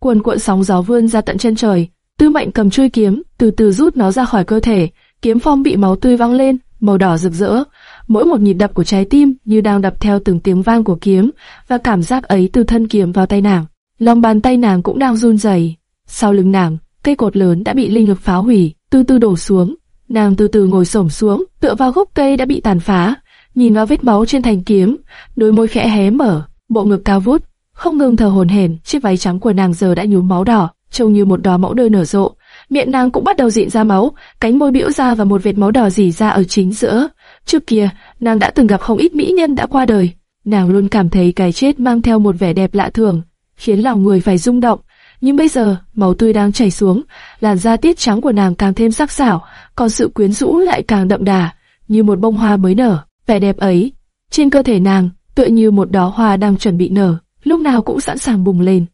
cuồn cuộn sóng gió vươn ra tận chân trời. Tư Mệnh cầm chuôi kiếm, từ từ rút nó ra khỏi cơ thể, kiếm phong bị máu tươi văng lên, màu đỏ rực rỡ. Mỗi một nhịp đập của trái tim như đang đập theo từng tiếng vang của kiếm, và cảm giác ấy từ thân kiếm vào tay nàng. Lòng bàn tay nàng cũng đang run rẩy. Sau lưng nàng, cây cột lớn đã bị linh lực phá hủy, từ từ đổ xuống. Nàng từ từ ngồi xổm xuống, tựa vào gốc cây đã bị tàn phá, nhìn vào vết máu trên thành kiếm, đôi môi khẽ hé mở, bộ ngực cao vút, không ngừng thở hổn hển, chiếc váy trắng của nàng giờ đã nhuốm máu đỏ, trông như một đóa mẫu đơn nở rộ. Miệng nàng cũng bắt đầu dịn ra máu, cánh môi bĩu ra và một vệt máu đỏ rỉ ra ở chính giữa. Trước kia, nàng đã từng gặp không ít mỹ nhân đã qua đời, nàng luôn cảm thấy cái chết mang theo một vẻ đẹp lạ thường, khiến lòng người phải rung động. Nhưng bây giờ, máu tươi đang chảy xuống, làn da tiết trắng của nàng càng thêm sắc sảo, còn sự quyến rũ lại càng đậm đà, như một bông hoa mới nở. Vẻ đẹp ấy, trên cơ thể nàng, tựa như một đóa hoa đang chuẩn bị nở, lúc nào cũng sẵn sàng bùng lên.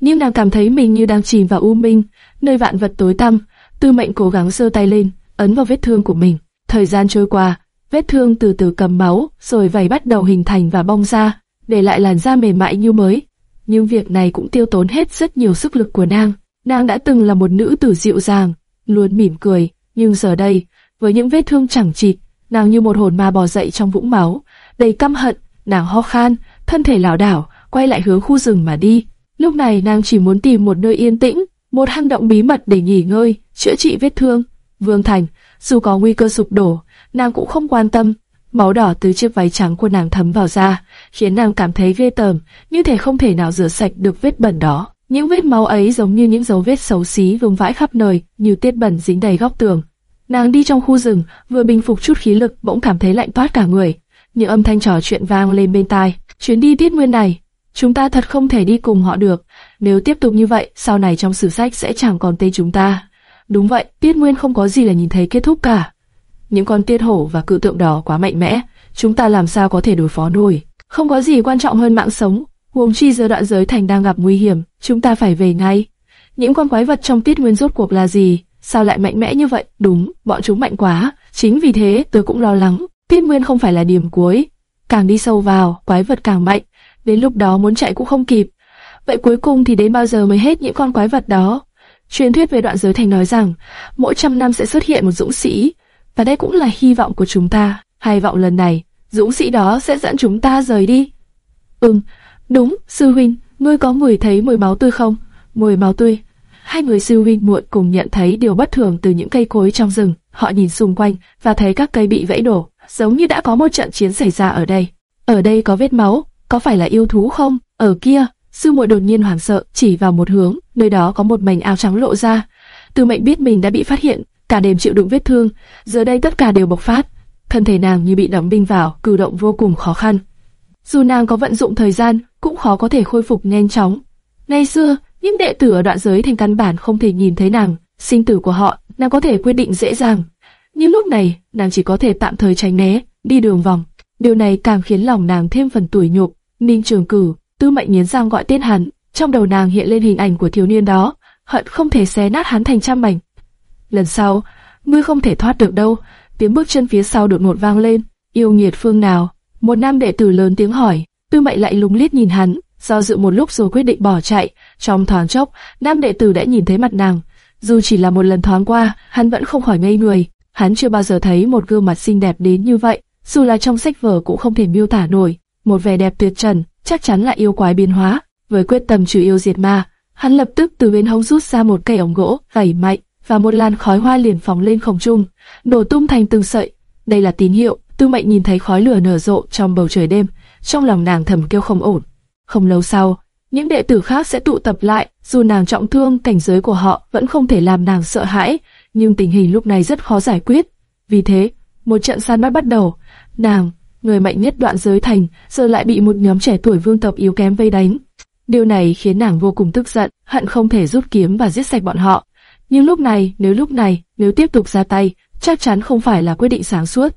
Nhưng nàng cảm thấy mình như đang chìm vào u minh, nơi vạn vật tối tăm. Tư Mệnh cố gắng giơ tay lên, ấn vào vết thương của mình. Thời gian trôi qua, vết thương từ từ cầm máu, rồi vảy bắt đầu hình thành và bong ra, để lại làn da mềm mại như mới. Nhưng việc này cũng tiêu tốn hết rất nhiều sức lực của nàng. Nàng đã từng là một nữ tử dịu dàng, luôn mỉm cười, nhưng giờ đây, với những vết thương chẳng chịt, nàng như một hồn ma bò dậy trong vũng máu, đầy căm hận, nàng ho khan, thân thể lảo đảo, quay lại hướng khu rừng mà đi. Lúc này nàng chỉ muốn tìm một nơi yên tĩnh, một hang động bí mật để nghỉ ngơi, chữa trị vết thương. Vương Thành, dù có nguy cơ sụp đổ, nàng cũng không quan tâm. Máu đỏ từ chiếc váy trắng của nàng thấm vào da, khiến nàng cảm thấy ghê tởm, như thể không thể nào rửa sạch được vết bẩn đó. Những vết máu ấy giống như những dấu vết xấu xí vương vãi khắp nơi, như tiết bẩn dính đầy góc tường. Nàng đi trong khu rừng, vừa bình phục chút khí lực, bỗng cảm thấy lạnh toát cả người. Những âm thanh trò chuyện vang lên bên tai. Chuyến đi tiết nguyên này, chúng ta thật không thể đi cùng họ được. Nếu tiếp tục như vậy, sau này trong sử sách sẽ chẳng còn tên chúng ta. Đúng vậy, tiết nguyên không có gì là nhìn thấy kết thúc cả. Những con tiết hổ và cự tượng đó quá mạnh mẽ, chúng ta làm sao có thể đối phó nổi. Không có gì quan trọng hơn mạng sống. Huống chi giờ đoạn giới thành đang gặp nguy hiểm, chúng ta phải về ngay. Những con quái vật trong tiết nguyên rốt cuộc là gì? Sao lại mạnh mẽ như vậy? Đúng, bọn chúng mạnh quá. Chính vì thế tôi cũng lo lắng. Tiết nguyên không phải là điểm cuối. Càng đi sâu vào, quái vật càng mạnh. Đến lúc đó muốn chạy cũng không kịp. Vậy cuối cùng thì đến bao giờ mới hết những con quái vật đó? Truyền thuyết về đoạn giới thành nói rằng, mỗi trăm năm sẽ xuất hiện một dũng sĩ, và đây cũng là hy vọng của chúng ta. Hy vọng lần này, dũng sĩ đó sẽ dẫn chúng ta rời đi. Ừm, đúng, sư huynh, ngươi có ngửi thấy mùi máu tươi không? Mùi máu tươi. Hai người sư huynh muội cùng nhận thấy điều bất thường từ những cây cối trong rừng. Họ nhìn xung quanh và thấy các cây bị vẫy đổ, giống như đã có một trận chiến xảy ra ở đây. Ở đây có vết máu, có phải là yêu thú không? Ở kia, sư muội đột nhiên hoảng sợ, chỉ vào một hướng, nơi đó có một mảnh áo trắng lộ ra. Từ mệnh biết mình đã bị phát hiện, cả đêm chịu đựng vết thương, giờ đây tất cả đều bộc phát. Thân thể nàng như bị đóng binh vào, cử động vô cùng khó khăn. Dù nàng có vận dụng thời gian, cũng khó có thể khôi phục nhanh chóng. Ngày xưa, những đệ tử ở đoạn giới thành căn bản không thể nhìn thấy nàng, sinh tử của họ, nàng có thể quyết định dễ dàng. Nhưng lúc này, nàng chỉ có thể tạm thời tránh né, đi đường vòng. Điều này càng khiến lòng nàng thêm phần tủi nhục. Ninh Trường Cử, Tư Mệnh nghiến răng gọi tên hắn, trong đầu nàng hiện lên hình ảnh của thiếu niên đó, hận không thể xé nát hắn thành trăm mảnh. Lần sau, ngươi không thể thoát được đâu. Tiếng bước chân phía sau đột ngột vang lên. Yêu nghiệt phương nào? Một nam đệ tử lớn tiếng hỏi. Tư Mệnh lại lúng liếc nhìn hắn, do dự một lúc rồi quyết định bỏ chạy. Trong thoáng chốc, nam đệ tử đã nhìn thấy mặt nàng. Dù chỉ là một lần thoáng qua, hắn vẫn không khỏi ngây người. Hắn chưa bao giờ thấy một gương mặt xinh đẹp đến như vậy, dù là trong sách vở cũng không thể miêu tả nổi. Một vẻ đẹp tuyệt trần, chắc chắn là yêu quái biến hóa. Với quyết tâm trừ yêu diệt ma, hắn lập tức từ bên hông rút ra một cây ống gỗ, vẩy mạnh, và một làn khói hoa liền phóng lên không trung, nổ tung thành từng sợi. Đây là tín hiệu. Tư Mệnh nhìn thấy khói lửa nở rộ trong bầu trời đêm, trong lòng nàng thầm kêu không ổn. Không lâu sau, những đệ tử khác sẽ tụ tập lại, dù nàng trọng thương, cảnh giới của họ vẫn không thể làm nàng sợ hãi, nhưng tình hình lúc này rất khó giải quyết. Vì thế, một trận săn bắt bắt đầu. Nàng, người mạnh nhất đoạn giới thành, giờ lại bị một nhóm trẻ tuổi vương tộc yếu kém vây đánh. Điều này khiến nàng vô cùng tức giận, hận không thể rút kiếm và giết sạch bọn họ. Nhưng lúc này, nếu lúc này, nếu tiếp tục ra tay, chắc chắn không phải là quyết định sáng suốt.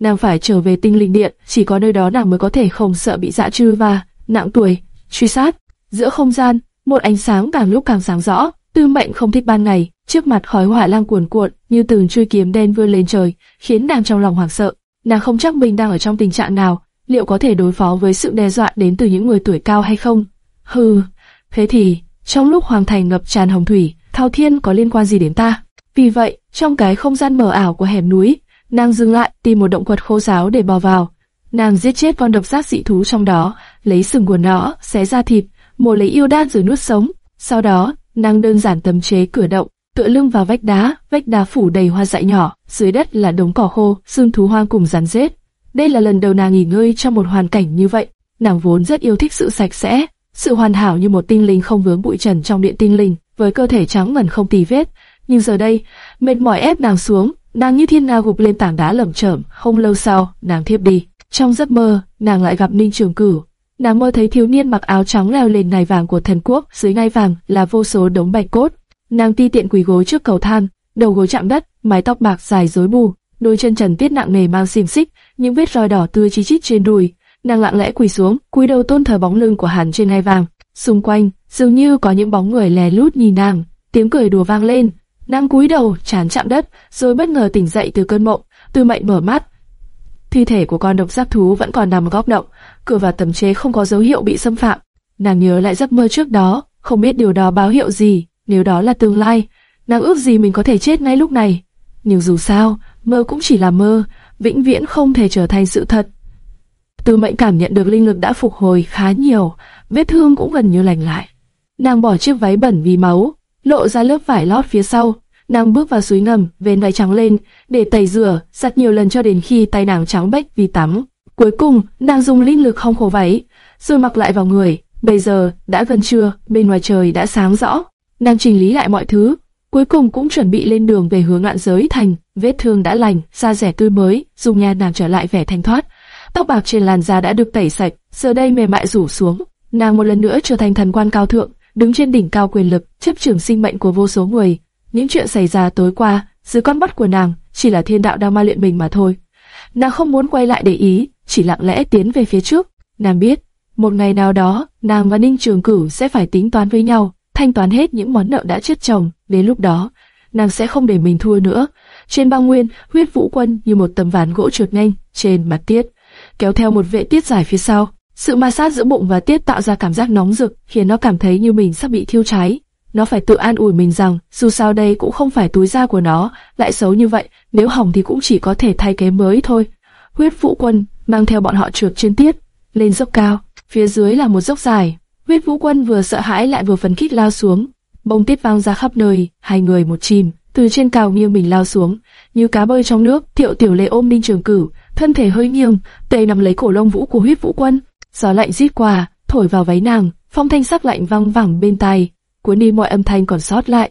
Nàng phải trở về tinh linh điện, chỉ có nơi đó nàng mới có thể không sợ bị dã trư và nặng tuổi, truy sát. Giữa không gian, một ánh sáng càng lúc càng sáng rõ. Tư Mệnh không thích ban ngày, trước mặt khói hỏa lang cuồn cuộn như từng chuôi kiếm đen vươn lên trời, khiến nàng trong lòng hoảng sợ. Nàng không chắc mình đang ở trong tình trạng nào, liệu có thể đối phó với sự đe dọa đến từ những người tuổi cao hay không? Hừ, thế thì Trong lúc hoàng thành ngập tràn hồng thủy, Thao Thiên có liên quan gì đến ta? Vì vậy, trong cái không gian mờ ảo của hẻm núi, nàng dừng lại tìm một động quật khô giáo để bò vào. Nàng giết chết con độc giác dị thú trong đó, lấy sừng của nó, xé ra thịt, mổ lấy yêu đan rồi nuốt sống. Sau đó, nàng đơn giản tầm chế cửa động, tựa lưng vào vách đá, vách đá phủ đầy hoa dại nhỏ, dưới đất là đống cỏ khô, xương thú hoang cùng rắn rết. Đây là lần đầu nàng nghỉ ngơi trong một hoàn cảnh như vậy. Nàng vốn rất yêu thích sự sạch sẽ, sự hoàn hảo như một tinh linh không vướng bụi trần trong điện tinh linh, với cơ thể trắng ngần không tì vết. Nhưng giờ đây, mệt mỏi ép nàng xuống, nàng như thiên nga gục lên tảng đá lởm chởm. Không lâu sau, nàng thiếp đi. Trong giấc mơ, nàng lại gặp Ninh Trường Cửu. Nàng mơ thấy thiếu niên mặc áo trắng leo lên ngai vàng của thần quốc, dưới ngai vàng là vô số đống bạch cốt. Nàng ti tiện quỳ gối trước cầu thang, đầu gối chạm đất, mái tóc bạc dài rối bù, đôi chân trần tiết nặng nề mang xiềng xích, những vết roi đỏ tươi chi chít trên đùi. Nàng lặng lẽ quỳ xuống, cúi đầu tôn thờ bóng lưng của hắn trên ngai vàng. Xung quanh, dường như có những bóng người lè lút nhìn nàng, tiếng cười đùa vang lên. Nàng cúi đầu, chán chạm đất, rồi bất ngờ tỉnh dậy từ cơn mộng. Từ Mệnh mở mắt, thi thể của con độc giác thú vẫn còn nằm góc động, cửa và tấm chế không có dấu hiệu bị xâm phạm. Nàng nhớ lại giấc mơ trước đó, không biết điều đó báo hiệu gì, nếu đó là tương lai, nàng ước gì mình có thể chết ngay lúc này. Nhưng dù sao, mơ cũng chỉ là mơ, vĩnh viễn không thể trở thành sự thật. từ mệnh cảm nhận được linh lực đã phục hồi khá nhiều, vết thương cũng gần như lành lại. Nàng bỏ chiếc váy bẩn vì máu, lộ ra lớp vải lót phía sau. Nàng bước vào suối ngầm, vén váy trắng lên, để tẩy rửa, giặt nhiều lần cho đến khi tay nàng trắng bệch vì tắm. Cuối cùng, nàng dùng linh lực không khổ váy, rồi mặc lại vào người. Bây giờ, đã gần trưa, bên ngoài trời đã sáng rõ. Nàng chỉnh lý lại mọi thứ, cuối cùng cũng chuẩn bị lên đường về hướng ngạn giới thành. Vết thương đã lành, da rẻ tươi mới, dùng nha nàng trở lại vẻ thanh thoát. Tóc bạc trên làn da đã được tẩy sạch, giờ đây mềm mại rủ xuống. Nàng một lần nữa trở thành thần quan cao thượng, đứng trên đỉnh cao quyền lực, chấp trưởng sinh mệnh của vô số người. Những chuyện xảy ra tối qua, dưới con mắt của nàng, chỉ là thiên đạo đang ma luyện mình mà thôi. Nàng không muốn quay lại để ý, chỉ lặng lẽ tiến về phía trước. Nàng biết, một ngày nào đó, nàng và Ninh Trường Cửu sẽ phải tính toán với nhau, thanh toán hết những món nợ đã chết chồng. Đến lúc đó, nàng sẽ không để mình thua nữa. Trên băng nguyên, huyết vũ quân như một tấm ván gỗ trượt nhanh trên mặt tiết, kéo theo một vệ tiết dài phía sau. Sự ma sát giữa bụng và tiết tạo ra cảm giác nóng rực, khiến nó cảm thấy như mình sắp bị thiêu cháy. Nó phải tự an ủi mình rằng, dù sao đây cũng không phải túi da của nó, lại xấu như vậy, nếu hỏng thì cũng chỉ có thể thay cái mới thôi. Huyết Vũ Quân mang theo bọn họ trượt trên tiết, lên dốc cao, phía dưới là một dốc dài. Huyết Vũ Quân vừa sợ hãi lại vừa phấn khích lao xuống, bông tuyết vang ra khắp nơi, hai người một chìm, từ trên cao nghiêng mình lao xuống, như cá bơi trong nước. Thiệu Tiểu Lệ ôm Minh Trường Cửu, thân thể hơi nghiêng, tay nắm lấy cổ lông vũ của Huyết Vũ Quân. Gió lạnh rít qua, thổi vào váy nàng, phong thanh sắc lạnh vang vẳng bên tai, cuốn đi mọi âm thanh còn sót lại.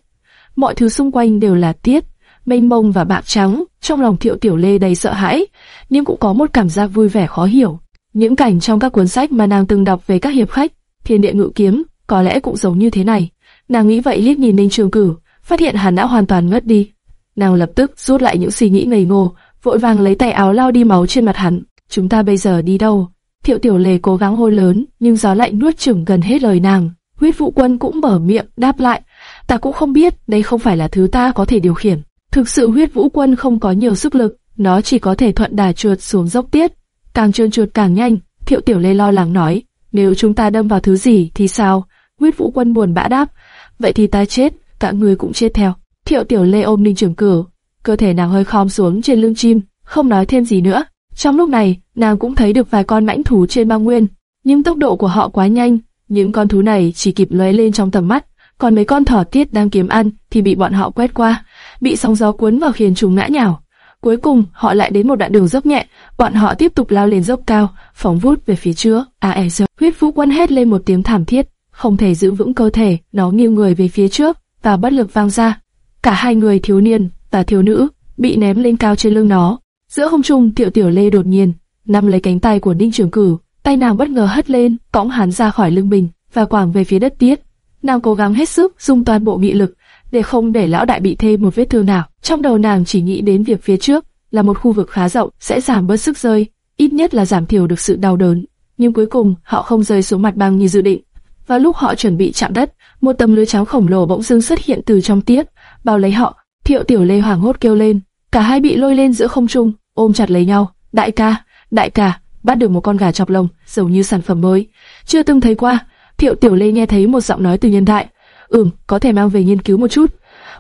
Mọi thứ xung quanh đều là tiết, mênh mông và bạc trắng. Trong lòng Thiệu Tiểu Lê đầy sợ hãi, nhưng cũng có một cảm giác vui vẻ khó hiểu. Những cảnh trong các cuốn sách mà nàng từng đọc về các hiệp khách, thiên địa ngự kiếm, có lẽ cũng giống như thế này. Nàng nghĩ vậy liếc nhìn Ninh Trường Cửu, phát hiện hắn đã hoàn toàn ngất đi. Nàng lập tức rút lại những suy nghĩ ngây ngô, vội vàng lấy tay áo lau đi máu trên mặt hắn. Chúng ta bây giờ đi đâu? Thiệu Tiểu Lê cố gắng hôi lớn, nhưng gió lạnh nuốt chửng gần hết lời nàng. Huyết Vũ Quân cũng mở miệng đáp lại, ta cũng không biết, đây không phải là thứ ta có thể điều khiển. Thực sự Huyết Vũ Quân không có nhiều sức lực, nó chỉ có thể thuận đà trượt xuống dốc tiết, càng trơn trượt càng nhanh. Thiệu Tiểu Lê lo lắng nói, nếu chúng ta đâm vào thứ gì thì sao? Huyết Vũ Quân buồn bã đáp, vậy thì ta chết, cả người cũng chết theo. Thiệu Tiểu Lê ôm Ninh Trường Cửu, cơ thể nàng hơi khom xuống trên lưng chim, không nói thêm gì nữa. Trong lúc này, nàng cũng thấy được vài con mãnh thú trên băng nguyên, nhưng tốc độ của họ quá nhanh, những con thú này chỉ kịp lóe lên trong tầm mắt, còn mấy con thỏ tiết đang kiếm ăn thì bị bọn họ quét qua, bị sóng gió cuốn vào khiến chúng ngã nhào. Cuối cùng, họ lại đến một đoạn đường dốc nhẹ, bọn họ tiếp tục lao lên dốc cao, phóng vút về phía trước. À e giờ, huyết vũ quân hét lên một tiếng thảm thiết, không thể giữ vững cơ thể, nó nghiêng người về phía trước và bất lực vang ra. Cả hai người thiếu niên và thiếu nữ bị ném lên cao trên lưng nó. Giữa không trung, Tiểu Tiểu Lê đột nhiên nắm lấy cánh tay của Ninh Trường Cửu, tay nàng bất ngờ hất lên, cõng hắn ra khỏi lưng mình và quẳng về phía đất tiết. Nàng cố gắng hết sức dùng toàn bộ nghị lực để không để lão đại bị thêm một vết thương nào. Trong đầu nàng chỉ nghĩ đến việc phía trước là một khu vực khá rộng sẽ giảm bớt sức rơi, ít nhất là giảm thiểu được sự đau đớn. Nhưng cuối cùng họ không rơi xuống mặt băng như dự định. Và lúc họ chuẩn bị chạm đất, một tấm lưới cháo khổng lồ bỗng dưng xuất hiện từ trong tiết, bao lấy họ. Thiệu Tiểu Lê hoảng hốt kêu lên, cả hai bị lôi lên giữa không trung, ôm chặt lấy nhau. Đại ca, đại ca, bắt được một con gà chọc lông, giống như sản phẩm mới, chưa từng thấy qua. Thiệu Tiểu Lê nghe thấy một giọng nói từ nhân đại, Ừm, có thể mang về nghiên cứu một chút.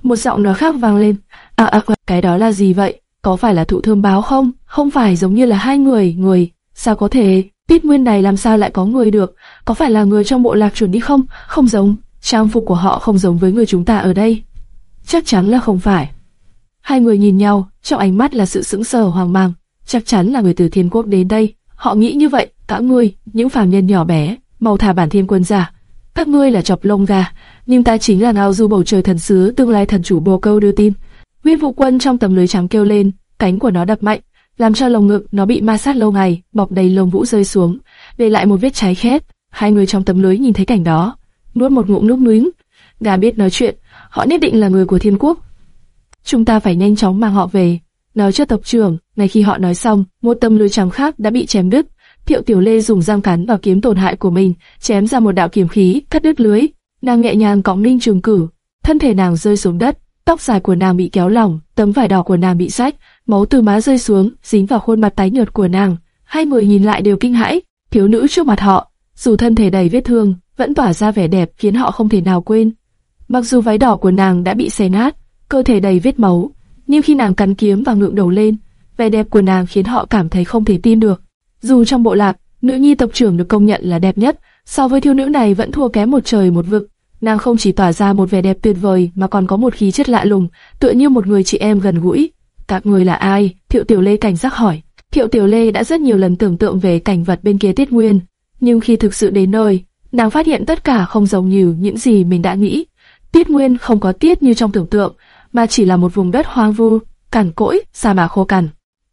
Một giọng nói khác vang lên. À à, à cái đó là gì vậy? Có phải là thụ thương báo không? Không phải giống như là hai người, người. Sao có thể? Tiết nguyên này làm sao lại có người được? Có phải là người trong bộ lạc chuẩn đi không? Không giống. Trang phục của họ không giống với người chúng ta ở đây. Chắc chắn là không phải. Hai người nhìn nhau, trong ánh mắt là sự sững sờ hoang mang. Chắc chắn là người từ thiên quốc đến đây. Họ nghĩ như vậy, cả người những phàm nhân nhỏ bé, mau thả bản thiên quân ra. Các ngươi là chọc lông gà, nhưng ta chính là ngao du bầu trời thần sứ tương lai thần chủ bồ câu đưa tin. Nguyên vụ quân trong tầm lưới trắng kêu lên, cánh của nó đập mạnh, làm cho lồng ngực nó bị ma sát lâu ngày, bọc đầy lông vũ rơi xuống, để lại một vết cháy khét. Hai người trong tấm lưới nhìn thấy cảnh đó, nuốt một ngụm nước miếng. Gà biết nói chuyện, họ nhất định là người của thiên quốc. Chúng ta phải nhanh chóng mang họ về. Nói cho tộc trưởng, ngay khi họ nói xong, một tấm lưới trắng khác đã bị chém đứt. Thiệu Tiểu Lê dùng răng cắn vào kiếm tổn hại của mình, chém ra một đạo kiếm khí, cắt đứt lưới. Nàng nhẹ nhàng cõng Ninh Trường Cử, thân thể nàng rơi xuống đất, tóc dài của nàng bị kéo lỏng, tấm vải đỏ của nàng bị rách, máu từ má rơi xuống, dính vào khuôn mặt tái nhợt của nàng. Hai người nhìn lại đều kinh hãi, thiếu nữ trước mặt họ, dù thân thể đầy vết thương, vẫn tỏa ra vẻ đẹp khiến họ không thể nào quên. Mặc dù váy đỏ của nàng đã bị xé nát, cơ thể đầy vết máu, nhưng khi nàng cắn kiếm và ngượng đầu lên, vẻ đẹp của nàng khiến họ cảm thấy không thể tin được. Dù trong bộ lạc, nữ nhi tộc trưởng được công nhận là đẹp nhất, so với thiếu nữ này vẫn thua kém một trời một vực. Nàng không chỉ tỏa ra một vẻ đẹp tuyệt vời mà còn có một khí chất lạ lùng, tựa như một người chị em gần gũi. Các người là ai? Thiệu Tiểu Lê cảnh giác hỏi. Thiệu Tiểu Lê đã rất nhiều lần tưởng tượng về cảnh vật bên kia Tiết Nguyên, nhưng khi thực sự đến nơi, nàng phát hiện tất cả không giống như những gì mình đã nghĩ. Tiết Nguyên không có tiết như trong tưởng tượng, mà chỉ là một vùng đất hoang vu, cằn cỗi, sa mạc khô cằn.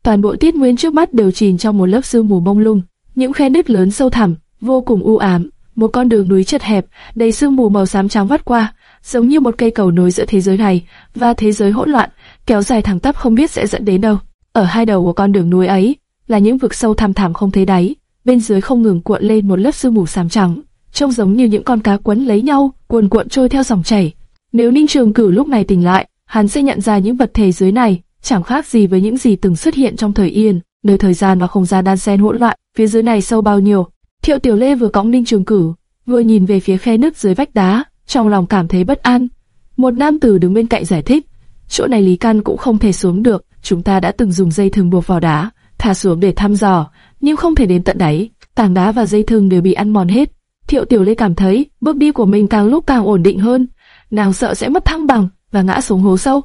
Toàn bộ Tiết Nguyên trước mắt đều chìm trong một lớp sương mù mông lung, những khe nứt lớn sâu thẳm, vô cùng u ám, một con đường núi chật hẹp, đầy sương mù màu xám trắng vắt qua, giống như một cây cầu nối giữa thế giới này và thế giới hỗn loạn, kéo dài thẳng tắp không biết sẽ dẫn đến đâu. Ở hai đầu của con đường núi ấy là những vực sâu thẳm thẳm không thấy đáy, bên dưới không ngừng cuộn lên một lớp sương mù xám trắng, trông giống như những con cá quấn lấy nhau, cuồn cuộn trôi theo dòng chảy. Nếu Ninh Trường Cửu lúc này tỉnh lại, hắn sẽ nhận ra những vật thể dưới này chẳng khác gì với những gì từng xuất hiện trong thời Yên, nơi thời gian và không gian đan xen hỗn loạn. Phía dưới này sâu bao nhiêu? Thiệu Tiểu Lê vừa cõng Ninh Trường cử vừa nhìn về phía khe nứt dưới vách đá, trong lòng cảm thấy bất an. Một nam tử đứng bên cạnh giải thích, chỗ này Lý Căn cũng không thể xuống được, chúng ta đã từng dùng dây thừng buộc vào đá, thả xuống để thăm dò, nhưng không thể đến tận đáy, tảng đá và dây thừng đều bị ăn mòn hết. Thiệu Tiểu Lê cảm thấy bước đi của mình càng lúc càng ổn định hơn, nàng sợ sẽ mất thăng bằng và ngã xuống hố sâu.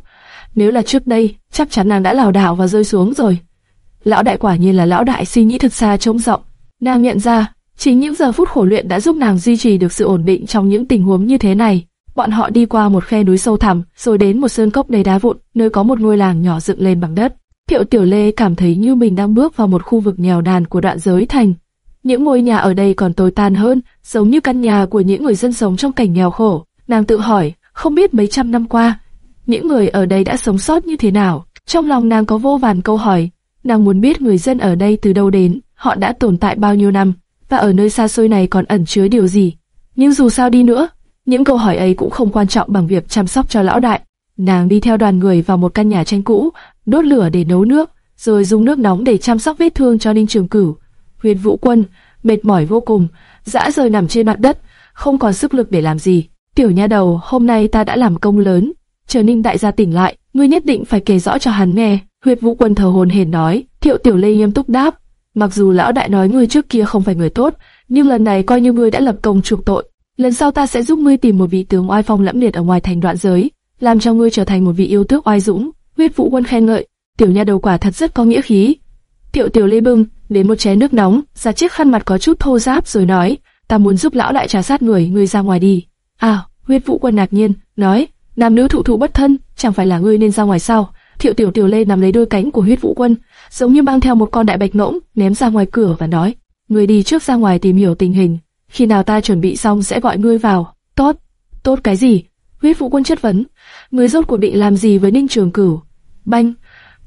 Nếu là trước đây, chắc chắn nàng đã lảo đảo và rơi xuống rồi. Lão đại quả nhiên là lão đại suy nghĩ thật xa trông rộng. Nàng nhận ra, chính những giờ phút khổ luyện đã giúp nàng duy trì được sự ổn định trong những tình huống như thế này. Bọn họ đi qua một khe núi sâu thẳm, rồi đến một sơn cốc đầy đá vụn, nơi có một ngôi làng nhỏ dựng lên bằng đất. Thiệu Tiểu Lê cảm thấy như mình đang bước vào một khu vực nghèo nàn của đoạn giới thành. Những ngôi nhà ở đây còn tồi tàn hơn, giống như căn nhà của những người dân sống trong cảnh nghèo khổ. Nàng tự hỏi, không biết mấy trăm năm qua, những người ở đây đã sống sót như thế nào. Trong lòng nàng có vô vàn câu hỏi, nàng muốn biết người dân ở đây từ đâu đến, họ đã tồn tại bao nhiêu năm, và ở nơi xa xôi này còn ẩn chứa điều gì. Nhưng dù sao đi nữa, những câu hỏi ấy cũng không quan trọng bằng việc chăm sóc cho lão đại. Nàng đi theo đoàn người vào một căn nhà tranh cũ, đốt lửa để nấu nước, rồi dùng nước nóng để chăm sóc vết thương cho Ninh Trường Cửu. Huyền Vũ Quân mệt mỏi vô cùng, dã rời nằm trên mặt đất, không còn sức lực để làm gì. Tiểu nha đầu, hôm nay ta đã làm công lớn, chờ Ninh đại gia tỉnh lại, ngươi nhất định phải kể rõ cho hắn nghe. Huyệt Vũ Quân thờ hồn hển nói. Thiệu Tiểu Lê nghiêm túc đáp. Mặc dù lão đại nói ngươi trước kia không phải người tốt, nhưng lần này coi như ngươi đã lập công chuộc tội. Lần sau ta sẽ giúp ngươi tìm một vị tướng oai phong lẫm liệt ở ngoài thành đoạn giới, làm cho ngươi trở thành một vị yêu tước oai dũng. Huyết Vũ Quân khen ngợi. Tiểu nha đầu quả thật rất có nghĩa khí. Thiệu Tiểu Lê bưng đến một chén nước nóng, ra chiếc khăn mặt có chút thô ráp rồi nói, ta muốn giúp lão đại trà sát người, ngươi ra ngoài đi. À, Huyết Vũ Quân ngạc nhiên, nói, nam nữ thụ thụ bất thân, chẳng phải là ngươi nên ra ngoài sao? Thiệu Tiểu Tiểu Lê nắm lấy đôi cánh của Huyết Vũ Quân, giống như mang theo một con đại bạch ngỗng, ném ra ngoài cửa và nói: "Ngươi đi trước ra ngoài tìm hiểu tình hình, khi nào ta chuẩn bị xong sẽ gọi ngươi vào." "Tốt." "Tốt cái gì?" Huyết Vũ Quân chất vấn. "Ngươi rốt cuộc định làm gì với Ninh Trường Cửu?" Banh,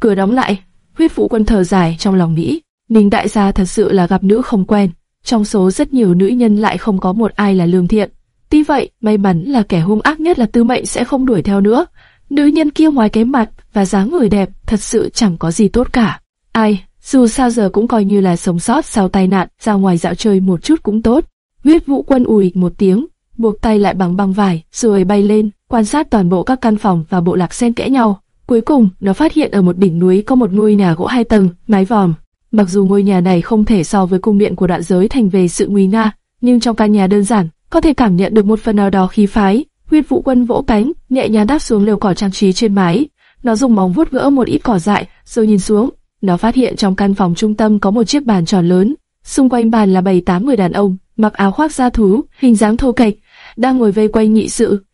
cửa đóng lại. Huyết Vũ Quân thở dài trong lòng nghĩ, Ninh đại gia thật sự là gặp nữ không quen, trong số rất nhiều nữ nhân lại không có một ai là lương thiện. Tuy vậy, may mắn là kẻ hung ác nhất là Tư Mệnh sẽ không đuổi theo nữa. Nữ nhân kia ngoài cái mặt và dáng người đẹp, thật sự chẳng có gì tốt cả. Ai, dù sao giờ cũng coi như là sống sót sau tai nạn, ra ngoài dạo chơi một chút cũng tốt. Huyết Vũ Quân ủi một tiếng, buộc tay lại bằng băng vải, rồi bay lên, quan sát toàn bộ các căn phòng và bộ lạc xen kẽ nhau. Cuối cùng, nó phát hiện ở một đỉnh núi có một ngôi nhà gỗ hai tầng, mái vòm. Mặc dù ngôi nhà này không thể so với cung điện của đoạn giới thành về sự nguy nga, nhưng trong căn nhà đơn giản, có thể cảm nhận được một phần nào đó khí phái. Huyết Vũ Quân vỗ cánh, nhẹ nhàng đáp xuống lều cỏ trang trí trên mái. Nó dùng móng vuốt gỡ một ít cỏ dại, rồi nhìn xuống. Nó phát hiện trong căn phòng trung tâm có một chiếc bàn tròn lớn, xung quanh bàn là bảy tám người đàn ông, mặc áo khoác da thú, hình dáng thô kệch, đang ngồi vây quanh nghị sự.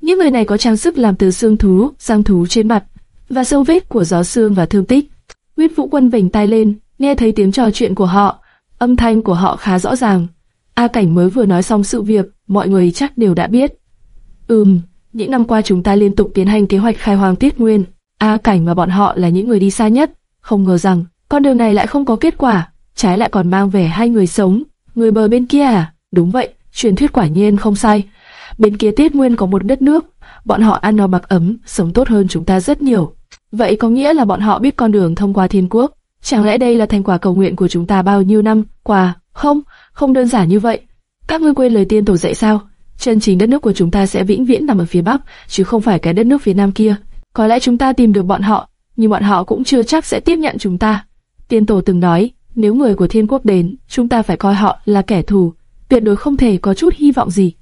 Những người này có trang sức làm từ xương thú, răng thú trên mặt và dấu vết của gió xương và thương tích. Huyết Vũ Quân vểnh tai lên, nghe thấy tiếng trò chuyện của họ, âm thanh của họ khá rõ ràng. A Cảnh mới vừa nói xong sự việc, mọi người chắc đều đã biết. Ừm, những năm qua chúng ta liên tục tiến hành kế hoạch khai hoang tiết nguyên. A Cảnh và bọn họ là những người đi xa nhất, không ngờ rằng con đường này lại không có kết quả, trái lại còn mang về hai người sống. Người bờ bên kia à? Đúng vậy, truyền thuyết quả nhiên không sai. Bên kia tiết nguyên có một đất nước, bọn họ ăn no mặc ấm, sống tốt hơn chúng ta rất nhiều. Vậy có nghĩa là bọn họ biết con đường thông qua thiên quốc. Chẳng lẽ đây là thành quả cầu nguyện của chúng ta bao nhiêu năm qua? Không, không đơn giản như vậy. Các ngươi quên lời tiên tổ dạy sao? Chân chính đất nước của chúng ta sẽ vĩnh viễn nằm ở phía bắc, chứ không phải cái đất nước phía nam kia. Có lẽ chúng ta tìm được bọn họ, nhưng bọn họ cũng chưa chắc sẽ tiếp nhận chúng ta. Tiên tổ từng nói, nếu người của thiên quốc đến, chúng ta phải coi họ là kẻ thù, tuyệt đối không thể có chút hy vọng gì.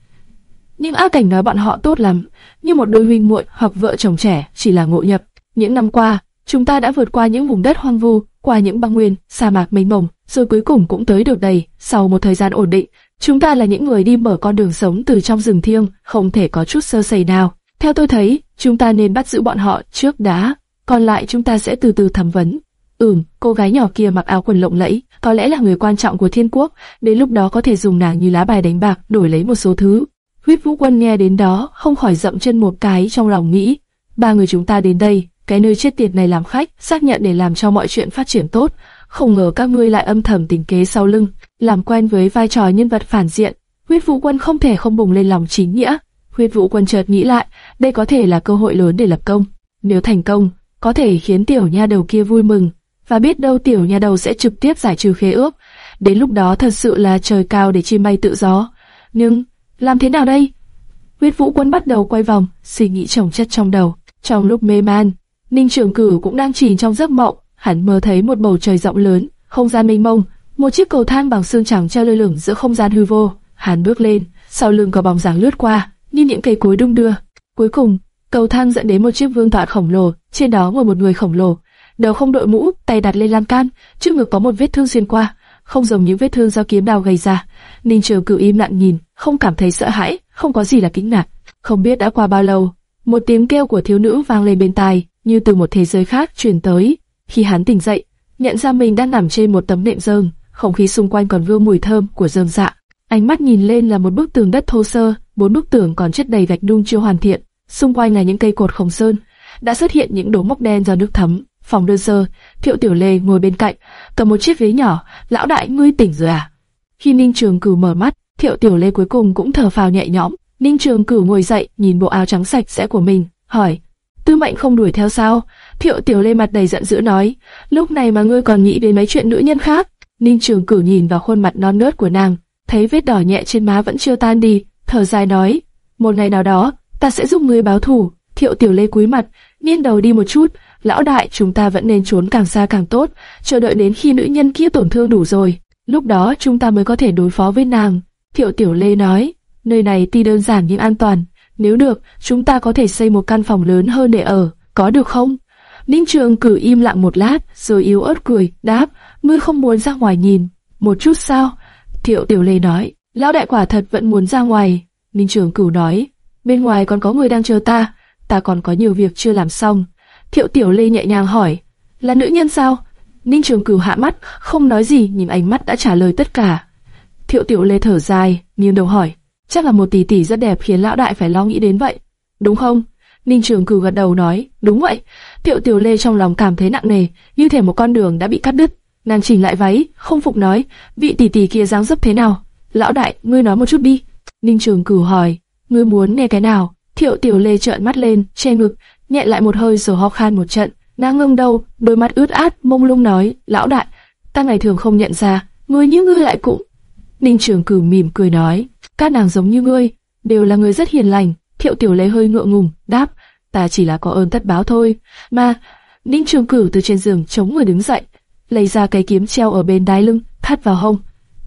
Nhưng A Cảnh nói bọn họ tốt lắm, như một đôi huynh muội hoặc vợ chồng trẻ chỉ là ngộ nhập. Những năm qua, chúng ta đã vượt qua những vùng đất hoang vu, qua những băng nguyên, sa mạc mênh mông, rồi cuối cùng cũng tới được đây. Sau một thời gian ổn định, chúng ta là những người đi mở con đường sống từ trong rừng thiêng, không thể có chút sơ sẩy nào. Theo tôi thấy, chúng ta nên bắt giữ bọn họ trước đã, còn lại chúng ta sẽ từ từ thẩm vấn. Ừm, cô gái nhỏ kia mặc áo quần lộng lẫy, có lẽ là người quan trọng của thiên quốc, đến lúc đó có thể dùng nàng như lá bài đánh bạc đổi lấy một số thứ. Huyết Vũ Quân nghe đến đó, không khỏi dậm chân một cái trong lòng nghĩ, ba người chúng ta đến đây, cái nơi chết tiệt này làm khách, xác nhận để làm cho mọi chuyện phát triển tốt. Không ngờ các ngươi lại âm thầm tính kế sau lưng, làm quen với vai trò nhân vật phản diện. Huyết Vũ Quân không thể không bùng lên lòng chính nghĩa. Huyết Vũ Quân chợt nghĩ lại, đây có thể là cơ hội lớn để lập công. Nếu thành công, có thể khiến tiểu nha đầu kia vui mừng, và biết đâu tiểu nha đầu sẽ trực tiếp giải trừ khế ước. Đến lúc đó thật sự là trời cao để chim bay tự do. Nhưng, làm thế nào đây? Huyết Vũ Quân bắt đầu quay vòng, suy nghĩ chồng chất trong đầu. Trong lúc mê man, Ninh Trường Cử cũng đang chìm trong giấc mộng, hắn mơ thấy một bầu trời rộng lớn, không gian mênh mông, một chiếc cầu thang bằng xương trắng treo lơ lửng giữa không gian hư vô. Hắn bước lên, sau lưng có bóng dáng lướt qua, như những cây cối đung đưa. Cuối cùng, cầu thang dẫn đến một chiếc vương tọa khổng lồ, trên đó ngồi một người khổng lồ, đầu không đội mũ, tay đặt lên lan can, trước ngực có một vết thương xuyên qua, không giống những vết thương do kiếm đao gây ra. Ninh Trường Cửu im lặng nhìn, không cảm thấy sợ hãi, không có gì là kinh ngạc. Không biết đã qua bao lâu, một tiếng kêu của thiếu nữ vang lên bên tai, như từ một thế giới khác truyền tới. Khi hắn tỉnh dậy, nhận ra mình đang nằm trên một tấm nệm rơm, không khí xung quanh còn vương mùi thơm của rơm dạ. Ánh mắt nhìn lên là một bức tường đất thô sơ, bốn bức tường còn chất đầy gạch nung chưa hoàn thiện, xung quanh là những cây cột khổng sơn, đã xuất hiện những đốm mốc đen do nước thấm. Phòng đơn sơ, Thiệu Tiểu Lê ngồi bên cạnh, cầm một chiếc ghế nhỏ. Lão đại ngươi tỉnh rồi à? Khi Ninh Trường Cửu mở mắt, Thiệu Tiểu Lê cuối cùng cũng thở phào nhẹ nhõm. Ninh Trường Cửu ngồi dậy, nhìn bộ áo trắng sạch sẽ của mình, hỏi: Tư Mệnh không đuổi theo sao? Thiệu Tiểu Lê mặt đầy giận dữ nói: Lúc này mà ngươi còn nghĩ đến mấy chuyện nữ nhân khác? Ninh Trường Cửu nhìn vào khuôn mặt non nớt của nàng, thấy vết đỏ nhẹ trên má vẫn chưa tan đi, thở dài nói: Một ngày nào đó, ta sẽ giúp ngươi báo thù. Thiệu Tiểu Lê cúi mặt, nghiêng đầu đi một chút, lão đại chúng ta vẫn nên trốn càng xa càng tốt, chờ đợi đến khi nữ nhân kia tổn thương đủ rồi, lúc đó chúng ta mới có thể đối phó với nàng. Thiệu Tiểu Lê nói, nơi này tuy đơn giản nhưng an toàn, nếu được, chúng ta có thể xây một căn phòng lớn hơn để ở, có được không? Ninh Trường cử im lặng một lát, rồi yếu ớt cười, đáp, ngươi không muốn ra ngoài nhìn, một chút sao? Thiệu Tiểu Lê nói, lão đại quả thật vẫn muốn ra ngoài. Ninh Trường cử nói, bên ngoài còn có người đang chờ ta, ta còn có nhiều việc chưa làm xong. Thiệu Tiểu Lê nhẹ nhàng hỏi, là nữ nhân sao? Ninh Trường Cửu hạ mắt, không nói gì, nhìn ánh mắt đã trả lời tất cả. Thiệu Tiểu Lê thở dài, nghiêng đầu hỏi, chắc là một tỷ tỷ rất đẹp khiến lão đại phải lo nghĩ đến vậy, đúng không? Ninh Trường Cửu gật đầu nói, đúng vậy. Tiệu Tiểu Lê trong lòng cảm thấy nặng nề, như thể một con đường đã bị cắt đứt. Nàng chỉnh lại váy, không phục nói, vị tỷ tỷ kia dáng dấp thế nào? Lão đại, ngươi nói một chút đi. Ninh Trường Cửu hỏi, ngươi muốn nghe cái nào? Thiệu Tiểu Lê trợn mắt lên, che ngực, nhẹ lại một hơi rồi ho khan một trận. Nàng ngưng đầu, đôi mắt ướt át, mông lung nói, lão đại, ta ngày thường không nhận ra, ngươi như ngươi lại cũng. Ninh Trường Cửu mỉm cười nói, các nàng giống như ngươi, đều là người rất hiền lành. Thiệu Tiểu Lê hơi ngượng ngùng, đáp, ta chỉ là có ơn tất báo thôi. Mà, Ninh Trường Cửu từ trên giường chống người đứng dậy, lấy ra cái kiếm treo ở bên đai lưng, thắt vào hông.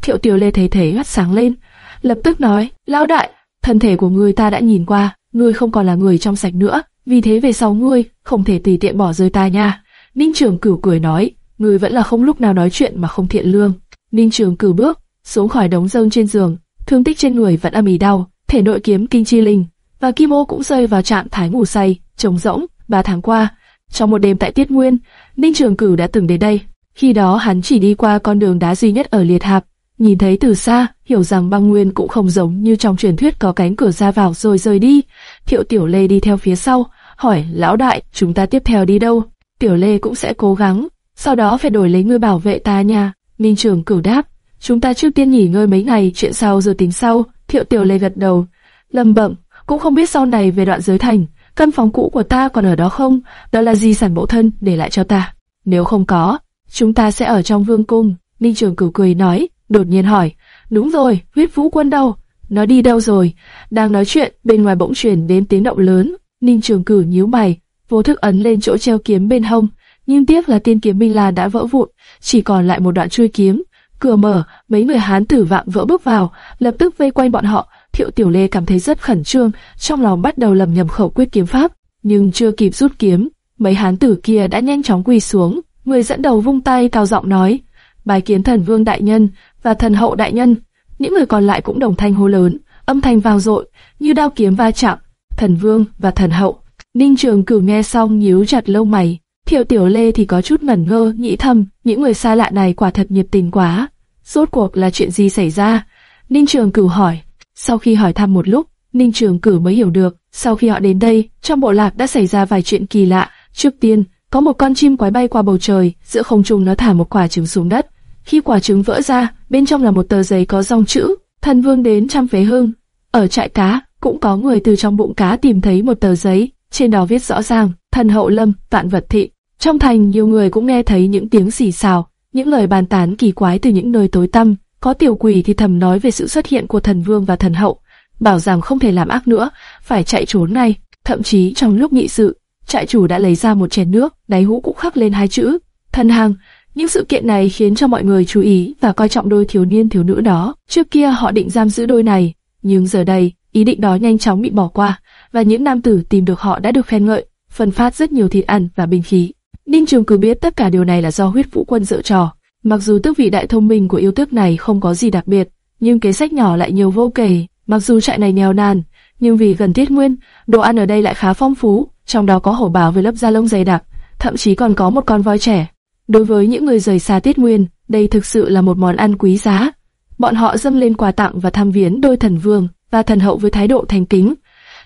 Thiệu Tiểu Lê thấy thế mắt sáng lên, lập tức nói, lão đại, thân thể của ngươi ta đã nhìn qua, ngươi không còn là người trong sạch nữa, vì thế về sau ngươi không thể tùy tiện bỏ rơi ta nha. Ninh Trường Cửu cười nói, ngươi vẫn là không lúc nào nói chuyện mà không thiện lương. Ninh Trường Cửu bước xuống khỏi đống rơm trên giường, thương tích trên người vẫn âm ỉ đau, thể nội kiếm kinh chi linh và Kim Ô cũng rơi vào trạng thái ngủ say, trống rỗng. Ba tháng qua, trong một đêm tại Tiết Nguyên, Ninh Trường Cửu đã từng đến đây. Khi đó hắn chỉ đi qua con đường đá duy nhất ở Liệt Hạp, nhìn thấy từ xa, hiểu rằng băng nguyên cũng không giống như trong truyền thuyết có cánh cửa ra vào rồi rời đi. Thiệu Tiểu Lê đi theo phía sau, hỏi lão đại, chúng ta tiếp theo đi đâu? Tiểu Lê cũng sẽ cố gắng, sau đó phải đổi lấy người bảo vệ ta nha. Ninh Trường Cửu đáp, chúng ta trước tiên nghỉ ngơi mấy ngày, chuyện sau rồi tính sau. Thiệu Tiểu Lê gật đầu, lầm bẩm, cũng không biết sau này về đoạn giới thành, căn phòng cũ của ta còn ở đó không? Đó là di sản mẫu thân để lại cho ta. Nếu không có, chúng ta sẽ ở trong vương cung. Ninh Trường Cửu cười nói, đột nhiên hỏi, đúng rồi, huyết vũ quân đâu? Nó đi đâu rồi? Đang nói chuyện, bên ngoài bỗng truyền đến tiếng động lớn. Ninh Trường Cửu nhíu mày, vô thức ấn lên chỗ treo kiếm bên hông, nhưng tiếc là tiên kiếm Minh Lan đã vỡ vụn, chỉ còn lại một đoạn chui kiếm. Cửa mở, mấy người hán tử vạm vỡ bước vào, lập tức vây quanh bọn họ. Thiệu Tiểu Lê cảm thấy rất khẩn trương, trong lòng bắt đầu lầm nhầm khẩu quyết kiếm pháp, nhưng chưa kịp rút kiếm, mấy hán tử kia đã nhanh chóng quỳ xuống. Người dẫn đầu vung tay cao giọng nói: "Bài kiến thần vương đại nhân và thần hậu đại nhân." Những người còn lại cũng đồng thanh hô lớn, âm thanh vang dội như đao kiếm va chạm. Thần vương và thần hậu. Ninh Trường Cửu nghe xong nhíu chặt lông mày. Thiệu Tiểu Lê thì có chút ngẩn ngơ, nghĩ thầm, những người xa lạ này quả thật nhiệt tình quá. Rốt cuộc là chuyện gì xảy ra? Ninh Trường Cửu hỏi. Sau khi hỏi thăm một lúc, Ninh Trường Cửu mới hiểu được, sau khi họ đến đây, trong bộ lạc đã xảy ra vài chuyện kỳ lạ. Trước tiên, có một con chim quái bay qua bầu trời, giữa không trung nó thả một quả trứng xuống đất. Khi quả trứng vỡ ra, bên trong là một tờ giấy có dòng chữ: Thần Vương đến trăm phế hương Ở trại cá, cũng có người từ trong bụng cá tìm thấy một tờ giấy, trên đó viết rõ ràng: Thần Hậu Lâm, Vạn Vật Thị. Trong thành nhiều người cũng nghe thấy những tiếng xì xào, những lời bàn tán kỳ quái từ những nơi tối tăm. Có tiểu quỷ thì thầm nói về sự xuất hiện của thần vương và thần hậu, bảo rằng không thể làm ác nữa, phải chạy trốn ngay. Thậm chí trong lúc nghị sự, trại chủ đã lấy ra một chén nước, đáy hũ cũng khắc lên hai chữ thần hàng. Những sự kiện này khiến cho mọi người chú ý và coi trọng đôi thiếu niên thiếu nữ đó. Trước kia họ định giam giữ đôi này, nhưng giờ đây, ý định đó nhanh chóng bị bỏ qua, và những nam tử tìm được họ đã được khen ngợi, phân phát rất nhiều thịt ăn và bình khí. Ninh Trường cứ biết tất cả điều này là do huyết vũ quân dở trò. Mặc dù tước vị đại thông minh của yêu tước này không có gì đặc biệt, nhưng kế sách nhỏ lại nhiều vô kể. Mặc dù trại này nghèo nàn, nhưng vì gần tiết nguyên, đồ ăn ở đây lại khá phong phú, trong đó có hổ bảo với lớp da lông dày đặc, thậm chí còn có một con voi trẻ. Đối với những người rời xa tiết nguyên, đây thực sự là một món ăn quý giá. Bọn họ dâng lên quà tặng và thăm viếng đôi thần vương và thần hậu với thái độ thành kính.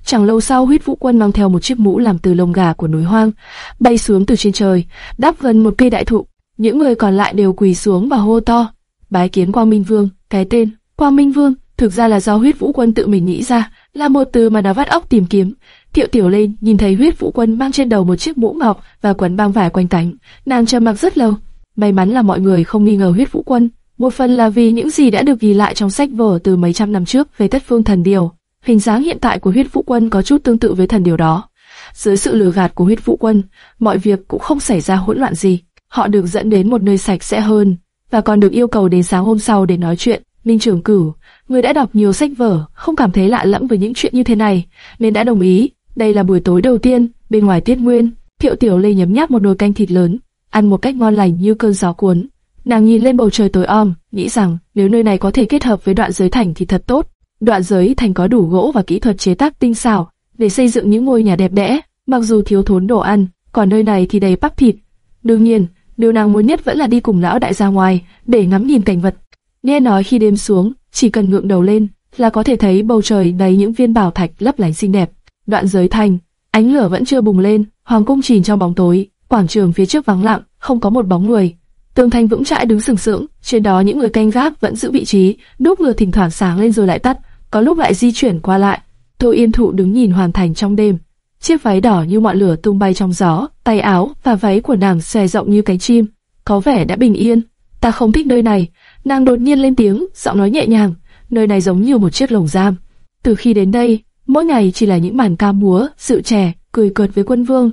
Chẳng lâu sau huyết vũ quân mang theo một chiếc mũ làm từ lông gà của núi hoang, bay xuống từ trên trời, đáp gần một cây đại thụ. Những người còn lại đều quỳ xuống và hô to. Bái kiến Quang Minh Vương, cái tên Quang Minh Vương thực ra là do huyết vũ quân tự mình nghĩ ra, là một từ mà nó vắt óc tìm kiếm. Thiệu Tiểu lên nhìn thấy huyết vũ quân mang trên đầu một chiếc mũ ngọc và quấn băng vải quanh cánh, nàng trầm mặc rất lâu. May mắn là mọi người không nghi ngờ huyết vũ quân, một phần là vì những gì đã được ghi lại trong sách vở từ mấy trăm năm trước về tất phương thần điều. Hình dáng hiện tại của huyết vũ quân có chút tương tự với thần điều đó. Dưới sự lừa gạt của huyết vũ quân, mọi việc cũng không xảy ra hỗn loạn gì. Họ được dẫn đến một nơi sạch sẽ hơn, và còn được yêu cầu đến sáng hôm sau để nói chuyện. Minh trưởng Cửu, người đã đọc nhiều sách vở, không cảm thấy lạ lẫm với những chuyện như thế này, nên đã đồng ý. Đây là buổi tối đầu tiên, bên ngoài tiết nguyên, Thiệu Tiểu Lê nhấm nháp một nồi canh thịt lớn, ăn một cách ngon lành như cơn gió cuốn. Nàng nhìn lên bầu trời tối om, nghĩ rằng nếu nơi này có thể kết hợp với đoạn giới thành thì thật tốt. Đoạn giới thành có đủ gỗ và kỹ thuật chế tác tinh xảo để xây dựng những ngôi nhà đẹp đẽ, mặc dù thiếu thốn đồ ăn, còn nơi này thì đầy bắp thịt. Đương nhiên, điều nàng muốn nhất vẫn là đi cùng lão đại ra ngoài để ngắm nhìn cảnh vật. Nghe nói khi đêm xuống, chỉ cần ngượng đầu lên là có thể thấy bầu trời đầy những viên bảo thạch lấp lánh xinh đẹp. Đoạn giới thành, ánh lửa vẫn chưa bùng lên, hoàng cung chìm trong bóng tối, quảng trường phía trước vắng lặng, không có một bóng người. Tường thành vững chãi đứng sừng sững, trên đó những người canh gác vẫn giữ vị trí, đúc lửa thỉnh thoảng sáng lên rồi lại tắt, có lúc lại di chuyển qua lại. Tô Yên Thụ đứng nhìn hoàn thành trong đêm, chiếc váy đỏ như ngọn lửa tung bay trong gió, tay áo và váy của nàng xòe rộng như cánh chim, có vẻ đã bình yên. Ta không thích nơi này. Nàng đột nhiên lên tiếng, giọng nói nhẹ nhàng. Nơi này giống như một chiếc lồng giam. Từ khi đến đây, mỗi ngày chỉ là những màn ca múa, sự trẻ, cười cợt với quân vương.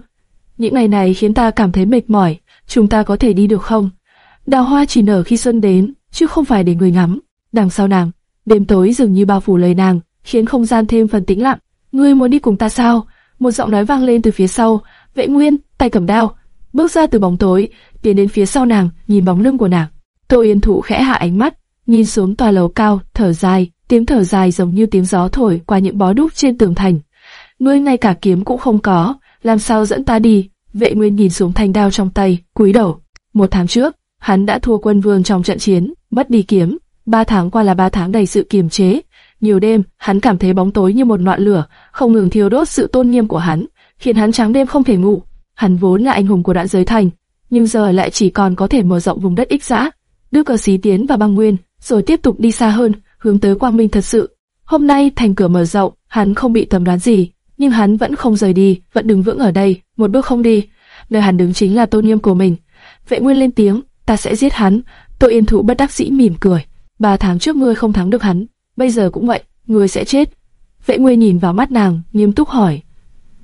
Những ngày này khiến ta cảm thấy mệt mỏi, chúng ta có thể đi được không? Đào hoa chỉ nở khi xuân đến, chứ không phải để người ngắm. Đằng sau nàng, đêm tối dường như bao phủ lời nàng, khiến không gian thêm phần tĩnh lặng. Ngươi muốn đi cùng ta sao? Một giọng nói vang lên từ phía sau. Vệ Nguyên, tay cầm đao, bước ra từ bóng tối, tiến đến phía sau nàng, nhìn bóng lưng của nàng. Tô Yên Thụ khẽ hạ ánh mắt, nhìn xuống tòa lầu cao, thở dài, tiếng thở dài giống như tiếng gió thổi qua những bó đúc trên tường thành. Ngươi ngay cả kiếm cũng không có, làm sao dẫn ta đi? Vệ Nguyên nhìn xuống thanh đao trong tay, cúi đầu. Một tháng trước, hắn đã thua quân vương trong trận chiến, mất đi kiếm. Ba tháng qua là ba tháng đầy sự kiềm chế. Nhiều đêm, hắn cảm thấy bóng tối như một ngọn lửa, không ngừng thiêu đốt sự tôn nghiêm của hắn, khiến hắn trắng đêm không thể ngủ. Hắn vốn là anh hùng của đoạn giới thành, nhưng giờ lại chỉ còn có thể mở rộng vùng đất ích dã, đưa cờ xí tiến vào băng nguyên, rồi tiếp tục đi xa hơn, hướng tới quang minh thật sự. Hôm nay thành cửa mở rộng, hắn không bị tầm đoán gì, nhưng hắn vẫn không rời đi, vẫn đứng vững ở đây, một bước không đi. Nơi hắn đứng chính là tôn nghiêm của mình. Vệ Nguyên lên tiếng, ta sẽ giết hắn. Tô Yên Thụ bất đắc dĩ mỉm cười. Ba tháng trước ngươi không thắng được hắn, bây giờ cũng vậy, ngươi sẽ chết. Vệ Nguyên nhìn vào mắt nàng, nghiêm túc hỏi,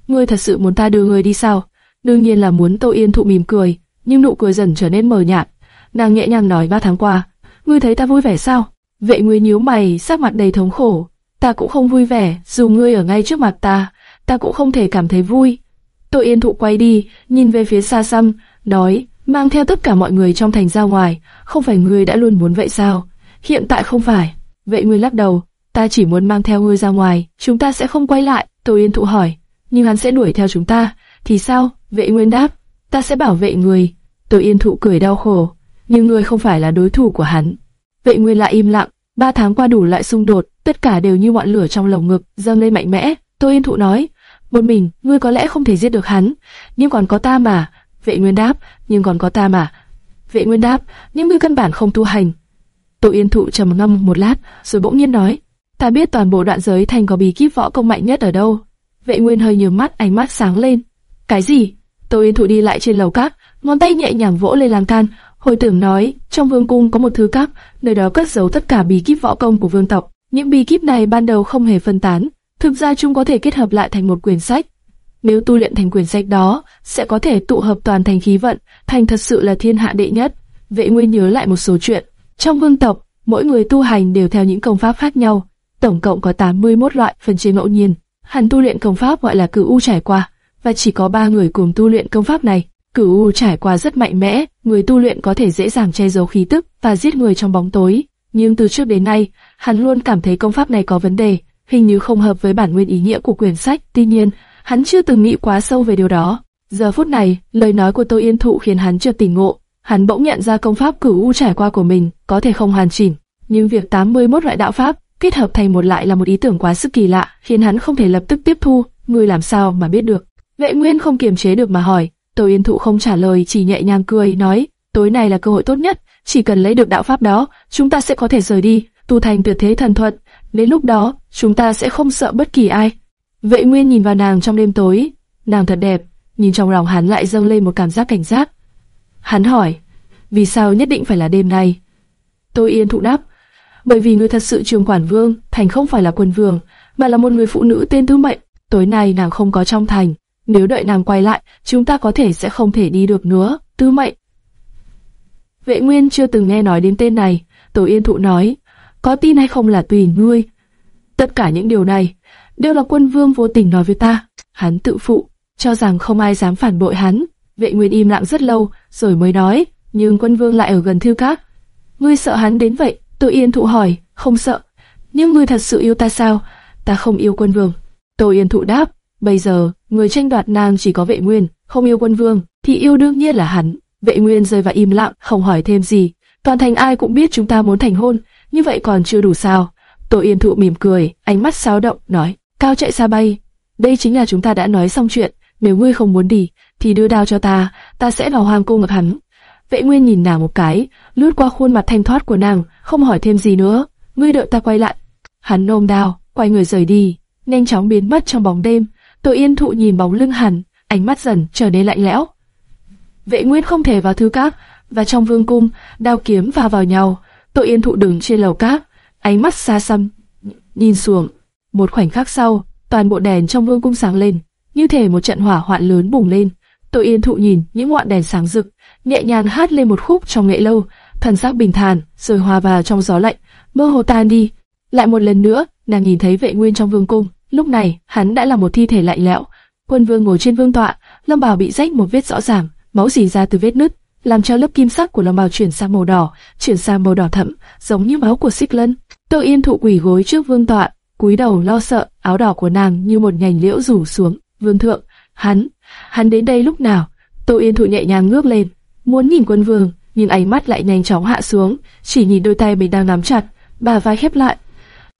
ngươi thật sự muốn ta đưa ngươi đi sao? Đương nhiên là muốn Tô Yên Thụ mỉm cười, nhưng nụ cười dần trở nên mờ nhạt. Nàng nhẹ nhàng nói ba tháng qua, ngươi thấy ta vui vẻ sao? Vệ Nguyên nhíu mày, sắc mặt đầy thống khổ. Ta cũng không vui vẻ, dù ngươi ở ngay trước mặt ta, ta cũng không thể cảm thấy vui. Tô Yên Thụ quay đi, nhìn về phía xa xăm, nói, mang theo tất cả mọi người trong thành ra ngoài, không phải ngươi đã luôn muốn vậy sao? Hiện tại không phải. Vệ Nguyên lắc đầu, ta chỉ muốn mang theo ngươi ra ngoài, chúng ta sẽ không quay lại. Tô Yên Thụ hỏi, nhưng hắn sẽ đuổi theo chúng ta, thì sao? Vệ Nguyên đáp, ta sẽ bảo vệ người. Tô Yên Thụ cười đau khổ, nhưng ngươi không phải là đối thủ của hắn. Vệ Nguyên lại im lặng, ba tháng qua đủ lại xung đột, tất cả đều như ngọn lửa trong lồng ngực, dâng lên mạnh mẽ. Tô Yên Thụ nói, một mình, ngươi có lẽ không thể giết được hắn, nhưng còn có ta mà. Vệ Nguyên đáp, nhưng còn có ta mà. Vệ Nguyên đáp, nhưng ngươi căn bản không tu hành. Tô Yên Thụ trầm ngâm một lát, rồi bỗng nhiên nói, ta biết toàn bộ đoạn giới thành có bí kíp võ công mạnh nhất ở đâu. Vệ Nguyên hơi nhướng mắt, ánh mắt sáng lên. Cái gì? Tô Yên Thụ đi lại trên lầu các, ngón tay nhẹ nhàng vỗ lên lan can, hồi tưởng nói, trong vương cung có một thứ các, nơi đó cất giấu tất cả bí kíp võ công của vương tộc. Những bí kíp này ban đầu không hề phân tán, thực ra chúng có thể kết hợp lại thành một quyển sách. Nếu tu luyện thành quyển sách đó, sẽ có thể tụ hợp toàn thành khí vận, thành thật sự là thiên hạ đệ nhất. Vệ Nguyên nhớ lại một số chuyện. Trong vương tộc, mỗi người tu hành đều theo những công pháp khác nhau, tổng cộng có 81 loại phần chia ngẫu nhiên. Hắn tu luyện công pháp gọi là cửu u trải qua, và chỉ có ba người cùng tu luyện công pháp này. Cửu u trải qua rất mạnh mẽ, người tu luyện có thể dễ dàng che giấu khí tức và giết người trong bóng tối. Nhưng từ trước đến nay, hắn luôn cảm thấy công pháp này có vấn đề, hình như không hợp với bản nguyên ý nghĩa của quyển sách. Tuy nhiên, hắn chưa từng nghĩ quá sâu về điều đó. Giờ phút này, lời nói của Tô Yên Thụ khiến hắn chưa tỉnh ngộ. Hắn bỗng nhận ra công pháp cửu u trải qua của mình có thể không hoàn chỉnh, nhưng việc 81 loại đạo pháp kết hợp thành một lại là một ý tưởng quá sức kỳ lạ, khiến hắn không thể lập tức tiếp thu. Ngươi làm sao mà biết được? Vệ Nguyên không kiềm chế được mà hỏi. Tô Yên Thụ không trả lời, chỉ nhẹ nhàng cười, nói: tối nay là cơ hội tốt nhất, chỉ cần lấy được đạo pháp đó, chúng ta sẽ có thể rời đi, tu thành tuyệt thế thần thuật. Đến lúc đó, chúng ta sẽ không sợ bất kỳ ai. Vệ Nguyên nhìn vào nàng trong đêm tối, nàng thật đẹp, nhìn trong lòng hắn lại dâng lên một cảm giác cảnh giác. Hắn hỏi, vì sao nhất định phải là đêm nay? Tôi yên thụ đáp, bởi vì người thật sự trường quản vương, thành không phải là quân vương, mà là một người phụ nữ tên Tư Mệnh. Tối nay nàng không có trong thành, nếu đợi nàng quay lại, chúng ta có thể sẽ không thể đi được nữa. Tư Mệnh. Vệ Nguyên chưa từng nghe nói đến tên này, Tổ Yên Thụ nói, có tin hay không là tùy ngươi. Tất cả những điều này đều là quân vương vô tình nói với ta. Hắn tự phụ, cho rằng không ai dám phản bội hắn. Vệ Nguyên im lặng rất lâu, rồi mới nói, nhưng quân vương lại ở gần Thư Các. Ngươi sợ hắn đến vậy? Tô Yên Thụ hỏi, không sợ. Nhưng ngươi thật sự yêu ta sao? Ta không yêu quân vương. Tô Yên Thụ đáp, bây giờ, người tranh đoạt nàng chỉ có vệ nguyên, không yêu quân vương, thì yêu đương nhiên là hắn. Vệ nguyên rơi vào im lặng, không hỏi thêm gì. Toàn thành ai cũng biết chúng ta muốn thành hôn, như vậy còn chưa đủ sao? Tô Yên Thụ mỉm cười, ánh mắt sao động, nói, cao chạy xa bay. Đây chính là chúng ta đã nói xong chuyện, nếu ngươi không muốn đi, thì đưa đao cho ta, ta sẽ vào hoàng cung gặp hắn. Vệ Nguyên nhìn nàng một cái, lướt qua khuôn mặt thanh thoát của nàng, không hỏi thêm gì nữa. Ngươi đợi ta quay lại. Hắn ôm đao, quay người rời đi, nhanh chóng biến mất trong bóng đêm. Tô Yên Thụ nhìn bóng lưng hắn, ánh mắt dần trở nên lạnh lẽo. Vệ Nguyên không thể vào thư các, và trong vương cung, đao kiếm va vào nhau. Tô Yên Thụ đứng trên lầu các, ánh mắt xa xăm, nhìn xuống. Một khoảnh khắc sau, toàn bộ đèn trong vương cung sáng lên, như thể một trận hỏa hoạn lớn bùng lên. Tô Yên Thụ nhìn những ngọn đèn sáng rực, nhẹ nhàng hát lên một khúc trong nghệ lâu, thần sắc bình thản, rồi hòa vào trong gió lạnh, mơ hồ tan đi. Lại một lần nữa, nàng nhìn thấy vệ nguyên trong vương cung, lúc này hắn đã là một thi thể lạnh lẽo. Quân vương ngồi trên vương tọa, lâm bào bị rách một vết rõ ràng, máu rỉ ra từ vết nứt, làm cho lớp kim sắc của lâm bào chuyển sang màu đỏ, chuyển sang màu đỏ thẫm, giống như máu của xích lân. Tô Yên Thụ quỳ gối trước vương tọa, cúi đầu lo sợ, áo đỏ của nàng như một nhành liễu rủ xuống. Vương thượng, hắn, hắn đến đây lúc nào? Tô Yên Thụ nhẹ nhàng ngước lên, muốn nhìn quân vương, nhưng ánh mắt lại nhanh chóng hạ xuống, chỉ nhìn đôi tay mình đang nắm chặt, bà vai khép lại.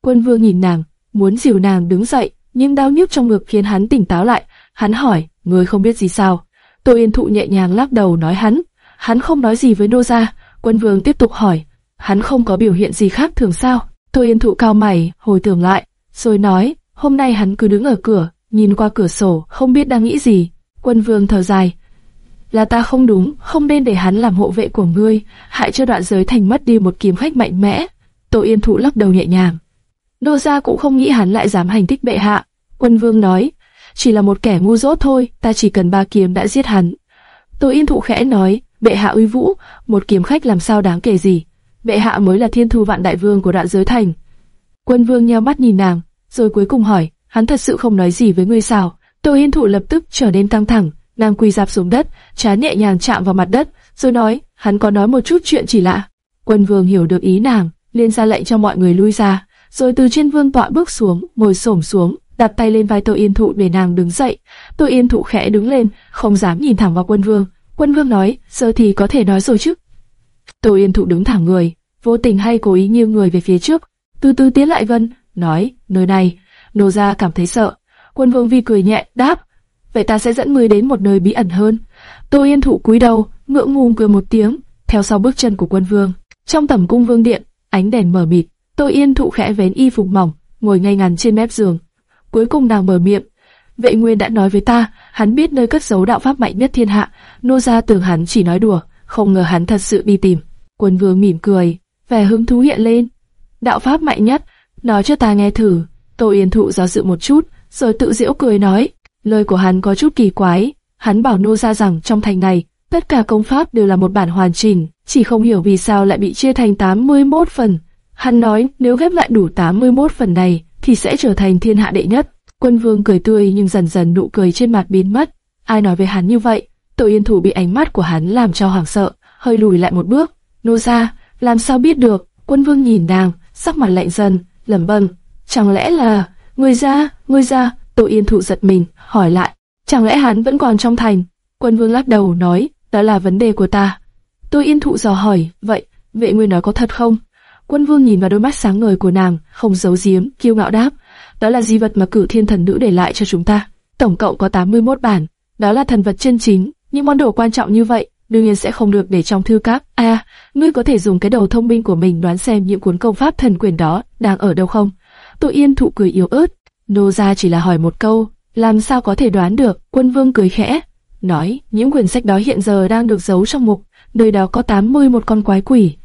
Quân vương nhìn nàng, muốn dìu nàng đứng dậy, nhưng đau nhức trong ngực khiến hắn tỉnh táo lại. Hắn hỏi, người không biết gì sao? Tô Yên Thụ nhẹ nhàng lắc đầu nói hắn, hắn không nói gì với nô gia. Quân vương tiếp tục hỏi, hắn không có biểu hiện gì khác thường sao? Tô Yên Thụ cao mày, hồi tưởng lại, rồi nói, hôm nay hắn cứ đứng ở cửa, nhìn qua cửa sổ, không biết đang nghĩ gì. Quân vương thở dài, là ta không đúng, không nên để hắn làm hộ vệ của ngươi, hại cho đoạn giới thành mất đi một kiếm khách mạnh mẽ. Tô Yên Thụ lắc đầu nhẹ nhàng. Đô gia cũng không nghĩ hắn lại dám hành thích bệ hạ. Quân vương nói, chỉ là một kẻ ngu dốt thôi, ta chỉ cần ba kiếm đã giết hắn. Tô Yên Thụ khẽ nói, bệ hạ uy vũ, một kiếm khách làm sao đáng kể gì. Bệ hạ mới là thiên thu vạn đại vương của đoạn giới thành. Quân vương nheo mắt nhìn nàng, rồi cuối cùng hỏi, hắn thật sự không nói gì với ngươi sao? Tô Yên Thụ lập tức trở nên căng thẳng, nàng quỳ dạp xuống đất, chán nhẹ nhàng chạm vào mặt đất, rồi nói, hắn có nói một chút chuyện chỉ lạ. Quân vương hiểu được ý nàng, liền ra lệnh cho mọi người lui ra, rồi từ trên vương tọa bước xuống, ngồi xổm xuống, đặt tay lên vai Tô Yên Thụ để nàng đứng dậy. Tô Yên Thụ khẽ đứng lên, không dám nhìn thẳng vào quân vương. Quân vương nói, giờ thì có thể nói rồi chứ. Tô Yên Thụ đứng thẳng người, vô tình hay cố ý nghiêng người về phía trước, từ từ tiến lại vân, nói, nơi này, nô gia cảm thấy sợ. Quân vương vi cười nhẹ, đáp, vậy ta sẽ dẫn ngươi đến một nơi bí ẩn hơn. Tô Yên Thụ cúi đầu, ngưỡng ngùng cười một tiếng, theo sau bước chân của quân vương. Trong tẩm cung vương điện, ánh đèn mờ mịt, Tô Yên Thụ khẽ vén y phục mỏng, ngồi ngay ngắn trên mép giường. Cuối cùng nàng mở miệng, Vệ Nguyên đã nói với ta, hắn biết nơi cất giấu đạo pháp mạnh nhất thiên hạ, nô gia tưởng hắn chỉ nói đùa, không ngờ hắn thật sự đi tìm. Quân vương mỉm cười, vẻ hứng thú hiện lên. Đạo pháp mạnh nhất, nói cho ta nghe thử. Tô Yên Thụ do dự một chút, rồi tự giễu cười nói, lời của hắn có chút kỳ quái. Hắn bảo nô gia rằng trong thành này, tất cả công pháp đều là một bản hoàn chỉnh, chỉ không hiểu vì sao lại bị chia thành 81 phần. Hắn nói nếu ghép lại đủ 81 phần này, thì sẽ trở thành thiên hạ đệ nhất. Quân vương cười tươi nhưng dần dần nụ cười trên mặt biến mất. Ai nói với hắn như vậy? Tổ yên thủ bị ánh mắt của hắn làm cho hoảng sợ, hơi lùi lại một bước. Nô gia, làm sao biết được? Quân vương nhìn nàng, sắc mặt lạnh dần, lẩm bẩm, chẳng lẽ là người ra, người ra? Tô yên thụ giật mình, hỏi lại, chẳng lẽ hắn vẫn còn trong thành? Quân vương lắc đầu nói, đó là vấn đề của ta. Tôi yên thụ dò hỏi, vậy, vệ nguyên nói có thật không? Quân vương nhìn vào đôi mắt sáng ngời của nàng, không giấu giếm, kiêu ngạo đáp, đó là di vật mà cử thiên thần nữ để lại cho chúng ta. Tổng cộng có 81 bản, đó là thần vật chân chính, những món đồ quan trọng như vậy, đương nhiên sẽ không được để trong thư các. À, ngươi có thể dùng cái đầu thông minh của mình đoán xem những cuốn công pháp thần quyền đó đang ở đâu không? Tô Yên thụ cười yếu ớt, nô gia chỉ là hỏi một câu, làm sao có thể đoán được? Quân vương cười khẽ, nói, những quyển sách đó hiện giờ đang được giấu trong mục, nơi đó có 81 con quái quỷ.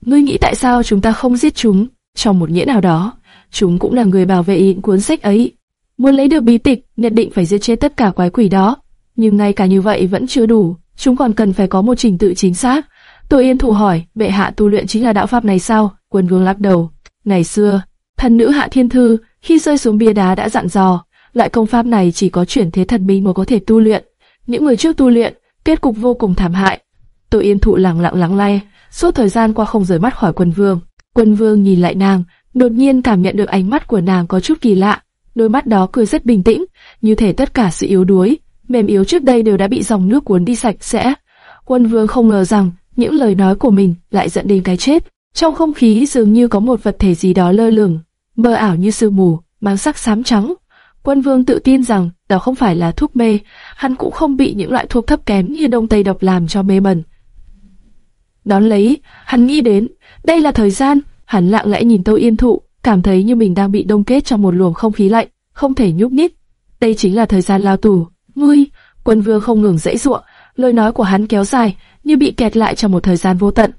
Ngươi nghĩ tại sao chúng ta không giết chúng? Trong một nghĩa nào đó, chúng cũng là người bảo vệ cuốn sách ấy. Muốn lấy được bí tịch, nhất định phải giết chết tất cả quái quỷ đó. Nhưng ngay cả như vậy vẫn chưa đủ, chúng còn cần phải có một trình tự chính xác. Tô Yên Thụ hỏi, bệ hạ tu luyện chính là đạo pháp này sao? Quân vương lắc đầu. Ngày xưa, thần nữ Hạ Thiên Thư khi rơi xuống bia đá đã dặn dò, loại công pháp này chỉ có chuyển thế thần minh mới có thể tu luyện. Những người trước tu luyện, kết cục vô cùng thảm hại. Tô Yên Thụ lặng lặng lắng lay, suốt thời gian qua không rời mắt khỏi quân vương. Quân vương nhìn lại nàng, đột nhiên cảm nhận được ánh mắt của nàng có chút kỳ lạ. Đôi mắt đó cười rất bình tĩnh, như thể tất cả sự yếu đuối, mềm yếu trước đây đều đã bị dòng nước cuốn đi sạch sẽ. Quân vương không ngờ rằng những lời nói của mình lại dẫn đến cái chết. Trong không khí dường như có một vật thể gì đó lơ lửng, mơ ảo như sương mù, mang sắc xám trắng. Quân vương tự tin rằng đó không phải là thuốc mê, hắn cũng không bị những loại thuốc thấp kém như đông tây độc làm cho mê mẩn. Đón lấy, hắn nghĩ đến, đây là thời gian, hắn lặng lẽ nhìn Tâu Yên Thụ, cảm thấy như mình đang bị đông kết trong một luồng không khí lạnh, không thể nhúc nhích. Đây chính là thời gian lao tù. Ngươi, quân vương không ngừng dãy ruộng, lời nói của hắn kéo dài, như bị kẹt lại trong một thời gian vô tận.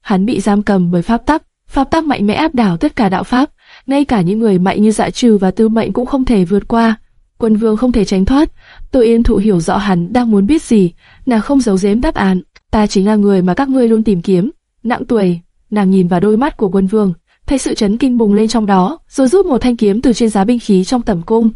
Hắn bị giam cầm bởi pháp tắc, pháp tắc mạnh mẽ áp đảo tất cả đạo pháp, ngay cả những người mạnh như Dạ Trừ và Tư Mệnh cũng không thể vượt qua. Quân Vương không thể tránh thoát. Tô Yên Thụ hiểu rõ hắn đang muốn biết gì, nàng không giấu giếm đáp án. Ta chính là người mà các ngươi luôn tìm kiếm. Nặng tuổi, nàng nhìn vào đôi mắt của Quân Vương, thấy sự chấn kinh bùng lên trong đó, rồi rút một thanh kiếm từ trên giá binh khí trong tầm cung.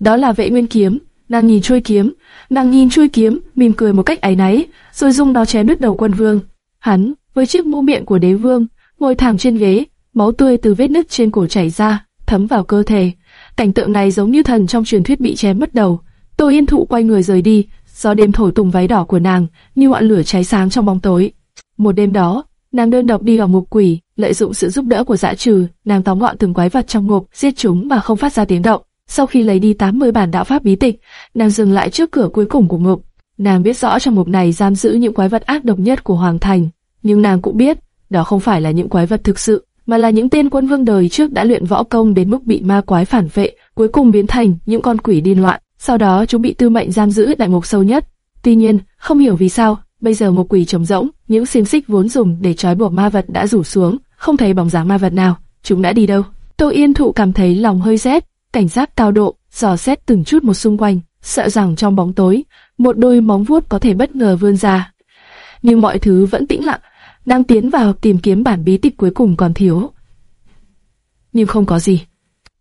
Đó là vệ nguyên kiếm. Nàng nhìn chui kiếm, nàng nhìn chui kiếm, mỉm cười một cách áy náy, rồi dùng đó chém đứt đầu Quân Vương. Hắn, với chiếc mũ miệng của đế vương, ngồi thẳng trên ghế, máu tươi từ vết nứt trên cổ chảy ra, thấm vào cơ thể. Cảnh tượng này giống như thần trong truyền thuyết bị chém mất đầu. Tô Yên Thụ quay người rời đi, gió đêm thổi tung váy đỏ của nàng như ngọn lửa cháy sáng trong bóng tối. Một đêm đó, nàng đơn độc đi vào ngục quỷ, lợi dụng sự giúp đỡ của dã trừ, nàng tóm gọn từng quái vật trong ngục, giết chúng mà không phát ra tiếng động. Sau khi lấy đi 80 bản đạo pháp bí tịch, nàng dừng lại trước cửa cuối cùng của ngục. Nàng biết rõ trong ngục này giam giữ những quái vật ác độc nhất của hoàng thành, nhưng nàng cũng biết đó không phải là những quái vật thực sự, mà là những tên quân vương đời trước đã luyện võ công đến mức bị ma quái phản vệ, cuối cùng biến thành những con quỷ điên loạn. Sau đó chúng bị tư mệnh giam giữ đại ngục sâu nhất. Tuy nhiên, không hiểu vì sao, bây giờ một quỷ trống rỗng, những xiềng xích vốn dùng để trói buộc ma vật đã rủ xuống, không thấy bóng dáng ma vật nào. Chúng đã đi đâu? Tô Yên Thụ cảm thấy lòng hơi rét, cảnh giác cao độ, dò xét từng chút một xung quanh, sợ rằng trong bóng tối, một đôi móng vuốt có thể bất ngờ vươn ra. Nhưng mọi thứ vẫn tĩnh lặng, đang tiến vào tìm kiếm bản bí tịch cuối cùng còn thiếu. Nhưng không có gì.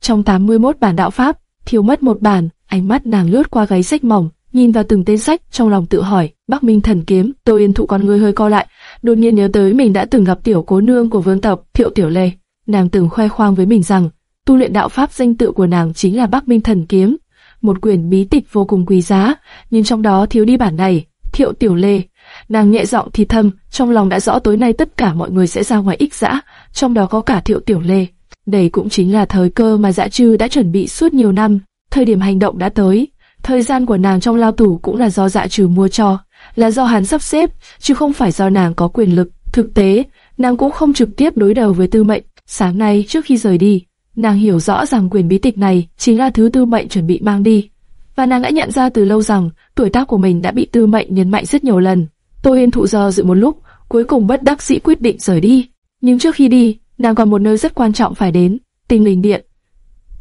Trong 81 bản đạo pháp, thiếu mất một bản, ánh mắt nàng lướt qua gáy sách mỏng, nhìn vào từng tên sách, trong lòng tự hỏi, Bắc Minh thần kiếm, Tô Yên Thụ con người hơi co lại, đột nhiên nhớ tới mình đã từng gặp tiểu cố nương của vương tộc, Thiệu Tiểu Lê. Nàng từng khoe khoang với mình rằng, tu luyện đạo pháp danh tự của nàng chính là Bắc Minh thần kiếm, một quyển bí tịch vô cùng quý giá, nhưng trong đó thiếu đi bản này, Thiệu Tiểu Lê Nàng nhẹ giọng thì thầm, trong lòng đã rõ tối nay tất cả mọi người sẽ ra ngoài ích dã, trong đó có cả Thiệu Tiểu Lê. Đây cũng chính là thời cơ mà Dã Trư đã chuẩn bị suốt nhiều năm, thời điểm hành động đã tới. Thời gian của nàng trong lao tù cũng là do Dã Trừ mua cho, là do hắn sắp xếp, chứ không phải do nàng có quyền lực. Thực tế, nàng cũng không trực tiếp đối đầu với Tư Mệnh. Sáng nay trước khi rời đi, nàng hiểu rõ rằng quyền bí tịch này chính là thứ Tư Mệnh chuẩn bị mang đi, và nàng đã nhận ra từ lâu rằng tuổi tác của mình đã bị Tư Mệnh nhấn mạnh rất nhiều lần. Tô Yên thụ do dự một lúc, cuối cùng bất đắc dĩ quyết định rời đi. Nhưng trước khi đi, nàng còn một nơi rất quan trọng phải đến, tinh linh điện.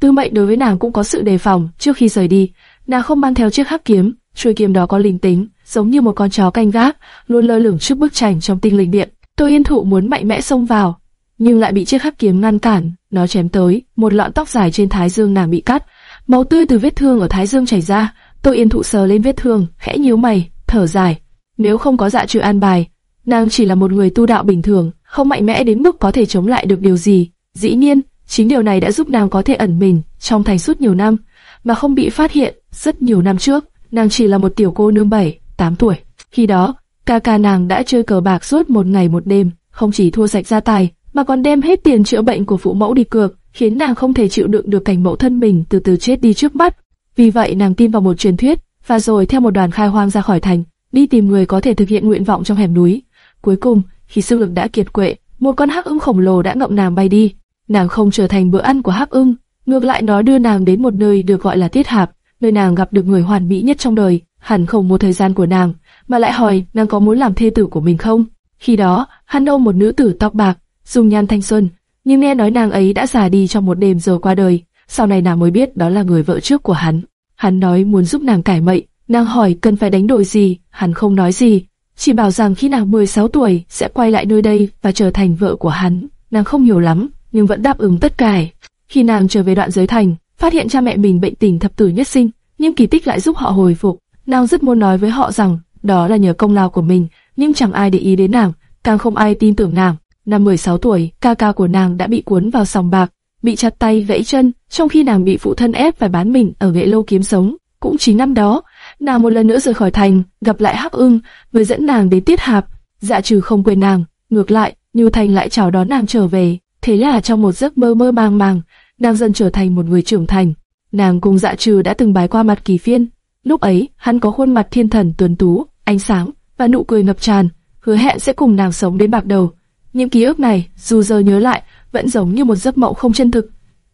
Tư mệnh đối với nàng cũng có sự đề phòng, trước khi rời đi, nàng không mang theo chiếc hắc kiếm, chuôi kiếm đó có linh tính, giống như một con chó canh gác, luôn lơ lửng trước bức tranh trong tinh linh điện. Tô Yên Thụ muốn mạnh mẽ xông vào, nhưng lại bị chiếc hắc kiếm ngăn cản, nó chém tới, một lọn tóc dài trên thái dương nàng bị cắt, máu tươi từ vết thương ở thái dương chảy ra. Tô Yên Thụ sờ lên vết thương, khẽ nhíu mày, thở dài, nếu không có dạ trừ an bài, nàng chỉ là một người tu đạo bình thường, không mạnh mẽ đến mức có thể chống lại được điều gì. Dĩ nhiên, chính điều này đã giúp nàng có thể ẩn mình trong thành suốt nhiều năm, mà không bị phát hiện. Rất nhiều năm trước, nàng chỉ là một tiểu cô nương 7, 8 tuổi. Khi đó, ca ca nàng đã chơi cờ bạc suốt một ngày một đêm, không chỉ thua sạch gia tài, mà còn đem hết tiền chữa bệnh của phụ mẫu đi cược, khiến nàng không thể chịu đựng được cảnh mẫu thân mình từ từ chết đi trước mắt. Vì vậy nàng tin vào một truyền thuyết, và rồi theo một đoàn khai hoang ra khỏi thành, đi tìm người có thể thực hiện nguyện vọng trong hẻm núi. Cuối cùng, khi sức lực đã kiệt quệ, một con hắc ưng khổng lồ đã ngậm nàng bay đi. Nàng không trở thành bữa ăn của hắc ưng, ngược lại nó đưa nàng đến một nơi được gọi là Tiết Hạp, nơi nàng gặp được người hoàn mỹ nhất trong đời. Hẳn không một thời gian của nàng, mà lại hỏi nàng có muốn làm thê tử của mình không. Khi đó, hắn ôm một nữ tử tóc bạc, dùng nhan thanh xuân, nhưng nghe nói nàng ấy đã già đi trong một đêm rồi qua đời. Sau này nàng mới biết đó là người vợ trước của hắn. Hắn nói muốn giúp nàng cải mệnh, Nàng hỏi cần phải đánh đổi gì, hắn không nói gì, chỉ bảo rằng khi nàng 16 tuổi sẽ quay lại nơi đây và trở thành vợ của hắn. Nàng không hiểu lắm, nhưng vẫn đáp ứng tất cả. Khi nàng trở về đoạn giới thành, phát hiện cha mẹ mình bệnh tình thập tử nhất sinh, nhưng kỳ tích lại giúp họ hồi phục. Nàng rất muốn nói với họ rằng đó là nhờ công lao của mình, nhưng chẳng ai để ý đến nàng, càng không ai tin tưởng nàng. Năm 16 tuổi, ca ca của nàng đã bị cuốn vào sòng bạc, bị chặt tay gãy chân, trong khi nàng bị phụ thân ép phải bán mình ở nghệ lâu kiếm sống. Cũng chính năm đó, nàng một lần nữa rời khỏi thành, gặp lại Hắc Ưng, người dẫn nàng đến Tiết Hạp. Dạ trừ không quên nàng, ngược lại, Như Thành lại chào đón nàng trở về. Thế là trong một giấc mơ mơ màng màng, nàng dần trở thành một người trưởng thành. Nàng cùng Dạ trừ đã từng bái qua mặt kỳ phiên. Lúc ấy, hắn có khuôn mặt thiên thần tuấn tú, ánh sáng và nụ cười ngập tràn, hứa hẹn sẽ cùng nàng sống đến bạc đầu. Những ký ức này, dù giờ nhớ lại, vẫn giống như một giấc mộng không chân thực.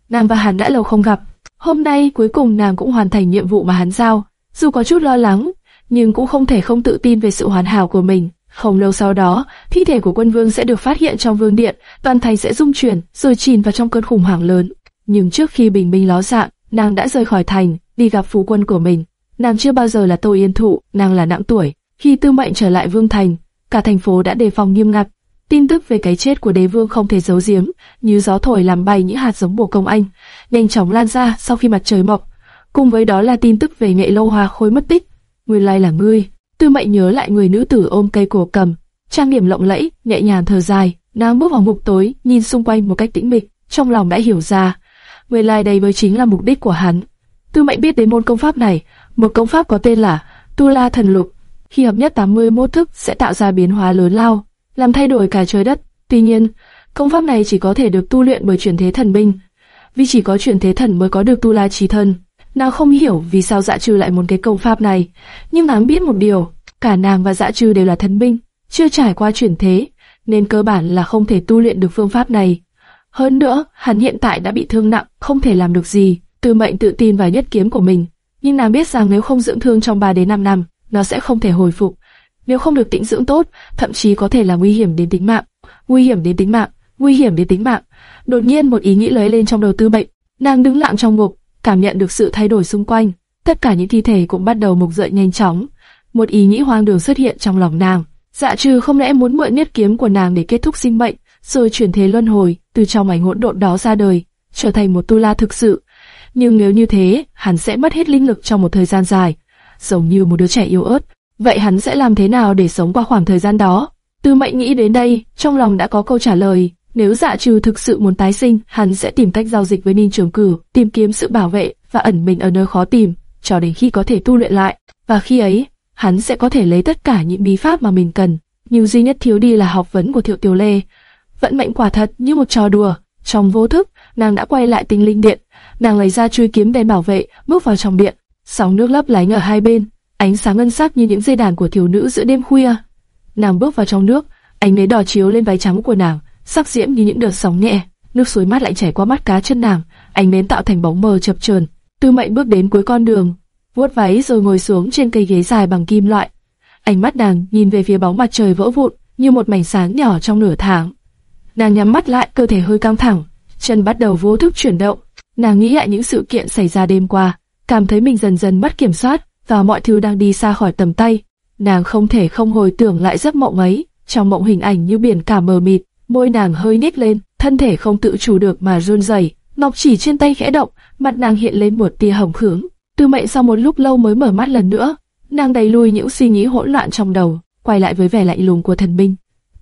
Nàng và hắn đã lâu không gặp. Hôm nay cuối cùng nàng cũng hoàn thành nhiệm vụ mà hắn giao. Dù có chút lo lắng, nhưng cũng không thể không tự tin về sự hoàn hảo của mình. Không lâu sau đó, thi thể của quân vương sẽ được phát hiện trong vương điện, toàn thành sẽ rung chuyển, rồi chìm vào trong cơn khủng hoảng lớn. Nhưng trước khi bình minh ló dạng, nàng đã rời khỏi thành, đi gặp phú quân của mình. Nàng chưa bao giờ là Tô Yên Thụ, nàng là nặng tuổi. Khi Tư Mệnh trở lại vương thành, cả thành phố đã đề phòng nghiêm ngặt. Tin tức về cái chết của đế vương không thể giấu giếm, như gió thổi làm bay những hạt giống bổ công anh, nhanh chóng lan ra sau khi mặt trời mọc. Cùng với đó là tin tức về nghệ lâu hoa khôi mất tích. Nguyên lai là ngươi. Tư Mệnh nhớ lại người nữ tử ôm cây cổ cầm, trang điểm lộng lẫy, nhẹ nhàng thở dài, nàng bước vào ngục tối, nhìn xung quanh một cách tĩnh mịch, trong lòng đã hiểu ra, nguyên lai đây mới chính là mục đích của hắn. Tư Mệnh biết đến môn công pháp này, một công pháp có tên là Tu La Thần Lục, khi hợp nhất 81 thức sẽ tạo ra biến hóa lớn lao, làm thay đổi cả trời đất. Tuy nhiên, công pháp này chỉ có thể được tu luyện bởi chuyển thế thần binh, vì chỉ có chuyển thế thần mới có được Tu La Chí Thân. Nàng không hiểu vì sao Dạ Trừ lại muốn cái công pháp này, nhưng nàng biết một điều, cả nàng và Dạ Trừ đều là thần binh, chưa trải qua chuyển thế, nên cơ bản là không thể tu luyện được phương pháp này. Hơn nữa, hắn hiện tại đã bị thương nặng, không thể làm được gì. Tư Mệnh tự tin vào nhất kiếm của mình, nhưng nàng biết rằng nếu không dưỡng thương trong 3 đến 5 năm, nó sẽ không thể hồi phục. Nếu không được tĩnh dưỡng tốt, thậm chí có thể là nguy hiểm đến tính mạng. Nguy hiểm đến tính mạng, nguy hiểm đến tính mạng. Đột nhiên một ý nghĩ lấy lên trong đầu Tư Mệnh, nàng đứng lặng trong ngục, cảm nhận được sự thay đổi xung quanh. Tất cả những thi thể cũng bắt đầu mục dậy nhanh chóng. Một ý nghĩ hoang đường xuất hiện trong lòng nàng. Dạ trừ không lẽ muốn mượn niết kiếm của nàng để kết thúc sinh mệnh, rồi chuyển thế luân hồi, từ trong mảnh hỗn độn đó ra đời, trở thành một tu la thực sự. Nhưng nếu như thế, hắn sẽ mất hết linh lực trong một thời gian dài, giống như một đứa trẻ yếu ớt. Vậy hắn sẽ làm thế nào để sống qua khoảng thời gian đó? Tư mệnh nghĩ đến đây, trong lòng đã có câu trả lời. Nếu dạ trừ thực sự muốn tái sinh, hắn sẽ tìm cách giao dịch với Ninh Trường Cử, tìm kiếm sự bảo vệ và ẩn mình ở nơi khó tìm, cho đến khi có thể tu luyện lại. Và khi ấy, hắn sẽ có thể lấy tất cả những bí pháp mà mình cần. Nhưng duy nhất thiếu đi là học vấn của Thiệu Tiểu Lê. Vận mệnh quả thật như một trò đùa. Trong vô thức, nàng đã quay lại tinh linh điện. Nàng lấy dạ ra chui kiếm đen bảo vệ, bước vào trong điện. Sóng nước lấp lánh ở hai bên, ánh sáng ngân sắc như những dây đàn của thiếu nữ giữa đêm khuya. Nàng bước vào trong nước, ánh nến đỏ chiếu lên váy trắng của nàng, sắc diễm như những đợt sóng nhẹ. Nước suối mát lạnh chảy qua mắt cá chân nàng, ánh nến tạo thành bóng mờ chập chờn. Tư Mệnh bước đến cuối con đường, vuốt váy rồi ngồi xuống trên cây ghế dài bằng kim loại. Ánh mắt nàng nhìn về phía bóng mặt trời vỡ vụn như một mảnh sáng nhỏ trong nửa tháng. Nàng nhắm mắt lại, cơ thể hơi căng thẳng, chân bắt đầu vô thức chuyển động. Nàng nghĩ lại những sự kiện xảy ra đêm qua, cảm thấy mình dần dần mất kiểm soát và mọi thứ đang đi xa khỏi tầm tay. Nàng không thể không hồi tưởng lại giấc mộng ấy, trong mộng hình ảnh như biển cả mờ mịt, môi nàng hơi nhếch lên, thân thể không tự chủ được mà run rẩy. Ngọc chỉ trên tay khẽ động, mặt nàng hiện lên một tia hồng hưởng. Tư Mệnh sau một lúc lâu mới mở mắt lần nữa, nàng đẩy lui những suy nghĩ hỗn loạn trong đầu, quay lại với vẻ lạnh lùng của thần binh.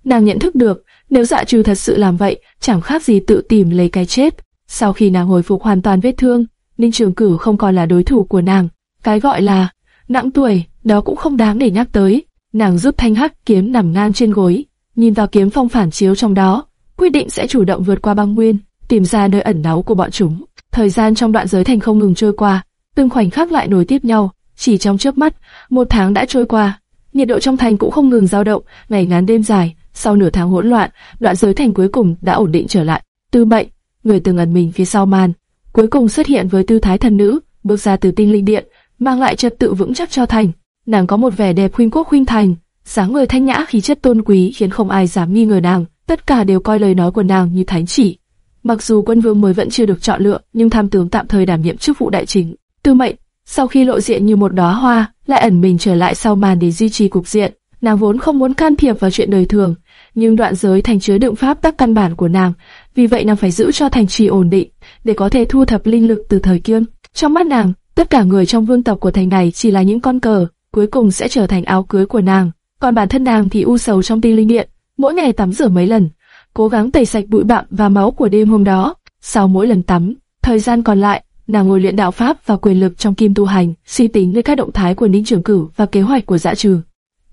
Nàng nhận thức được, nếu dạ trừ thật sự làm vậy, chẳng khác gì tự tìm lấy cái chết. Sau khi nàng hồi phục hoàn toàn vết thương, Ninh Trường Cửu không còn là đối thủ của nàng. Cái gọi là nặng tuổi, đó cũng không đáng để nhắc tới. Nàng giúp thanh hắc kiếm nằm ngang trên gối, nhìn vào kiếm phong phản chiếu trong đó, quyết định sẽ chủ động vượt qua băng nguyên, tìm ra nơi ẩn náu của bọn chúng. Thời gian trong đoạn giới thành không ngừng trôi qua, từng khoảnh khắc lại nối tiếp nhau, chỉ trong chớp mắt, một tháng đã trôi qua. Nhiệt độ trong thành cũng không ngừng dao động, ngày ngắn đêm dài. Sau nửa tháng hỗn loạn, đoạn giới thành cuối cùng đã ổn định trở lại. Tư Mệnh, người từng ẩn mình phía sau màn, cuối cùng xuất hiện với tư thái thần nữ, bước ra từ tinh linh điện, mang lại trật tự vững chắc cho thành. Nàng có một vẻ đẹp khuynh quốc khuynh thành, dáng người thanh nhã khí chất tôn quý khiến không ai dám nghi ngờ nàng. Tất cả đều coi lời nói của nàng như thánh chỉ. Mặc dù quân vương mới vẫn chưa được chọn lựa, nhưng tham tướng tạm thời đảm nhiệm chức vụ đại chính. Tư Mệnh, sau khi lộ diện như một đóa hoa, lại ẩn mình trở lại sau màn để duy trì cục diện. Nàng vốn không muốn can thiệp vào chuyện đời thường, nhưng đoạn giới thành chứa đựng pháp tắc căn bản của nàng, vì vậy nàng phải giữ cho thành trì ổn định, để có thể thu thập linh lực từ thời kiêm. Trong mắt nàng, tất cả người trong vương tộc của thành này chỉ là những con cờ, cuối cùng sẽ trở thành áo cưới của nàng. Còn bản thân nàng thì u sầu trong tinh linh điện, mỗi ngày tắm rửa mấy lần, cố gắng tẩy sạch bụi bặm và máu của đêm hôm đó. Sau mỗi lần tắm, thời gian còn lại, nàng ngồi luyện đạo pháp và quyền lực trong kim tu hành, suy tính về các động thái của Ninh Trường Cửu và kế hoạch của Dạ Trừ.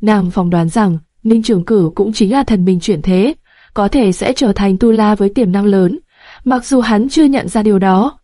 Nàng phỏng đoán rằng Ninh Trường Cửu cũng chính là thần mình chuyển thế, có thể sẽ trở thành tu la với tiềm năng lớn, mặc dù hắn chưa nhận ra điều đó.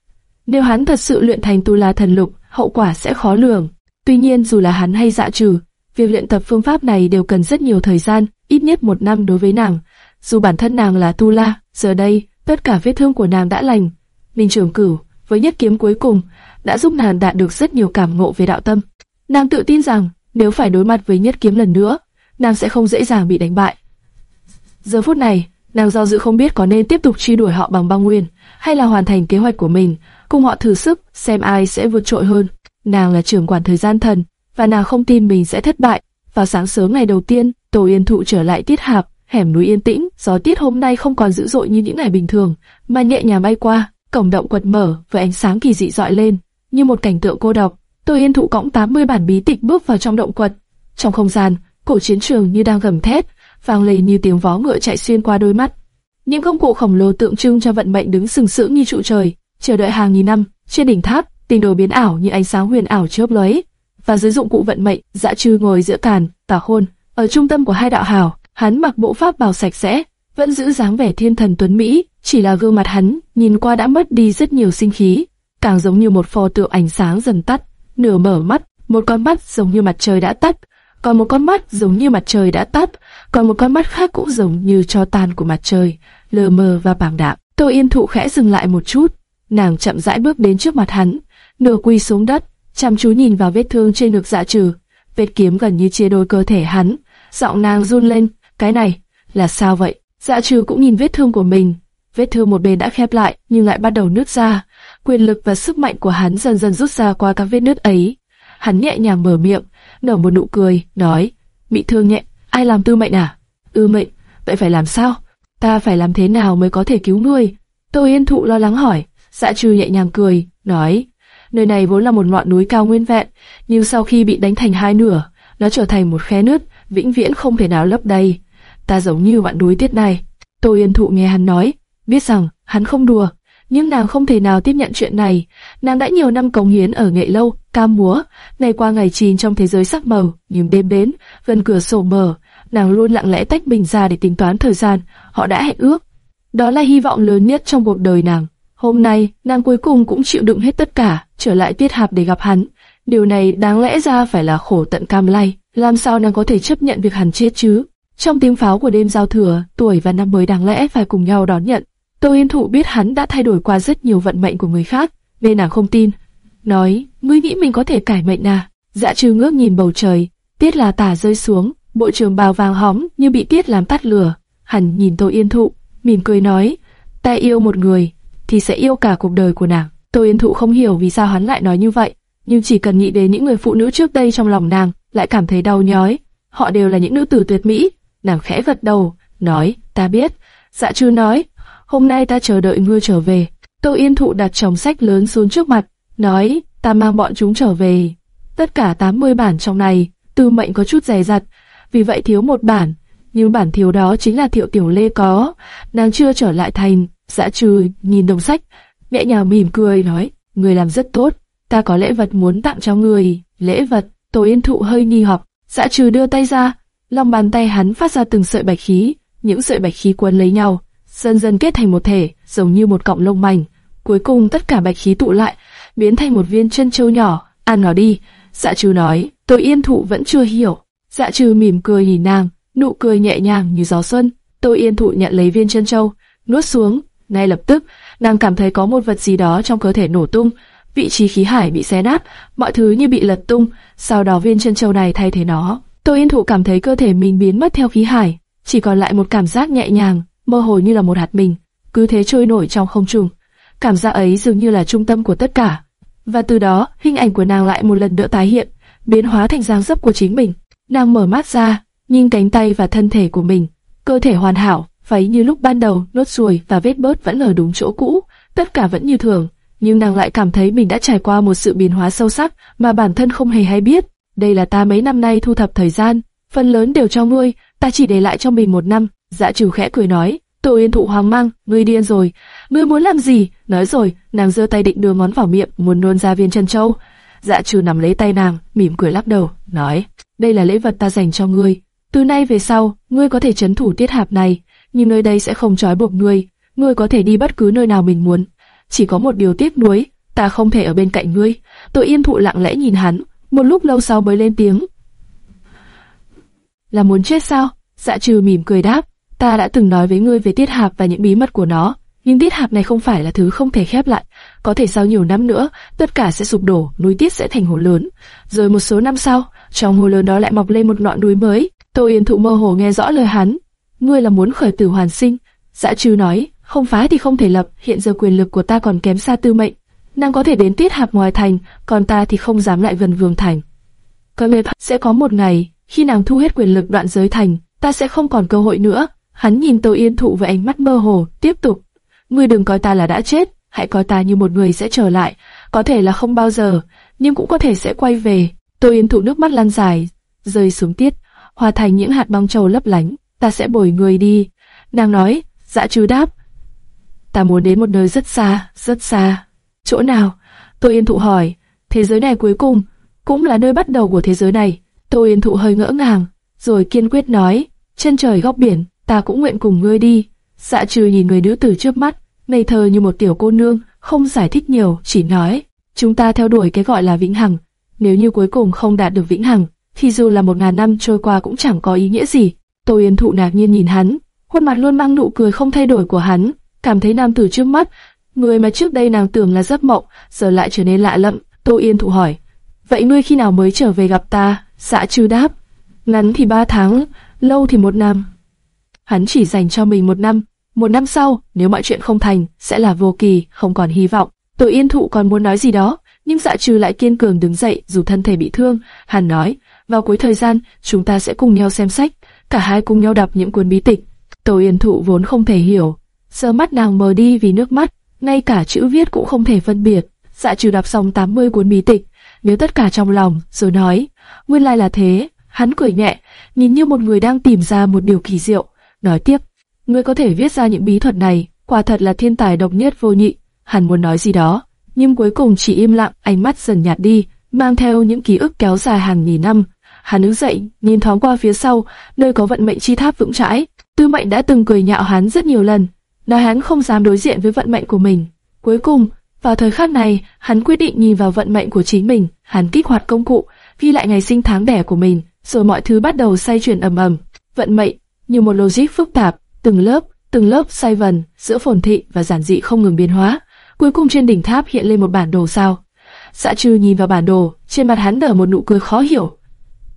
Nếu hắn thật sự luyện thành tu la thần lục, hậu quả sẽ khó lường. Tuy nhiên dù là hắn hay dạ trừ, việc luyện tập phương pháp này đều cần rất nhiều thời gian, ít nhất một năm đối với nàng. Dù bản thân nàng là tu la, giờ đây tất cả vết thương của nàng đã lành. Minh trưởng Cửu với nhất kiếm cuối cùng đã giúp nàng đạt được rất nhiều cảm ngộ về đạo tâm. Nàng tự tin rằng nếu phải đối mặt với nhất kiếm lần nữa, nàng sẽ không dễ dàng bị đánh bại. Giờ phút này, nàng do dự không biết có nên tiếp tục truy đuổi họ bằng băng nguyên, hay là hoàn thành kế hoạch của mình, cùng họ thử sức xem ai sẽ vượt trội hơn. Nàng là trưởng quản thời gian thần, và nàng không tin mình sẽ thất bại. Vào sáng sớm ngày đầu tiên, Tổ Yên Thụ trở lại tiết hạp, hẻm núi yên tĩnh, gió tiết hôm nay không còn dữ dội như những ngày bình thường, mà nhẹ nhàng bay qua, cổng động quật mở với ánh sáng kỳ dị dọi lên, như một cảnh tượng cô độc. Tô Yên Thụ cõng 80 bản bí tịch bước vào trong động quật. Trong không gian, cổ chiến trường như đang gầm thét, vang lên như tiếng vó ngựa chạy xuyên qua đôi mắt. Những công cụ khổng lồ tượng trưng cho vận mệnh đứng sừng sững như trụ trời, chờ đợi hàng nghìn năm. Trên đỉnh tháp, tình đồ biến ảo như ánh sáng huyền ảo chớp lóe, và dưới dụng cụ vận mệnh, Dã Trư ngồi giữa càn, Tả hôn ở trung tâm của hai đạo hào, hắn mặc bộ pháp bào sạch sẽ, vẫn giữ dáng vẻ thiên thần tuấn mỹ, chỉ là gương mặt hắn nhìn qua đã mất đi rất nhiều sinh khí, càng giống như một pho tượng ánh sáng dần tắt, nửa mở mắt, một con mắt giống như mặt trời đã tắt, còn một con mắt giống như mặt trời đã tắt, còn một con mắt khác cũng giống như cho tàn của mặt trời, lờ mờ và bàng đạm. Tô Yên Thụ khẽ dừng lại một chút, nàng chậm rãi bước đến trước mặt hắn, nửa quỳ xuống đất, chăm chú nhìn vào vết thương trên ngực dạ trừ, vết kiếm gần như chia đôi cơ thể hắn, giọng nàng run lên, cái này là sao vậy? Dạ trừ cũng nhìn vết thương của mình, vết thương một bên đã khép lại nhưng lại bắt đầu nứt ra, quyền lực và sức mạnh của hắn dần dần rút ra qua các vết nứt ấy. Hắn nhẹ nhàng mở miệng, nở một nụ cười, nói, bị thương nhẹ, ai làm tư mệnh à? Ư mệnh, vậy phải làm sao? Ta phải làm thế nào mới có thể cứu ngươi? Tô Yên Thụ lo lắng hỏi, dạ trừ nhẹ nhàng cười, nói, nơi này vốn là một ngọn núi cao nguyên vẹn, nhưng sau khi bị đánh thành hai nửa, nó trở thành một khe nứt, vĩnh viễn không thể nào lấp đầy. Ta giống như ngọn núi tiết này. Tô Yên Thụ nghe hắn nói, biết rằng hắn không đùa, nhưng nàng không thể nào tiếp nhận chuyện này. Nàng đã nhiều năm cống hiến ở nghệ lâu, ca múa, ngày qua ngày chìm trong thế giới sắc màu, nhưng đêm đến, gần cửa sổ mở, nàng luôn lặng lẽ tách mình ra để tính toán thời gian. Họ đã hẹn ước, đó là hy vọng lớn nhất trong cuộc đời nàng. Hôm nay, nàng cuối cùng cũng chịu đựng hết tất cả, trở lại tiết hạp để gặp hắn. Điều này đáng lẽ ra phải là khổ tận cam lay, làm sao nàng có thể chấp nhận việc hắn chết chứ? Trong tiếng pháo của đêm giao thừa, tuổi và năm mới đáng lẽ phải cùng nhau đón nhận. Tô Yên Thụ biết hắn đã thay đổi qua rất nhiều vận mệnh của người khác, nên nàng không tin. Nói, ngươi nghĩ mình có thể cải mệnh à? Dạ trừ ngước nhìn bầu trời, tiết là tả rơi xuống, bộ trường bào vàng hóng như bị tiết làm tắt lửa. Hắn nhìn Tô Yên Thụ, mỉm cười nói, ta yêu một người, thì sẽ yêu cả cuộc đời của nàng. Tô Yên Thụ không hiểu vì sao hắn lại nói như vậy, nhưng chỉ cần nghĩ đến những người phụ nữ trước đây trong lòng nàng, lại cảm thấy đau nhói. Họ đều là những nữ tử tuyệt mỹ. Nàng khẽ gật đầu, nói, ta biết. Dạ trừ nói, hôm nay ta chờ đợi ngươi trở về. Tô Yên Thụ đặt chồng sách lớn xuống trước mặt, nói, ta mang bọn chúng trở về. Tất cả 80 bản trong này, tư mệnh có chút dày dặt, vì vậy thiếu một bản. Nhưng bản thiếu đó chính là thiệu tiểu lê có, nàng chưa trở lại thành, Dã trừ nhìn đồng sách, mẹ nhào mỉm cười nói, người làm rất tốt, ta có lễ vật muốn tặng cho người, lễ vật, tổ Yên Thụ hơi nghi hoặc, dã trừ đưa tay ra, lòng bàn tay hắn phát ra từng sợi bạch khí, những sợi bạch khí quấn lấy nhau, dần dần kết thành một thể, giống như một cọng lông mảnh. Cuối cùng tất cả bạch khí tụ lại, biến thành một viên chân châu nhỏ, ăn nó đi. Dạ trừ nói, tôi Yên Thụ vẫn chưa hiểu. Dạ trừ mỉm cười nhìn nàng, nụ cười nhẹ nhàng như gió xuân. tôi Yên Thụ nhận lấy viên chân châu, nuốt xuống. Ngay lập tức, nàng cảm thấy có một vật gì đó trong cơ thể nổ tung, vị trí khí hải bị xé nát, mọi thứ như bị lật tung, sau đó viên chân châu này thay thế nó. Tô Yên Thụ cảm thấy cơ thể mình biến mất theo khí hải, chỉ còn lại một cảm giác nhẹ nhàng, mơ hồ như là một hạt mình, cứ thế trôi nổi trong không trung. Cảm giác ấy dường như là trung tâm của tất cả. Và từ đó, hình ảnh của nàng lại một lần nữa tái hiện, biến hóa thành dáng dấp của chính mình. Nàng mở mắt ra, nhìn cánh tay và thân thể của mình, cơ thể hoàn hảo, váy như lúc ban đầu, nốt ruồi và vết bớt vẫn ở đúng chỗ cũ, tất cả vẫn như thường nhưng nàng lại cảm thấy mình đã trải qua một sự biến hóa sâu sắc mà bản thân không hề hay biết. Đây là ta mấy năm nay thu thập thời gian, phần lớn đều cho ngươi, ta chỉ để lại cho mình một năm. Dạ trừ khẽ cười nói, Tô Yên Thụ hoang mang, ngươi điên rồi, ngươi muốn làm gì? Nói rồi, nàng giơ tay định đưa món vào miệng, muốn nôn ra viên chân châu. Dạ trừ nằm lấy tay nàng, mỉm cười lắc đầu, nói, đây là lễ vật ta dành cho ngươi. Từ nay về sau, ngươi có thể chấn thủ tiết hạp này, nhưng nơi đây sẽ không trói buộc ngươi, ngươi có thể đi bất cứ nơi nào mình muốn chỉ có một điều tiếc nuối, ta không thể ở bên cạnh ngươi. Tôi yên thụ lặng lẽ nhìn hắn, một lúc lâu sau mới lên tiếng. Là muốn chết sao? Dạ trừ mỉm cười đáp, ta đã từng nói với ngươi về tiết hạp và những bí mật của nó, nhưng tiết hạp này không phải là thứ không thể khép lại. Có thể sau nhiều năm nữa, tất cả sẽ sụp đổ, núi tiết sẽ thành hồ lớn. Rồi một số năm sau, trong hồ lớn đó lại mọc lên một ngọn núi mới. Tô Yên Thụ mơ hồ nghe rõ lời hắn. Ngươi là muốn khởi tử hoàn sinh. Dạ trừ nói, không phá thì không thể lập, hiện giờ quyền lực của ta còn kém xa tư mệnh. Nàng có thể đến tiết hạp ngoài thành, còn ta thì không dám lại gần vương thành. Có mê sẽ có một ngày, khi nàng thu hết quyền lực đoạn giới thành, ta sẽ không còn cơ hội nữa. Hắn nhìn Tô Yên Thụ với ánh mắt mơ hồ, tiếp tục. Ngươi đừng coi ta là đã chết, hãy coi ta như một người sẽ trở lại, có thể là không bao giờ, nhưng cũng có thể sẽ quay về. Tô Yên Thụ nước mắt lan dài, rơi xuống tiết, hòa thành những hạt băng trầu lấp lánh, ta sẽ bồi người đi. Nàng nói, dạ trừ đáp. Ta muốn đến một nơi rất xa, rất xa. Chỗ nào? Tô Yên Thụ hỏi, thế giới này cuối cùng, cũng là nơi bắt đầu của thế giới này. Tô Yên Thụ hơi ngỡ ngàng, rồi kiên quyết nói, chân trời góc biển, ta cũng nguyện cùng ngươi đi. Dạ trừ nhìn người nữ tử trước mắt, ngây thơ như một tiểu cô nương, không giải thích nhiều, chỉ nói, chúng ta theo đuổi cái gọi là vĩnh hằng. Nếu như cuối cùng không đạt được vĩnh hằng, thì dù là một ngàn năm trôi qua cũng chẳng có ý nghĩa gì. Tô Yên Thụ ngạc nhiên nhìn hắn, khuôn mặt luôn mang nụ cười không thay đổi của hắn, cảm thấy nam tử trước mắt, người mà trước đây nàng tưởng là giấc mộng, giờ lại trở nên lạ lẫm. Tô Yên Thụ hỏi, vậy ngươi khi nào mới trở về gặp ta? Dạ trừ đáp, ngắn thì ba tháng, lâu thì một năm. Hắn chỉ dành cho mình một năm, một năm sau, nếu mọi chuyện không thành, sẽ là vô kỳ, không còn hy vọng. Tô Yên Thụ còn muốn nói gì đó, nhưng dạ trừ lại kiên cường đứng dậy dù thân thể bị thương. Hắn nói, vào cuối thời gian, chúng ta sẽ cùng nhau xem sách, cả hai cùng nhau đọc những cuốn bí tịch. Tô Yên Thụ vốn không thể hiểu, giờ mắt nàng mờ đi vì nước mắt, ngay cả chữ viết cũng không thể phân biệt. Dạ trừ đọc xong 80 cuốn bí tịch, nếu tất cả trong lòng, rồi nói, nguyên lai là thế. Hắn cười nhẹ, nhìn như một người đang tìm ra một điều kỳ diệu, nói tiếp, ngươi có thể viết ra những bí thuật này, quả thật là thiên tài độc nhất vô nhị. Hắn muốn nói gì đó, nhưng cuối cùng chỉ im lặng, ánh mắt dần nhạt đi, mang theo những ký ức kéo dài hàng nghìn năm. Hắn đứng dậy, nhìn thoáng qua phía sau, nơi có vận mệnh chi tháp vững chãi. Tư mệnh đã từng cười nhạo hắn rất nhiều lần, nói hắn không dám đối diện với vận mệnh của mình. Cuối cùng, vào thời khắc này, hắn quyết định nhìn vào vận mệnh của chính mình. Hắn kích hoạt công cụ, ghi lại ngày sinh tháng đẻ của mình, rồi mọi thứ bắt đầu xoay chuyển ầm ầm. Vận mệnh như một logic phức tạp, từng lớp, từng lớp xoay vần giữa phồn thị và giản dị không ngừng biến hóa. Cuối cùng trên đỉnh tháp hiện lên một bản đồ sao. Dạ trừ nhìn vào bản đồ, trên mặt hắn nở một nụ cười khó hiểu.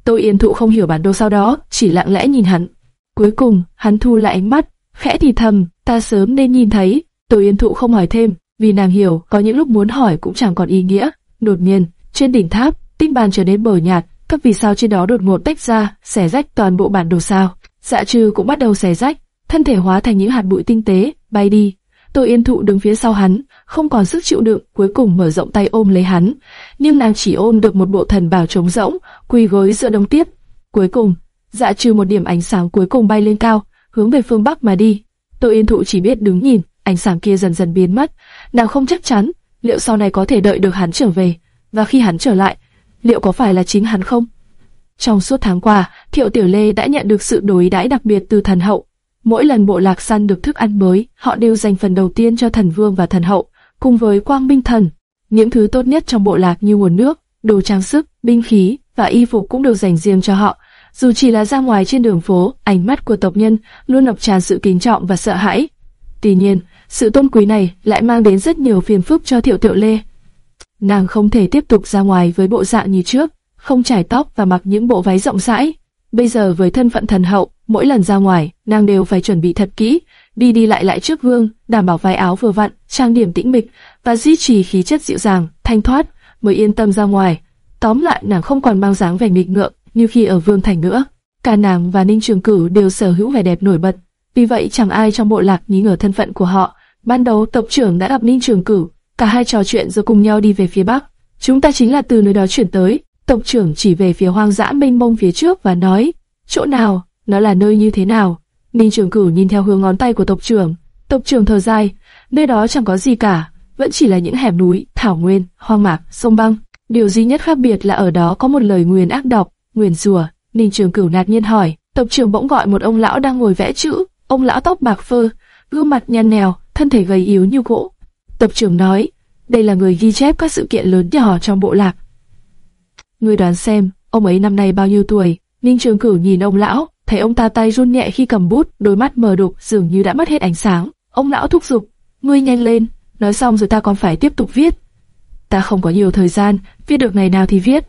Tôi yên thụ không hiểu bản đồ sau đó, chỉ lặng lẽ nhìn hắn. Cuối cùng, hắn thu lại ánh mắt, khẽ thì thầm, ta sớm nên nhìn thấy. Tôi yên thụ không hỏi thêm, vì nàng hiểu, có những lúc muốn hỏi cũng chẳng còn ý nghĩa. Đột nhiên, trên đỉnh tháp, tinh bàn trở nên bờ nhạt, các vì sao trên đó đột ngột tách ra, xẻ rách toàn bộ bản đồ sao. Dạ trừ cũng bắt đầu xẻ rách, thân thể hóa thành những hạt bụi tinh tế, bay đi. Tô Yên Thụ đứng phía sau hắn, không còn sức chịu đựng, cuối cùng mở rộng tay ôm lấy hắn. Nhưng nàng chỉ ôm được một bộ thần bào trống rỗng, quỳ gối giữa đông tiếp. Cuối cùng, dạ trừ một điểm ánh sáng cuối cùng bay lên cao, hướng về phương bắc mà đi. Tô Yên Thụ chỉ biết đứng nhìn, ánh sáng kia dần dần biến mất. Nàng không chắc chắn liệu sau này có thể đợi được hắn trở về, và khi hắn trở lại, liệu có phải là chính hắn không? Trong suốt tháng qua, Thiệu Tiểu Lê đã nhận được sự đối đãi đặc biệt từ thần hậu. Mỗi lần bộ lạc săn được thức ăn mới, họ đều dành phần đầu tiên cho thần vương và thần hậu, cùng với quang minh thần. Những thứ tốt nhất trong bộ lạc như nguồn nước, đồ trang sức, binh khí và y phục cũng được dành riêng cho họ. Dù chỉ là ra ngoài trên đường phố, ánh mắt của tộc nhân luôn ngập tràn sự kính trọng và sợ hãi. Tuy nhiên, sự tôn quý này lại mang đến rất nhiều phiền phức cho Thiệu Tiểu Lê. Nàng không thể tiếp tục ra ngoài với bộ dạng như trước, không trải tóc và mặc những bộ váy rộng rãi. Bây giờ với thân phận thần hậu, mỗi lần ra ngoài, nàng đều phải chuẩn bị thật kỹ, đi đi lại lại trước gương, đảm bảo váy áo vừa vặn, trang điểm tĩnh mịch và duy trì khí chất dịu dàng, thanh thoát, mới yên tâm ra ngoài. Tóm lại, nàng không còn mang dáng vẻ nghịch ngợm như khi ở vương thành nữa. Cả nàng và Ninh Trường Cửu đều sở hữu vẻ đẹp nổi bật, vì vậy chẳng ai trong bộ lạc nghi ngờ thân phận của họ. Ban đầu tộc trưởng đã gặp Ninh Trường Cửu, cả hai trò chuyện rồi cùng nhau đi về phía bắc. Chúng ta chính là từ nơi đó chuyển tới. Tộc trưởng chỉ về phía hoang dã mênh mông phía trước và nói, chỗ nào, nó là nơi như thế nào. Ninh Trường Cửu nhìn theo hướng ngón tay của tộc trưởng, tộc trưởng thở dài, nơi đó chẳng có gì cả, vẫn chỉ là những hẻm núi, thảo nguyên, hoang mạc, sông băng. Điều duy nhất khác biệt là ở đó có một lời nguyền ác độc, nguyền rủa. Ninh Trường Cửu nạt nhiên hỏi, tộc trưởng bỗng gọi một ông lão đang ngồi vẽ chữ, ông lão tóc bạc phơ, gương mặt nhăn nhèo, thân thể gầy yếu như gỗ. Tộc trưởng nói, đây là người ghi chép các sự kiện lớn nhỏ trong bộ lạc. Người đoán xem, ông ấy năm nay bao nhiêu tuổi? Ninh Trường Cửu nhìn ông lão, thấy ông ta tay run nhẹ khi cầm bút, đôi mắt mờ đục, dường như đã mất hết ánh sáng. Ông lão thúc giục, ngươi nhanh lên. Nói xong rồi ta còn phải tiếp tục viết. Ta không có nhiều thời gian, viết được ngày nào thì viết.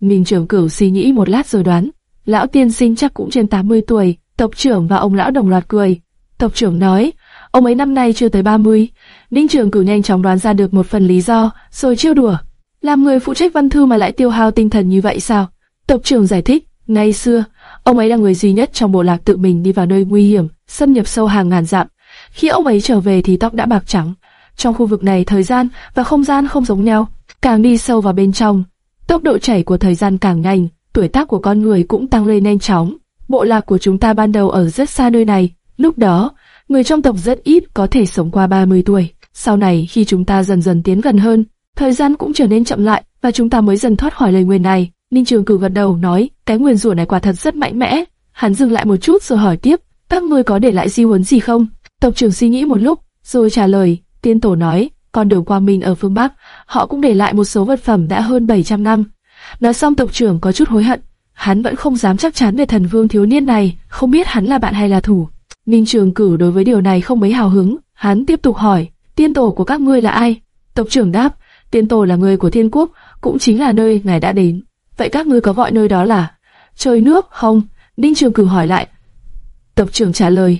Mình trưởng Cửu suy nghĩ một lát rồi đoán, lão tiên sinh chắc cũng trên 80 tuổi. Tộc trưởng và ông lão đồng loạt cười. Tộc trưởng nói, ông ấy năm nay chưa tới 30. Ninh trưởng cửu nhanh chóng đoán ra được một phần lý do, rồi trêu đùa. Làm người phụ trách văn thư mà lại tiêu hao tinh thần như vậy sao? Tộc trưởng giải thích, ngày xưa, ông ấy là người duy nhất trong bộ lạc tự mình đi vào nơi nguy hiểm, xâm nhập sâu hàng ngàn dặm. Khi ông ấy trở về thì tóc đã bạc trắng. Trong khu vực này thời gian và không gian không giống nhau, càng đi sâu vào bên trong, tốc độ chảy của thời gian càng nhanh, tuổi tác của con người cũng tăng lên nhanh chóng. Bộ lạc của chúng ta ban đầu ở rất xa nơi này, lúc đó, người trong tộc rất ít có thể sống qua 30 tuổi. Sau này khi chúng ta dần dần tiến gần hơn, thời gian cũng trở nên chậm lại và chúng ta mới dần thoát khỏi lời nguyền này. Ninh Trường Cử gật đầu nói, cái nguyền rủa này quả thật rất mạnh mẽ. Hắn dừng lại một chút rồi hỏi tiếp, các ngươi có để lại di huấn gì không? Tộc trưởng suy nghĩ một lúc, rồi trả lời, tiên tổ nói, con đường Qua minh ở phương Bắc, họ cũng để lại một số vật phẩm đã hơn 700 năm. Nói xong tộc trưởng có chút hối hận, hắn vẫn không dám chắc chắn về thần vương thiếu niên này, không biết hắn là bạn hay là thủ. Ninh Trường Cử đối với điều này không mấy hào hứng, hắn tiếp tục hỏi, tiên tổ của các ngươi là ai? Tộc trưởng đáp, tiên tổ là người của thiên quốc, cũng chính là nơi ngài đã đến. Vậy các ngươi có gọi nơi đó là trời nước không? đinh Trường Cử hỏi lại. Tộc trưởng trả lời,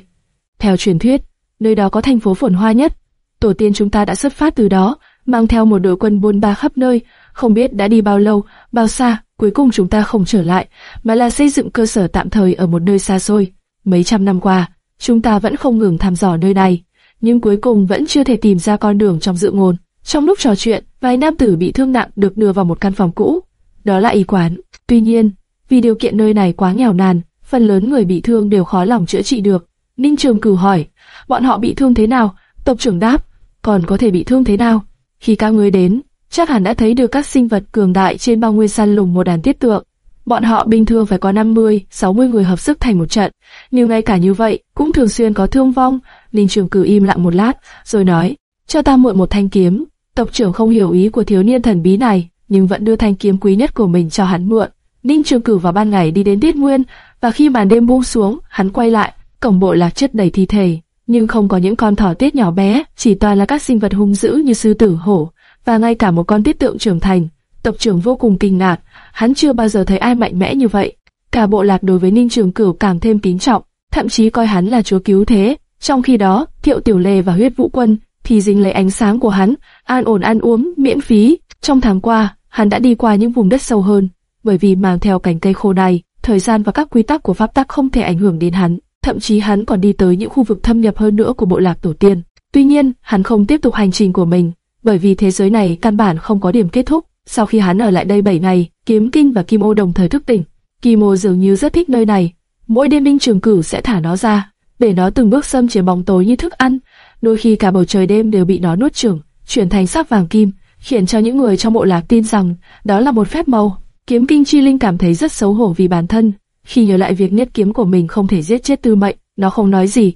theo truyền thuyết, nơi đó có thành phố phồn hoa nhất. Tổ tiên chúng ta đã xuất phát từ đó, mang theo một đội quân buôn ba khắp nơi, không biết đã đi bao lâu, bao xa, cuối cùng chúng ta không trở lại, mà là xây dựng cơ sở tạm thời ở một nơi xa xôi. Mấy trăm năm qua, chúng ta vẫn không ngừng thăm dò nơi này, nhưng cuối cùng vẫn chưa thể tìm ra con đường trong dự ngôn. Trong lúc trò chuyện, vài nam tử bị thương nặng được đưa vào một căn phòng cũ, đó là y quán. Tuy nhiên, vì điều kiện nơi này quá nghèo nàn, phần lớn người bị thương đều khó lòng chữa trị được. Ninh Trường Cửu hỏi, bọn họ bị thương thế nào? Tộc trưởng đáp, còn có thể bị thương thế nào? Khi các ngươi đến, chắc hẳn đã thấy được các sinh vật cường đại trên bao nguyên săn lùng một đàn tiết tượng. Bọn họ bình thường phải có 50, 60 người hợp sức thành một trận, nhưng ngay cả như vậy cũng thường xuyên có thương vong. Ninh Trường Cử im lặng một lát, rồi nói: "Cho ta mượn một thanh kiếm." Tộc trưởng không hiểu ý của thiếu niên thần bí này, nhưng vẫn đưa thanh kiếm quý nhất của mình cho hắn mượn. Ninh Trường Cửu vào ban ngày đi đến Tiết Nguyên, và khi màn đêm buông xuống, hắn quay lại, cổng bộ lạc chất đầy thi thể, nhưng không có những con thỏ tiết nhỏ bé, chỉ toàn là các sinh vật hung dữ như sư tử hổ, và ngay cả một con tiết tượng trưởng thành. Tộc trưởng vô cùng kinh ngạc, hắn chưa bao giờ thấy ai mạnh mẽ như vậy. Cả bộ lạc đối với Ninh Trường Cửu càng thêm kính trọng, thậm chí coi hắn là chúa cứu thế. Trong khi đó, Thiệu Tiểu Lê và Huyết Vũ Quân thì dính lấy ánh sáng của hắn, an ổn ăn uống miễn phí. Trong tháng qua, hắn đã đi qua những vùng đất sâu hơn, bởi vì mang theo cành cây khô này, thời gian và các quy tắc của pháp tắc không thể ảnh hưởng đến hắn. Thậm chí hắn còn đi tới những khu vực thâm nhập hơn nữa của bộ lạc tổ tiên. Tuy nhiên, hắn không tiếp tục hành trình của mình, bởi vì thế giới này căn bản không có điểm kết thúc. Sau khi hắn ở lại đây 7 ngày, Kiếm Kinh và Kim Ô đồng thời thức tỉnh. Kim Ô dường như rất thích nơi này. Mỗi đêm Minh Trường Cửu sẽ thả nó ra, để nó từng bước xâm chiếm bóng tối như thức ăn. Đôi khi cả bầu trời đêm đều bị nó nuốt chửng, chuyển thành sắc vàng kim, khiến cho những người trong bộ lạc tin rằng đó là một phép màu. Kiếm Kinh Chi Linh cảm thấy rất xấu hổ vì bản thân, khi nhớ lại việc nhất kiếm của mình không thể giết chết Tư Mệnh, nó không nói gì,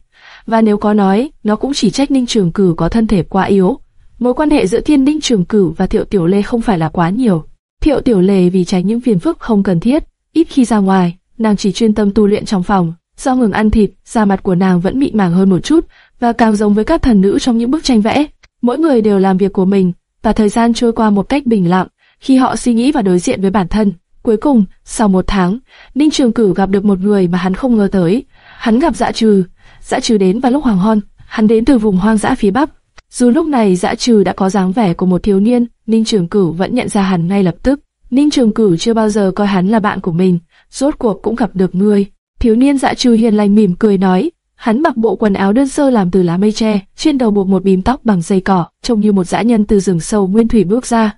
và nếu có nói, nó cũng chỉ trách Ninh Trường Cử có thân thể quá yếu. Mối quan hệ giữa Thiên Ninh Trường Cử và Thiệu Tiểu Lê không phải là quá nhiều. Thiệu Tiểu Lê vì tránh những phiền phức không cần thiết, ít khi ra ngoài, nàng chỉ chuyên tâm tu luyện trong phòng. Do ngừng ăn thịt, da mặt của nàng vẫn mịn màng hơn một chút, và càng giống với các thần nữ trong những bức tranh vẽ. Mỗi người đều làm việc của mình, và thời gian trôi qua một cách bình lặng, khi họ suy nghĩ và đối diện với bản thân. Cuối cùng, sau một tháng, Ninh Trường Cửu gặp được một người mà hắn không ngờ tới. Hắn gặp Dạ Trừ. Dạ Trừ đến vào lúc hoàng hôn. Hắn đến từ vùng hoang dã phía bắc. Dù lúc này Dạ Trừ đã có dáng vẻ của một thiếu niên, Ninh Trường Cửu vẫn nhận ra hắn ngay lập tức. Ninh Trường Cửu chưa bao giờ coi hắn là bạn của mình, rốt cuộc cũng gặp được người. Thiếu niên Dạ Trừ hiền lành mỉm cười nói, hắn mặc bộ quần áo đơn sơ làm từ lá mây tre, trên đầu buộc một bím tóc bằng dây cỏ, trông như một dã nhân từ rừng sâu nguyên thủy bước ra.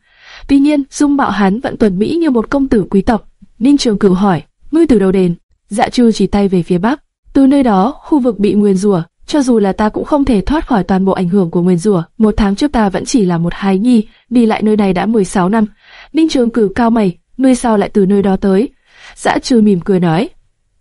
Tuy nhiên, dung mạo hắn vẫn tuần mỹ như một công tử quý tộc. Ninh Trường Cửu hỏi, ngươi từ đâu đến? Dạ Trư chỉ tay về phía bắc. Từ nơi đó, khu vực bị nguyên rủa, cho dù là ta cũng không thể thoát khỏi toàn bộ ảnh hưởng của nguyên rủa. Một tháng trước ta vẫn chỉ là một hài nhi, đi lại nơi này đã 16 năm. Ninh Trường Cửu cao mày, ngươi sao lại từ nơi đó tới? Dạ Trư mỉm cười nói,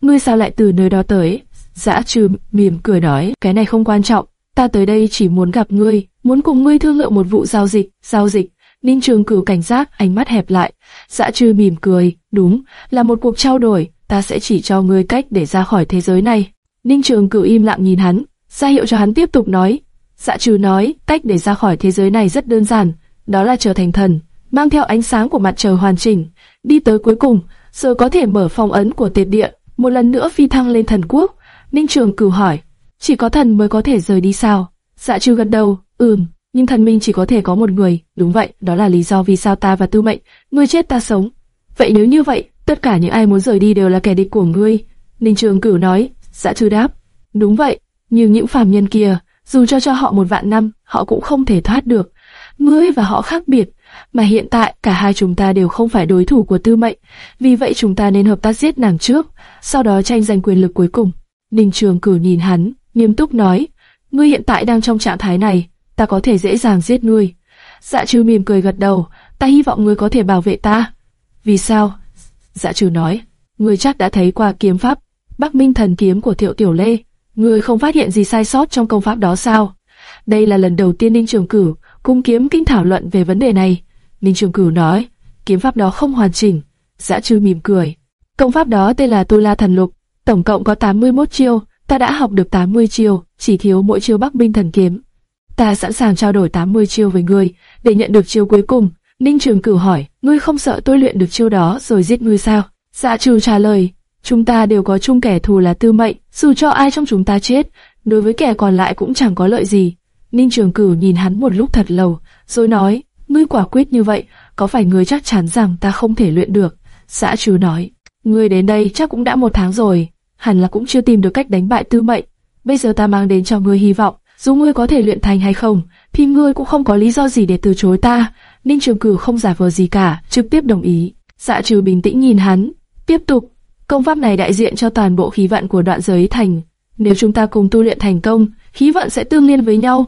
ngươi sao lại từ nơi đó tới? Dạ trừ mỉm cười nói, cái này không quan trọng, ta tới đây chỉ muốn gặp ngươi, muốn cùng ngươi thương lượng một vụ giao dịch, giao dịch. Ninh Trường Cửu cảnh giác, ánh mắt hẹp lại. Dạ trừ mỉm cười, đúng, là một cuộc trao đổi, ta sẽ chỉ cho ngươi cách để ra khỏi thế giới này. Ninh Trường Cửu im lặng nhìn hắn, ra hiệu cho hắn tiếp tục nói. Dạ trừ nói, cách để ra khỏi thế giới này rất đơn giản, đó là trở thành thần, mang theo ánh sáng của mặt trời hoàn chỉnh, đi tới cuối cùng, rồi có thể mở phong ấn của tiệt địa, một lần nữa phi thăng lên thần quốc. Ninh Trường Cửu hỏi, chỉ có thần mới có thể rời đi sao? Dạ trừ gật đầu, ừm, nhưng thần minh chỉ có thể có một người, đúng vậy, đó là lý do vì sao ta và Tư Mệnh, ngươi chết ta sống. Vậy nếu như vậy, tất cả những ai muốn rời đi đều là kẻ địch của ngươi. Ninh Trường Cửu nói, dạ trừ đáp, đúng vậy, nhưng những phàm nhân kia, dù cho cho họ một vạn năm, họ cũng không thể thoát được. Ngươi và họ khác biệt, mà hiện tại cả hai chúng ta đều không phải đối thủ của Tư Mệnh, vì vậy chúng ta nên hợp tác giết nàng trước, sau đó tranh giành quyền lực cuối cùng. Ninh Trường Cửu nhìn hắn, nghiêm túc nói, ngươi hiện tại đang trong trạng thái này, ta có thể dễ dàng giết ngươi. Dạ trừ mỉm cười gật đầu, ta hy vọng ngươi có thể bảo vệ ta. Vì sao? Dạ trừ nói, ngươi chắc đã thấy qua kiếm pháp, Bắc Minh thần kiếm của Thiệu Tiểu Lê. Ngươi không phát hiện gì sai sót trong công pháp đó sao? Đây là lần đầu tiên Ninh Trường Cửu cung kiếm kinh thảo luận về vấn đề này. Ninh Trường Cửu nói, kiếm pháp đó không hoàn chỉnh. Dạ trừ mỉm cười. Công pháp đó tên là Tu La Thần Lục, tổng cộng có 81 chiêu, ta đã học được 80 chiêu, chỉ thiếu mỗi chiêu Bắc Minh thần kiếm. Ta sẵn sàng trao đổi 80 chiêu với ngươi, để nhận được chiêu cuối cùng. Ninh Trường Cửu hỏi, ngươi không sợ tôi luyện được chiêu đó rồi giết ngươi sao? Dạ trừ trả lời, chúng ta đều có chung kẻ thù là tư mệnh, dù cho ai trong chúng ta chết, đối với kẻ còn lại cũng chẳng có lợi gì. Ninh Trường Cửu nhìn hắn một lúc thật lâu, rồi nói, ngươi quả quyết như vậy, có phải ngươi chắc chắn rằng ta không thể luyện được? Dạ trừ nói, ngươi đến đây chắc cũng đã một tháng rồi, hẳn là cũng chưa tìm được cách đánh bại tư mệnh. Bây giờ ta mang đến cho ngươi hy vọng, dù ngươi có thể luyện thành hay không, thì ngươi cũng không có lý do gì để từ chối ta. Ninh Trường Cửu không giả vờ gì cả, trực tiếp đồng ý. Dạ trừ bình tĩnh nhìn hắn, tiếp tục. Công pháp này đại diện cho toàn bộ khí vận của đoạn giới thành. Nếu chúng ta cùng tu luyện thành công, khí vận sẽ tương liên với nhau.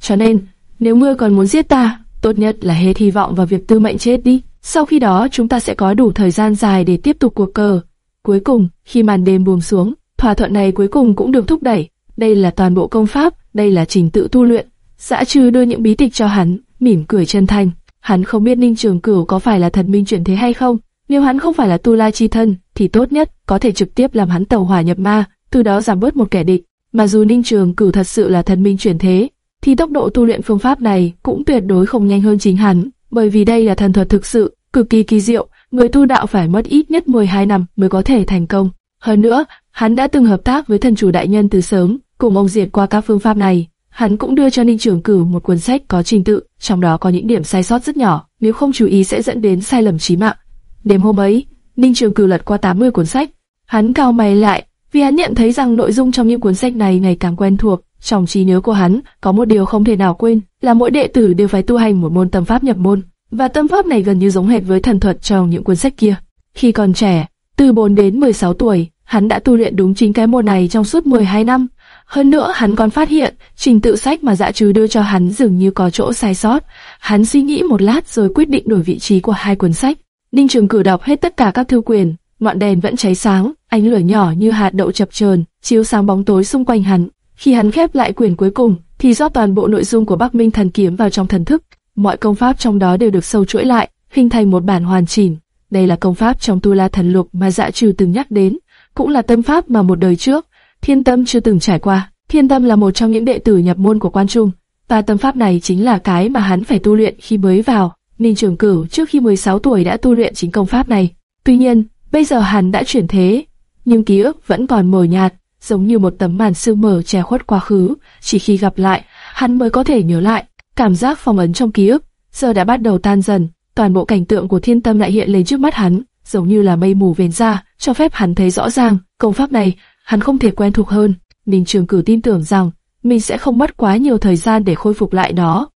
Cho nên, nếu ngươi còn muốn giết ta, tốt nhất là hết hy vọng vào việc tư mệnh chết đi. Sau khi đó chúng ta sẽ có đủ thời gian dài để tiếp tục cuộc cờ. Cuối cùng, khi màn đêm buông xuống, thỏa thuận này cuối cùng cũng được thúc đẩy. Đây là toàn bộ công pháp, đây là trình tự tu luyện. Dã trừ đưa những bí tịch cho hắn, mỉm cười chân thành. Hắn không biết Ninh Trường Cửu có phải là thần minh chuyển thế hay không. Nếu hắn không phải là tu la chi thân, thì tốt nhất có thể trực tiếp làm hắn tẩu hỏa nhập ma, từ đó giảm bớt một kẻ địch. Mà dù Ninh Trường Cửu thật sự là thần minh chuyển thế, thì tốc độ tu luyện phương pháp này cũng tuyệt đối không nhanh hơn chính hắn, bởi vì đây là thần thuật thực sự, cực kỳ kỳ diệu, người tu đạo phải mất ít nhất 12 năm mới có thể thành công. Hơn nữa, hắn đã từng hợp tác với thần chủ đại nhân từ sớm, cùng ông diệt qua các phương pháp này. Hắn cũng đưa cho Ninh Trường Cửu một cuốn sách có trình tự, trong đó có những điểm sai sót rất nhỏ, nếu không chú ý sẽ dẫn đến sai lầm chí mạng. Đêm hôm ấy, Ninh Trường Cửu lật qua 80 cuốn sách. Hắn cao mày lại, vì hắn nhận thấy rằng nội dung trong những cuốn sách này ngày càng quen thuộc. Trong trí nhớ của hắn, có một điều không thể nào quên, là mỗi đệ tử đều phải tu hành một môn tâm pháp nhập môn, và tâm pháp này gần như giống hệt với thần thuật trong những cuốn sách kia. Khi còn trẻ, từ 4 đến 16 tuổi, hắn đã tu luyện đúng chính cái môn này trong suốt 12 năm. Hơn nữa, hắn còn phát hiện, trình tự sách mà dạ trừ đưa cho hắn dường như có chỗ sai sót. Hắn suy nghĩ một lát rồi quyết định đổi vị trí của hai cuốn sách. Ninh Trường cử đọc hết tất cả các thư quyền, ngọn đèn vẫn cháy sáng, ánh lửa nhỏ như hạt đậu chập chờn, chiếu sáng bóng tối xung quanh hắn. Khi hắn khép lại quyển cuối cùng, thì do toàn bộ nội dung của Bắc Minh Thần Kiếm vào trong thần thức, mọi công pháp trong đó đều được sâu chuỗi lại, hình thành một bản hoàn chỉnh. Đây là công pháp trong Tu La Thần Lục mà Dạ Trừ từng nhắc đến, cũng là tâm pháp mà một đời trước Thiên Tâm chưa từng trải qua. Thiên Tâm là một trong những đệ tử nhập môn của Quan Trung, và tâm pháp này chính là cái mà hắn phải tu luyện khi mới vào. Ninh Trường Cửu trước khi 16 tuổi đã tu luyện chính công pháp này. Tuy nhiên, bây giờ hắn đã chuyển thế, nhưng ký ức vẫn còn mờ nhạt, giống như một tấm màn sương mờ che khuất quá khứ. Chỉ khi gặp lại, hắn mới có thể nhớ lại. Cảm giác phong ấn trong ký ức giờ đã bắt đầu tan dần. Toàn bộ cảnh tượng của Thiên Tâm lại hiện lên trước mắt hắn, giống như là mây mù vền ra, cho phép hắn thấy rõ ràng công pháp này hắn không thể quen thuộc hơn. Ninh Trường Cử tin tưởng rằng mình sẽ không mất quá nhiều thời gian để khôi phục lại nó.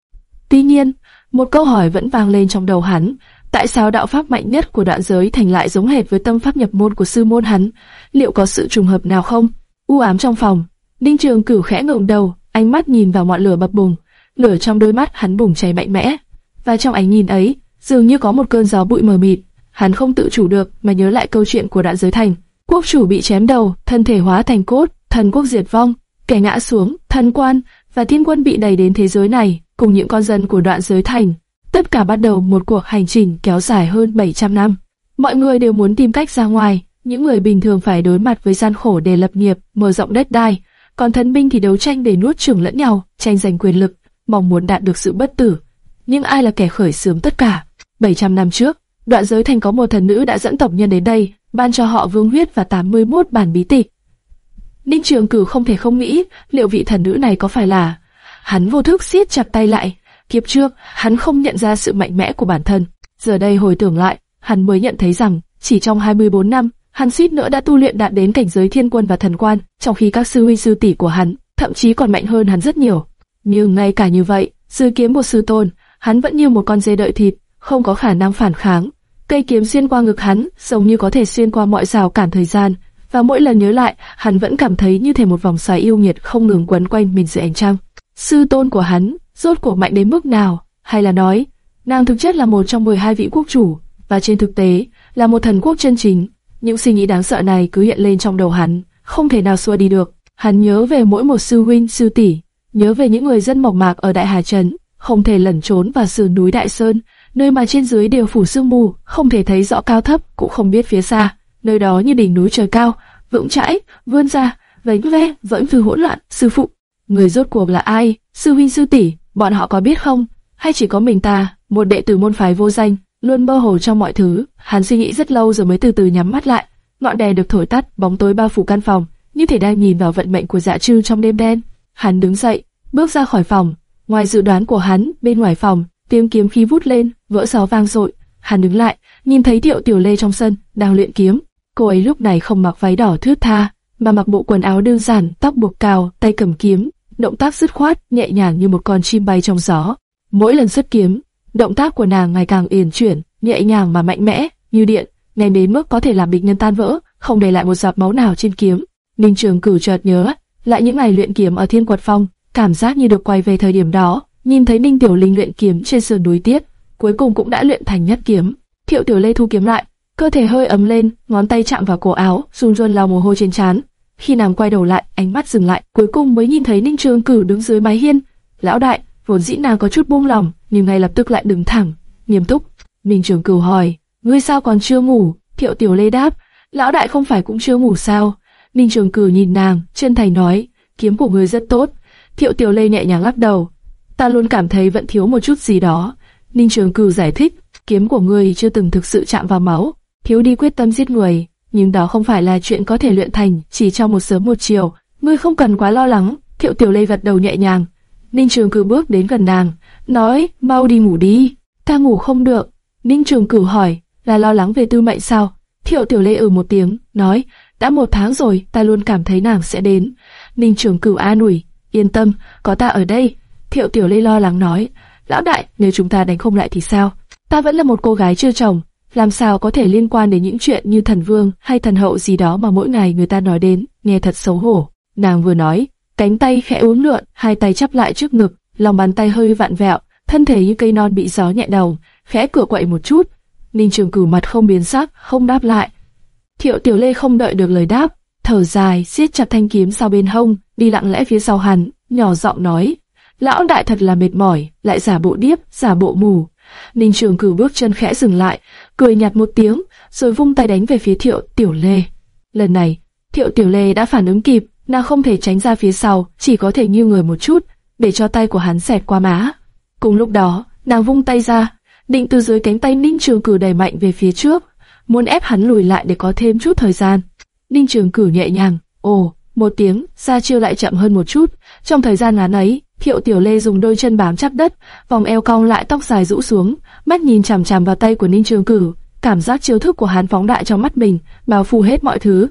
Tuy nhiên, một câu hỏi vẫn vang lên trong đầu hắn, tại sao đạo pháp mạnh nhất của đoạn giới thành lại giống hệt với tâm pháp nhập môn của sư môn hắn? Liệu có sự trùng hợp nào không? U ám trong phòng, Ninh Trường Cửu khẽ ngẩng đầu, ánh mắt nhìn vào ngọn lửa bập bùng, lửa trong đôi mắt hắn bùng cháy mạnh mẽ, và trong ánh nhìn ấy, dường như có một cơn gió bụi mờ mịt, hắn không tự chủ được mà nhớ lại câu chuyện của đoạn giới thành. Quốc chủ bị chém đầu, thân thể hóa thành cốt, thần quốc diệt vong, kẻ ngã xuống, thần quan và thiên quân bị đẩy đến thế giới này, cùng những con dân của đoạn giới thành. Tất cả bắt đầu một cuộc hành trình kéo dài hơn 700 năm. Mọi người đều muốn tìm cách ra ngoài, những người bình thường phải đối mặt với gian khổ để lập nghiệp, mở rộng đất đai, còn thần binh thì đấu tranh để nuốt chửng lẫn nhau, tranh giành quyền lực, mong muốn đạt được sự bất tử. Nhưng ai là kẻ khởi xướng tất cả? 700 năm trước, đoạn giới thành có một thần nữ đã dẫn tộc nhân đến đây, ban cho họ vương huyết và 81 bản bí tịch. Ninh Trường Cửu không thể không nghĩ, liệu vị thần nữ này có phải là... Hắn vô thức siết chặt tay lại. Kiếp trước, hắn không nhận ra sự mạnh mẽ của bản thân. Giờ đây hồi tưởng lại, hắn mới nhận thấy rằng, chỉ trong 24 năm, hắn suýt nữa đã tu luyện đạt đến cảnh giới thiên quân và thần quan, trong khi các sư huynh sư tỷ của hắn, thậm chí còn mạnh hơn hắn rất nhiều. Nhưng ngay cả như vậy, dư kiếm một sư tôn, hắn vẫn như một con dê đợi thịt, không có khả năng phản kháng. Cây kiếm xuyên qua ngực hắn, giống như có thể xuyên qua mọi rào cản thời gian, và mỗi lần nhớ lại, hắn vẫn cảm thấy như thể một vòng xoáy yêu nghiệt không ngừng quấn quanh mình dưới ánh trăng. Sư tôn của hắn, rốt cuộc mạnh đến mức nào? Hay là nói, nàng thực chất là một trong 12 vị quốc chủ, và trên thực tế, là một thần quốc chân chính. Những suy nghĩ đáng sợ này cứ hiện lên trong đầu hắn, không thể nào xua đi được. Hắn nhớ về mỗi một sư huynh, sư tỷ, nhớ về những người dân mộc mạc ở Đại Hà Trấn, không thể lẩn trốn vào sườn núi Đại Sơn, nơi mà trên dưới đều phủ sương mù, không thể thấy rõ cao thấp, cũng không biết phía xa. Nơi đó như đỉnh núi trời cao, vững chãi, vươn ra, vánh ve, vẫn vừa hỗn loạn. Sư phụ, người rốt cuộc là ai? Sư huynh sư tỷ, bọn họ có biết không? Hay chỉ có mình ta, một đệ tử môn phái vô danh, luôn mơ hồ trong mọi thứ. Hắn suy nghĩ rất lâu rồi mới từ từ nhắm mắt lại. Ngọn đèn được thổi tắt, bóng tối bao phủ căn phòng, như thể đang nhìn vào vận mệnh của Dạ Trư trong đêm đen. Hắn đứng dậy, bước ra khỏi phòng. Ngoài dự đoán của hắn, bên ngoài phòng, tiếng kiếm khí vút lên, vỡ gió vang dội. Hắn đứng lại, nhìn thấy Tiệu Tiểu Lê trong sân đang luyện kiếm. Cô ấy lúc này không mặc váy đỏ thướt tha, mà mặc bộ quần áo đơn giản, tóc buộc cao, tay cầm kiếm, động tác dứt khoát, nhẹ nhàng như một con chim bay trong gió. Mỗi lần xuất kiếm, động tác của nàng ngày càng uyển chuyển, nhẹ nhàng mà mạnh mẽ, như điện, ngay đến mức có thể làm địch nhân tan vỡ, không để lại một giọt máu nào trên kiếm. Ninh Trường Cửu chợt nhớ lại những ngày luyện kiếm ở Thiên Quật Phong, cảm giác như được quay về thời điểm đó, nhìn thấy Ninh Tiểu Linh luyện kiếm trên sườn núi tiết, cuối cùng cũng đã luyện thành nhất kiếm. Thiệu Tiểu Lê thu kiếm lại, cơ thể hơi ấm lên, ngón tay chạm vào cổ áo, run run lau mồ hôi trên trán. Khi nàng quay đầu lại, ánh mắt dừng lại, cuối cùng mới nhìn thấy Ninh Trường Cửu đứng dưới mái hiên. Lão đại, vốn dĩ nàng có chút buông lòng, nhưng ngay lập tức lại đứng thẳng, nghiêm túc. Ninh Trường Cửu hỏi, ngươi sao còn chưa ngủ? Thiệu Tiểu Lê đáp, lão đại không phải cũng chưa ngủ sao? Ninh Trường Cửu nhìn nàng, chân thành nói, kiếm của ngươi rất tốt. Thiệu Tiểu Lê nhẹ nhàng lắc đầu, ta luôn cảm thấy vẫn thiếu một chút gì đó. Ninh Trường Cửu giải thích, kiếm của ngươi chưa từng thực sự chạm vào máu, thiếu đi quyết tâm giết người, nhưng đó không phải là chuyện có thể luyện thành chỉ trong một sớm một chiều. Ngươi không cần quá lo lắng. Thiệu Tiểu Lê gật đầu nhẹ nhàng. Ninh Trường Cửu bước đến gần nàng, nói, mau đi ngủ đi. Ta ngủ không được. Ninh Trường Cửu hỏi, là lo lắng về tư mệnh sao? Thiệu Tiểu Lê ừ một tiếng, nói, đã một tháng rồi, ta luôn cảm thấy nàng sẽ đến. Ninh Trường Cửu an ủi, yên tâm, có ta ở đây. Thiệu Tiểu Lê lo lắng nói, lão đại, nếu chúng ta đánh không lại thì sao? Ta vẫn là một cô gái chưa chồng, làm sao có thể liên quan đến những chuyện như thần vương hay thần hậu gì đó mà mỗi ngày người ta nói đến, nghe thật xấu hổ. Nàng vừa nói, cánh tay khẽ uốn lượn, hai tay chắp lại trước ngực, lòng bàn tay hơi vặn vẹo, thân thể như cây non bị gió nhẹ đầu, khẽ cửa quậy một chút. Ninh Trường Cửu mặt không biến sắc, không đáp lại. Thiệu Tiểu Lê không đợi được lời đáp, thở dài, siết chặt thanh kiếm sau bên hông, đi lặng lẽ phía sau hắn, nhỏ giọng nói: "Lão đại thật là mệt mỏi, lại giả bộ điếc, giả bộ mù." Ninh Trường Cửu bước chân khẽ dừng lại, cười nhạt một tiếng, rồi vung tay đánh về phía Thiệu Tiểu Lê. Lần này, Thiệu Tiểu Lê đã phản ứng kịp, nàng không thể tránh ra phía sau, chỉ có thể nghiêng người một chút, để cho tay của hắn xẹt qua má. Cùng lúc đó, nàng vung tay ra, định từ dưới cánh tay Ninh Trường cử đẩy mạnh về phía trước, muốn ép hắn lùi lại để có thêm chút thời gian. Ninh Trường Cửu nhẹ nhàng, ồ, một tiếng, ra chiêu lại chậm hơn một chút. Trong thời gian ngắn ấy, Thiệu Tiểu Lê dùng đôi chân bám chắc đất, vòng eo cong lại tóc dài rũ xuống, mắt nhìn chằm chằm vào tay của Ninh Trường Cửu, cảm giác chiêu thức của hắn phóng đại trong mắt mình, bao phủ hết mọi thứ.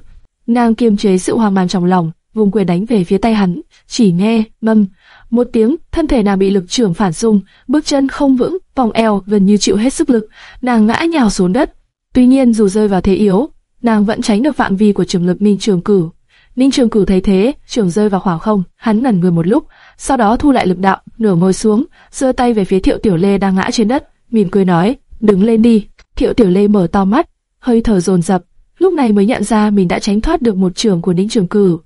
Nàng kiềm chế sự hoang mang trong lòng, vùng quyền đánh về phía tay hắn, chỉ nghe mâm một tiếng, thân thể nàng bị lực trưởng phản xung, bước chân không vững, vòng eo gần như chịu hết sức lực, nàng ngã nhào xuống đất. Tuy nhiên dù rơi vào thế yếu, nàng vẫn tránh được phạm vi của trường lực minh Trường cử. Ninh Trường Cửu thấy thế, trường rơi vào khoảng không, hắn ngẩn người một lúc, sau đó thu lại lực đạo, nửa ngồi xuống, giơ tay về phía Thiệu Tiểu Lê đang ngã trên đất, mỉm cười nói, đứng lên đi. Thiệu Tiểu Lê mở to mắt, hơi thở dồn dập, lúc này mới nhận ra mình đã tránh thoát được một trường của Ninh Trường Cửu.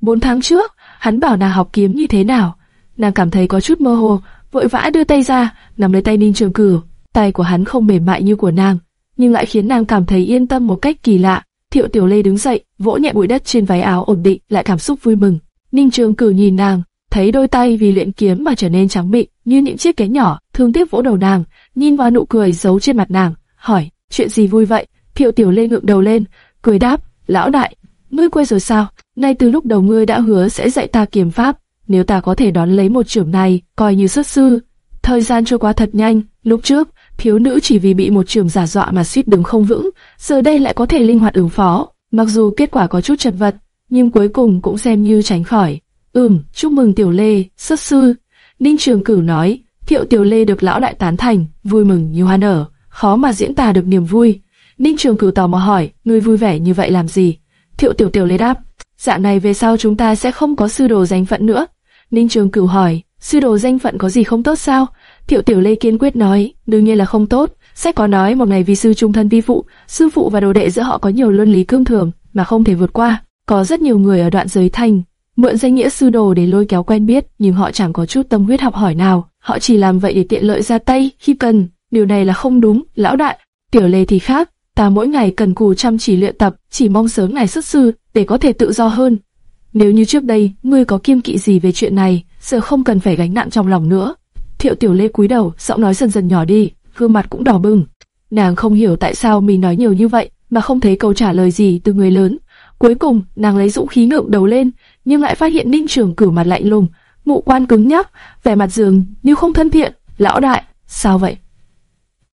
Bốn tháng trước, hắn bảo nàng học kiếm như thế nào, nàng cảm thấy có chút mơ hồ, vội vã đưa tay ra, nắm lấy tay Ninh Trường Cửu. Tay của hắn không mềm mại như của nàng, nhưng lại khiến nàng cảm thấy yên tâm một cách kỳ lạ. Thiệu Tiểu Lê đứng dậy, vỗ nhẹ bụi đất trên váy áo ổn định, lại cảm xúc vui mừng. Ninh Trường Cử nhìn nàng, thấy đôi tay vì luyện kiếm mà trở nên trắng mịn như những chiếc kén nhỏ, thương tiếc vỗ đầu nàng, nhìn vào nụ cười giấu trên mặt nàng, hỏi: chuyện gì vui vậy? Thiệu Tiểu Lê ngượng đầu lên, cười đáp, lão đại, ngươi quên rồi sao? Nay từ lúc đầu ngươi đã hứa sẽ dạy ta kiếm pháp, nếu ta có thể đón lấy một trưởng này, coi như xuất sư. Thời gian trôi qua thật nhanh, lúc trước, thiếu nữ chỉ vì bị một trường giả dọa mà suýt đứng không vững, giờ đây lại có thể linh hoạt ứng phó. Mặc dù kết quả có chút chật vật, nhưng cuối cùng cũng xem như tránh khỏi. Ừm, chúc mừng Tiểu Lê, xuất sư. Ninh Trường Cửu nói, Thiệu Tiểu Lê được lão đại tán thành, vui mừng như hoa nở, khó mà diễn tả được niềm vui. Ninh Trường Cửu tò mò hỏi, ngươi vui vẻ như vậy làm gì? Thiệu Tiểu Tiểu Lê đáp, dạng này về sau chúng ta sẽ không có sư đồ danh phận nữa. Ninh Trường Cửu hỏi, sư đồ danh phận có gì không tốt sao? Thiệu Tiểu Lê kiên quyết nói, đương nhiên là không tốt. Sách có nói một ngày vì sư trung thân vi phụ, sư phụ và đồ đệ giữa họ có nhiều luân lý cương thường mà không thể vượt qua. Có rất nhiều người ở đoạn giới thành mượn danh nghĩa sư đồ để lôi kéo quen biết, nhưng họ chẳng có chút tâm huyết học hỏi nào. Họ chỉ làm vậy để tiện lợi ra tay khi cần. Điều này là không đúng, lão đại. Tiểu Lê thì khác, ta mỗi ngày cần cù chăm chỉ luyện tập, chỉ mong sớm ngày xuất sư để có thể tự do hơn. Nếu như trước đây ngươi có kiêm kỵ gì về chuyện này, giờ không cần phải gánh nặng trong lòng nữa. Thiệu Tiểu Lê cúi đầu, giọng nói dần dần nhỏ đi, gương mặt cũng đỏ bừng. Nàng không hiểu tại sao mình nói nhiều như vậy mà không thấy câu trả lời gì từ người lớn. Cuối cùng, nàng lấy dũng khí ngượng đầu lên, nhưng lại phát hiện Ninh Trường Cửu mặt lạnh lùng, ngũ quan cứng nhắc, vẻ mặt dường như không thân thiện. Lão đại, sao vậy?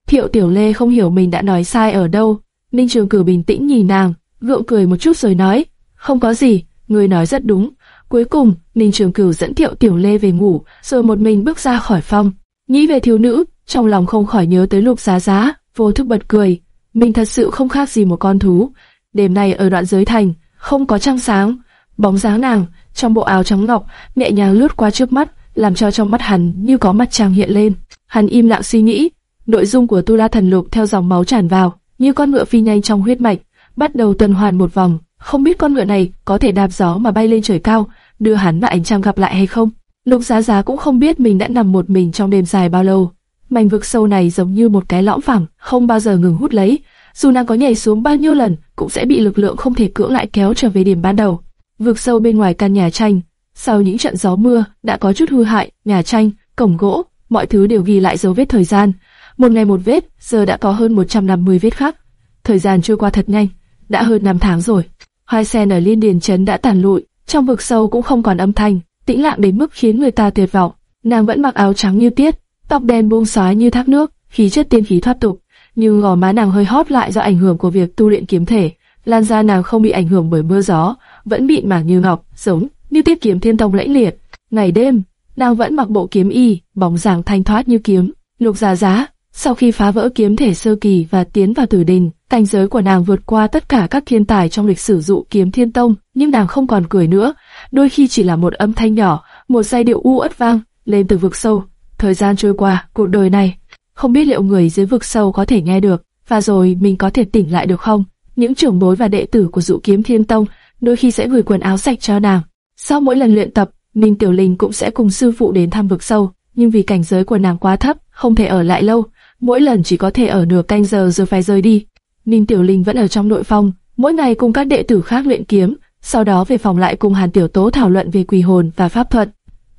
Thiệu Tiểu Lê không hiểu mình đã nói sai ở đâu. Ninh Trường Cửu bình tĩnh nhìn nàng, gượng cười một chút rồi nói, không có gì, người nói rất đúng. Cuối cùng, Ninh Trường Cửu dẫn Thiệu Tiểu Lê về ngủ, rồi một mình bước ra khỏi phòng. Nghĩ về thiếu nữ, trong lòng không khỏi nhớ tới Lục Giá Giá, vô thức bật cười. Mình thật sự không khác gì một con thú. Đêm nay ở đoạn giới thành, không có trăng sáng, bóng dáng nàng trong bộ áo trắng ngọc nhẹ nhàng lướt qua trước mắt, làm cho trong mắt hắn như có mặt trăng hiện lên. Hắn im lặng suy nghĩ, nội dung của Tu La Thần Lục theo dòng máu tràn vào, như con ngựa phi nhanh trong huyết mạch, bắt đầu tuần hoàn một vòng. Không biết con ngựa này có thể đạp gió mà bay lên trời cao, đưa hắn và ánh trăng gặp lại hay không. Lục Giá Giá cũng không biết mình đã nằm một mình trong đêm dài bao lâu. Mảnh vực sâu này giống như một cái lõm phẳng, không bao giờ ngừng hút lấy. Dù nàng có nhảy xuống bao nhiêu lần, cũng sẽ bị lực lượng không thể cưỡng lại kéo trở về điểm ban đầu. Vực sâu bên ngoài căn nhà tranh, sau những trận gió mưa đã có chút hư hại, nhà tranh, cổng gỗ, mọi thứ đều ghi lại dấu vết thời gian. Một ngày một vết, giờ đã có hơn 150 vết khác. Thời gian trôi qua thật nhanh, đã hơn 5 tháng rồi. Hai sen ở liên điền trấn đã tàn lụi, trong vực sâu cũng không còn âm thanh, tĩnh lặng đến mức khiến người ta tuyệt vọng. Nàng vẫn mặc áo trắng như tiết, tóc đen buông xóa như thác nước, khí chất tiên khí thoát tục, nhưng gò má nàng hơi hóp lại do ảnh hưởng của việc tu luyện kiếm thể. Lan da nàng không bị ảnh hưởng bởi mưa gió, vẫn mịn màng như ngọc, giống như tiết kiếm thiên tông lãnh liệt. Ngày đêm, nàng vẫn mặc bộ kiếm y, bóng dáng thanh thoát như kiếm. Lục Giá Giá, sau khi phá vỡ kiếm thể sơ kỳ và tiến vào tử đình, cảnh giới của nàng vượt qua tất cả các thiên tài trong lịch sử dụ kiếm thiên tông, nhưng nàng không còn cười nữa, đôi khi chỉ là một âm thanh nhỏ, một giai điệu u uất vang lên từ vực sâu. Thời gian trôi qua, cuộc đời này, không biết liệu người dưới vực sâu có thể nghe được, và rồi mình có thể tỉnh lại được không? Những trưởng bối và đệ tử của dụ kiếm thiên tông đôi khi sẽ gửi quần áo sạch cho nàng. Sau mỗi lần luyện tập, Ninh Tiểu Linh cũng sẽ cùng sư phụ đến thăm vực sâu, nhưng vì cảnh giới của nàng quá thấp, không thể ở lại lâu, mỗi lần chỉ có thể ở nửa canh giờ rồi phải rời đi. Ninh Tiểu Linh vẫn ở trong nội phòng, mỗi ngày cùng các đệ tử khác luyện kiếm, sau đó về phòng lại cùng Hàn Tiểu Tố thảo luận về quỷ hồn và pháp thuật.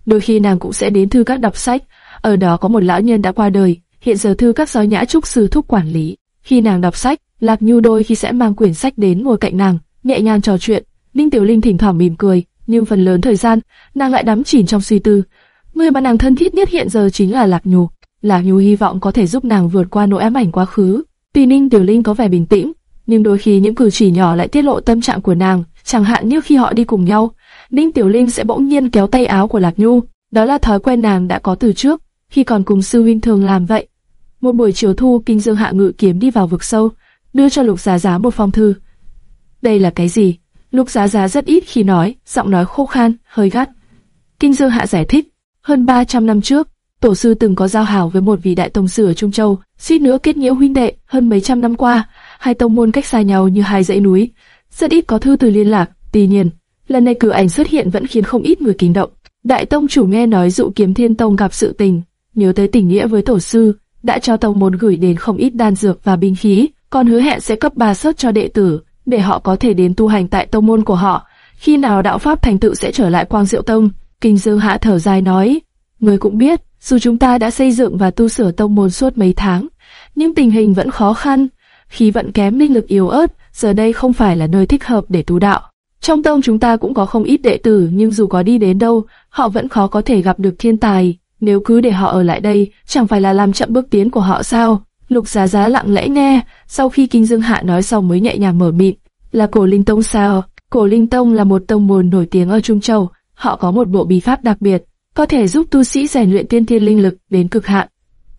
Đôi khi nàng cũng sẽ đến thư các đọc sách, ở đó có một lão nhân đã qua đời, hiện giờ thư các do nhã trúc sư thúc quản lý. Khi nàng đọc sách, Lạc Nhu đôi khi sẽ mang quyển sách đến ngồi cạnh nàng, nhẹ nhàng trò chuyện. Ninh Tiểu Linh thỉnh thoảng mỉm cười, nhưng phần lớn thời gian, nàng lại đắm chìm trong suy tư. Người mà nàng thân thiết nhất hiện giờ chính là Lạc Nhu. Lạc Nhu hy vọng có thể giúp nàng vượt qua nỗi ám ảnh quá khứ. Tuy Ninh Tiểu Linh có vẻ bình tĩnh, nhưng đôi khi những cử chỉ nhỏ lại tiết lộ tâm trạng của nàng, chẳng hạn như khi họ đi cùng nhau, Ninh Tiểu Linh sẽ bỗng nhiên kéo tay áo của Lạc Nhu. Đó là thói quen nàng đã có từ trước, khi còn cùng sư huynh thường làm vậy. Một buổi chiều thu, Kinh Dương Hạ ngự kiếm đi vào vực sâu, đưa cho Lục Giá Giá một phong thư. Đây là cái gì? Lục Giá Giá rất ít khi nói, giọng nói khô khan, hơi gắt. Kinh Dương Hạ giải thích, hơn 300 năm trước, tổ sư từng có giao hảo với một vị đại tông sư ở Trung Châu, suýt nữa kết nghĩa huynh đệ. Hơn mấy trăm năm qua, hai tông môn cách xa nhau như hai dãy núi, rất ít có thư từ liên lạc. Tuy nhiên, lần này cử ảnh xuất hiện vẫn khiến không ít người kinh động. Đại tông chủ nghe nói dụ kiếm thiên tông gặp sự tình, nhớ tới tình nghĩa với tổ sư, đã cho tông môn gửi đến không ít đan dược và binh khí, còn hứa hẹn sẽ cấp ba suất cho đệ tử, để họ có thể đến tu hành tại tông môn của họ. Khi nào đạo pháp thành tựu sẽ trở lại Quang Diệu Tông? Kinh Dương Hạ thở dài nói, người cũng biết, dù chúng ta đã xây dựng và tu sửa tông môn suốt mấy tháng, nhưng tình hình vẫn khó khăn. khí vận kém linh lực yếu ớt, giờ đây không phải là nơi thích hợp để tu đạo. Trong tông chúng ta cũng có không ít đệ tử nhưng dù có đi đến đâu, họ vẫn khó có thể gặp được thiên tài. Nếu cứ để họ ở lại đây, chẳng phải là làm chậm bước tiến của họ sao? Lục Giá Giá lặng lẽ nghe, sau khi Kinh Dương Hạ nói xong mới nhẹ nhàng mở miệng. Là Cổ Linh Tông sao? Cổ Linh Tông là một tông môn nổi tiếng ở Trung Châu, họ có một bộ bí pháp đặc biệt, có thể giúp tu sĩ rèn luyện tiên thiên linh lực đến cực hạn.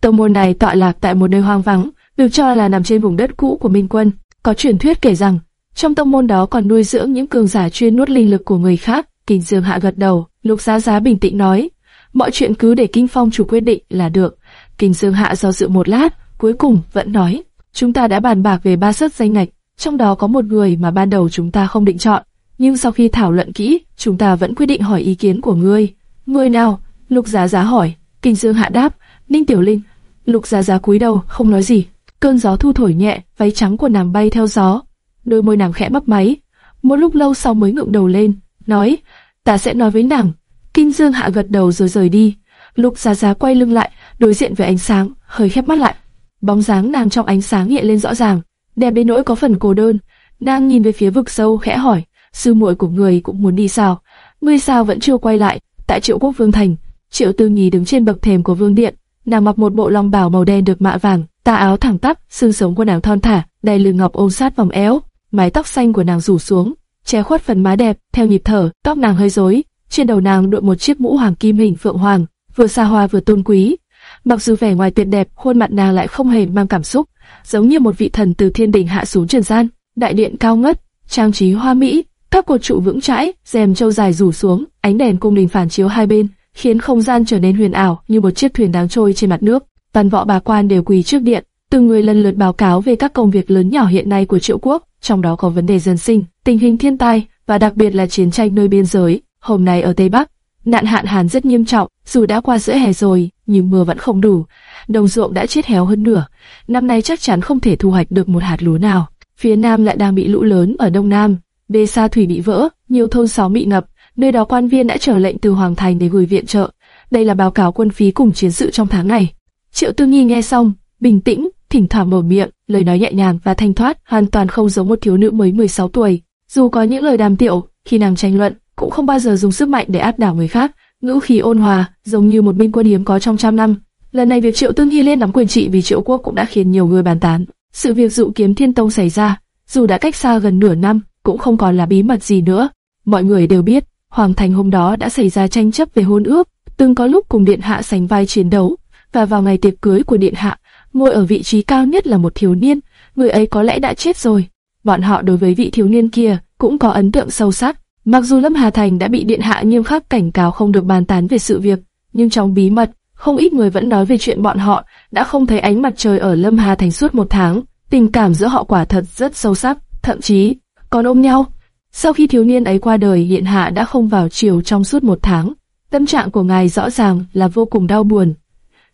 Tông môn này tọa lạc tại một nơi hoang vắng, được cho là nằm trên vùng đất cũ của Minh Quân. Có truyền thuyết kể rằng, trong tông môn đó còn nuôi dưỡng những cường giả chuyên nuốt linh lực của người khác. Kình Dương Hạ gật đầu, Lục Giá Giá bình tĩnh nói, mọi chuyện cứ để Kinh Phong chủ quyết định là được. Kình Dương Hạ do dự một lát, cuối cùng vẫn nói, chúng ta đã bàn bạc về ba suất danh ngạch, trong đó có một người mà ban đầu chúng ta không định chọn, nhưng sau khi thảo luận kỹ, chúng ta vẫn quyết định hỏi ý kiến của ngươi người nào? Lục Giá Giá hỏi. Kinh Dương Hạ đáp, Ninh Tiểu Linh. Lục Giá Giá cúi đầu, không nói gì. Cơn gió thu thổi nhẹ, váy trắng của nàng bay theo gió, đôi môi nàng khẽ mấp máy. Một lúc lâu sau mới ngượng đầu lên, nói, ta sẽ nói với nàng. Kinh Dương Hạ gật đầu rồi rời đi. Lục Giá Giá quay lưng lại, đối diện với ánh sáng, hơi khép mắt lại. Bóng dáng nàng trong ánh sáng hiện lên rõ ràng, đẹp đến nỗi có phần cô đơn. Nàng nhìn về phía vực sâu khẽ hỏi, sư muội của người cũng muốn đi sao? Ngươi sao vẫn chưa quay lại? Tại Triệu Quốc Vương thành, Triệu Tư Nhì đứng trên bậc thềm của vương điện, nàng mặc một bộ long bào màu đen được mạ vàng, tà áo thẳng tắp, xương sống của nàng thon thả, đầy lưng ngọc ôm sát vòng eo, mái tóc xanh của nàng rủ xuống, che khuất phần má đẹp. Theo nhịp thở, tóc nàng hơi rối, trên đầu nàng đội một chiếc mũ hoàng kim hình phượng hoàng, vừa xa hoa vừa tôn quý. Mặc dù vẻ ngoài tuyệt đẹp, khuôn mặt nàng lại không hề mang cảm xúc, giống như một vị thần từ thiên đình hạ xuống trần gian. Đại điện cao ngất, trang trí hoa mỹ, các cột trụ vững chãi, rèm châu dài rủ xuống, ánh đèn cung đình phản chiếu hai bên, khiến không gian trở nên huyền ảo như một chiếc thuyền đang trôi trên mặt nước. Toàn võ bà quan đều quỳ trước điện, từng người lần lượt báo cáo về các công việc lớn nhỏ hiện nay của triệu quốc, trong đó có vấn đề dân sinh, tình hình thiên tai và đặc biệt là chiến tranh nơi biên giới. Hôm nay ở Tây Bắc, nạn hạn hán rất nghiêm trọng, dù đã qua giữa hè rồi, nhưng mưa vẫn không đủ. Đồng ruộng đã chết héo hơn nửa, năm nay chắc chắn không thể thu hoạch được một hạt lúa nào. Phía Nam lại đang bị lũ lớn ở Đông Nam, đê sa thủy bị vỡ, nhiều thôn xóm bị ngập, nơi đó quan viên đã trở lệnh từ Hoàng Thành để gửi viện trợ. Đây là báo cáo quân phí cùng chiến sự trong tháng này. Triệu Tư Nghi nghe xong, bình tĩnh, thỉnh thoảng mở miệng, lời nói nhẹ nhàng và thanh thoát, hoàn toàn không giống một thiếu nữ mới 16 tuổi. Dù có những lời đàm tiệu, khi nàng tranh luận, cũng không bao giờ dùng sức mạnh để áp đảo người khác, ngữ khí ôn hòa, giống như một binh quân hiếm có trong trăm năm. Lần này việc Triệu Tương Hy lên nắm quyền trị vì Triệu Quốc cũng đã khiến nhiều người bàn tán. Sự việc dụ kiếm Thiên Tông xảy ra, dù đã cách xa gần nửa năm, cũng không còn là bí mật gì nữa. Mọi người đều biết, Hoàng Thành hôm đó đã xảy ra tranh chấp về hôn ước, từng có lúc cùng Điện Hạ sánh vai chiến đấu, và vào ngày tiệc cưới của Điện Hạ, ngồi ở vị trí cao nhất là một thiếu niên, người ấy có lẽ đã chết rồi. Bọn họ đối với vị thiếu niên kia cũng có ấn tượng sâu sắc. Mặc dù Lâm Hà Thành đã bị Điện Hạ nghiêm khắc cảnh cáo không được bàn tán về sự việc, nhưng trong bí mật, không ít người vẫn nói về chuyện bọn họ đã không thấy ánh mặt trời ở Lâm Hà Thành suốt một tháng. Tình cảm giữa họ quả thật rất sâu sắc, thậm chí còn ôm nhau. Sau khi thiếu niên ấy qua đời, Điện Hạ đã không vào triều trong suốt một tháng. Tâm trạng của ngài rõ ràng là vô cùng đau buồn.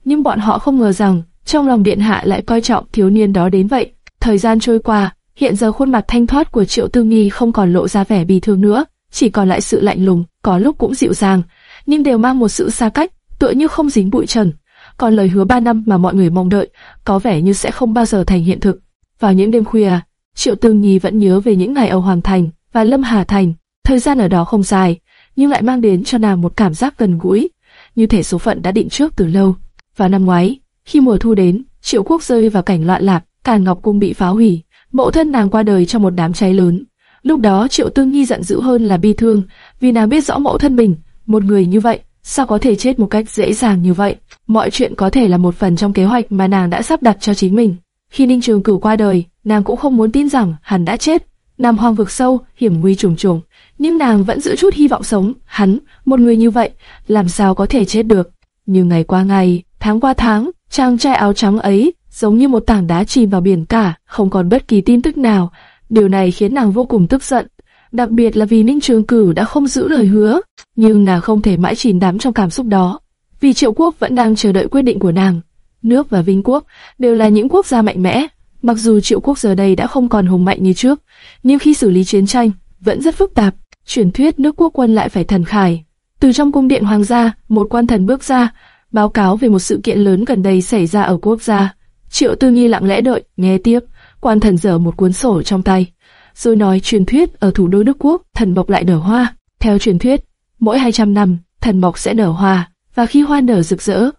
Nhưng bọn họ không ngờ rằng, trong lòng Điện Hạ lại coi trọng thiếu niên đó đến vậy. Thời gian trôi qua, hiện giờ khuôn mặt thanh thoát của Triệu Tư Nghi không còn lộ ra vẻ bi thương nữa, chỉ còn lại sự lạnh lùng, có lúc cũng dịu dàng, nhưng đều mang một sự xa cách, tựa như không dính bụi trần. Còn lời hứa ba năm mà mọi người mong đợi, có vẻ như sẽ không bao giờ thành hiện thực. Vào những đêm khuya, Triệu Tương Nhi vẫn nhớ về những ngày ở Hoàng Thành và Lâm Hà Thành. Thời gian ở đó không dài, nhưng lại mang đến cho nàng một cảm giác gần gũi, như thể số phận đã định trước từ lâu. Vào năm ngoái, khi mùa thu đến, Triệu Quốc rơi vào cảnh loạn lạc, Càn Ngọc Cung bị phá hủy, mẫu thân nàng qua đời trong một đám cháy lớn. Lúc đó Triệu Tương Nhi giận dữ hơn là bi thương, vì nàng biết rõ mẫu thân mình, một người như vậy, sao có thể chết một cách dễ dàng như vậy? Mọi chuyện có thể là một phần trong kế hoạch mà nàng đã sắp đặt cho chính mình. Khi Ninh Trường Cửu qua đời, nàng cũng không muốn tin rằng hắn đã chết. Nam hoang vực sâu, hiểm nguy trùng trùng, nhưng nàng vẫn giữ chút hy vọng sống. Hắn, một người như vậy, làm sao có thể chết được? Nhưng ngày qua ngày, tháng qua tháng, chàng trai áo trắng ấy giống như một tảng đá chìm vào biển cả, không còn bất kỳ tin tức nào. Điều này khiến nàng vô cùng tức giận, đặc biệt là vì Ninh Trường Cửu đã không giữ lời hứa. Nhưng nàng không thể mãi chìm đắm trong cảm xúc đó, vì Triệu Quốc vẫn đang chờ đợi quyết định của nàng. Nước và Vinh Quốc đều là những quốc gia mạnh mẽ, mặc dù Triệu Quốc giờ đây đã không còn hùng mạnh như trước, nhưng khi xử lý chiến tranh vẫn rất phức tạp. Truyền thuyết nước quốc quân lại phải thần khải. Từ trong cung điện hoàng gia, một quan thần bước ra, báo cáo về một sự kiện lớn gần đây xảy ra ở quốc gia. Triệu Tư Nghi lặng lẽ đợi, nghe tiếp. Quan thần giở một cuốn sổ trong tay, rồi nói truyền thuyết ở thủ đô nước quốc, thần mộc lại nở hoa. Theo truyền thuyết, mỗi 200 năm, thần mộc sẽ nở hoa, và khi hoa nở rực rỡ,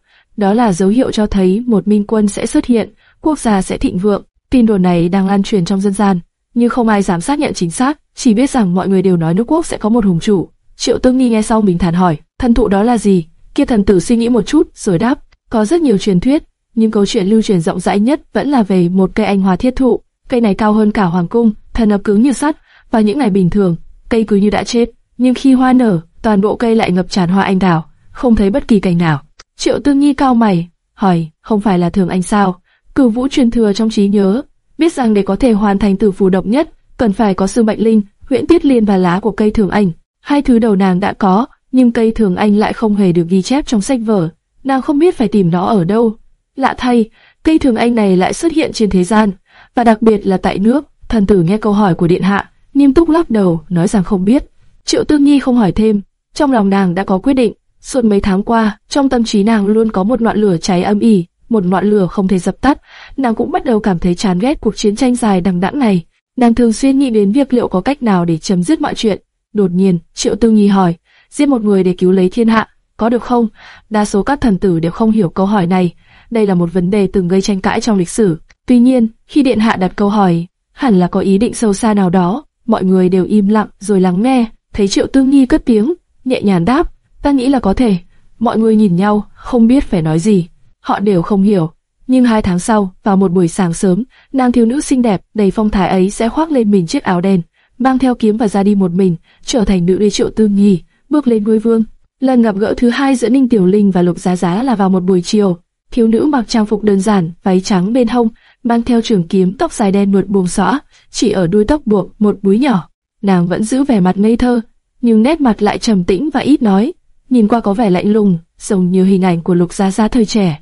đó là dấu hiệu cho thấy một minh quân sẽ xuất hiện, quốc gia sẽ thịnh vượng. Tin đồn này đang lan truyền trong dân gian, nhưng không ai dám xác nhận chính xác, chỉ biết rằng mọi người đều nói nước quốc sẽ có một hùng chủ. Triệu Tương Nghi nghe xong bình thản hỏi, thần thụ đó là gì? Kia thần tử suy nghĩ một chút, rồi đáp, có rất nhiều truyền thuyết, nhưng câu chuyện lưu truyền rộng rãi nhất vẫn là về một cây anh hoa thiết thụ. Cây này cao hơn cả hoàng cung, thân ập cứng như sắt, và những ngày bình thường, cây cứ như đã chết. Nhưng khi hoa nở, toàn bộ cây lại ngập tràn hoa anh đào, không thấy bất kỳ cành nào. Triệu Tương Nhi cao mày, hỏi, không phải là thường anh sao? Cử Vũ truyền thừa trong trí nhớ, biết rằng để có thể hoàn thành tử phù độc nhất, cần phải có sư mệnh linh, huyễn tiết liên và lá của cây thường anh. Hai thứ đầu nàng đã có, nhưng cây thường anh lại không hề được ghi chép trong sách vở. Nàng không biết phải tìm nó ở đâu. Lạ thay, cây thường anh này lại xuất hiện trên thế gian, và đặc biệt là tại nước. Thần tử nghe câu hỏi của điện hạ, nghiêm túc lắc đầu, nói rằng không biết. Triệu Tương Nhi không hỏi thêm, trong lòng nàng đã có quyết định. Suốt mấy tháng qua, trong tâm trí nàng luôn có một ngọn lửa cháy âm ỉ, một ngọn lửa không thể dập tắt. Nàng cũng bắt đầu cảm thấy chán ghét cuộc chiến tranh dài đằng đẵng này. Nàng thường xuyên nghĩ đến việc liệu có cách nào để chấm dứt mọi chuyện. Đột nhiên, Triệu Tương Nhi hỏi, giết một người để cứu lấy thiên hạ, có được không? Đa số các thần tử đều không hiểu câu hỏi này. Đây là một vấn đề từng gây tranh cãi trong lịch sử. Tuy nhiên, khi điện hạ đặt câu hỏi, hẳn là có ý định sâu xa nào đó. Mọi người đều im lặng rồi lắng nghe. Thấy Triệu Tương Nhi cất tiếng, nhẹ nhàng đáp, ta nghĩ là có thể. Mọi người nhìn nhau, không biết phải nói gì. Họ đều không hiểu. Nhưng hai tháng sau, vào một buổi sáng sớm, nàng thiếu nữ xinh đẹp, đầy phong thái ấy sẽ khoác lên mình chiếc áo đen, mang theo kiếm và ra đi một mình, trở thành nữ đế triệu tương nghi bước lên ngôi vương. Lần gặp gỡ thứ hai giữa Ninh Tiểu Linh và Lục Giá Giá là vào một buổi chiều. Thiếu nữ mặc trang phục đơn giản, váy trắng bên hông, mang theo trường kiếm, tóc dài đen nuột buông xõa, chỉ ở đuôi tóc buộc một búi nhỏ. Nàng vẫn giữ vẻ mặt ngây thơ, nhưng nét mặt lại trầm tĩnh và ít nói, nhìn qua có vẻ lạnh lùng, giống như hình ảnh của Lục Giá Giá thời trẻ.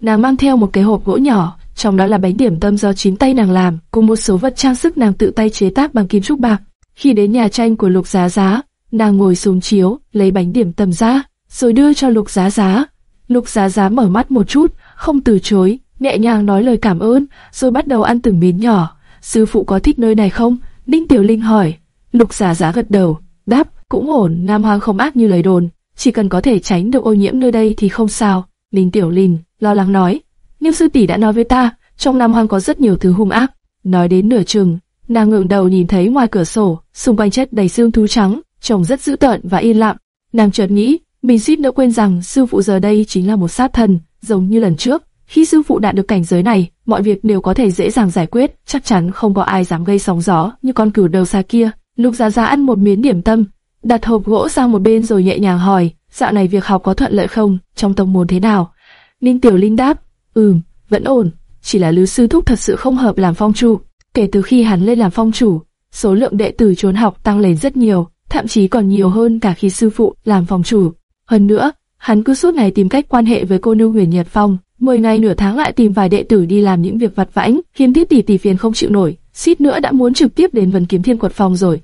Nàng mang theo một cái hộp gỗ nhỏ, trong đó là bánh điểm tâm do chính tay nàng làm, cùng một số vật trang sức nàng tự tay chế tác bằng kim trúc bạc. Khi đến nhà tranh của Lục Giá Giá, nàng ngồi xuống chiếu, lấy bánh điểm tâm ra, rồi đưa cho Lục Giá Giá. Lục Giá Giá mở mắt một chút, không từ chối, nhẹ nhàng nói lời cảm ơn, rồi bắt đầu ăn từng miếng nhỏ. Sư phụ có thích nơi này không? Ninh Tiểu Linh hỏi. Lục Giá Giá gật đầu, đáp, cũng ổn, Nam hoàng không ác như lời đồn, chỉ cần có thể tránh được ô nhiễm nơi đây thì không sao. Linh Tiểu Linh lo lắng nói, Niêm sư tỷ đã nói với ta, trong Nam Hoang có rất nhiều thứ hung ác. Nói đến nửa chừng, nàng ngẩng đầu nhìn thấy ngoài cửa sổ, xung quanh chất đầy xương thú trắng, trông rất dữ tợn và yên lặng. Nàng chợt nghĩ, mình suýt nữa quên rằng sư phụ giờ đây chính là một sát thần, giống như lần trước. Khi sư phụ đạt được cảnh giới này, mọi việc đều có thể dễ dàng giải quyết, chắc chắn không có ai dám gây sóng gió như con cừu đầu xa kia. Lục Giá Giá ăn một miếng điểm tâm, đặt hộp gỗ sang một bên rồi nhẹ nhàng hỏi, dạo này việc học có thuận lợi không, trong tông môn thế nào? Ninh Tiểu Linh đáp, ừm, vẫn ổn, chỉ là Lư Sư Thúc thật sự không hợp làm phong chủ. Kể từ khi hắn lên làm phong chủ, số lượng đệ tử trốn học tăng lên rất nhiều, thậm chí còn nhiều hơn cả khi sư phụ làm phong chủ. Hơn nữa, hắn cứ suốt ngày tìm cách quan hệ với cô nương Huyền Nhật Phong, 10 ngày nửa tháng lại tìm vài đệ tử đi làm những việc vặt vãnh, khiến Thiết tỷ tỷ phiền không chịu nổi, suýt nữa đã muốn trực tiếp đến Vân Kiếm Thiên Quật Phong rồi.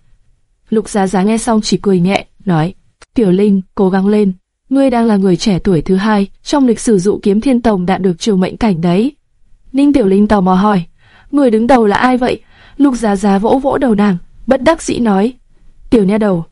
Lục Giá Giá nghe xong chỉ cười nhẹ, nói: "Tiểu Linh, cố gắng lên, ngươi đang là người trẻ tuổi thứ hai trong lịch sử dụ kiếm thiên tổng đạt được triều mệnh cảnh đấy." Ninh Tiểu Linh tò mò hỏi: "Người đứng đầu là ai vậy?" Lục Giá Giá vỗ vỗ đầu nàng, bất đắc dĩ nói: "Tiểu nha đầu,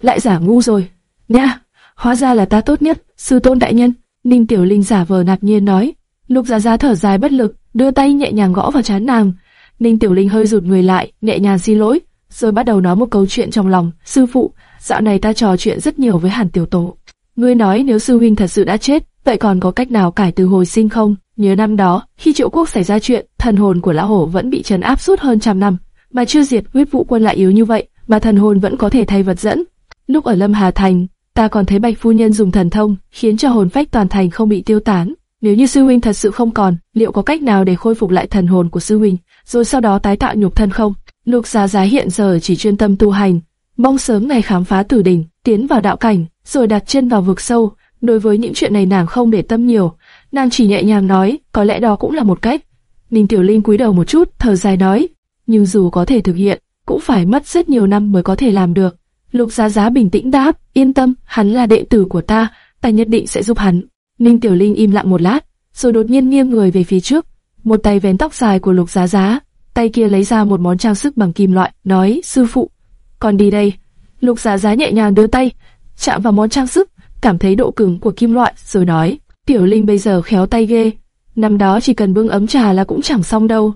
lại giả ngu rồi." "Nha, hóa ra là ta tốt nhất, sư tôn đại nhân." Ninh Tiểu Linh giả vờ ngạc nhiên nói. Lục Giá Giá thở dài bất lực, đưa tay nhẹ nhàng gõ vào trán nàng. Ninh Tiểu Linh hơi rụt người lại, nhẹ nhàng xin lỗi, rồi bắt đầu nói một câu chuyện trong lòng. Sư phụ, dạo này ta trò chuyện rất nhiều với Hàn Tiểu Tổ. Ngươi nói nếu sư huynh thật sự đã chết, vậy còn có cách nào cải từ hồi sinh không? Nhớ năm đó, khi triệu quốc xảy ra chuyện, thần hồn của lão hổ vẫn bị trấn áp suốt hơn trăm năm, mà chưa diệt huyết vũ quân lại yếu như vậy, mà thần hồn vẫn có thể thay vật dẫn. Lúc ở Lâm Hà Thành, ta còn thấy Bạch Phu Nhân dùng thần thông, khiến cho hồn phách toàn thành không bị tiêu tán. Nếu như sư huynh thật sự không còn, liệu có cách nào để khôi phục lại thần hồn của sư huynh, rồi sau đó tái tạo nhục thân không? Lục Giá Giá hiện giờ chỉ chuyên tâm tu hành, mong sớm ngày khám phá tử đỉnh, tiến vào đạo cảnh, rồi đặt chân vào vực sâu. Đối với những chuyện này nàng không để tâm nhiều, nàng chỉ nhẹ nhàng nói, có lẽ đó cũng là một cách. Ninh Tiểu Linh cúi đầu một chút, thở dài nói, nhưng dù có thể thực hiện, cũng phải mất rất nhiều năm mới có thể làm được. Lục Giá Giá bình tĩnh đáp, yên tâm, hắn là đệ tử của ta, ta nhất định sẽ giúp hắn. Ninh Tiểu Linh im lặng một lát, rồi đột nhiên nghiêng người về phía trước, một tay vén tóc dài của Lục Giá Giá, tay kia lấy ra một món trang sức bằng kim loại, nói, sư phụ, con đi đây. Lục Giá Giá nhẹ nhàng đưa tay, chạm vào món trang sức, cảm thấy độ cứng của kim loại, rồi nói, Tiểu Linh bây giờ khéo tay ghê, năm đó chỉ cần bưng ấm trà là cũng chẳng xong đâu.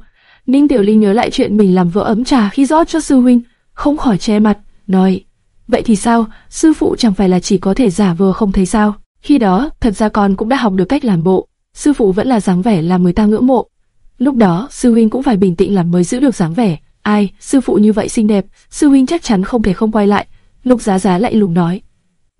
Ninh Tiểu Linh nhớ lại chuyện mình làm vỡ ấm trà khi rót cho sư huynh, không khỏi che mặt, nói, vậy thì sao, sư phụ chẳng phải là chỉ có thể giả vờ không thấy sao? Khi đó, thật ra con cũng đã học được cách làm bộ, sư phụ vẫn là dáng vẻ làm người ta ngưỡng mộ. Lúc đó, sư huynh cũng phải bình tĩnh làm mới giữ được dáng vẻ. Ai, sư phụ như vậy xinh đẹp, sư huynh chắc chắn không thể không quay lại. Lục Giá Giá lại lùng nói,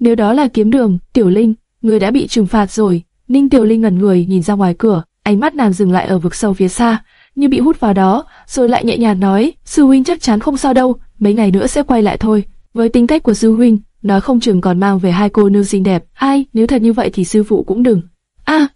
nếu đó là kiếm đường, Tiểu Linh, người đã bị trừng phạt rồi. Ninh Tiểu Linh ngẩn người nhìn ra ngoài cửa, ánh mắt nàng dừng lại ở vực sâu phía xa, như bị hút vào đó, rồi lại nhẹ nhàng nói, sư huynh chắc chắn không sao đâu, mấy ngày nữa sẽ quay lại thôi. Với tính cách của sư huynh, nói không chừng còn mang về hai cô nương xinh đẹp. Ai, nếu thật như vậy thì sư phụ cũng đừng. A,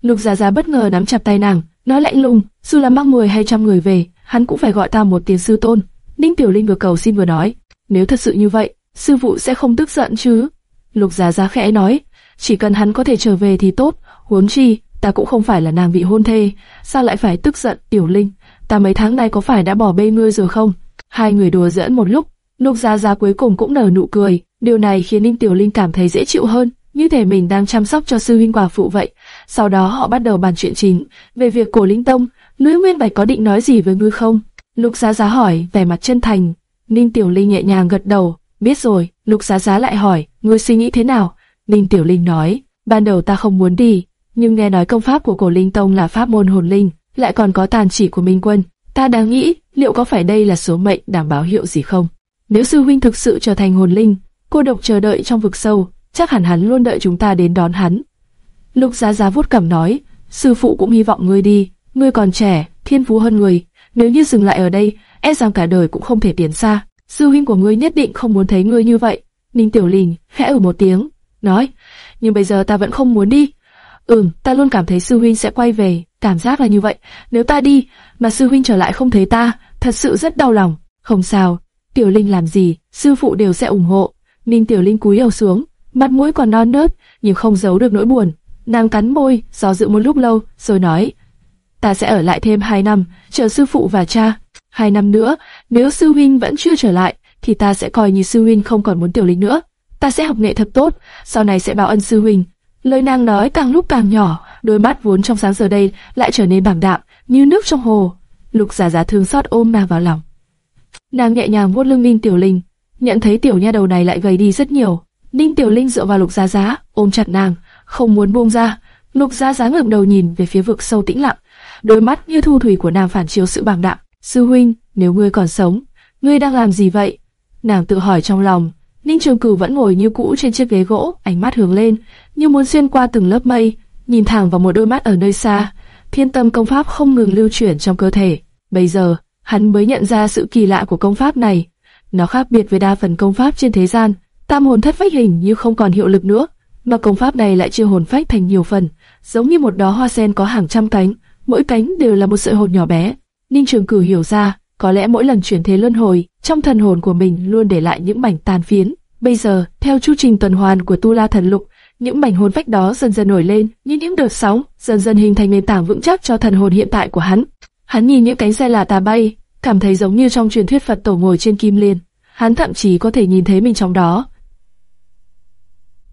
Lục Giá Giá bất ngờ nắm chặt tay nàng, nói lạnh lùng, dù là mang 10 hay trăm người về, hắn cũng phải gọi ta một tiếng sư tôn. Ninh Tiểu Linh vừa cầu xin vừa nói, nếu thật sự như vậy, sư phụ sẽ không tức giận chứ? Lục Giá Giá khẽ nói, chỉ cần hắn có thể trở về thì tốt, huống chi, ta cũng không phải là nàng vị hôn thê, sao lại phải tức giận, Tiểu Linh, ta mấy tháng nay có phải đã bỏ bê ngươi rồi không? Hai người đùa giỡn một lúc, Lục Giá Giá cuối cùng cũng nở nụ cười, điều này khiến Ninh Tiểu Linh cảm thấy dễ chịu hơn, như thể mình đang chăm sóc cho sư huynh quả phụ vậy. Sau đó họ bắt đầu bàn chuyện chính, về việc cổ linh tông, Lữ Nguyên Bạch có định nói gì với ngươi không? Lục Giá Giá hỏi, vẻ mặt chân thành. Ninh Tiểu Linh nhẹ nhàng gật đầu, biết rồi. Lục Giá Giá lại hỏi, ngươi suy nghĩ thế nào? Ninh Tiểu Linh nói, ban đầu ta không muốn đi, nhưng nghe nói công pháp của cổ linh tông là pháp môn hồn linh, lại còn có tàn chỉ của Minh Quân, ta đang nghĩ liệu có phải đây là số mệnh đảm bảo hiệu gì không? Nếu sư huynh thực sự trở thành hồn linh, cô độc chờ đợi trong vực sâu, chắc hẳn hắn luôn đợi chúng ta đến đón hắn. Lục Giá Giá vuốt cằm nói, sư phụ cũng hy vọng ngươi đi, ngươi còn trẻ, thiên phú hơn người, nếu như dừng lại ở đây, e rằng cả đời cũng không thể tiến xa. Sư huynh của ngươi nhất định không muốn thấy ngươi như vậy. Ninh Tiểu Linh khẽ ở một tiếng, nói, nhưng bây giờ ta vẫn không muốn đi. Ừm, ta luôn cảm thấy sư huynh sẽ quay về, cảm giác là như vậy. Nếu ta đi, mà sư huynh trở lại không thấy ta, thật sự rất đau lòng. Không sao, Tiểu Linh làm gì, sư phụ đều sẽ ủng hộ. Ninh Tiểu Linh cúi đầu xuống, mặt mũi còn non nớt, nhưng không giấu được nỗi buồn. Nàng cắn môi, do dự một lúc lâu, rồi nói, ta sẽ ở lại thêm hai năm, chờ sư phụ và cha. Hai năm nữa, nếu sư huynh vẫn chưa trở lại, thì ta sẽ coi như sư huynh không còn muốn Tiểu Linh nữa. Ta sẽ học nghệ thật tốt, sau này sẽ báo ân sư huynh. Lời nàng nói càng lúc càng nhỏ, đôi mắt vốn trong sáng giờ đây lại trở nên bảng đạm, như nước trong hồ. Lục giả giả thương xót ôm nàng vào lòng. Nàng nhẹ nhàng vuốt lưng Ninh Tiểu Linh, nhận thấy tiểu nha đầu này lại gầy đi rất nhiều. Ninh Tiểu Linh dựa vào Lục Giá Giá, ôm chặt nàng, không muốn buông ra. Lục Giá Giá ngẩng đầu nhìn về phía vực sâu tĩnh lặng, đôi mắt như thu thủy của nàng phản chiếu sự bàng đạm. Sư huynh, nếu ngươi còn sống, ngươi đang làm gì vậy? Nàng tự hỏi trong lòng. Ninh Trường Cửu vẫn ngồi như cũ trên chiếc ghế gỗ, ánh mắt hướng lên, như muốn xuyên qua từng lớp mây, nhìn thẳng vào một đôi mắt ở nơi xa. Thiên tâm công pháp không ngừng lưu chuyển trong cơ thể. Bây giờ, hắn mới nhận ra sự kỳ lạ của công pháp này. Nó khác biệt với đa phần công pháp trên thế gian. Tam hồn thất phách hình như không còn hiệu lực nữa, mà công pháp này lại chia hồn phách thành nhiều phần, giống như một đóa hoa sen có hàng trăm cánh, mỗi cánh đều là một sợi hồn nhỏ bé. Ninh Trường Cửu hiểu ra, có lẽ mỗi lần chuyển thế luân hồi, trong thần hồn của mình luôn để lại những mảnh tàn phiến. Bây giờ, theo chu trình tuần hoàn của Tu La Thần Lục, những mảnh hồn phách đó dần dần nổi lên, như những đợt sóng, dần dần hình thành nền tảng vững chắc cho thần hồn hiện tại của hắn. Hắn nhìn những cánh xe là tà bay, cảm thấy giống như trong truyền thuyết Phật tổ ngồi trên kim liên. Hắn thậm chí có thể nhìn thấy mình trong đó.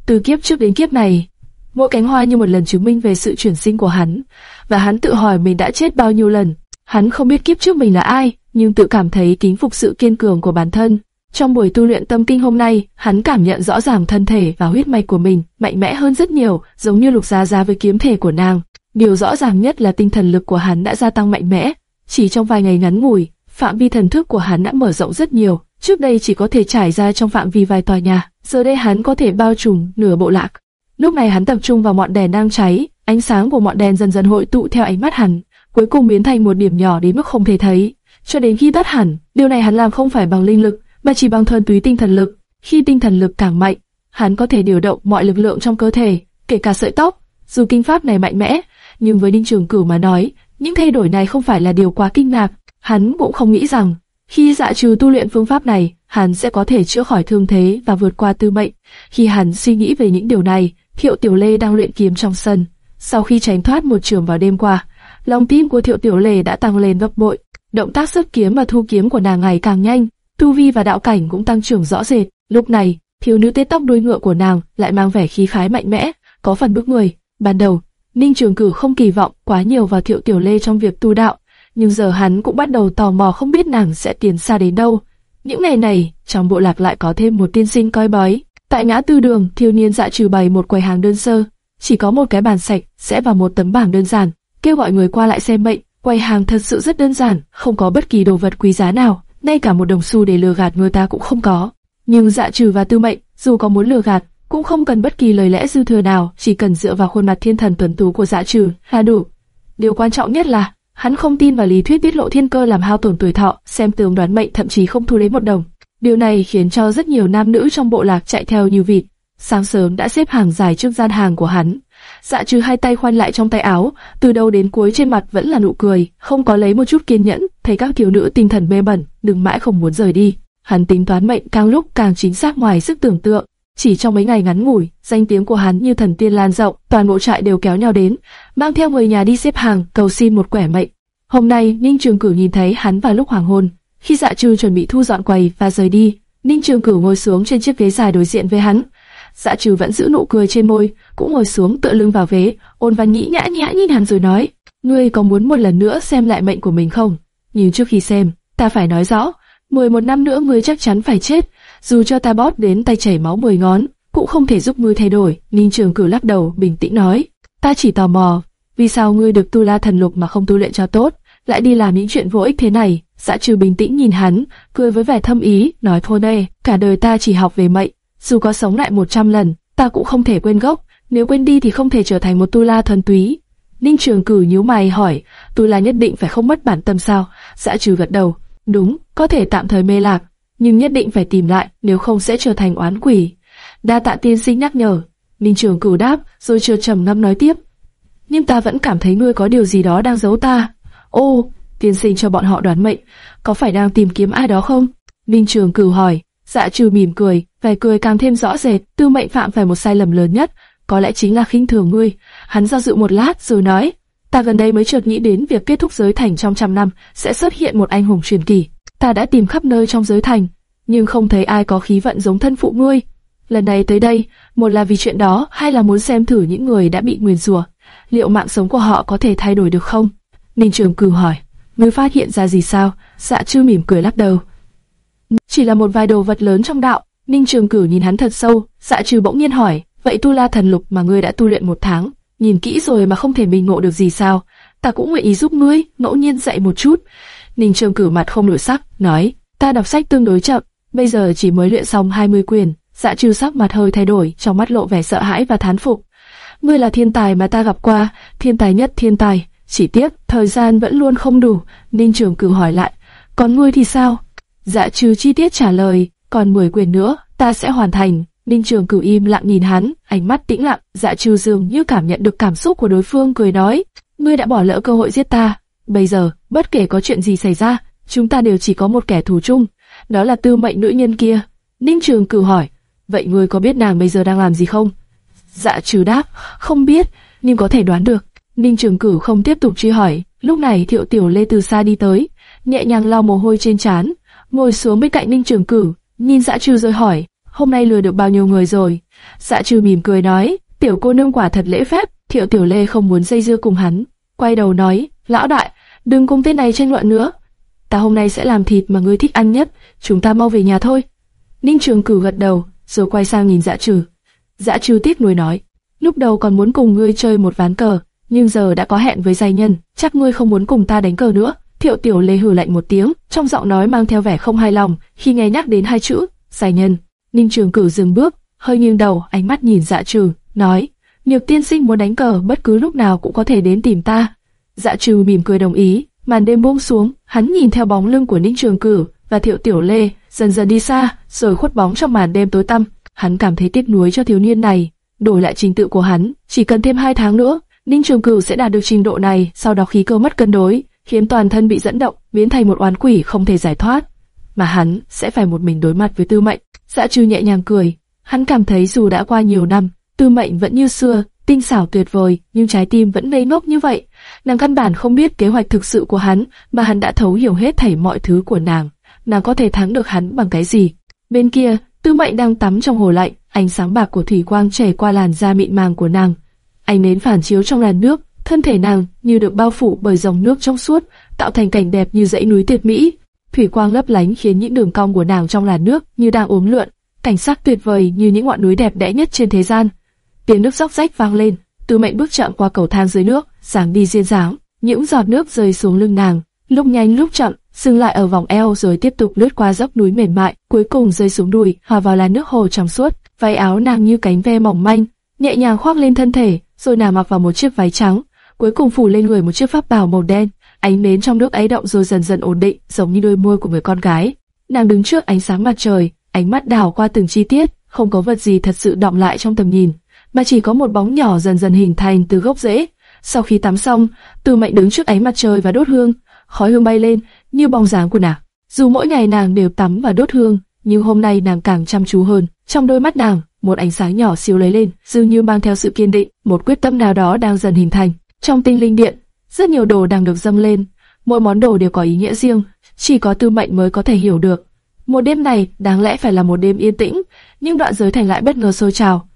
Từ kiếp trước đến kiếp này, mỗi cánh hoa như một lần chứng minh về sự chuyển sinh của hắn, và hắn tự hỏi mình đã chết bao nhiêu lần. Hắn không biết kiếp trước mình là ai, nhưng tự cảm thấy kính phục sự kiên cường của bản thân. Trong buổi tu luyện tâm kinh hôm nay, hắn cảm nhận rõ ràng thân thể và huyết mạch của mình mạnh mẽ hơn rất nhiều, giống như lục gia gia với kiếm thể của nàng. Điều rõ ràng nhất là tinh thần lực của hắn đã gia tăng mạnh mẽ. Chỉ trong vài ngày ngắn ngủi, phạm vi thần thức của hắn đã mở rộng rất nhiều. Trước đây chỉ có thể trải ra trong phạm vi vài tòa nhà, giờ đây hắn có thể bao trùm nửa bộ lạc. Lúc này hắn tập trung vào ngọn đèn đang cháy, ánh sáng của ngọn đèn dần dần hội tụ theo ánh mắt hắn, cuối cùng biến thành một điểm nhỏ đến mức không thể thấy. Cho đến khi tắt hẳn, điều này hắn làm không phải bằng linh lực, mà chỉ bằng thuần túy tinh thần lực. Khi tinh thần lực càng mạnh, hắn có thể điều động mọi lực lượng trong cơ thể, kể cả sợi tóc. Dù kinh pháp này mạnh mẽ, nhưng với Ninh Trường Cửu mà nói, những thay đổi này không phải là điều quá kinh ngạc. Hắn cũng không nghĩ rằng, khi dạ trừ tu luyện phương pháp này, hắn sẽ có thể chữa khỏi thương thế và vượt qua tư mệnh. Khi hắn suy nghĩ về những điều này, Thiệu Tiểu Lê đang luyện kiếm trong sân. Sau khi tránh thoát một trường vào đêm qua, lòng tim của Thiệu Tiểu Lê đã tăng lên gấp bội. động tác xuất kiếm và thu kiếm của nàng ngày càng nhanh, tu vi và đạo cảnh cũng tăng trưởng rõ rệt. Lúc này, thiếu nữ tết tóc đuôi ngựa của nàng lại mang vẻ khí khái mạnh mẽ, có phần bức người. Ban đầu, Ninh Trường Cử không kỳ vọng quá nhiều vào Thiệu Tiểu Lê trong việc tu đạo, nhưng giờ hắn cũng bắt đầu tò mò không biết nàng sẽ tiến xa đến đâu. Những ngày này, trong bộ lạc lại có thêm một tiên sinh coi bói. Tại ngã tư đường, thiếu niên dạ trừ bày một quầy hàng đơn sơ, chỉ có một cái bàn sạch, sẽ vào một tấm bảng đơn giản, kêu gọi người qua lại xem mệnh. Quầy hàng thật sự rất đơn giản, không có bất kỳ đồ vật quý giá nào, ngay cả một đồng xu để lừa gạt người ta cũng không có. Nhưng dạ trừ và tư mệnh, dù có muốn lừa gạt, cũng không cần bất kỳ lời lẽ dư thừa nào, chỉ cần dựa vào khuôn mặt thiên thần tuấn tú của dạ trừ là đủ. Điều quan trọng nhất là, hắn không tin vào lý thuyết tiết lộ thiên cơ làm hao tổn tuổi thọ, xem tường đoán mệnh thậm chí không thu lấy một đồng. Điều này khiến cho rất nhiều nam nữ trong bộ lạc chạy theo như vịt. Sáng sớm đã xếp hàng dài trước gian hàng của hắn. Dạ trừ hai tay khoanh lại trong tay áo, từ đầu đến cuối trên mặt vẫn là nụ cười, không có lấy một chút kiên nhẫn, thấy các thiếu nữ tinh thần mê bẩn, đừng mãi không muốn rời đi. Hắn tính toán mệnh càng lúc càng chính xác ngoài sức tưởng tượng. Chỉ trong mấy ngày ngắn ngủi, danh tiếng của hắn như thần tiên lan rộng, toàn bộ trại đều kéo nhau đến, mang theo người nhà đi xếp hàng cầu xin một quẻ mệnh. Hôm nay, Ninh Trường Cửu nhìn thấy hắn vào lúc hoàng hôn, khi Dạ Trư chuẩn bị thu dọn quầy và rời đi, Ninh Trường Cửu ngồi xuống trên chiếc ghế dài đối diện với hắn. Dạ Trừ vẫn giữ nụ cười trên môi, cũng ngồi xuống tựa lưng vào ghế, ôn văn nhĩ nhã nhã nhìn hắn rồi nói: "Ngươi có muốn một lần nữa xem lại mệnh của mình không? Nhưng trước khi xem, ta phải nói rõ, 11 năm nữa ngươi chắc chắn phải chết, dù cho ta bóp đến tay chảy máu 10 ngón, cũng không thể giúp ngươi thay đổi." Ninh Trường Cửu lắc đầu, bình tĩnh nói: "Ta chỉ tò mò, vì sao ngươi được tu la thần lục mà không tu luyện cho tốt, lại đi làm những chuyện vô ích thế này?" Dạ trừ bình tĩnh nhìn hắn, cười với vẻ thâm ý, nói thôi đây, cả đời ta chỉ học về mệnh, dù có sống lại 100 lần, ta cũng không thể quên gốc, nếu quên đi thì không thể trở thành một tu la thuần túy. Ninh Trường Cử nhíu mày hỏi, tu la nhất định phải không mất bản tâm sao? Dạ trừ gật đầu, đúng, có thể tạm thời mê lạc, nhưng nhất định phải tìm lại, nếu không sẽ trở thành oán quỷ. Đa tạ tiên sinh nhắc nhở. Ninh Trường cửu đáp, rồi chưa trầm ngâm nói tiếp. Nhưng ta vẫn cảm thấy ngươi có điều gì đó đang giấu ta. Ô, tiên sinh cho bọn họ đoán mệnh, có phải đang tìm kiếm ai đó không? Ninh Trường Cửu hỏi, dạ trừ mỉm cười, vẻ cười càng thêm rõ rệt, tư mệnh phạm phải một sai lầm lớn nhất, có lẽ chính là khinh thường ngươi. Hắn do dự một lát rồi nói, ta gần đây mới chợt nghĩ đến việc kết thúc giới thành trong trăm năm sẽ xuất hiện một anh hùng truyền kỳ. Ta đã tìm khắp nơi trong giới thành, nhưng không thấy ai có khí vận giống thân phụ ngươi. Lần này tới đây, một là vì chuyện đó, hai là muốn xem thử những người đã bị nguyền rủa, liệu mạng sống của họ có thể thay đổi được không? Ninh Trường Cửu hỏi ngươi phát hiện ra gì sao? Dạ chư mỉm cười lắc đầu. Chỉ là một vài đồ vật lớn trong đạo. Ninh Trường Cửu nhìn hắn thật sâu, dạ trừ bỗng nhiên hỏi, vậy tu la thần lục mà ngươi đã tu luyện một tháng, nhìn kỹ rồi mà không thể mình ngộ được gì sao? Ta cũng nguyện ý giúp ngươi, ngẫu nhiên dạy một chút. Ninh Trường cử mặt không đổi sắc, nói, ta đọc sách tương đối chậm, bây giờ chỉ mới luyện xong 20 quyền. Dạ trừ sắc mặt hơi thay đổi, trong mắt lộ vẻ sợ hãi và thán phục. Ngươi là thiên tài mà ta gặp qua, thiên tài nhất thiên tài. Chỉ tiếc, thời gian vẫn luôn không đủ, Ninh Trường cử hỏi lại, còn ngươi thì sao? Dạ trừ chi tiết trả lời, còn 10 quyền nữa, ta sẽ hoàn thành. Ninh Trường Cửu im lặng nhìn hắn, ánh mắt tĩnh lặng, dạ trừ dường như cảm nhận được cảm xúc của đối phương cười nói, ngươi đã bỏ lỡ cơ hội giết ta. Bây giờ, bất kể có chuyện gì xảy ra, chúng ta đều chỉ có một kẻ thù chung, đó là tư mệnh nữ nhân kia. Ninh Trường cử hỏi, vậy ngươi có biết nàng bây giờ đang làm gì không? Dạ trừ đáp, không biết, nhưng có thể đoán được. Ninh Trường cử không tiếp tục truy hỏi, lúc này Thiệu Tiểu Lê từ xa đi tới, nhẹ nhàng lau mồ hôi trên trán, ngồi xuống bên cạnh Ninh Trường cử nhìn dạ trừ rồi hỏi, hôm nay lừa được bao nhiêu người rồi? dạ trừ mỉm cười nói, tiểu cô nương quả thật lễ phép. Thiệu Tiểu Lê không muốn dây dưa cùng hắn, quay đầu nói, lão đại, đừng cùng tên này tranh luận nữa. Ta hôm nay sẽ làm thịt mà ngươi thích ăn nhất, chúng ta mau về nhà thôi. Ninh Trường Cửu gật đầu, rồi quay sang nhìn Dã Trừ. Dã Trừ tiếc nuối nói, lúc đầu còn muốn cùng ngươi chơi một ván cờ, nhưng giờ đã có hẹn với giai nhân, chắc ngươi không muốn cùng ta đánh cờ nữa. Thiệu Tiểu Lê hừ lạnh một tiếng, trong giọng nói mang theo vẻ không hài lòng khi nghe nhắc đến hai chữ giai nhân. Ninh Trường Cửu dừng bước, hơi nghiêng đầu, ánh mắt nhìn Dạ Trừ, nói: Nhược tiên sinh muốn đánh cờ bất cứ lúc nào cũng có thể đến tìm ta. Dạ Trừ mỉm cười đồng ý. Màn đêm buông xuống, hắn nhìn theo bóng lưng của Ninh Trường Cửu và Thiệu Tiểu Lê dần dần đi xa, rồi khuất bóng trong màn đêm tối tăm. Hắn cảm thấy tiếc nuối cho thiếu niên này. Đổi lại trình tự của hắn, chỉ cần thêm hai tháng nữa, Ninh Trường Cửu sẽ đạt được trình độ này, sau đó khí cơ mất cân đối, khiến toàn thân bị dẫn động, biến thành một oán quỷ không thể giải thoát, mà hắn sẽ phải một mình đối mặt với Tư Mệnh. Dạ Trư nhẹ nhàng cười, hắn cảm thấy dù đã qua nhiều năm, Tư Mệnh vẫn như xưa, tinh xảo tuyệt vời, nhưng trái tim vẫn ngây ngốc như vậy. Nàng căn bản không biết kế hoạch thực sự của hắn, mà hắn đã thấu hiểu hết thảy mọi thứ của nàng. Nàng có thể thắng được hắn bằng cái gì? Bên kia, Tư Mệnh đang tắm trong hồ lạnh, ánh sáng bạc của thủy quang chảy qua làn da mịn màng của nàng. Ánh nến phản chiếu trong làn nước, thân thể nàng như được bao phủ bởi dòng nước trong suốt, tạo thành cảnh đẹp như dãy núi tuyệt mỹ. Thủy quang lấp lánh khiến những đường cong của nàng trong làn nước như đang uốn lượn, cảnh sắc tuyệt vời như những ngọn núi đẹp đẽ nhất trên thế gian. Tiếng nước róc rách vang lên, Tư Mệnh bước chậm qua cầu thang dưới nước, dáng đi duyên dáng, những giọt nước rơi xuống lưng nàng, lúc nhanh lúc chậm, dừng lại ở vòng eo rồi tiếp tục lướt qua dốc núi mềm mại, cuối cùng rơi xuống đùi, hòa vào làn nước hồ trong suốt. Váy áo nàng như cánh ve mỏng manh, nhẹ nhàng khoác lên thân thể, rồi nàng mặc vào một chiếc váy trắng, cuối cùng phủ lên người một chiếc pháp bào màu đen. Ánh nến trong nước ấy động rồi dần dần ổn định, giống như đôi môi của người con gái. Nàng đứng trước ánh sáng mặt trời, ánh mắt đảo qua từng chi tiết, không có vật gì thật sự động lại trong tầm nhìn, mà chỉ có một bóng nhỏ dần dần hình thành từ gốc rễ. Sau khi tắm xong, Từ Mệnh đứng trước ánh mặt trời và đốt hương, khói hương bay lên như bóng dáng của nàng. Dù mỗi ngày nàng đều tắm và đốt hương, nhưng hôm nay nàng càng chăm chú hơn. Trong đôi mắt nàng, một ánh sáng nhỏ xíu lấy lên, dường như mang theo sự kiên định, một quyết tâm nào đó đang dần hình thành. Trong tinh linh điện, rất nhiều đồ đang được dâng lên, mỗi món đồ đều có ý nghĩa riêng, chỉ có Tư Mệnh mới có thể hiểu được. Một đêm này đáng lẽ phải là một đêm yên tĩnh, nhưng đoạn giới thành lại bất ngờ sôi trào.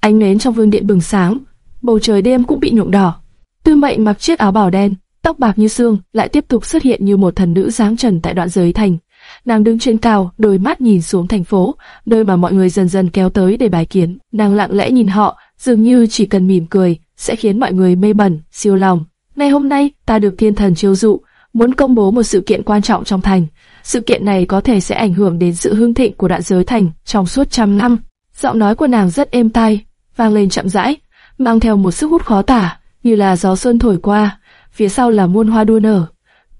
Ánh nến trong vương điện bừng sáng, bầu trời đêm cũng bị nhuộm đỏ. Tư Mệnh mặc chiếc áo bào đen, tóc bạc như xương, lại tiếp tục xuất hiện như một thần nữ dáng trần tại đoạn giới thành. Nàng đứng trên cao, đôi mắt nhìn xuống thành phố, nơi mà mọi người dần dần kéo tới để bài kiến. Nàng lặng lẽ nhìn họ, dường như chỉ cần mỉm cười sẽ khiến mọi người mê bẩn, siêu lòng. Ngày hôm nay, ta được thiên thần chiêu dụ, muốn công bố một sự kiện quan trọng trong thành. Sự kiện này có thể sẽ ảnh hưởng đến sự hưng thịnh của đoạn giới thành trong suốt trăm năm. Giọng nói của nàng rất êm tai, vang lên chậm rãi, mang theo một sức hút khó tả, như là gió xuân thổi qua. Phía sau là muôn hoa đua nở.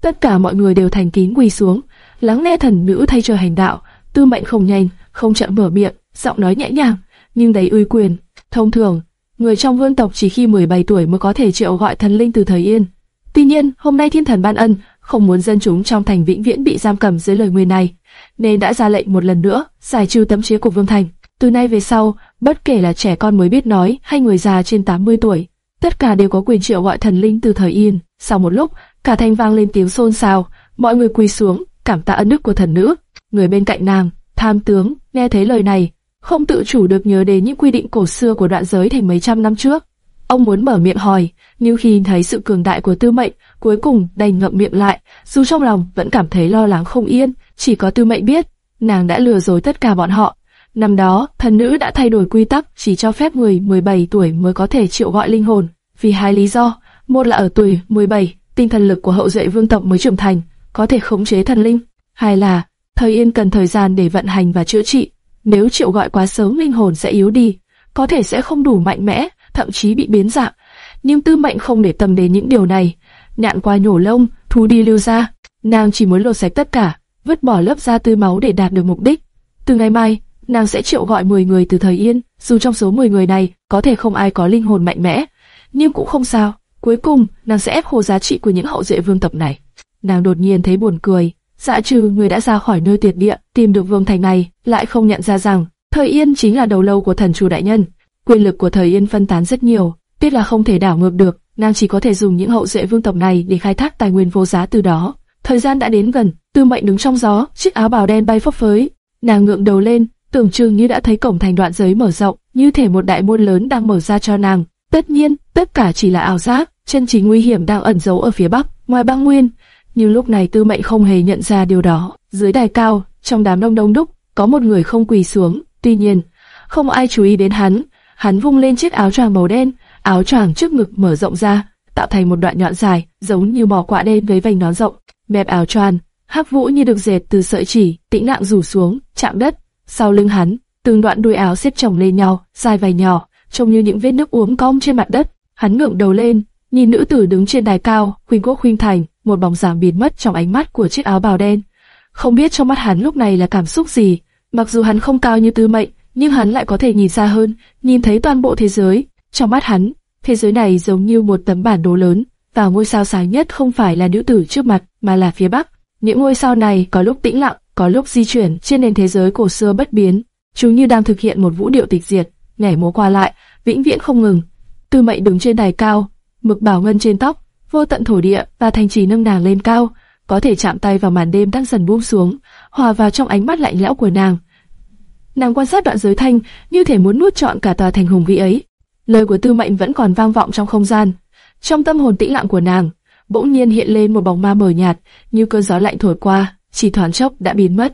Tất cả mọi người đều thành kính quỳ xuống, lắng nghe thần nữ thay trời hành đạo. Tư mệnh không nhanh, không chậm mở miệng, giọng nói nhẹ nhàng, nhưng đầy uy quyền. Thông thường, người trong vương tộc chỉ khi 17 tuổi mới có thể triệu gọi thần linh từ thời yên. Tuy nhiên, hôm nay thiên thần ban ân, không muốn dân chúng trong thành vĩnh viễn bị giam cầm dưới lời nguyền này, nên đã ra lệnh một lần nữa giải trừ tấm chế của vương thành. Từ nay về sau, bất kể là trẻ con mới biết nói hay người già trên 80 tuổi, tất cả đều có quyền triệu gọi thần linh từ thời yên. Sau một lúc, cả thành vang lên tiếng xôn xao, mọi người quỳ xuống, cảm tạ ân đức của thần nữ. Người bên cạnh nàng, tham tướng, nghe thấy lời này, không tự chủ được nhớ đến những quy định cổ xưa của đoạn giới thành mấy trăm năm trước. Ông muốn mở miệng hỏi, nhưng khi thấy sự cường đại của tư mệnh, cuối cùng đành ngậm miệng lại, dù trong lòng vẫn cảm thấy lo lắng không yên, chỉ có tư mệnh biết, nàng đã lừa dối tất cả bọn họ. Năm đó, thần nữ đã thay đổi quy tắc chỉ cho phép người 17 tuổi mới có thể triệu gọi linh hồn, vì hai lý do, một là ở tuổi 17, tinh thần lực của hậu duệ vương tộc mới trưởng thành, có thể khống chế thần linh, hai là thời yên cần thời gian để vận hành và chữa trị, nếu triệu gọi quá sớm linh hồn sẽ yếu đi, có thể sẽ không đủ mạnh mẽ, thậm chí bị biến dạng. Nhưng tư mệnh không để tâm đến những điều này, nhạn qua nhổ lông, thu đi lưu ra, nàng chỉ muốn lột sạch tất cả, vứt bỏ lớp da tươi máu để đạt được mục đích. Từ ngày mai, nàng sẽ triệu gọi 10 người từ thời yên, dù trong số 10 người này có thể không ai có linh hồn mạnh mẽ, nhưng cũng không sao. Cuối cùng, nàng sẽ ép khô giá trị của những hậu duệ vương tộc này. Nàng đột nhiên thấy buồn cười, dạ trừ người đã ra khỏi nơi tuyệt địa, tìm được vương thành này, lại không nhận ra rằng thời yên chính là đầu lâu của thần chủ đại nhân. Quyền lực của thời yên phân tán rất nhiều, biết là không thể đảo ngược được, nàng chỉ có thể dùng những hậu duệ vương tộc này để khai thác tài nguyên vô giá từ đó. Thời gian đã đến gần, Tư Mệnh đứng trong gió, chiếc áo bào đen bay phấp phới. Nàng ngượng đầu lên, tưởng chừng như đã thấy cổng thành đoạn giới mở rộng, như thể một đại môn lớn đang mở ra cho nàng. Tất nhiên, tất cả chỉ là ảo giác, chân chính nguy hiểm đang ẩn giấu ở phía bắc, ngoài băng nguyên. Nhưng lúc này Tư Mệnh không hề nhận ra điều đó. Dưới đài cao, trong đám đông đông đúc, có một người không quỳ xuống. Tuy nhiên, không ai chú ý đến hắn. Hắn vung lên chiếc áo choàng màu đen, áo choàng trước ngực mở rộng ra, tạo thành một đoạn nhọn dài, giống như mỏ quạ đen với vành nón rộng. Mẹp áo choàng, hắc vũ như được dệt từ sợi chỉ, tĩnh lặng rủ xuống, chạm đất. Sau lưng hắn, từng đoạn đuôi áo xếp chồng lên nhau, dài vài nhỏ, trông như những vết nước uốn cong trên mặt đất. Hắn ngẩng đầu lên, nhìn nữ tử đứng trên đài cao, khuynh quốc khuynh thành, một bóng dáng biến mất trong ánh mắt của chiếc áo bào đen. Không biết trong mắt hắn lúc này là cảm xúc gì, mặc dù hắn không cao như Tư Mệnh, nhưng hắn lại có thể nhìn xa hơn, nhìn thấy toàn bộ thế giới. Trong mắt hắn, thế giới này giống như một tấm bản đồ lớn, và ngôi sao sáng nhất không phải là nữ tử trước mặt, mà là phía bắc. Những ngôi sao này có lúc tĩnh lặng, có lúc di chuyển trên nền thế giới cổ xưa bất biến, chúng như đang thực hiện một vũ điệu tịch diệt, nhảy múa qua lại, vĩnh viễn không ngừng. Tư Mệnh đứng trên đài cao, mực bảo ngân trên tóc, vô tận thổ địa và thành trì nâng nàng lên cao, có thể chạm tay vào màn đêm đang dần buông xuống, hòa vào trong ánh mắt lạnh lẽo của nàng. Nàng quan sát đoạn giới thanh, như thể muốn nuốt trọn cả tòa thành hùng vĩ ấy. Lời của Tư Mệnh vẫn còn vang vọng trong không gian. Trong tâm hồn tĩnh lặng của nàng, bỗng nhiên hiện lên một bóng ma mờ nhạt, như cơn gió lạnh thổi qua, chỉ thoáng chốc đã biến mất.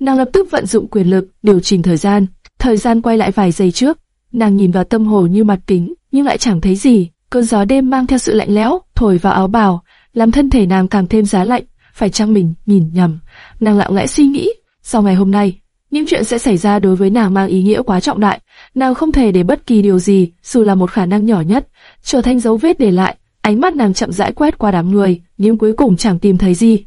Nàng lập tức vận dụng quyền lực, điều chỉnh thời gian. Thời gian quay lại vài giây trước, nàng nhìn vào tâm hồ như mặt kính, nhưng lại chẳng thấy gì. Cơn gió đêm mang theo sự lạnh lẽo, thổi vào áo bào, làm thân thể nàng càng thêm giá lạnh. Phải chăng mình nhìn nhầm? Nàng lặng lẽ suy nghĩ. Sau ngày hôm nay, những chuyện sẽ xảy ra đối với nàng mang ý nghĩa quá trọng đại. Nàng không thể để bất kỳ điều gì, dù là một khả năng nhỏ nhất, trở thành dấu vết để lại. Ánh mắt nàng chậm rãi quét qua đám người, nhưng cuối cùng chẳng tìm thấy gì.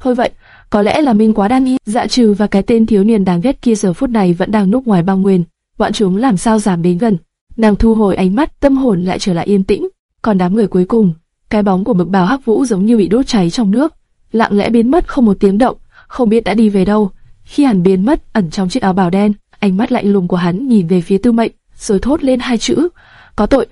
Thôi vậy, có lẽ là mình quá đan y, dạ trừ và cái tên thiếu niên đáng ghét kia giờ phút này vẫn đang núp ngoài băng nguyên. Bọn chúng làm sao giảm đến gần. Nàng thu hồi ánh mắt, tâm hồn lại trở lại yên tĩnh. Còn đám người cuối cùng, cái bóng của mực bào hắc vũ giống như bị đốt cháy trong nước, lặng lẽ biến mất không một tiếng động, không biết đã đi về đâu. Khi hắn biến mất ẩn trong chiếc áo bào đen, ánh mắt lạnh lùng của hắn nhìn về phía Tư Mệnh, rồi thốt lên hai chữ: có tội.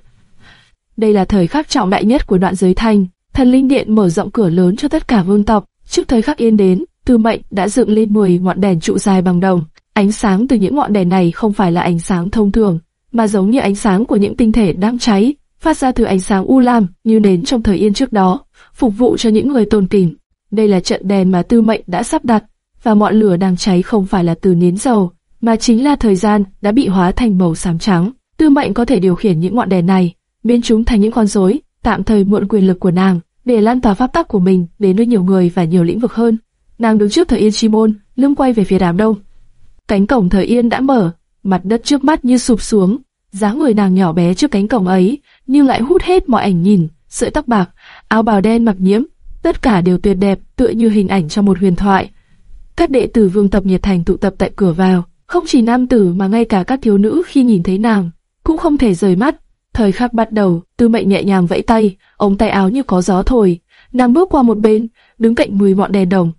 Đây là thời khắc trọng đại nhất của đoạn giới thanh, thần linh điện mở rộng cửa lớn cho tất cả vương tộc. Trước thời khắc yên đến, Tư Mệnh đã dựng lên 10 ngọn đèn trụ dài bằng đồng. Ánh sáng từ những ngọn đèn này không phải là ánh sáng thông thường, mà giống như ánh sáng của những tinh thể đang cháy, phát ra từ ánh sáng u lam như nến trong thời yên trước đó, phục vụ cho những người tôn kính. Đây là trận đèn mà Tư Mệnh đã sắp đặt, và ngọn lửa đang cháy không phải là từ nến dầu, mà chính là thời gian đã bị hóa thành màu xám trắng. Tư Mệnh có thể điều khiển những ngọn đèn này, biến chúng thành những con rối, tạm thời mượn quyền lực của nàng để lan tỏa pháp tắc của mình đến với nhiều người và nhiều lĩnh vực hơn. Nàng đứng trước thời yên chi môn, lưng quay về phía đám đông. Cánh cổng thời yên đã mở, mặt đất trước mắt như sụp xuống, dáng người nàng nhỏ bé trước cánh cổng ấy, nhưng lại hút hết mọi ảnh nhìn, sợi tóc bạc, áo bào đen mặc nhiễm, tất cả đều tuyệt đẹp, tựa như hình ảnh trong một huyền thoại. Các đệ tử vương tập nhiệt thành tụ tập tại cửa vào, không chỉ nam tử mà ngay cả các thiếu nữ khi nhìn thấy nàng cũng không thể rời mắt. Thời khắc bắt đầu, Tư Mệnh nhẹ nhàng vẫy tay, ống tay áo như có gió thổi, nàng bước qua một bên, đứng cạnh mười ngọn đèn đồng.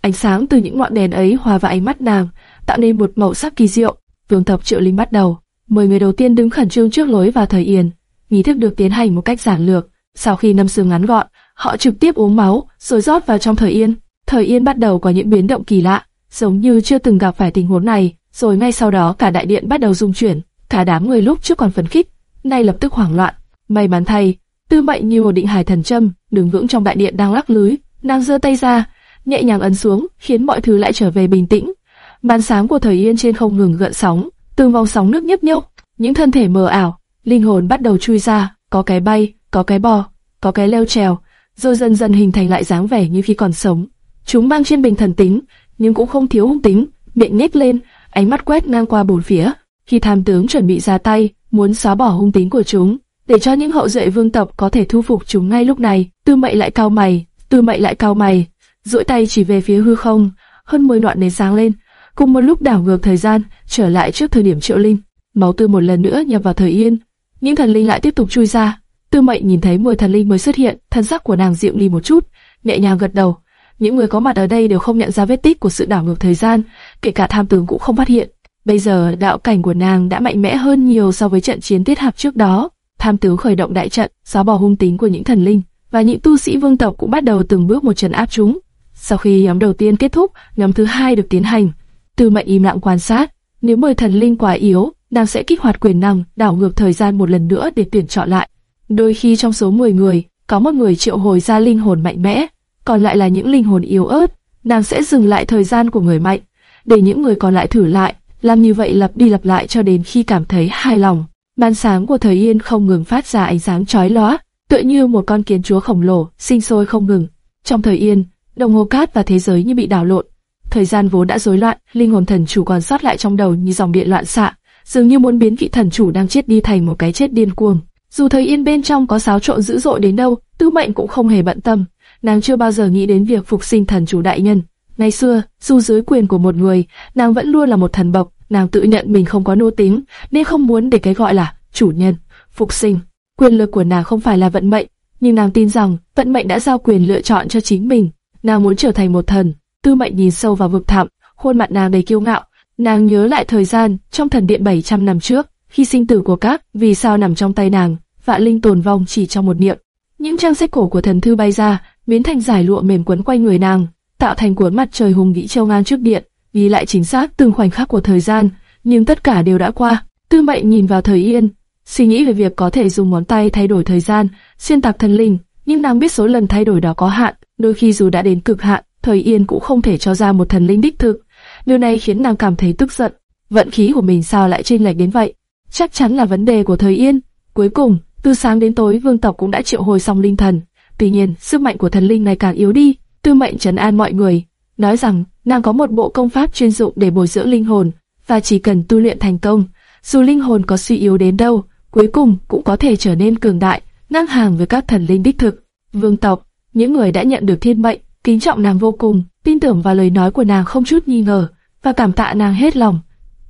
Ánh sáng từ những ngọn đèn ấy hòa vào ánh mắt nàng, tạo nên một màu sắc kỳ diệu. Vương tập triệu linh bắt đầu, mười người đầu tiên đứng khẩn trương trước lối vào thời yên. Nghi thức được tiến hành một cách giản lược. Sau khi năm sương ngắn gọn, họ trực tiếp uống máu, rồi rót vào trong thời yên. Thời yên bắt đầu có những biến động kỳ lạ, giống như chưa từng gặp phải tình huống này. Rồi ngay sau đó cả đại điện bắt đầu rung chuyển, cả đám người lúc trước còn phấn khích, nay lập tức hoảng loạn. May mắn thay, Tư Mệnh như một định hải thần châm, đứng vững trong đại điện đang lắc lưới, nàng giơ tay ra, nhẹ nhàng ấn xuống, khiến mọi thứ lại trở về bình tĩnh. Màn sáng của thời yên trên không ngừng gợn sóng, từng vòng sóng nước nhấp nhô, những thân thể mờ ảo, linh hồn bắt đầu chui ra, có cái bay, có cái bò, có cái leo trèo, rồi dần dần hình thành lại dáng vẻ như khi còn sống. Chúng mang trên bình thần tính, nhưng cũng không thiếu hung tính, miệng nhếch lên, ánh mắt quét ngang qua bốn phía. Khi tham tướng chuẩn bị ra tay, muốn xóa bỏ hung tính của chúng, để cho những hậu duệ vương tộc có thể thu phục chúng ngay lúc này. Tư Mệnh lại cao mày, Tư Mệnh lại cao mày, duỗi tay chỉ về phía hư không, hơn 10 đoạn nến sáng lên, cùng một lúc đảo ngược thời gian, trở lại trước thời điểm Triệu Linh. Máu tươi một lần nữa nhập vào thời yên, những thần linh lại tiếp tục chui ra. Tư Mệnh nhìn thấy 10 thần linh mới xuất hiện, thân sắc của nàng dịu đi một chút, nhẹ nhàng gật đầu. Những người có mặt ở đây đều không nhận ra vết tích của sự đảo ngược thời gian, kể cả tham tướng cũng không phát hiện. Bây giờ đạo cảnh của nàng đã mạnh mẽ hơn nhiều so với trận chiến tiết hạp trước đó. Tham tướng khởi động đại trận, xóa bỏ hung tính của những thần linh, và những tu sĩ vương tộc cũng bắt đầu từng bước một trận áp chúng. Sau khi nhóm đầu tiên kết thúc, nhóm thứ hai được tiến hành. Tư mệnh im lặng quan sát, nếu mười thần linh quá yếu, nàng sẽ kích hoạt quyền năng, đảo ngược thời gian một lần nữa để tuyển chọn lại. Đôi khi trong số 10 người, có một người triệu hồi ra linh hồn mạnh mẽ, còn lại là những linh hồn yếu ớt, nàng sẽ dừng lại thời gian của người mạnh, để những người còn lại thử lại, làm như vậy lặp đi lặp lại cho đến khi cảm thấy hài lòng. Màn sáng của thời yên không ngừng phát ra ánh sáng chói lóa, tựa như một con kiến chúa khổng lồ, sinh sôi không ngừng. Trong thời yên, đồng hồ cát và thế giới như bị đảo lộn. Thời gian vốn đã rối loạn, linh hồn thần chủ còn sót lại trong đầu như dòng điện loạn xạ, dường như muốn biến vị thần chủ đang chết đi thành một cái chết điên cuồng. Dù thời yên bên trong có xáo trộn dữ dội đến đâu, Tư Mệnh cũng không hề bận tâm. Nàng chưa bao giờ nghĩ đến việc phục sinh thần chủ đại nhân. Ngày xưa, dù dưới quyền của một người, nàng vẫn luôn là một thần bộc. Nàng tự nhận mình không có nô tính, nên không muốn để cái gọi là chủ nhân, phục sinh. Quyền lực của nàng không phải là vận mệnh, nhưng nàng tin rằng vận mệnh đã giao quyền lựa chọn cho chính mình. Nàng muốn trở thành một thần. Tư Mệnh nhìn sâu vào vực thẳm, khuôn mặt nàng đầy kiêu ngạo. Nàng nhớ lại thời gian trong thần điện 700 năm trước, khi sinh tử của các vì sao nằm trong tay nàng vạn linh tồn vong chỉ trong một niệm. Những trang sách cổ của thần thư bay ra, biến thành giải lụa mềm quấn quanh người nàng, tạo thành cuốn mặt trời hùng vĩ treo ngang trước điện, ghi lại chính xác từng khoảnh khắc của thời gian, nhưng tất cả đều đã qua. Tư Mệnh nhìn vào thời yên, suy nghĩ về việc có thể dùng ngón tay thay đổi thời gian, xuyên tạc thần linh, nhưng nàng biết số lần thay đổi đó có hạn, đôi khi dù đã đến cực hạn, thời yên cũng không thể cho ra một thần linh đích thực. Điều này khiến nàng cảm thấy tức giận. Vận khí của mình sao lại chênh lệch đến vậy? Chắc chắn là vấn đề của thời yên. Cuối cùng, từ sáng đến tối vương tộc cũng đã triệu hồi xong linh thần. Tuy nhiên, sức mạnh của thần linh này càng yếu đi. Tư mệnh trấn an mọi người, nói rằng nàng có một bộ công pháp chuyên dụng để bồi dưỡng linh hồn, và chỉ cần tu luyện thành công, dù linh hồn có suy yếu đến đâu, cuối cùng cũng có thể trở nên cường đại, ngang hàng với các thần linh đích thực. Vương tộc, những người đã nhận được thiên mệnh, kính trọng nàng vô cùng, tin tưởng vào lời nói của nàng không chút nghi ngờ, và cảm tạ nàng hết lòng.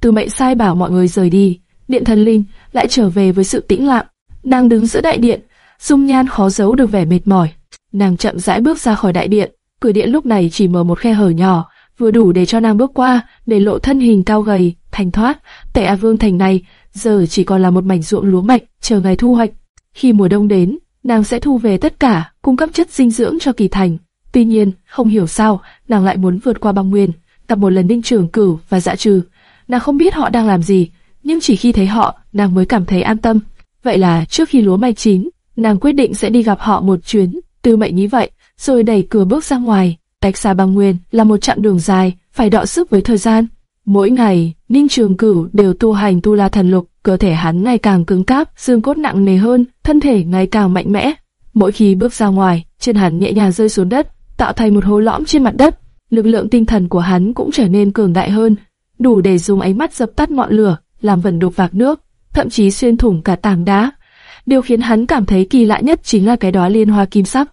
Từ mệnh sai bảo mọi người rời đi, điện thần linh lại trở về với sự tĩnh lặng. Nàng đứng giữa đại điện, dung nhan khó giấu được vẻ mệt mỏi. Nàng chậm rãi bước ra khỏi đại điện, cửa điện lúc này chỉ mở một khe hở nhỏ, vừa đủ để cho nàng bước qua, để lộ thân hình cao gầy, thanh thoát. Tệ A Vương thành này, giờ chỉ còn là một mảnh ruộng lúa mạch, chờ ngày thu hoạch. Khi mùa đông đến, nàng sẽ thu về tất cả, cung cấp chất dinh dưỡng cho kỳ thành. Tuy nhiên, không hiểu sao, nàng lại muốn vượt qua băng nguyên, gặp một lần ninh trưởng cửu và dạ trừ. Nàng không biết họ đang làm gì, nhưng chỉ khi thấy họ, nàng mới cảm thấy an tâm. Vậy là trước khi lúa may chín, nàng quyết định sẽ đi gặp họ một chuyến. Tư mệnh như vậy, rồi đẩy cửa bước ra ngoài. Tách xa băng nguyên là một chặng đường dài, phải đọ sức với thời gian. Mỗi ngày, Ninh Trường Cửu đều tu hành tu la thần lục, cơ thể hắn ngày càng cứng cáp, xương cốt nặng nề hơn, thân thể ngày càng mạnh mẽ. Mỗi khi bước ra ngoài, chân hắn nhẹ nhàng rơi xuống đất, tạo thành một hố lõm trên mặt đất. Lực lượng tinh thần của hắn cũng trở nên cường đại hơn, đủ để dùng ánh mắt dập tắt ngọn lửa, làm vẩn đục vạc nước, thậm chí xuyên thủng cả tảng đá. Điều khiến hắn cảm thấy kỳ lạ nhất chính là cái đóa liên hoa kim sắc,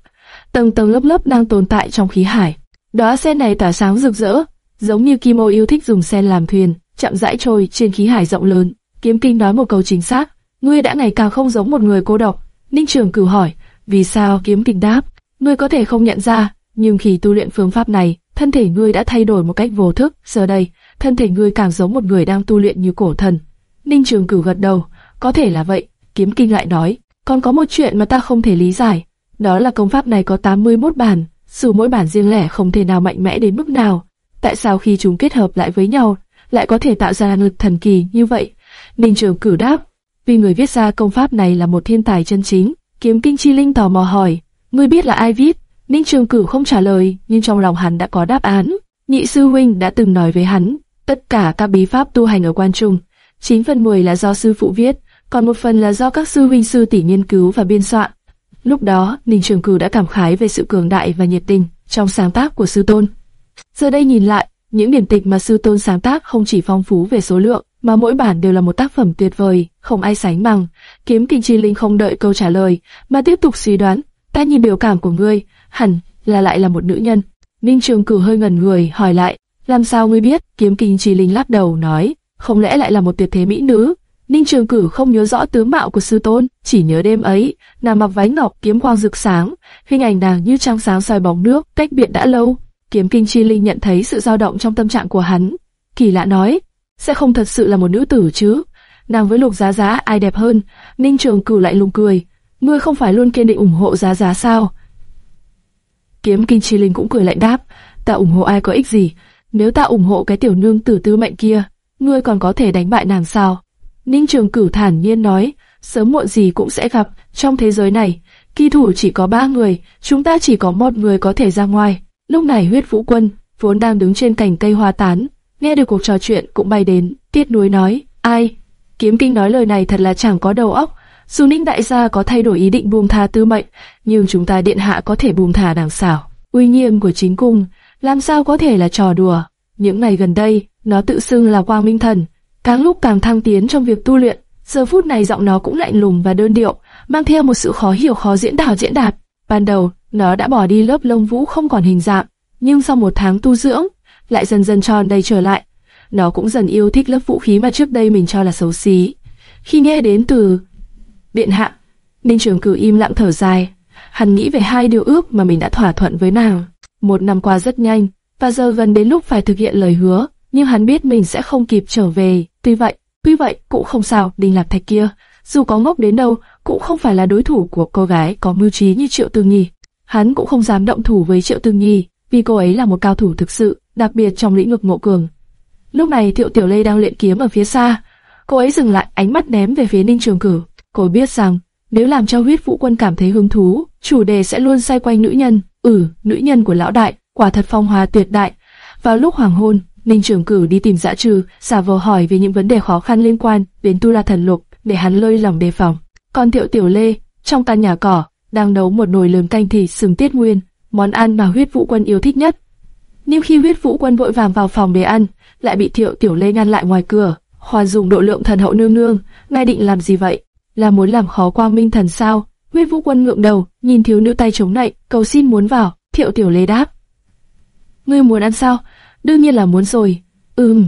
tầng tầng lớp lớp đang tồn tại trong khí hải. Đóa sen này tỏa sáng rực rỡ, giống như Kim Ô yêu thích dùng sen làm thuyền, chậm rãi trôi trên khí hải rộng lớn. Kiếm Kinh nói một câu chính xác, ngươi đã ngày càng không giống một người cô độc. Ninh Trường Cửu hỏi, vì sao Kiếm Kinh đáp, ngươi có thể không nhận ra, nhưng khi tu luyện phương pháp này, thân thể ngươi đã thay đổi một cách vô thức. Giờ đây, thân thể ngươi càng giống một người đang tu luyện như cổ thần. Ninh Trường Cửu gật đầu, có thể là vậy. Kiếm Kinh lại nói, còn có một chuyện mà ta không thể lý giải, đó là công pháp này có 81 bản, dù mỗi bản riêng lẻ không thể nào mạnh mẽ đến mức nào. Tại sao khi chúng kết hợp lại với nhau, lại có thể tạo ra lực thần kỳ như vậy? Ninh Trường Cửu đáp, vì người viết ra công pháp này là một thiên tài chân chính. Kiếm Kinh Chi Linh tò mò hỏi, ngươi biết là ai viết? Ninh Trường Cửu không trả lời, nhưng trong lòng hắn đã có đáp án. Nhị sư huynh đã từng nói với hắn, tất cả các bí pháp tu hành ở quan trung, 9 phần 10 là do sư phụ viết, còn một phần là do các sư huynh sư tỷ nghiên cứu và biên soạn. Lúc đó, Ninh Trường Cửu đã cảm khái về sự cường đại và nhiệt tình trong sáng tác của sư tôn. Giờ đây nhìn lại, những điển tịch mà sư tôn sáng tác không chỉ phong phú về số lượng, mà mỗi bản đều là một tác phẩm tuyệt vời, không ai sánh bằng. Kiếm Kinh Chi Linh không đợi câu trả lời, mà tiếp tục suy đoán. Ta nhìn biểu cảm của ngươi, hẳn là lại là một nữ nhân. Ninh Trường Cửu hơi ngẩn người, hỏi lại, làm sao ngươi biết? Kiếm Kinh Chi Linh lắc đầu nói, không lẽ lại là một tuyệt thế mỹ nữ? Ninh Trường Cửu không nhớ rõ tướng mạo của sư tôn, chỉ nhớ đêm ấy, nàng mặc váy ngọc kiếm quang rực sáng, hình ảnh nàng như trăng sáng soi bóng nước, cách biệt đã lâu. Kiếm Kinh Chi Linh nhận thấy sự dao động trong tâm trạng của hắn, kỳ lạ nói, sẽ không thật sự là một nữ tử chứ? Nàng với Lục Giá Giá ai đẹp hơn? Ninh Trường Cửu lại lung cười, ngươi không phải luôn kiên định ủng hộ Giá Giá sao? Kiếm Kinh Chi Linh cũng cười lạnh đáp, ta ủng hộ ai có ích gì? Nếu ta ủng hộ cái tiểu nương tử tư mệnh kia, ngươi còn có thể đánh bại nàng sao? Ninh Trường Cửu thản nhiên nói, sớm muộn gì cũng sẽ gặp, trong thế giới này, kỳ thủ chỉ có ba người, chúng ta chỉ có một người có thể ra ngoài. Lúc này huyết vũ quân, vốn đang đứng trên cành cây hoa tán, nghe được cuộc trò chuyện cũng bay đến, tiết nuối nói, ai? Kiếm kinh nói lời này thật là chẳng có đầu óc, dù Ninh đại gia có thay đổi ý định buông tha tư mệnh, nhưng chúng ta điện hạ có thể buông tha đảng xảo. Uy nghiêm của chính cung, làm sao có thể là trò đùa? Những ngày gần đây, nó tự xưng là quang minh thần, càng lúc càng thăng tiến trong việc tu luyện. Giờ phút này giọng nó cũng lạnh lùng và đơn điệu, mang theo một sự khó hiểu khó diễn đảo diễn đạt. Ban đầu, nó đã bỏ đi lớp lông vũ không còn hình dạng, nhưng sau một tháng tu dưỡng, lại dần dần tròn đầy trở lại. Nó cũng dần yêu thích lớp vũ khí mà trước đây mình cho là xấu xí. Khi nghe đến từ biện hạ, Ninh Trường Cử im lặng thở dài. Hắn nghĩ về hai điều ước mà mình đã thỏa thuận với nàng. Một năm qua rất nhanh, và giờ gần đến lúc phải thực hiện lời hứa, nhưng hắn biết mình sẽ không kịp trở về. Tuy vậy, tuy vậy cũng không sao, Đinh Lạp Thạch kia, dù có ngốc đến đâu, cũng không phải là đối thủ của cô gái có mưu trí như Triệu Tư Nhi. Hắn cũng không dám động thủ với Triệu Tư Nhi, vì cô ấy là một cao thủ thực sự, đặc biệt trong lĩnh vực ngộ cường. Lúc này Thiệu Tiểu Lê đang luyện kiếm ở phía xa, cô ấy dừng lại, ánh mắt ném về phía Ninh Trường Cử. Cô biết rằng nếu làm cho huyết vũ quân cảm thấy hứng thú, chủ đề sẽ luôn xoay quanh nữ nhân. Ừ, nữ nhân của lão đại, quả thật phong hoa tuyệt đại. Vào lúc hoàng hôn, Ninh Trường Cử đi tìm Dã Trừ, giả vờ hỏi về những vấn đề khó khăn liên quan đến Tu La Thần Lục, để hắn lơi lòng đề phòng. Còn Thiệu Tiểu Lê, trong căn nhà cỏ, đang nấu một nồi lườm canh thịt sừng tiết nguyên, món ăn mà huyết vũ quân yêu thích nhất. Nhưng khi huyết vũ quân vội vàng vào phòng để ăn, lại bị Thiệu Tiểu Lê ngăn lại ngoài cửa. Hoa dùng độ lượng thần hậu nương nương, ngài định làm gì vậy? Là muốn làm khó quang minh thần sao? Huyết vũ quân ngượng đầu, nhìn thiếu nữ tay chống nạnh, cầu xin muốn vào. Thiệu Tiểu Lê đáp. Ngươi muốn ăn sao? Đương nhiên là muốn rồi. Ừm.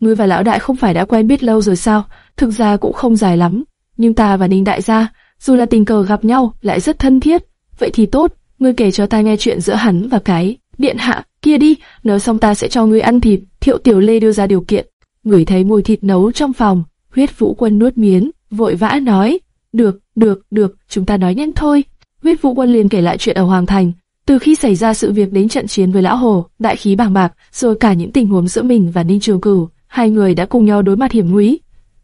Ngươi và lão đại không phải đã quen biết lâu rồi sao? Thực ra cũng không dài lắm. Nhưng ta và Ninh đại gia, dù là tình cờ gặp nhau, lại rất thân thiết. Vậy thì tốt, ngươi kể cho ta nghe chuyện giữa hắn và cái điện hạ kia đi, nói xong ta sẽ cho ngươi ăn thịt. Thiệu Tiểu Lê đưa ra điều kiện. Ngửi thấy mùi thịt nấu trong phòng, huyết vũ quân nuốt miến, vội vã nói, được, được, được, chúng ta nói nhanh thôi. Huyết vũ quân liền kể lại chuyện ở Hoàng Thành, từ khi xảy ra sự việc đến trận chiến với Lão Hồ, đại khí bàng bạc, rồi cả những tình huống giữa mình và Ninh Trường Cửu, hai người đã cùng nhau đối mặt hiểm nguy.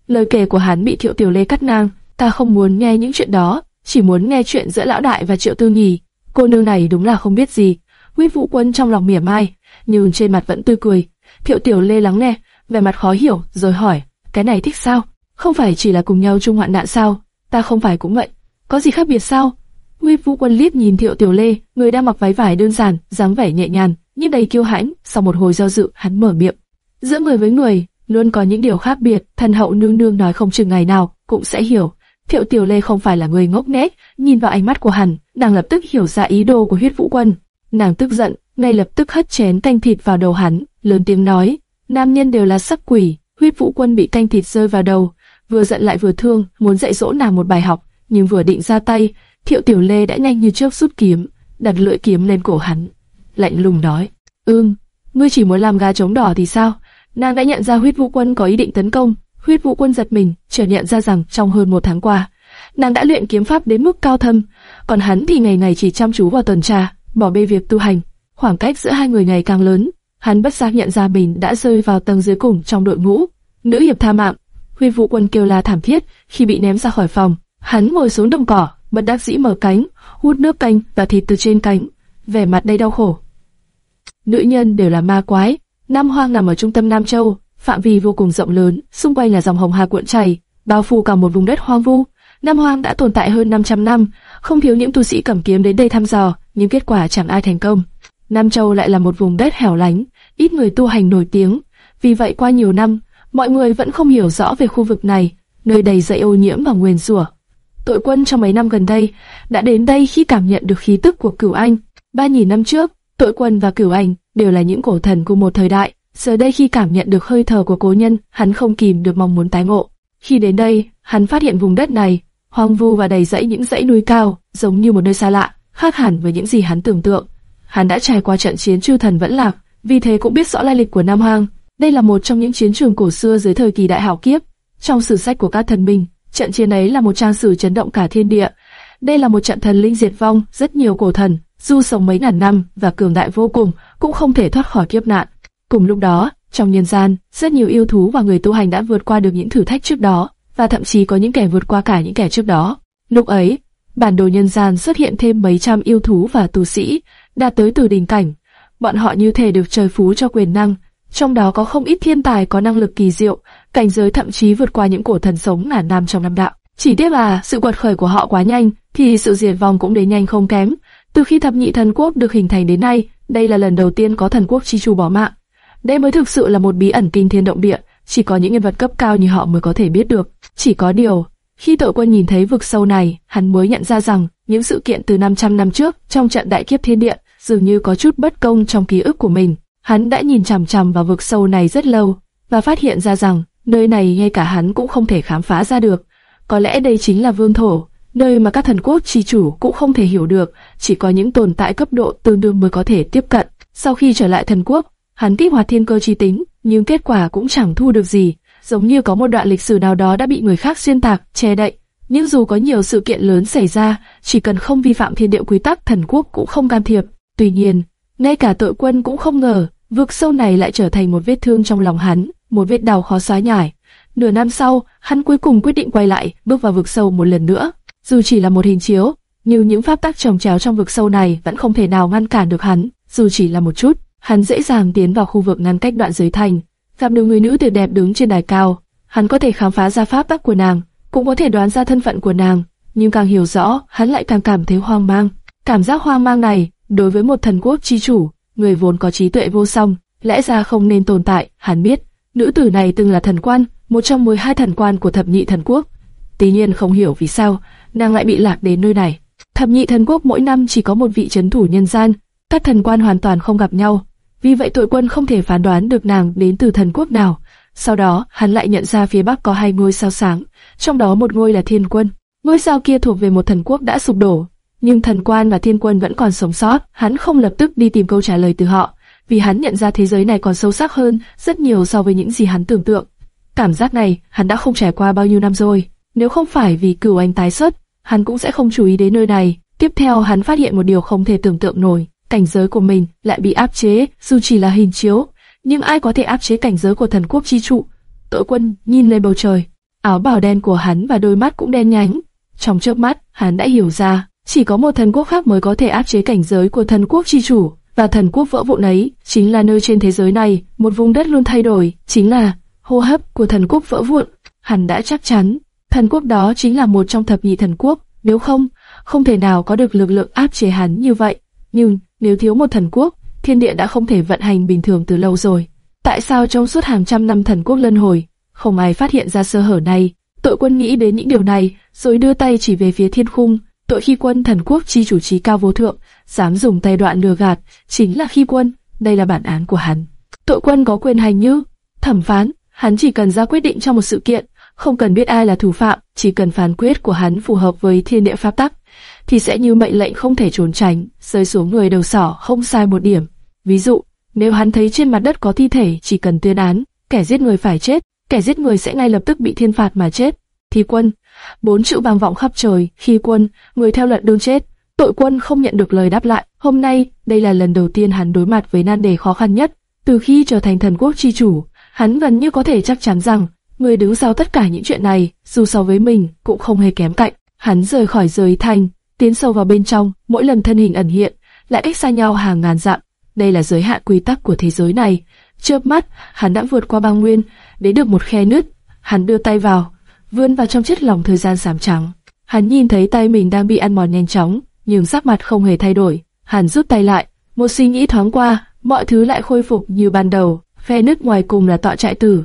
Lời kể của hắn bị Thiệu Tiểu Lê cắt ngang, ta không muốn nghe những chuyện đó, chỉ muốn nghe chuyện giữa Lão Đại và Triệu Tư Nhì. Cô nương này đúng là không biết gì. Huyết Vũ Quân trong lòng mỉa mai, nhưng trên mặt vẫn tươi cười. Thiệu Tiểu Lê lắng nghe, vẻ mặt khó hiểu, rồi hỏi, cái này thích sao? Không phải chỉ là cùng nhau chung hoạn nạn sao? Ta không phải cũng vậy. Có gì khác biệt sao? Huy Vũ Quân liếc nhìn Thiệu Tiểu Lê, người đang mặc váy vải đơn giản, dáng vẻ nhẹ nhàng, nhưng đầy kiêu hãnh. Sau một hồi do dự, hắn mở miệng. Giữa người với người, luôn có những điều khác biệt. Thần hậu nương nương nói không chừng ngày nào cũng sẽ hiểu. Thiệu Tiểu Lê không phải là người ngốc nghếch, nhìn vào ánh mắt của hắn, nàng lập tức hiểu ra ý đồ của Huyết Vũ Quân. Nàng tức giận, ngay lập tức hất chén canh thịt vào đầu hắn, lớn tiếng nói: nam nhân đều là sắc quỷ. Huyết Vũ Quân bị canh thịt rơi vào đầu, vừa giận lại vừa thương, muốn dạy dỗ nàng một bài học, nhưng vừa định ra tay, Thiệu Tiểu Lê đã nhanh như chớp rút kiếm, đặt lưỡi kiếm lên cổ hắn, lạnh lùng nói: Ưm, ngươi chỉ muốn làm gà trống đỏ thì sao?" Nàng đã nhận ra Huyết Vũ Quân có ý định tấn công. Huyết Vũ Quân giật mình, chợt nhận ra rằng trong hơn một tháng qua, nàng đã luyện kiếm pháp đến mức cao thâm, còn hắn thì ngày ngày chỉ chăm chú vào tuần tra, bỏ bê việc tu hành. Khoảng cách giữa hai người ngày càng lớn, hắn bất giác nhận ra mình đã rơi vào tầng dưới cùng trong đội ngũ. Nữ hiệp tha mạng, Huyết Vũ Quân kêu la thảm thiết khi bị ném ra khỏi phòng. Hắn ngồi xuống đồng cỏ, bất đắc dĩ mở cánh, hút nước canh và thịt từ trên cánh, vẻ mặt đầy đau khổ. Nữ nhân đều là ma quái. Nam Hoang nằm ở trung tâm Nam Châu, phạm vi vô cùng rộng lớn, xung quanh là dòng hồng hà cuộn chảy, bao phủ cả một vùng đất hoang vu. Nam Hoang đã tồn tại hơn 500 năm, không thiếu những tu sĩ cầm kiếm đến đây thăm dò, nhưng kết quả chẳng ai thành công. Nam Châu lại là một vùng đất hẻo lánh, ít người tu hành nổi tiếng, vì vậy qua nhiều năm, mọi người vẫn không hiểu rõ về khu vực này, nơi đầy dậy ô nhiễm và nguyền rủa. Tội quân trong mấy năm gần đây đã đến đây khi cảm nhận được khí tức của Cửu Anh. Ba nghìn năm trước, Tội quân và Cửu Anh đều là những cổ thần của một thời đại. Giờ đây khi cảm nhận được hơi thở của cố nhân, hắn không kìm được mong muốn tái ngộ. Khi đến đây, hắn phát hiện vùng đất này hoang vu và đầy dãy những dãy núi cao, giống như một nơi xa lạ, khác hẳn với những gì hắn tưởng tượng. Hắn đã trải qua trận chiến chư thần vẫn lạc, vì thế cũng biết rõ lai lịch của Nam Hoang. Đây là một trong những chiến trường cổ xưa dưới thời kỳ đại hảo kiếp. Trong sử sách của các thần minh, Trận chiến ấy là một trang sử chấn động cả thiên địa. Đây là một trận thần linh diệt vong, rất nhiều cổ thần, dù sống mấy ngàn năm và cường đại vô cùng, cũng không thể thoát khỏi kiếp nạn. Cùng lúc đó, trong nhân gian, rất nhiều yêu thú và người tu hành đã vượt qua được những thử thách trước đó, và thậm chí có những kẻ vượt qua cả những kẻ trước đó. Lúc ấy, bản đồ nhân gian xuất hiện thêm mấy trăm yêu thú và tu sĩ, đạt tới từ đỉnh cảnh. Bọn họ như thể được trời phú cho quyền năng, trong đó có không ít thiên tài có năng lực kỳ diệu, cảnh giới thậm chí vượt qua những cổ thần sống ngàn năm trong năm đạo. Chỉ tiếc là sự quật khởi của họ quá nhanh, thì sự diệt vong cũng đến nhanh không kém. Từ khi thập nhị thần quốc được hình thành đến nay, đây là lần đầu tiên có thần quốc chi chủ bỏ mạng. Đây mới thực sự là một bí ẩn kinh thiên động địa, chỉ có những nhân vật cấp cao như họ mới có thể biết được. Chỉ có điều, khi tội quân nhìn thấy vực sâu này, hắn mới nhận ra rằng những sự kiện từ 500 năm trước trong trận đại kiếp thiên địa dường như có chút bất công trong ký ức của mình. Hắn đã nhìn chằm chằm vào vực sâu này rất lâu và phát hiện ra rằng nơi này ngay cả hắn cũng không thể khám phá ra được. Có lẽ đây chính là vương thổ, nơi mà các thần quốc chi chủ cũng không thể hiểu được, chỉ có những tồn tại cấp độ tương đương mới có thể tiếp cận. Sau khi trở lại thần quốc, hắn kích hoạt thiên cơ chi tính, nhưng kết quả cũng chẳng thu được gì. giống như có một đoạn lịch sử nào đó đã bị người khác xuyên tạc, che đậy. Nhưng dù có nhiều sự kiện lớn xảy ra, chỉ cần không vi phạm thiên địa quy tắc thần quốc cũng không can thiệp. Tuy nhiên, ngay cả tội quân cũng không ngờ, vực sâu này lại trở thành một vết thương trong lòng hắn, một vết đau khó xóa nhải. Nửa năm sau, hắn cuối cùng quyết định quay lại, bước vào vực sâu một lần nữa. Dù chỉ là một hình chiếu, nhưng những pháp tắc trồng chéo trong vực sâu này vẫn không thể nào ngăn cản được hắn, dù chỉ là một chút. Hắn dễ dàng tiến vào khu vực ngăn cách đoạn giới thành, gặp được người nữ tuyệt đẹp đứng trên đài cao. Hắn có thể khám phá ra pháp tắc của nàng, cũng có thể đoán ra thân phận của nàng, nhưng càng hiểu rõ, hắn lại càng cảm thấy hoang mang. Cảm giác hoang mang này, đối với một thần quốc chi chủ, người vốn có trí tuệ vô song, lẽ ra không nên tồn tại. Hắn biết, nữ tử này từng là thần quan, một trong 12 thần quan của thập nhị thần quốc. Tuy nhiên không hiểu vì sao, nàng lại bị lạc đến nơi này. Thập nhị thần quốc mỗi năm chỉ có một vị chấn thủ nhân gian, các thần quan hoàn toàn không gặp nhau, vì vậy tội quân không thể phán đoán được nàng đến từ thần quốc nào. Sau đó, hắn lại nhận ra phía bắc có hai ngôi sao sáng, trong đó một ngôi là thiên quân. Ngôi sao kia thuộc về một thần quốc đã sụp đổ, nhưng thần quan và thiên quân vẫn còn sống sót. Hắn không lập tức đi tìm câu trả lời từ họ, vì hắn nhận ra thế giới này còn sâu sắc hơn rất nhiều so với những gì hắn tưởng tượng. Cảm giác này, hắn đã không trải qua bao nhiêu năm rồi. Nếu không phải vì cửu anh tái xuất, hắn cũng sẽ không chú ý đến nơi này. Tiếp theo hắn phát hiện một điều không thể tưởng tượng nổi cảnh giới của mình lại bị áp chế, dù chỉ là hình chiếu, nhưng ai có thể áp chế cảnh giới của thần quốc chi trụ? Tội quân nhìn lên bầu trời, áo bào đen của hắn và đôi mắt cũng đen nhánh. Trong chớp mắt, hắn đã hiểu ra, chỉ có một thần quốc khác mới có thể áp chế cảnh giới của thần quốc chi chủ, và thần quốc vỡ vụn ấy chính là nơi trên thế giới này, một vùng đất luôn thay đổi, chính là hô hấp của thần quốc vỡ vụn. Hắn đã chắc chắn, thần quốc đó chính là một trong thập nhị thần quốc, nếu không, không thể nào có được lực lượng áp chế hắn như vậy. Nhưng nếu thiếu một thần quốc, thiên địa đã không thể vận hành bình thường từ lâu rồi. Tại sao trong suốt hàng trăm năm thần quốc lân hồi, không ai phát hiện ra sơ hở này? Tội quân nghĩ đến những điều này, rồi đưa tay chỉ về phía thiên khung. Tội khi quân thần quốc chi chủ trí cao vô thượng, dám dùng tay đoạn lừa gạt, chính là khi quân. Đây là bản án của hắn. Tội quân có quyền hành như thẩm phán, hắn chỉ cần ra quyết định trong một sự kiện, không cần biết ai là thủ phạm, chỉ cần phán quyết của hắn phù hợp với thiên địa pháp tắc, thì sẽ như mệnh lệnh không thể trốn tránh, rơi xuống người đầu sỏ không sai một điểm. Ví dụ, nếu hắn thấy trên mặt đất có thi thể, chỉ cần tuyên án, kẻ giết người phải chết, kẻ giết người sẽ ngay lập tức bị thiên phạt mà chết. Thi quân, bốn chữ vang vọng khắp trời, khi quân, người theo lệnh đương chết. Tội quân không nhận được lời đáp lại. Hôm nay, đây là lần đầu tiên hắn đối mặt với nan đề khó khăn nhất. Từ khi trở thành thần quốc chi chủ, hắn gần như có thể chắc chắn rằng, người đứng sau tất cả những chuyện này, dù so với mình, cũng không hề kém cạnh. Hắn rời khỏi giới thành, tiến sâu vào bên trong, mỗi lần thân hình ẩn hiện, lại cách xa nhau hàng ngàn dặm. Đây là giới hạn quy tắc của thế giới này. Chớp mắt, hắn đã vượt qua băng nguyên, đến được một khe nứt. Hắn đưa tay vào, vươn vào trong chất lỏng thời gian xám trắng. Hắn nhìn thấy tay mình đang bị ăn mòn nhanh chóng, nhưng sắc mặt không hề thay đổi. Hắn rút tay lại, một suy nghĩ thoáng qua, mọi thứ lại khôi phục như ban đầu. Phe nứt ngoài cùng là tọa trại tử.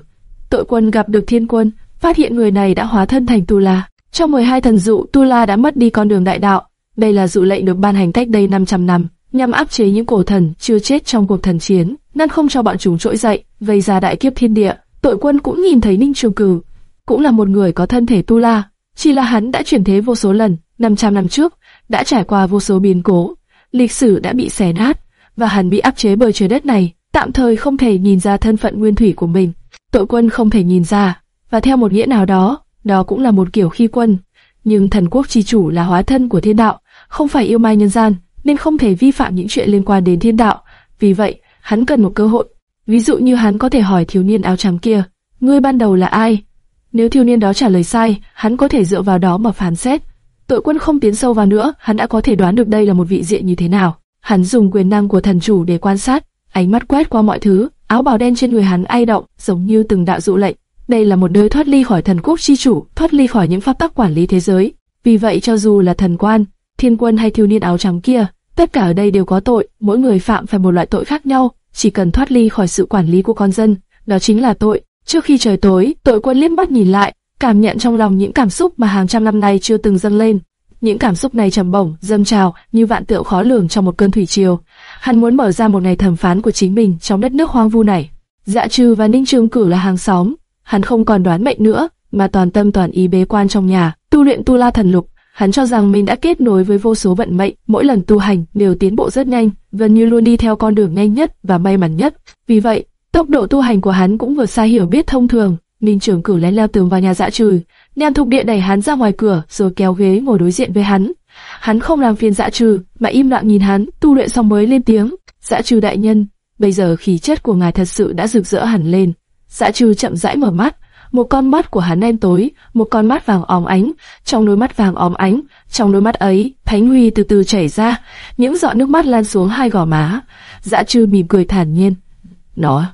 Tội quân gặp được thiên quân, phát hiện người này đã hóa thân thành tù La. Trong 12 thần dụ, Tu La đã mất đi con đường đại đạo. Đây là dụ lệnh được ban hành cách đây 500 năm, nhằm áp chế những cổ thần chưa chết trong cuộc thần chiến, ngăn không cho bọn chúng trỗi dậy, gây ra đại kiếp thiên địa. Tội quân cũng nhìn thấy Ninh Trường Cử, cũng là một người có thân thể Tu La, chỉ là hắn đã chuyển thế vô số lần, 500 năm trước, đã trải qua vô số biến cố, lịch sử đã bị xé nát, và hắn bị áp chế bởi trời đất này, tạm thời không thể nhìn ra thân phận nguyên thủy của mình. Tội quân không thể nhìn ra, và theo một nghĩa nào đó, đó cũng là một kiểu khi quân. Nhưng thần quốc chi chủ là hóa thân của thiên đạo, không phải yêu mai nhân gian, nên không thể vi phạm những chuyện liên quan đến thiên đạo. Vì vậy, hắn cần một cơ hội. Ví dụ như hắn có thể hỏi thiếu niên áo trắng kia, ngươi ban đầu là ai? Nếu thiếu niên đó trả lời sai, hắn có thể dựa vào đó mà phán xét. Tội quân không tiến sâu vào nữa, hắn đã có thể đoán được đây là một vị diện như thế nào. Hắn dùng quyền năng của thần chủ để quan sát, ánh mắt quét qua mọi thứ, áo bào đen trên người hắn ai động, giống như từng đạo dụ lệnh. Đây là một nơi thoát ly khỏi thần quốc chi chủ, thoát ly khỏi những pháp tắc quản lý thế giới. Vì vậy cho dù là thần quan, thiên quân hay thiếu niên áo trắng kia, tất cả ở đây đều có tội, mỗi người phạm phải một loại tội khác nhau, chỉ cần thoát ly khỏi sự quản lý của con dân, đó chính là tội. Trước khi trời tối, tội quân liếc mắt nhìn lại, cảm nhận trong lòng những cảm xúc mà hàng trăm năm nay chưa từng dâng lên. Những cảm xúc này trầm bổng, dâng trào như vạn tượng khó lường trong một cơn thủy triều. Hắn muốn mở ra một ngày thẩm phán của chính mình trong đất nước hoang vu này. Dạ trừ và Ninh Trường Cử là hàng xóm, hắn không còn đoán mệnh nữa, mà toàn tâm toàn ý bế quan trong nhà, tu luyện tu la thần lục. Hắn cho rằng mình đã kết nối với vô số vận mệnh, mỗi lần tu hành đều tiến bộ rất nhanh, gần như luôn đi theo con đường nhanh nhất và may mắn nhất. Vì vậy, tốc độ tu hành của hắn cũng vượt xa hiểu biết thông thường, Minh trưởng Cửu lén leo tường vào nhà Dạ Trừ, Nam Thục Điện đẩy hắn ra ngoài cửa, rồi kéo ghế ngồi đối diện với hắn. Hắn không làm phiền Dạ Trừ, mà im lặng nhìn hắn, tu luyện xong mới lên tiếng. Dạ Trừ đại nhân, bây giờ khí chất của ngài thật sự đã rực rỡ hẳn lên. Dạ Trừ chậm rãi mở mắt, một con mắt của hắn đen tối, một con mắt vàng óng ánh, trong đôi mắt vàng óng ánh, trong đôi mắt ấy, thánh huy từ từ chảy ra, những giọt nước mắt lan xuống hai gò má. Dạ Trừ mỉm cười thản nhiên. Nó,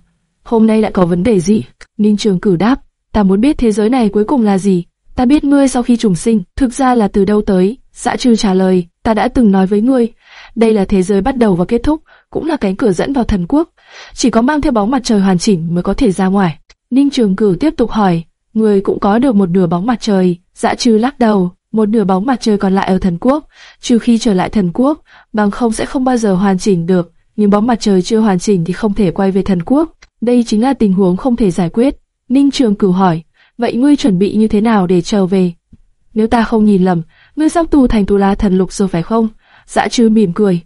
hôm nay lại có vấn đề gì? Ninh Trường Cử đáp, ta muốn biết thế giới này cuối cùng là gì. Ta biết ngươi sau khi trùng sinh, thực ra là từ đâu tới. Dạ Trừ trả lời, ta đã từng nói với ngươi, đây là thế giới bắt đầu và kết thúc, cũng là cánh cửa dẫn vào thần quốc. Chỉ có mang theo bóng mặt trời hoàn chỉnh mới có thể ra ngoài. Ninh Trường Cửu tiếp tục hỏi, người cũng có được một nửa bóng mặt trời. Dạ Trừ lắc đầu, một nửa bóng mặt trời còn lại ở thần quốc, trừ khi trở lại thần quốc, bằng không sẽ không bao giờ hoàn chỉnh được. Nhưng bóng mặt trời chưa hoàn chỉnh thì không thể quay về thần quốc. Đây chính là tình huống không thể giải quyết. Ninh Trường Cửu hỏi, vậy ngươi chuẩn bị như thế nào để trở về? Nếu ta không nhìn lầm, ngươi sắp tu thành tu la thần lục rồi phải không? Dạ Trừ mỉm cười,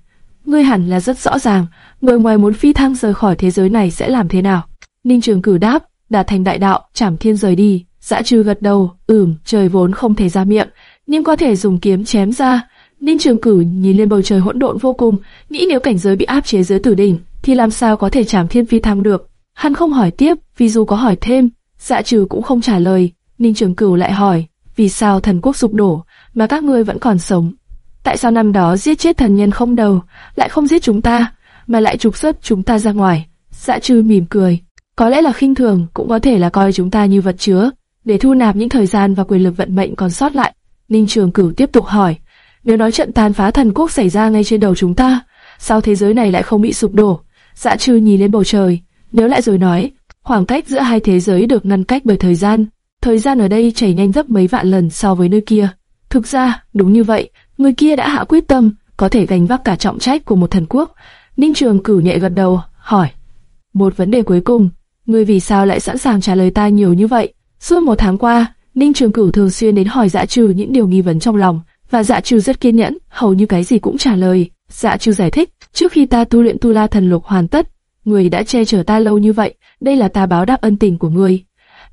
ngươi hẳn là rất rõ ràng, người ngoài muốn phi thăng rời khỏi thế giới này sẽ làm thế nào? Ninh Trường Cử đáp, đạt thành đại đạo, chảm thiên rời đi. Dã trừ gật đầu, ừm, trời vốn không thể ra miệng, nhưng có thể dùng kiếm chém ra. Ninh Trường Cử nhìn lên bầu trời hỗn độn vô cùng, nghĩ nếu cảnh giới bị áp chế dưới tử đỉnh, thì làm sao có thể chảm thiên phi thăng được? Hắn không hỏi tiếp, vì dù có hỏi thêm, dạ trừ cũng không trả lời. Ninh Trường Cửu lại hỏi, vì sao thần quốc sụp đổ mà các ngươi vẫn còn sống? Tại sao năm đó giết chết thần nhân không đầu, lại không giết chúng ta, mà lại trục xuất chúng ta ra ngoài? Dạ trừ mỉm cười, có lẽ là khinh thường, cũng có thể là coi chúng ta như vật chứa, để thu nạp những thời gian và quyền lực vận mệnh còn sót lại. Ninh Trường Cửu tiếp tục hỏi, nếu nói trận tàn phá thần quốc xảy ra ngay trên đầu chúng ta, sao thế giới này lại không bị sụp đổ? Dạ trừ nhìn lên bầu trời, nếu lại rồi nói, khoảng cách giữa hai thế giới được ngăn cách bởi thời gian. Thời gian ở đây chảy nhanh gấp mấy vạn lần so với nơi kia. Thực ra, đúng như vậy, người kia đã hạ quyết tâm, có thể gánh vác cả trọng trách của một thần quốc. Ninh Trường Cửu nhẹ gật đầu, hỏi, một vấn đề cuối cùng, ngươi vì sao lại sẵn sàng trả lời ta nhiều như vậy? Suốt một tháng qua, Ninh Trường Cửu thường xuyên đến hỏi Dạ Trừ những điều nghi vấn trong lòng, và Dạ Trừ rất kiên nhẫn, hầu như cái gì cũng trả lời. Dạ Trừ giải thích, trước khi ta tu luyện Tu La Thần Lục hoàn tất, người đã che chở ta lâu như vậy, đây là ta báo đáp ân tình của người.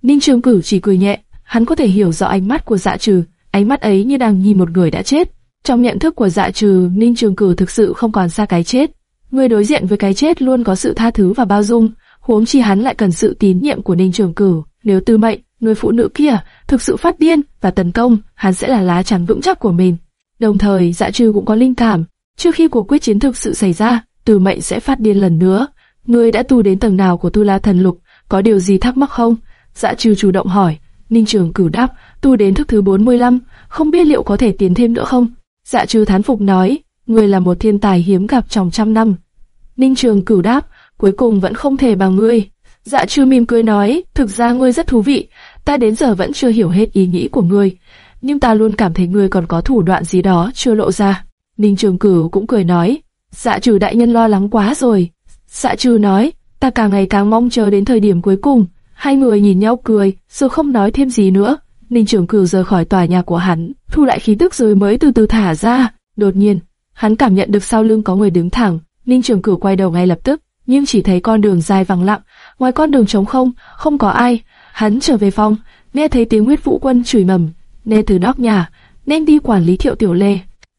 Ninh Trường Cửu chỉ cười nhẹ, hắn có thể hiểu rõ ánh mắt của Dạ Trừ, ánh mắt ấy như đang nhìn một người đã chết. Trong nhận thức của Dạ Trừ, Ninh Trường Cửu thực sự không còn xa cái chết. Người đối diện với cái chết luôn có sự tha thứ và bao dung, huống chi hắn lại cần sự tín nhiệm của Ninh Trường Cửu. Nếu Tư Mệnh, người phụ nữ kia, thực sự phát điên và tấn công, hắn sẽ là lá chắn vững chắc của mình. Đồng thời, Dạ Trừ cũng có linh cảm, trước khi cuộc quyết chiến thực sự xảy ra, Tư Mệnh sẽ phát điên lần nữa. Ngươi đã tu đến tầng nào của Tu La Thần Lục, có điều gì thắc mắc không? Dạ Trừ chủ động hỏi. Ninh Trường Cửu đáp, tu đến thức thứ 45, không biết liệu có thể tiến thêm nữa không? Dạ Trừ thán phục nói, ngươi là một thiên tài hiếm gặp trong trăm năm. Ninh Trường Cửu đáp, cuối cùng vẫn không thể bằng ngươi. Dạ trừ mỉm cười nói, thực ra ngươi rất thú vị, ta đến giờ vẫn chưa hiểu hết ý nghĩ của ngươi, nhưng ta luôn cảm thấy ngươi còn có thủ đoạn gì đó chưa lộ ra. Ninh Trường Cửu cũng cười nói, dạ trừ đại nhân lo lắng quá rồi. Dạ trừ nói, ta càng ngày càng mong chờ đến thời điểm cuối cùng. Hai người nhìn nhau cười, rồi không nói thêm gì nữa. Ninh Trường Cửu rời khỏi tòa nhà của hắn, thu lại khí tức rồi mới từ từ thả ra. Đột nhiên, hắn cảm nhận được sau lưng có người đứng thẳng. Ninh Trường Cửu quay đầu ngay lập tức, nhưng chỉ thấy con đường dài vắng lặng, ngoài con đường trống không, không có ai. Hắn trở về phòng, nghe thấy tiếng huyết vũ quân chửi mầm, nên từ nóc nhà, nên đi quản lý thiệu tiểu lê.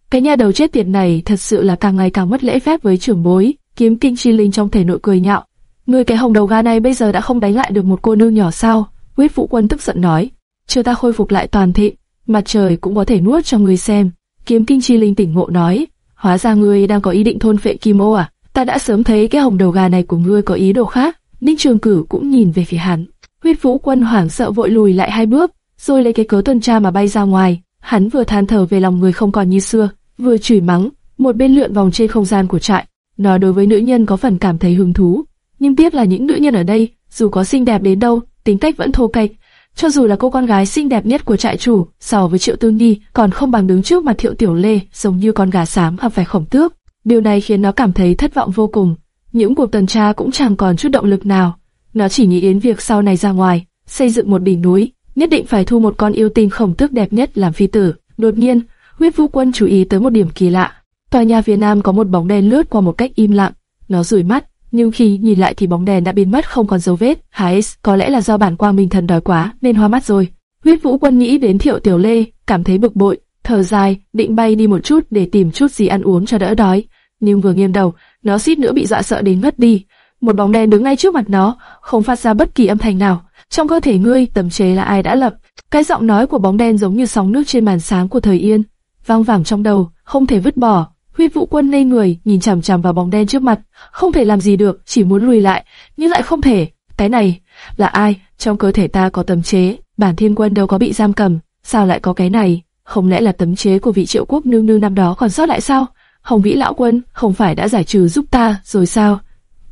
Cái nhà đầu chết tiệt này thật sự là càng ngày càng mất lễ phép với trưởng bối, kiếm kinh chi linh trong thể nội cười nhạo. Người cái hồng đầu ga này bây giờ đã không đánh lại được một cô nương nhỏ sao? Huyết vũ quân tức giận nói, chờ ta khôi phục lại toàn thị, mặt trời cũng có thể nuốt cho người xem. Kiếm kinh chi linh tỉnh ngộ nói, hóa ra ngươi đang có ý định thôn phệ kim ô à? Ta đã sớm thấy cái hồng đầu gà này của ngươi có ý đồ khác. Ninh Trường Cử cũng nhìn về phía hắn. Huyết Vũ Quân hoảng sợ vội lùi lại hai bước, rồi lấy cái cớ tuần tra mà bay ra ngoài. Hắn vừa than thở về lòng người không còn như xưa, vừa chửi mắng, một bên lượn vòng trên không gian của trại. Nó đối với nữ nhân có phần cảm thấy hứng thú, nhưng tiếc là những nữ nhân ở đây, dù có xinh đẹp đến đâu, tính cách vẫn thô kệch. Cho dù là cô con gái xinh đẹp nhất của trại chủ, so với Triệu Tương Nhi, còn không bằng đứng trước mặt Thiệu Tiểu Lê, giống như con gà xám hoặc phải khổng tước. Điều này khiến nó cảm thấy thất vọng vô cùng. Những cuộc tuần tra cũng chẳng còn chút động lực nào. Nó chỉ nghĩ đến việc sau này ra ngoài, xây dựng một đỉnh núi, nhất định phải thu một con yêu tinh khổng tước đẹp nhất làm phi tử. Đột nhiên, huyết vũ quân chú ý tới một điểm kỳ lạ. Tòa nhà phía nam có một bóng đen lướt qua một cách im lặng. Nó rủi mắt, nhưng khi nhìn lại thì bóng đèn đã biến mất không còn dấu vết. Hais, có lẽ là do bản quang minh thần đói quá nên hoa mắt rồi. Huyết Vũ Quân nghĩ đến Thiệu Tiểu Lê, cảm thấy bực bội, thở dài, định bay đi một chút để tìm chút gì ăn uống cho đỡ đói. Nhưng vừa nghiêng đầu, nó suýt nữa bị dọa sợ đến ngất đi. Một bóng đèn đứng ngay trước mặt nó, không phát ra bất kỳ âm thanh nào. Trong cơ thể ngươi, tầm chế là ai đã lập? Cái giọng nói của bóng đen giống như sóng nước trên màn sáng của thời yên, vang vẳng trong đầu, không thể vứt bỏ. Huyết Vũ Quân ngây người, nhìn chằm chằm vào bóng đen trước mặt, không thể làm gì được, chỉ muốn lùi lại, nhưng lại không thể. Cái này là ai? Trong cơ thể ta có tấm chế, bản thiên quân đâu có bị giam cầm, sao lại có cái này? Không lẽ là tấm chế của vị triệu quốc nương nương năm đó còn sót lại sao? Hồng Vĩ lão quân không phải đã giải trừ giúp ta rồi sao?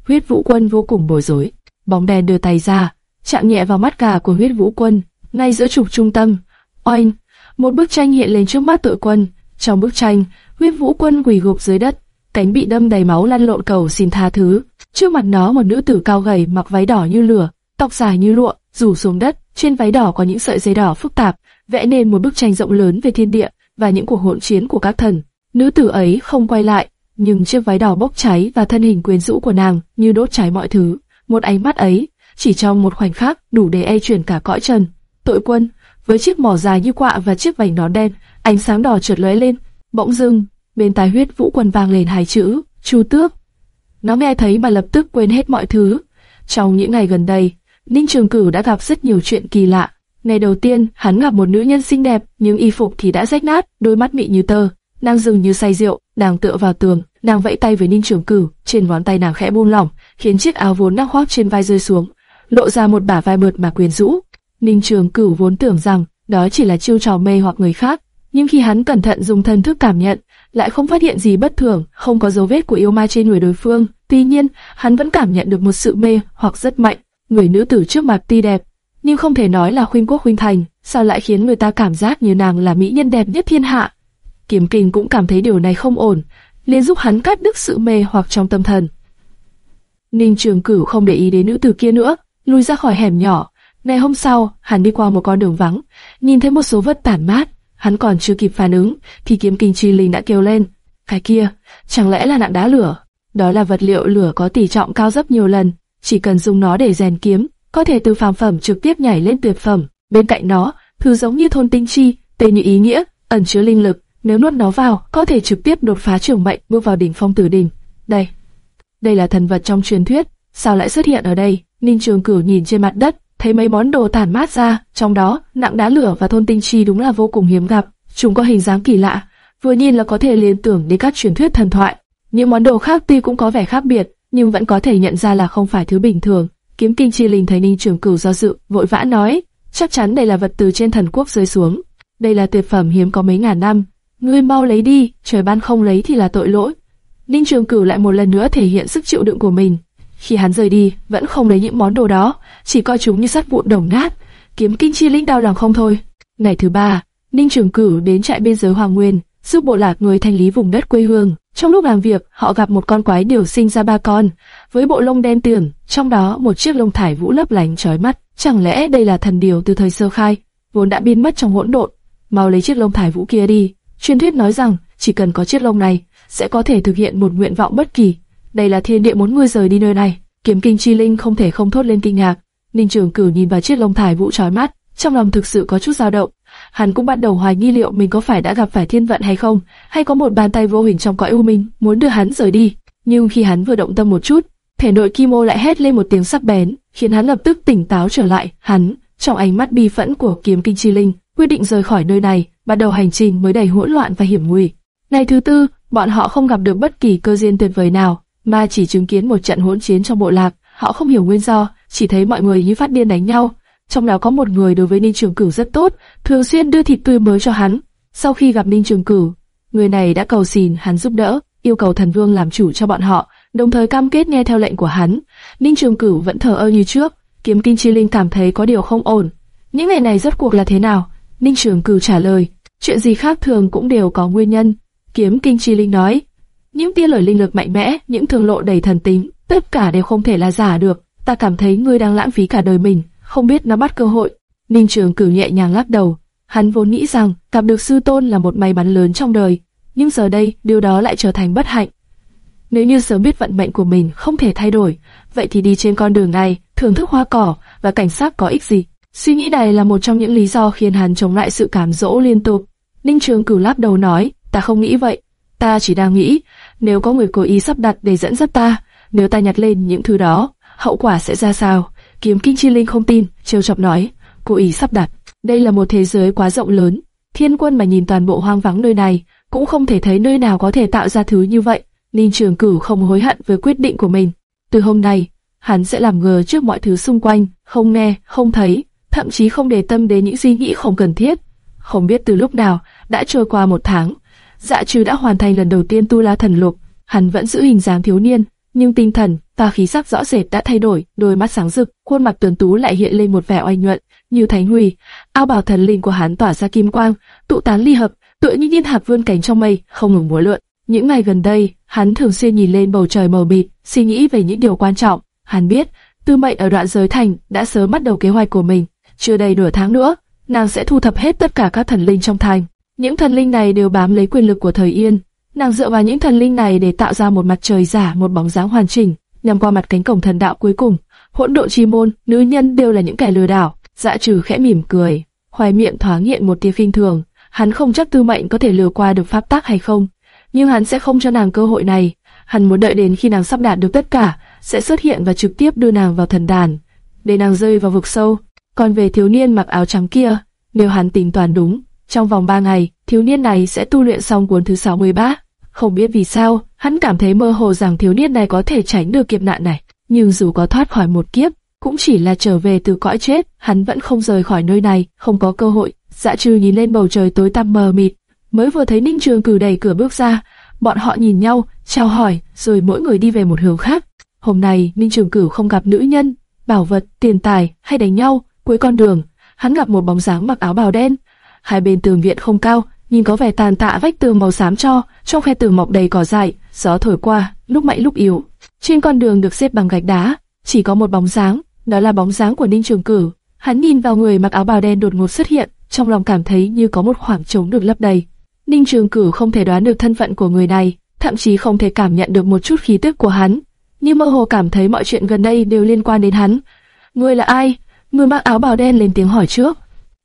Huyết Vũ Quân vô cùng bối rối. Bóng đen đưa tay ra, chạm nhẹ vào mắt cả của Huyết Vũ Quân, ngay giữa trục trung tâm. Oanh, một bức tranh hiện lên trước mắt tội quân. Trong bức tranh, nguyên Vũ Quân quỳ gục dưới đất, cánh bị đâm đầy máu lăn lộn cầu xin tha thứ. Trước mặt nó một nữ tử cao gầy mặc váy đỏ như lửa, tóc dài như lụa, rủ xuống đất, trên váy đỏ có những sợi dây đỏ phức tạp, vẽ nên một bức tranh rộng lớn về thiên địa và những cuộc hỗn chiến của các thần. Nữ tử ấy không quay lại, nhưng chiếc váy đỏ bốc cháy và thân hình quyến rũ của nàng như đốt cháy mọi thứ. Một ánh mắt ấy, chỉ trong một khoảnh khắc đủ để e chuyển cả cõi trần. Tội quân, với chiếc mỏ dài như quạ và chiếc vành nón đen, ánh sáng đỏ chợt lóe lên. Bỗng dưng, bên tai huyết vũ quần vang lên hai chữ, Chu Tước. Nó nghe thấy mà lập tức quên hết mọi thứ. Trong những ngày gần đây, Ninh Trường Cửu đã gặp rất nhiều chuyện kỳ lạ. Ngày đầu tiên, hắn gặp một nữ nhân xinh đẹp, nhưng y phục thì đã rách nát, đôi mắt mị như tơ. Nàng dường như say rượu, nàng tựa vào tường, nàng vẫy tay với Ninh Trường Cửu, trên ngón tay nàng khẽ buông lỏng, khiến chiếc áo vốn đang khoác trên vai rơi xuống, lộ ra một bả vai mượt mà quyến rũ. Ninh Trường Cửu vốn tưởng rằng đó chỉ là chiêu trò mê hoặc người khác, nhưng khi hắn cẩn thận dùng thần thức cảm nhận, lại không phát hiện gì bất thường, không có dấu vết của yêu ma trên người đối phương. Tuy nhiên, hắn vẫn cảm nhận được một sự mê hoặc rất mạnh. Người nữ tử trước mặt tuy đẹp, nhưng không thể nói là khuynh quốc khuynh thành, sao lại khiến người ta cảm giác như nàng là mỹ nhân đẹp nhất thiên hạ. Kiếm Kình cũng cảm thấy điều này không ổn, liền giúp hắn cắt đứt sự mê hoặc trong tâm thần. Ninh Trường Cửu không để ý đến nữ tử kia nữa, lùi ra khỏi hẻm nhỏ. Ngày hôm sau, hắn đi qua một con đường vắng, nhìn thấy một số vật tản mát, hắn còn chưa kịp phản ứng, thì kiếm kinh chi linh đã kêu lên. Cái kia, chẳng lẽ là nạn đá lửa? Đó là vật liệu lửa có tỷ trọng cao gấp nhiều lần, chỉ cần dùng nó để rèn kiếm, có thể từ phàm phẩm trực tiếp nhảy lên tuyệt phẩm. Bên cạnh nó, thứ giống như thôn tinh chi, tên như ý nghĩa, ẩn chứa linh lực, nếu nuốt nó vào, có thể trực tiếp đột phá trường mệnh, bước vào đỉnh phong tử đỉnh. Đây, đây là thần vật trong truyền thuyết, sao lại xuất hiện ở đây? Ninh Trường Cửu nhìn trên mặt đất, thấy mấy món đồ tản mát ra, trong đó nặng đá lửa và thôn tinh chi đúng là vô cùng hiếm gặp. Chúng có hình dáng kỳ lạ, vừa nhìn là có thể liên tưởng đến các truyền thuyết thần thoại. Những món đồ khác tuy cũng có vẻ khác biệt, nhưng vẫn có thể nhận ra là không phải thứ bình thường. Kiếm Kinh Chi Linh thấy Ninh Trường Cửu do dự, vội vã nói, chắc chắn đây là vật từ trên thần quốc rơi xuống. Đây là tuyệt phẩm hiếm có mấy ngàn năm, ngươi mau lấy đi, trời ban không lấy thì là tội lỗi. Ninh Trường Cửu lại một lần nữa thể hiện sức chịu đựng của mình. Khi hắn rời đi, vẫn không lấy những món đồ đó, chỉ coi chúng như sắt vụn đồng nát. Kiếm Kinh Chi Linh đau lòng không thôi. Ngày thứ ba, Ninh Trường Cửu đến trại biên giới Hoàng Nguyên, giúp bộ lạc người thanh lý vùng đất quê hương. Trong lúc làm việc, họ gặp một con quái điều sinh ra ba con, với bộ lông đen tuyền, trong đó một chiếc lông thải vũ lấp lánh chói mắt. Chẳng lẽ đây là thần điều từ thời sơ khai, vốn đã biến mất trong hỗn độn? Mau lấy chiếc lông thải vũ kia đi. Truyền thuyết nói rằng chỉ cần có chiếc lông này, sẽ có thể thực hiện một nguyện vọng bất kỳ. Đây là thiên địa muốn ngươi rời đi nơi này. Kiếm Kinh Chi Linh không thể không thốt lên kinh ngạc. Ninh Trường Cửu nhìn vào chiếc lông thải vũ chói mắt, trong lòng thực sự có chút dao động. Hắn cũng bắt đầu hoài nghi liệu mình có phải đã gặp phải thiên vận hay không, hay có một bàn tay vô hình trong cõi u minh muốn đưa hắn rời đi. Nhưng khi hắn vừa động tâm một chút, thể nội Kim Ô lại hét lên một tiếng sắc bén, khiến hắn lập tức tỉnh táo trở lại. Hắn, trong ánh mắt bi phẫn của Kiếm Kinh Chi Linh, quyết định rời khỏi nơi này, bắt đầu hành trình mới đầy hỗn loạn và hiểm nguy. Ngày thứ tư, bọn họ không gặp được bất kỳ cơ duyên tuyệt vời nào, mà chỉ chứng kiến một trận hỗn chiến trong bộ lạc. Họ không hiểu nguyên do, chỉ thấy mọi người như phát điên đánh nhau. Trong đó có một người đối với Ninh Trường Cửu rất tốt, thường xuyên đưa thịt tươi mới cho hắn. Sau khi gặp Ninh Trường Cửu, người này đã cầu xin hắn giúp đỡ, yêu cầu thần vương làm chủ cho bọn họ, đồng thời cam kết nghe theo lệnh của hắn. Ninh Trường Cửu vẫn thờ ơ như trước, Kiếm Kinh Chi Linh cảm thấy có điều không ổn. Những ngày này rốt cuộc là thế nào? Ninh Trường Cửu trả lời, chuyện gì khác thường cũng đều có nguyên nhân. Kiếm Kinh Chi Linh nói, những tia lời linh lực mạnh mẽ, những thường lộ đầy thần tính, tất cả đều không thể là giả được. Ta cảm thấy ngươi đang lãng phí cả đời mình, không biết nắm bắt cơ hội. Ninh Trường Cửu nhẹ nhàng lắc đầu, hắn vốn nghĩ rằng gặp được sư tôn là một may mắn lớn trong đời, nhưng giờ đây điều đó lại trở thành bất hạnh. Nếu như sớm biết vận mệnh của mình không thể thay đổi, vậy thì đi trên con đường này, thưởng thức hoa cỏ và cảnh sát có ích gì? Suy nghĩ này là một trong những lý do khiến hắn chống lại sự cám dỗ liên tục. Ninh Trường Cửu lắc đầu nói, ta không nghĩ vậy, ta chỉ đang nghĩ, nếu có người cố ý sắp đặt để dẫn dắt ta, nếu ta nhặt lên những thứ đó, hậu quả sẽ ra sao? Kiếm Kinh Chi Linh không tin, trêu chọc nói, cố ý sắp đặt. Đây là một thế giới quá rộng lớn, thiên quân mà nhìn toàn bộ hoang vắng nơi này, cũng không thể thấy nơi nào có thể tạo ra thứ như vậy. Ninh Trường Cửu không hối hận với quyết định của mình. Từ hôm nay, hắn sẽ làm ngờ trước mọi thứ xung quanh, không nghe, không thấy, thậm chí không để tâm đến những suy nghĩ không cần thiết. Không biết từ lúc nào, đã trôi qua một tháng, dạ trừ đã hoàn thành lần đầu tiên tu la thần lục, hắn vẫn giữ hình dáng thiếu niên, nhưng tinh thần và khí sắc rõ rệt đã thay đổi, đôi mắt sáng rực, khuôn mặt tuấn tú lại hiện lên một vẻ oai nhuận, như thánh huy. Ao bào thần linh của hắn tỏa ra kim quang, tụ tán ly hợp, tựa như thiên hạc vươn cánh trong mây, không ngừng múa lượn. Những ngày gần đây, hắn thường xuyên nhìn lên bầu trời mờ mịt, suy nghĩ về những điều quan trọng. Hắn biết, Tư Mệnh ở đoạn giới thành đã sớm bắt đầu kế hoạch của mình. Chưa đầy nửa tháng nữa, nàng sẽ thu thập hết tất cả các thần linh trong thành. Những thần linh này đều bám lấy quyền lực của thời Yên. Nàng dựa vào những thần linh này để tạo ra một mặt trời giả, một bóng dáng hoàn chỉnh, nhằm qua mặt cánh cổng thần đạo cuối cùng. Hỗn độ chi môn, nữ nhân đều là những kẻ lừa đảo. Dạ trừ khẽ mỉm cười, hoài miệng thoáng hiện một tia khinh thường. Hắn không chắc Tư Mệnh có thể lừa qua được pháp tắc hay không, nhưng hắn sẽ không cho nàng cơ hội này. Hắn muốn đợi đến khi nàng sắp đạt được tất cả, sẽ xuất hiện và trực tiếp đưa nàng vào thần đàn, để nàng rơi vào vực sâu. Còn về thiếu niên mặc áo trắng kia, nếu hắn tính toán đúng, trong vòng 3 ngày, thiếu niên này sẽ tu luyện xong cuốn thứ 63. Không biết vì sao, hắn cảm thấy mơ hồ rằng thiếu niên này có thể tránh được kiếp nạn này. Nhưng dù có thoát khỏi một kiếp, cũng chỉ là trở về từ cõi chết, hắn vẫn không rời khỏi nơi này, không có cơ hội. Dạ trừ nhìn lên bầu trời tối tăm mờ mịt, mới vừa thấy Ninh Trường cử đẩy cửa bước ra, bọn họ nhìn nhau, chào hỏi, rồi mỗi người đi về một hướng khác. Hôm nay, Ninh Trường Cửu không gặp nữ nhân, bảo vật, tiền tài hay đánh nhau. Cuối con đường, hắn gặp một bóng dáng mặc áo bào đen. Hai bên tường viện không cao, nhìn có vẻ tàn tạ vách tường màu xám cho, trong khe tường mọc đầy cỏ dại, gió thổi qua, lúc mạnh lúc yếu. Trên con đường được xếp bằng gạch đá, chỉ có một bóng dáng, đó là bóng dáng của Ninh Trường Cử. Hắn nhìn vào người mặc áo bào đen đột ngột xuất hiện, trong lòng cảm thấy như có một khoảng trống được lấp đầy. Ninh Trường Cử không thể đoán được thân phận của người này, thậm chí không thể cảm nhận được một chút khí tức của hắn, nhưng mơ hồ cảm thấy mọi chuyện gần đây đều liên quan đến hắn. Người là ai? Người mặc áo bào đen lên tiếng hỏi trước.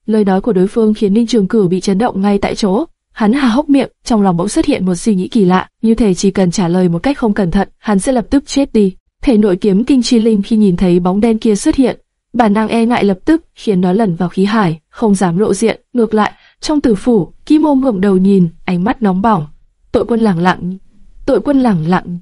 Lời nói của đối phương khiến Ninh Trường Cửu bị chấn động ngay tại chỗ. Hắn hà hốc miệng, trong lòng bỗng xuất hiện một suy nghĩ kỳ lạ, như thể chỉ cần trả lời một cách không cẩn thận, hắn sẽ lập tức chết đi. Thể nội kiếm kinh chi linh khi nhìn thấy bóng đen kia xuất hiện, bản năng e ngại lập tức khiến nó lẩn vào khí hải, không dám lộ diện. Ngược lại, trong tử phủ, Kim ôm ngẩng đầu nhìn, ánh mắt nóng bỏng. Tội quân lẳng lặng, tội quân lẳng lặng,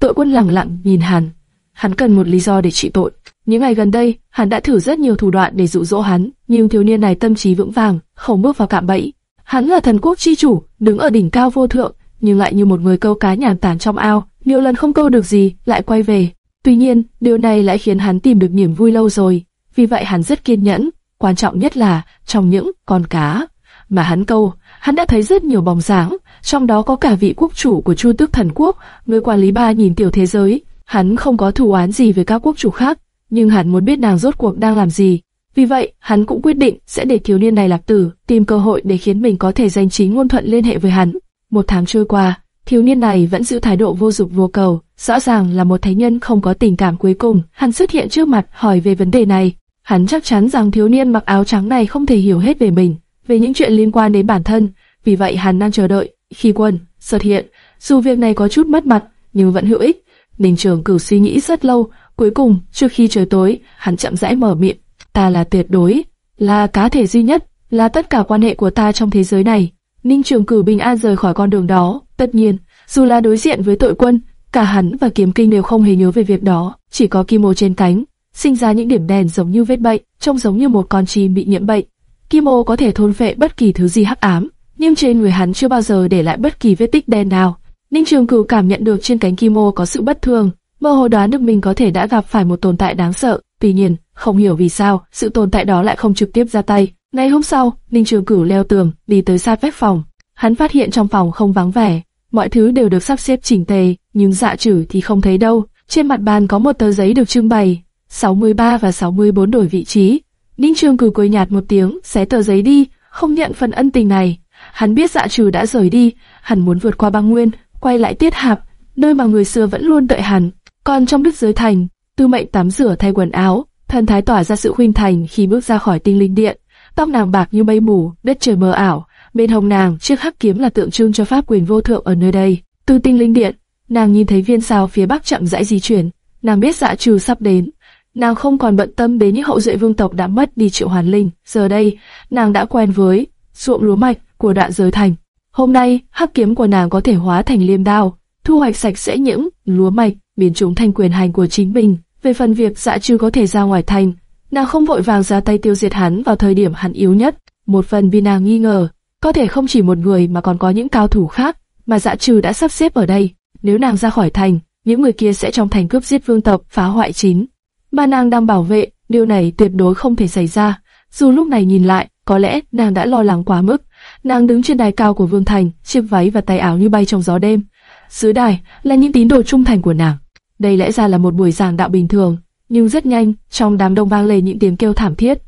tội quân lẳng lặng nhìn hắn. Hắn cần một lý do để trị tội. Những ngày gần đây, hắn đã thử rất nhiều thủ đoạn để dụ dỗ hắn, nhưng thiếu niên này tâm trí vững vàng, không bước vào cạm bẫy. Hắn là thần quốc chi chủ, đứng ở đỉnh cao vô thượng, nhưng lại như một người câu cá nhàn tản trong ao, nhiều lần không câu được gì, lại quay về. Tuy nhiên, điều này lại khiến hắn tìm được niềm vui lâu rồi. Vì vậy hắn rất kiên nhẫn, quan trọng nhất là trong những con cá mà hắn câu, hắn đã thấy rất nhiều bóng dáng, trong đó có cả vị quốc chủ của Chu Tước Thần Quốc, người quản lý ba nhìn tiểu thế giới. Hắn không có thù oán gì với các quốc chủ khác, nhưng hắn muốn biết nàng rốt cuộc đang làm gì. Vì vậy, hắn cũng quyết định sẽ để thiếu niên này lạc tử, tìm cơ hội để khiến mình có thể giành chính ngôn thuận liên hệ với hắn. Một tháng trôi qua, thiếu niên này vẫn giữ thái độ vô dục vô cầu, rõ ràng là một thánh nhân không có tình cảm cuối cùng. Hắn xuất hiện trước mặt hỏi về vấn đề này. Hắn chắc chắn rằng thiếu niên mặc áo trắng này không thể hiểu hết về mình, về những chuyện liên quan đến bản thân, vì vậy hắn đang chờ đợi khi quân xuất hiện. Dù việc này có chút mất mặt, nhưng vẫn hữu ích. Ninh Trường Cửu suy nghĩ rất lâu, cuối cùng trước khi trời tối, hắn chậm rãi mở miệng: "Ta là tuyệt đối, là cá thể duy nhất, là tất cả quan hệ của ta trong thế giới này." Ninh Trường Cửu bình an rời khỏi con đường đó. Tất nhiên, dù là đối diện với tội quân, cả hắn và Kiếm Kinh đều không hề nhớ về việc đó, chỉ có kim ô trên cánh, sinh ra những điểm đen giống như vết bệnh, trông giống như một con chim bị nhiễm bệnh. Kim ô có thể thôn phệ bất kỳ thứ gì hắc ám, nhưng trên người hắn chưa bao giờ để lại bất kỳ vết tích đen nào. Ninh Trường Cửu cảm nhận được trên cánh kim ô có sự bất thường, mơ hồ đoán được mình có thể đã gặp phải một tồn tại đáng sợ. Tuy nhiên, không hiểu vì sao sự tồn tại đó lại không trực tiếp ra tay. Ngày hôm sau, Ninh Trường Cửu leo tường đi tới sát vách phòng. Hắn phát hiện trong phòng không vắng vẻ, mọi thứ đều được sắp xếp chỉnh tề, nhưng dạ trừ thì không thấy đâu. Trên mặt bàn có một tờ giấy được trưng bày, 63 và 64 đổi vị trí. Ninh Trường Cửu cười nhạt một tiếng, xé tờ giấy đi, không nhận phần ân tình này. Hắn biết dạ trừ đã rời đi, hắn muốn vượt qua băng nguyên, quay lại tiết hạp, nơi mà người xưa vẫn luôn đợi hắn. Còn trong đức giới thành, Tư Mệnh tắm rửa thay quần áo, thần thái tỏa ra sự khuynh thành khi bước ra khỏi tinh linh điện. Tóc nàng bạc như mây mù, đất trời mờ ảo, bên hồng nàng chiếc hắc kiếm là tượng trưng cho pháp quyền vô thượng ở nơi đây. Từ tinh linh điện, nàng nhìn thấy viên sao phía bắc chậm rãi di chuyển, nàng biết dạ trừ sắp đến. Nàng không còn bận tâm đến những hậu duệ vương tộc đã mất đi triệu hoàn linh, giờ đây, nàng đã quen với ruộng lúa mạch của đoạn giới thành. Hôm nay, hắc kiếm của nàng có thể hóa thành liêm đao, thu hoạch sạch sẽ những lúa mạch, biến chúng thành quyền hành của chính mình. Về phần việc dạ trừ có thể ra ngoài thành, nàng không vội vàng ra tay tiêu diệt hắn vào thời điểm hắn yếu nhất. Một phần vì nàng nghi ngờ, có thể không chỉ một người mà còn có những cao thủ khác mà dạ trừ đã sắp xếp ở đây. Nếu nàng ra khỏi thành, những người kia sẽ trong thành cướp giết vương tộc, phá hoại chính. Mà nàng đang bảo vệ, điều này tuyệt đối không thể xảy ra. Dù lúc này nhìn lại, có lẽ nàng đã lo lắng quá mức. Nàng đứng trên đài cao của vương thành, chiếc váy và tay áo như bay trong gió đêm. Dưới đài là những tín đồ trung thành của nàng. Đây lẽ ra là một buổi giảng đạo bình thường, nhưng rất nhanh, trong đám đông vang lên những tiếng kêu thảm thiết.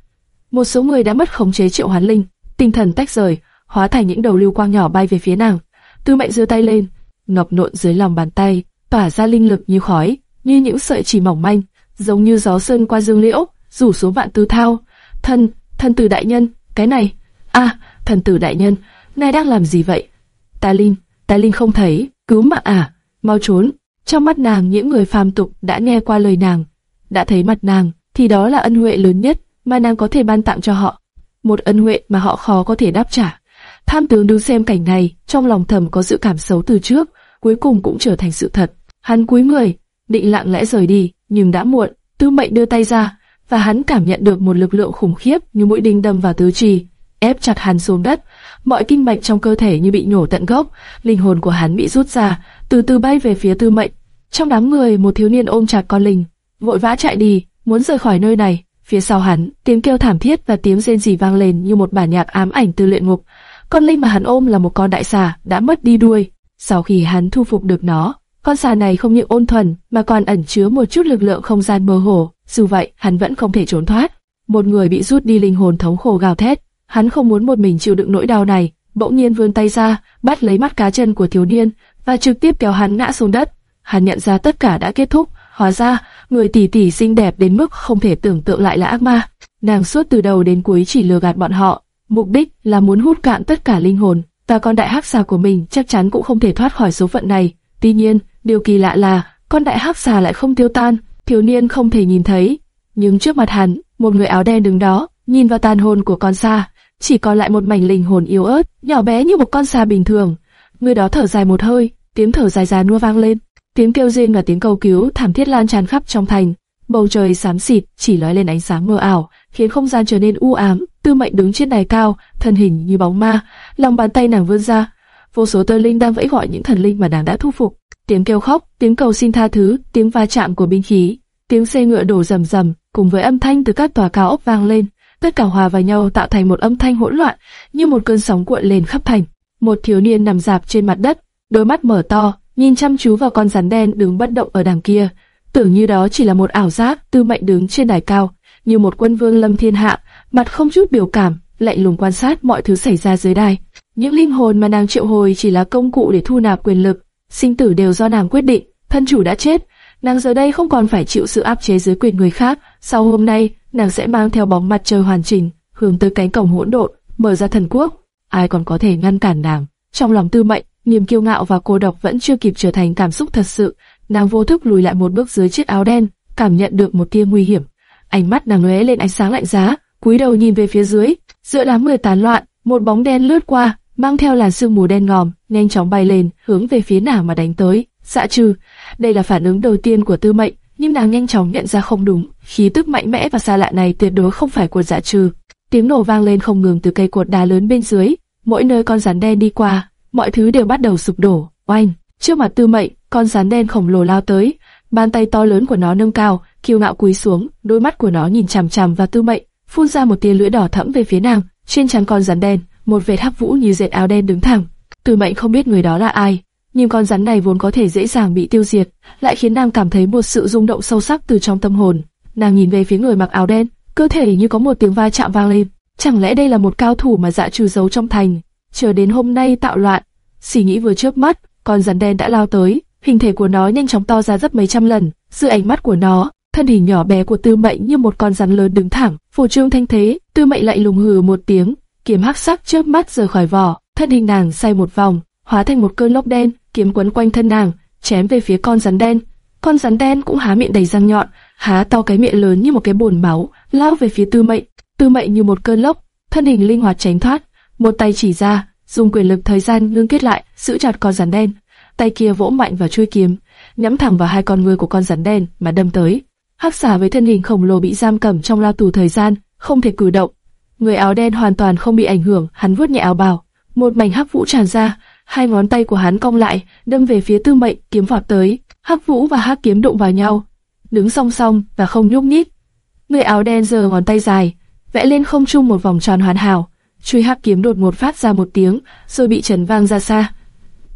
Một số người đã mất khống chế triệu hoán linh, tinh thần tách rời, hóa thành những đầu lưu quang nhỏ bay về phía nàng. Tư Mệnh giơ tay lên, ngọc nộn dưới lòng bàn tay, tỏa ra linh lực như khói, như những sợi chỉ mỏng manh, giống như gió sơn qua dương liễu, rủ xuống vạn tư thao. Thân, thân từ đại nhân, cái này, a, à, thần tử đại nhân, nay đang làm gì vậy? Ta Linh, Ta Linh không thấy, cứu mạng à, mau trốn. Trong mắt nàng những người phàm tục đã nghe qua lời nàng, đã thấy mặt nàng, thì đó là ân huệ lớn nhất mà nàng có thể ban tặng cho họ. Một ân huệ mà họ khó có thể đáp trả. Tham tướng đứng xem cảnh này, trong lòng thầm có dự cảm xấu từ trước, cuối cùng cũng trở thành sự thật. Hắn cúi người, định lặng lẽ rời đi, nhưng đã muộn. Tư Mệnh đưa tay ra, và hắn cảm nhận được một lực lượng khủng khiếp như mũi đinh đâm vào tứ trì ép chặt hắn xuống đất. Mọi kinh mạch trong cơ thể như bị nhổ tận gốc, linh hồn của hắn bị rút ra, từ từ bay về phía Tư Mệnh. Trong đám người, một thiếu niên ôm chặt con linh, vội vã chạy đi, muốn rời khỏi nơi này. Phía sau hắn, tiếng kêu thảm thiết và tiếng rên rỉ vang lên như một bản nhạc ám ảnh từ luyện ngục. Con linh mà hắn ôm là một con đại xà đã mất đi đuôi. Sau khi hắn thu phục được nó, con xà này không những ôn thuần mà còn ẩn chứa một chút lực lượng không gian mơ hồ. Dù vậy, hắn vẫn không thể trốn thoát. Một người bị rút đi linh hồn thống khổ gào thét. Hắn không muốn một mình chịu đựng nỗi đau này. Bỗng nhiên vươn tay ra, bắt lấy mắt cá chân của thiếu niên và trực tiếp kéo hắn ngã xuống đất. Hắn nhận ra tất cả đã kết thúc. Hóa ra, người tỷ tỷ xinh đẹp đến mức không thể tưởng tượng lại là ác ma. Nàng suốt từ đầu đến cuối chỉ lừa gạt bọn họ, mục đích là muốn hút cạn tất cả linh hồn, và con đại hắc xà của mình chắc chắn cũng không thể thoát khỏi số phận này. Tuy nhiên, điều kỳ lạ là con đại hắc xà lại không tiêu tan, thiếu niên không thể nhìn thấy. Nhưng trước mặt hắn, một người áo đen đứng đó, nhìn vào tàn hồn của con xa chỉ còn lại một mảnh linh hồn yếu ớt, nhỏ bé như một con sa bình thường. Người đó thở dài một hơi, tiếng thở dài dài nua vang lên, tiếng kêu rên và tiếng cầu cứu thảm thiết lan tràn khắp trong thành. Bầu trời xám xịt, chỉ lóe lên ánh sáng mờ ảo, khiến không gian trở nên u ám. Tư Mệnh đứng trên đài cao, thân hình như bóng ma, lòng bàn tay nàng vươn ra, vô số tơ linh đang vẫy gọi những thần linh mà nàng đã thu phục. Tiếng kêu khóc, tiếng cầu xin tha thứ, tiếng va chạm của binh khí, tiếng xe ngựa đổ rầm rầm, cùng với âm thanh từ các tòa cao ốc vang lên, tất cả hòa vào nhau tạo thành một âm thanh hỗn loạn, như một cơn sóng cuộn lên khắp thành. Một thiếu niên nằm dạp trên mặt đất, đôi mắt mở to, nhìn chăm chú vào con rắn đen đứng bất động ở đằng kia, tưởng như đó chỉ là một ảo giác. Tư Mệnh đứng trên đài cao, như một quân vương lâm thiên hạ, mặt không chút biểu cảm, lạnh lùng quan sát mọi thứ xảy ra dưới đài. Những linh hồn mà nàng triệu hồi chỉ là công cụ để thu nạp quyền lực, sinh tử đều do nàng quyết định. Thân chủ đã chết, nàng giờ đây không còn phải chịu sự áp chế dưới quyền người khác. Sau hôm nay, nàng sẽ mang theo bóng mặt trời hoàn chỉnh, hướng tới cánh cổng hỗn độn, mở ra thần quốc. Ai còn có thể ngăn cản nàng? Trong lòng Tư Mệnh, niềm kiêu ngạo và cô độc vẫn chưa kịp trở thành cảm xúc thật sự. Nàng vô thức lùi lại một bước dưới chiếc áo đen, cảm nhận được một tia nguy hiểm. Ánh mắt nàng lóe lên ánh sáng lạnh giá, cúi đầu nhìn về phía dưới, giữa đám người tán loạn, một bóng đen lướt qua, mang theo làn sương mù đen ngòm, nhanh chóng bay lên, hướng về phía nào mà đánh tới. Dạ trừ, đây là phản ứng đầu tiên của Tư Mệnh, nhưng nàng nhanh chóng nhận ra không đúng, khí tức mạnh mẽ và xa lạ này tuyệt đối không phải của Dạ trừ. Tiếng nổ vang lên không ngừng từ cây cột đá lớn bên dưới, mỗi nơi con rắn đen đi qua, mọi thứ đều bắt đầu sụp đổ. Oanh! Trước mặt Tư Mệnh, con rắn đen khổng lồ lao tới, bàn tay to lớn của nó nâng cao, kiêu ngạo cúi xuống, đôi mắt của nó nhìn chằm chằm vào Tư Mệnh, phun ra một tia lưỡi đỏ thẫm về phía nàng. Trên trán con rắn đen, một vệt hắc vũ như dệt áo đen đứng thẳng. Tư Mệnh không biết người đó là ai, nhưng con rắn này vốn có thể dễ dàng bị tiêu diệt, lại khiến nàng cảm thấy một sự rung động sâu sắc từ trong tâm hồn. Nàng nhìn về phía người mặc áo đen, cơ thể như có một tiếng va chạm vang lên. Chẳng lẽ đây là một cao thủ mà dạ trừ giấu trong thành, chờ đến hôm nay tạo loạn? Suy nghĩ vừa chớp mắt, con rắn đen đã lao tới, hình thể của nó nhanh chóng to ra gấp mấy trăm lần. Dưới ánh mắt của nó, thân hình nhỏ bé của Tư Mệnh như một con rắn lớn đứng thẳng, phù trương thanh thế. Tư Mệnh lạnh lùng hừ một tiếng, kiếm hắc sắc chớp mắt rời khỏi vỏ, thân hình nàng xoay một vòng, hóa thành một cơn lốc đen, kiếm quấn quanh thân nàng, chém về phía con rắn đen. Con rắn đen cũng há miệng đầy răng nhọn, há to cái miệng lớn như một cái bồn máu, lao về phía Tư Mệnh. Tư Mệnh như một cơn lốc, thân hình linh hoạt tránh thoát, một tay chỉ ra, dùng quyền lực thời gian ngưng kết lại, giữ chặt con rắn đen. Tay kia vỗ mạnh vào chuôi kiếm, nhắm thẳng vào hai con ngươi của con rắn đen mà đâm tới. Hắc xà với thân hình khổng lồ bị giam cầm trong lao tù thời gian, không thể cử động. Người áo đen hoàn toàn không bị ảnh hưởng, hắn vuốt nhẹ áo bào, một mảnh hắc vũ tràn ra, hai ngón tay của hắn cong lại, đâm về phía Tư Mệnh, kiếm vọt tới. Hắc vũ và hắc kiếm đụng vào nhau, đứng song song và không nhúc nhích. Người áo đen giơ ngón tay dài, vẽ lên không trung một vòng tròn hoàn hảo. Chuôi hắc kiếm đột ngột phát ra một tiếng, rồi bị chấn vang ra xa.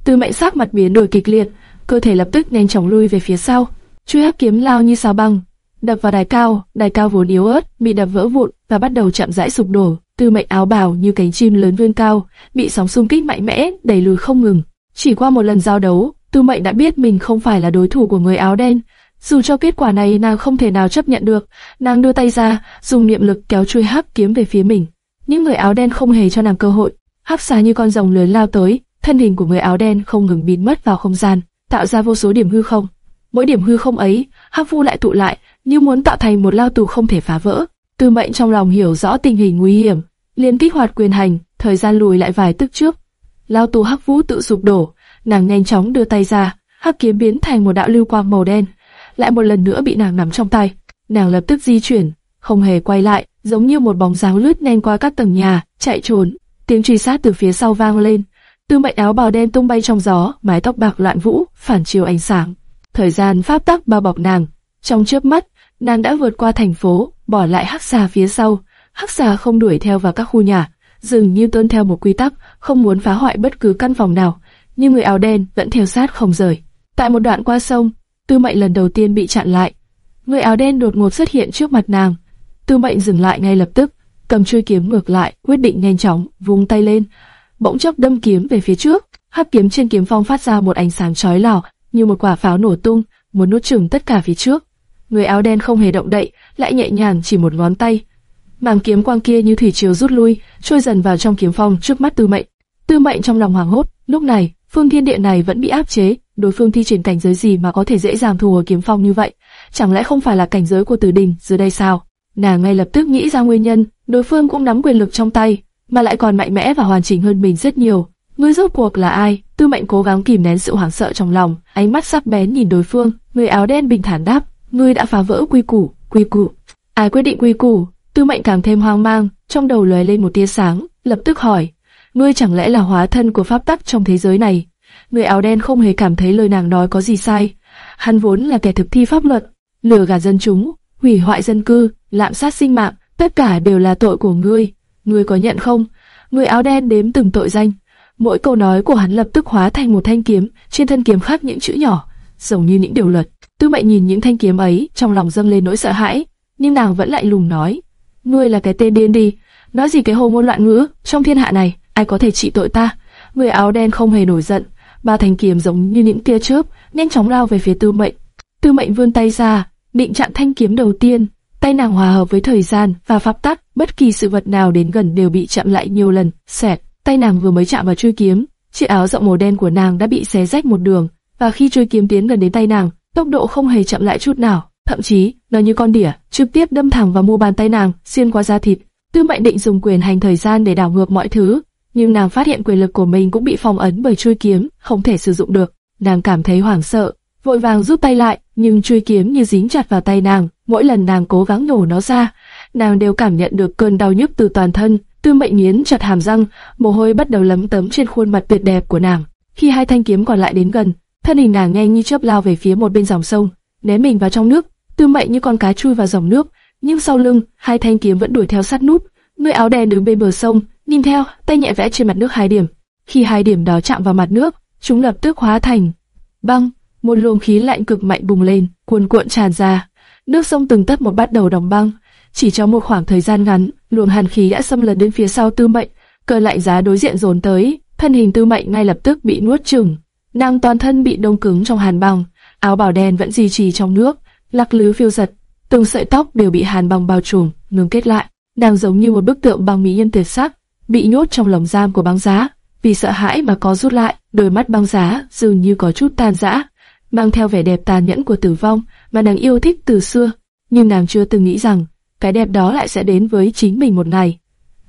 Tư Mệnh sắc mặt biến đổi kịch liệt, cơ thể lập tức nhanh chóng lui về phía sau. Chuôi hắc kiếm lao như sao băng, đập vào đài cao, đài cao vốn yếu ớt, bị đập vỡ vụn và bắt đầu chậm rãi sụp đổ. Tư Mệnh áo bào như cánh chim lớn vươn cao, bị sóng xung kích mạnh mẽ đẩy lùi không ngừng. Chỉ qua một lần giao đấu, Tư Mệnh đã biết mình không phải là đối thủ của người áo đen. Dù cho kết quả này nàng không thể nào chấp nhận được, nàng đưa tay ra, dùng niệm lực kéo chuôi hắc kiếm về phía mình. Những người áo đen không hề cho nàng cơ hội, hắc xà như con rồng lớn lao tới, thân hình của người áo đen không ngừng biến mất vào không gian, tạo ra vô số điểm hư không. Mỗi điểm hư không ấy, hắc vu lại tụ lại, như muốn tạo thành một lao tù không thể phá vỡ. Tư Mệnh trong lòng hiểu rõ tình hình nguy hiểm, liền kích hoạt quyền hành, thời gian lùi lại vài tức trước. Lao tù hắc vũ tự sụp đổ, nàng nhanh chóng đưa tay ra, hắc kiếm biến thành một đạo lưu quang màu đen, lại một lần nữa bị nàng nắm trong tay. Nàng lập tức di chuyển, không hề quay lại, giống như một bóng dáng lướt nhanh qua các tầng nhà, chạy trốn. Tiếng truy sát từ phía sau vang lên. Tư Mệnh áo bào đen tung bay trong gió, mái tóc bạc loạn vũ, phản chiếu ánh sáng. Thời gian pháp tắc bao bọc nàng, trong chớp mắt, nàng đã vượt qua thành phố, bỏ lại hắc xà phía sau. Hắc xà không đuổi theo vào các khu nhà, dường như tuân theo một quy tắc, không muốn phá hoại bất cứ căn phòng nào. Nhưng người áo đen vẫn theo sát không rời. Tại một đoạn qua sông, Tư Mệnh lần đầu tiên bị chặn lại. Người áo đen đột ngột xuất hiện trước mặt nàng. Tư Mệnh dừng lại ngay lập tức, cầm chuôi kiếm ngược lại, quyết định nhanh chóng vung tay lên, bỗng chốc đâm kiếm về phía trước. Hắc kiếm trên kiếm phong phát ra một ánh sáng chói lòa, như một quả pháo nổ tung, muốn nuốt chửng tất cả phía trước. Người áo đen không hề động đậy, lại nhẹ nhàng chỉ một ngón tay. Màng kiếm quang kia như thủy triều rút lui, trôi dần vào trong kiếm phong trước mắt Tư Mệnh. Tư Mệnh trong lòng hoảng hốt, lúc này, phương thiên địa này vẫn bị áp chế, đối phương thi triển cảnh giới gì mà có thể dễ dàng thu hồi kiếm phong như vậy? Chẳng lẽ không phải là cảnh giới của Tử Đình dưới đây sao? Nàng ngay lập tức nghĩ ra nguyên nhân, đối phương cũng nắm quyền lực trong tay, mà lại còn mạnh mẽ và hoàn chỉnh hơn mình rất nhiều. Ngươi rốt cuộc là ai? Tư Mệnh cố gắng kìm nén sự hoảng sợ trong lòng, ánh mắt sắc bén nhìn đối phương. Người áo đen bình thản đáp: ngươi đã phá vỡ quy củ, quy củ. Ai quyết định quy củ? Tư Mệnh càng thêm hoang mang, trong đầu lóe lên một tia sáng, lập tức hỏi: ngươi chẳng lẽ là hóa thân của pháp tắc trong thế giới này? Người áo đen không hề cảm thấy lời nàng nói có gì sai. Hắn vốn là kẻ thực thi pháp luật, lừa gạt dân chúng, hủy hoại dân cư, lạm sát sinh mạng, tất cả đều là tội của ngươi. Ngươi có nhận không? Người áo đen đếm từng tội danh. Mỗi câu nói của hắn lập tức hóa thành một thanh kiếm, trên thân kiếm khắc những chữ nhỏ, giống như những điều luật. Tư Mệnh nhìn những thanh kiếm ấy, trong lòng dâng lên nỗi sợ hãi, nhưng nàng vẫn lại lùng nói: "Ngươi là cái tên điên đi, nói gì cái hồ ngôn loạn ngữ, trong thiên hạ này, ai có thể trị tội ta?" Người áo đen không hề nổi giận, ba thanh kiếm giống như những tia chớp, nhanh chóng lao về phía Tư Mệnh. Tư Mệnh vươn tay ra, định chặn thanh kiếm đầu tiên, tay nàng hòa hợp với thời gian và pháp tắc, bất kỳ sự vật nào đến gần đều bị chạm lại nhiều lần. Xẹt, tay nàng vừa mới chạm vào chuôi kiếm, chiếc áo rộng màu đen của nàng đã bị xé rách một đường, và khi chuôi kiếm tiến gần đến tay nàng, tốc độ không hề chậm lại chút nào, thậm chí nó như con đỉa, trực tiếp đâm thẳng vào mu bàn tay nàng, xuyên qua da thịt. Tư Mệnh định dùng quyền hành thời gian để đảo ngược mọi thứ, nhưng nàng phát hiện quyền lực của mình cũng bị phong ấn bởi chuôi kiếm, không thể sử dụng được. Nàng cảm thấy hoảng sợ, vội vàng rút tay lại, nhưng chuôi kiếm như dính chặt vào tay nàng. Mỗi lần nàng cố gắng nhổ nó ra, nàng đều cảm nhận được cơn đau nhức từ toàn thân. Tư Mệnh nghiến chặt hàm răng, mồ hôi bắt đầu lấm tấm trên khuôn mặt tuyệt đẹp của nàng. Khi hai thanh kiếm còn lại đến gần, thân hình nàng nhanh như chớp lao về phía một bên dòng sông, ném mình vào trong nước. Tư Mệnh như con cá chui vào dòng nước, nhưng sau lưng, hai thanh kiếm vẫn đuổi theo sát nút. Người áo đen đứng bên bờ sông, nhìn theo, tay nhẹ vẽ trên mặt nước hai điểm. Khi hai điểm đó chạm vào mặt nước, chúng lập tức hóa thành băng. Một luồng khí lạnh cực mạnh bùng lên, cuồn cuộn tràn ra. Nước sông từng tấc một bắt đầu đóng băng. Chỉ trong một khoảng thời gian ngắn, luồng hàn khí đã xâm lấn đến phía sau Tư Mệnh, cơn lạnh giá đối diện dồn tới, thân hình Tư Mệnh ngay lập tức bị nuốt chửng. nàng toàn thân bị đông cứng trong hàn băng, áo bào đen vẫn duy trì trong nước, lắc lư phiêu giật, từng sợi tóc đều bị hàn băng bao trùm, ngưng kết lại, nàng giống như một bức tượng băng mỹ nhân tuyệt sắc, bị nhốt trong lồng giam của băng giá, vì sợ hãi mà có rút lại, đôi mắt băng giá dường như có chút tan rã, mang theo vẻ đẹp tàn nhẫn của tử vong mà nàng yêu thích từ xưa, nhưng nàng chưa từng nghĩ rằng cái đẹp đó lại sẽ đến với chính mình một ngày.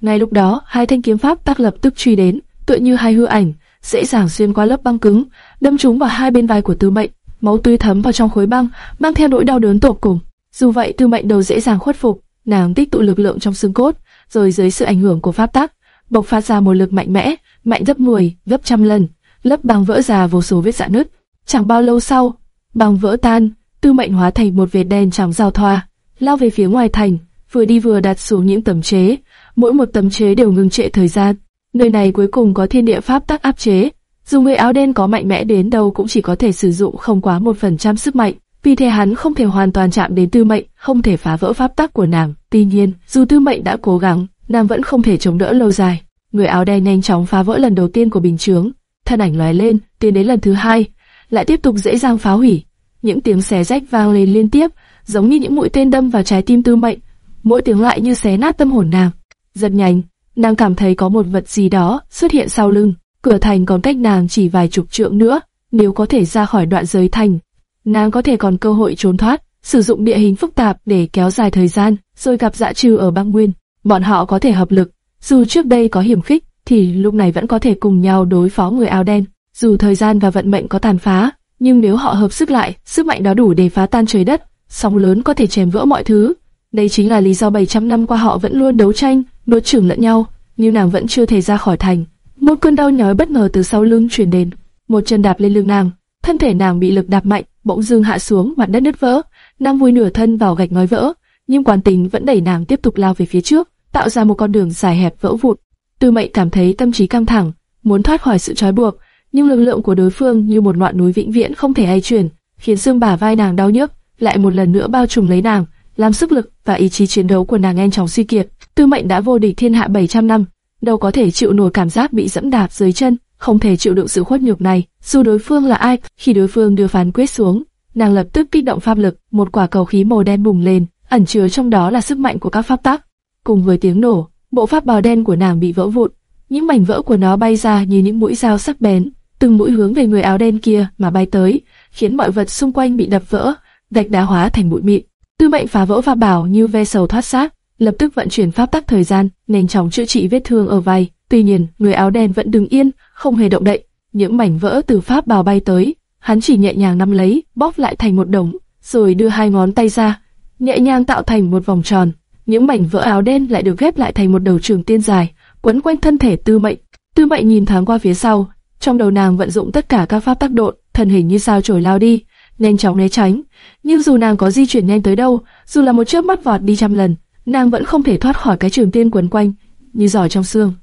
Ngay lúc đó, hai thanh kiếm pháp tác lập tức truy đến, tựa như hai hư ảnh, dễ dàng xuyên qua lớp băng cứng, đâm trúng vào hai bên vai của Tư Mệnh, máu tươi thấm vào trong khối băng, mang theo nỗi đau đớn tột cùng. Dù vậy, Tư Mệnh đầu dễ dàng khuất phục, nàng tích tụ lực lượng trong xương cốt, rồi dưới sự ảnh hưởng của pháp tắc, bộc phát ra một lực mạnh mẽ, mạnh gấp 10, gấp trăm lần, lớp băng vỡ ra vô số vết rạn nứt. Chẳng bao lâu sau, băng vỡ tan, Tư Mệnh hóa thành một vệt đen trắng giao thoa, lao về phía ngoài thành, vừa đi vừa đặt xuống những tấm chế, mỗi một tấm chế đều ngừng trệ thời gian. Nơi này cuối cùng có thiên địa pháp tắc áp chế, dù người áo đen có mạnh mẽ đến đâu cũng chỉ có thể sử dụng không quá một phần trăm sức mạnh. Vì thế hắn không thể hoàn toàn chạm đến tư mệnh, không thể phá vỡ pháp tắc của nàng. Tuy nhiên, dù tư mệnh đã cố gắng, nàng vẫn không thể chống đỡ lâu dài. Người áo đen nhanh chóng phá vỡ lần đầu tiên của bình chướng, thân ảnh lóe lên, tiến đến lần thứ hai, lại tiếp tục dễ dàng phá hủy. Những tiếng xé rách vang lên liên tiếp, giống như những mũi tên đâm vào trái tim tư mệnh. Mỗi tiếng lại như xé nát tâm hồn nàng. Rất nhanh, nàng cảm thấy có một vật gì đó xuất hiện sau lưng. Cửa thành còn cách nàng chỉ vài chục trượng nữa, nếu có thể ra khỏi đoạn giới thành, nàng có thể còn cơ hội trốn thoát, sử dụng địa hình phức tạp để kéo dài thời gian, rồi gặp dã trừ ở băng nguyên. Bọn họ có thể hợp lực, dù trước đây có hiểm khích, thì lúc này vẫn có thể cùng nhau đối phó người áo đen. Dù thời gian và vận mệnh có tàn phá, nhưng nếu họ hợp sức lại, sức mạnh đó đủ để phá tan trời đất, sóng lớn có thể chèm vỡ mọi thứ. Đây chính là lý do 700 năm qua họ vẫn luôn đấu tranh, nuốt chửng lẫn nhau, nhưng nàng vẫn chưa thể ra khỏi thành. Một cơn đau nhói bất ngờ từ sau lưng truyền đến, một chân đạp lên lưng nàng, thân thể nàng bị lực đạp mạnh, bỗng dưng hạ xuống, mặt đất nứt vỡ, nàng vùi nửa thân vào gạch ngói vỡ, nhưng quán tính vẫn đẩy nàng tiếp tục lao về phía trước, tạo ra một con đường dài hẹp vỡ vụn. Tư Mệnh cảm thấy tâm trí căng thẳng, muốn thoát khỏi sự trói buộc, nhưng lực lượng của đối phương như một ngọn núi vĩnh viễn không thể ai chuyển, khiến xương bả vai nàng đau nhức, lại một lần nữa bao trùm lấy nàng, làm sức lực và ý chí chiến đấu của nàng nhanh chóng suy kiệt. Tư Mệnh đã vô địch thiên hạ 700 năm, đâu có thể chịu nổi cảm giác bị dẫm đạp dưới chân, không thể chịu đựng sự khuất nhục này. Dù đối phương là ai, khi đối phương đưa phán quyết xuống, nàng lập tức kích động pháp lực, một quả cầu khí màu đen bùng lên, ẩn chứa trong đó là sức mạnh của các pháp tắc. Cùng với tiếng nổ, bộ pháp bào đen của nàng bị vỡ vụn, những mảnh vỡ của nó bay ra như những mũi dao sắc bén, từng mũi hướng về người áo đen kia mà bay tới, khiến mọi vật xung quanh bị đập vỡ, gạch đá hóa thành bụi mịn. Tư mệnh phá vỡ pháp bảo như ve sầu thoát xác, lập tức vận chuyển pháp tắc thời gian, nhanh chóng chữa trị vết thương ở vai. Tuy nhiên, người áo đen vẫn đứng yên, không hề động đậy. Những mảnh vỡ từ pháp bào bay tới, hắn chỉ nhẹ nhàng nắm lấy, bóp lại thành một đống, rồi đưa hai ngón tay ra, nhẹ nhàng tạo thành một vòng tròn. Những mảnh vỡ áo đen lại được ghép lại thành một đầu trường tiên dài, quấn quanh thân thể Tư Mệnh. Tư Mệnh nhìn thoáng qua phía sau, trong đầu nàng vận dụng tất cả các pháp tác độn, thân hình như sao chổi lao đi, nhanh chóng né tránh. Nhưng dù nàng có di chuyển nhanh tới đâu, dù là một chớp mắt vọt đi trăm lần, nàng vẫn không thể thoát khỏi cái trường tiên quấn quanh, như giỏi trong xương.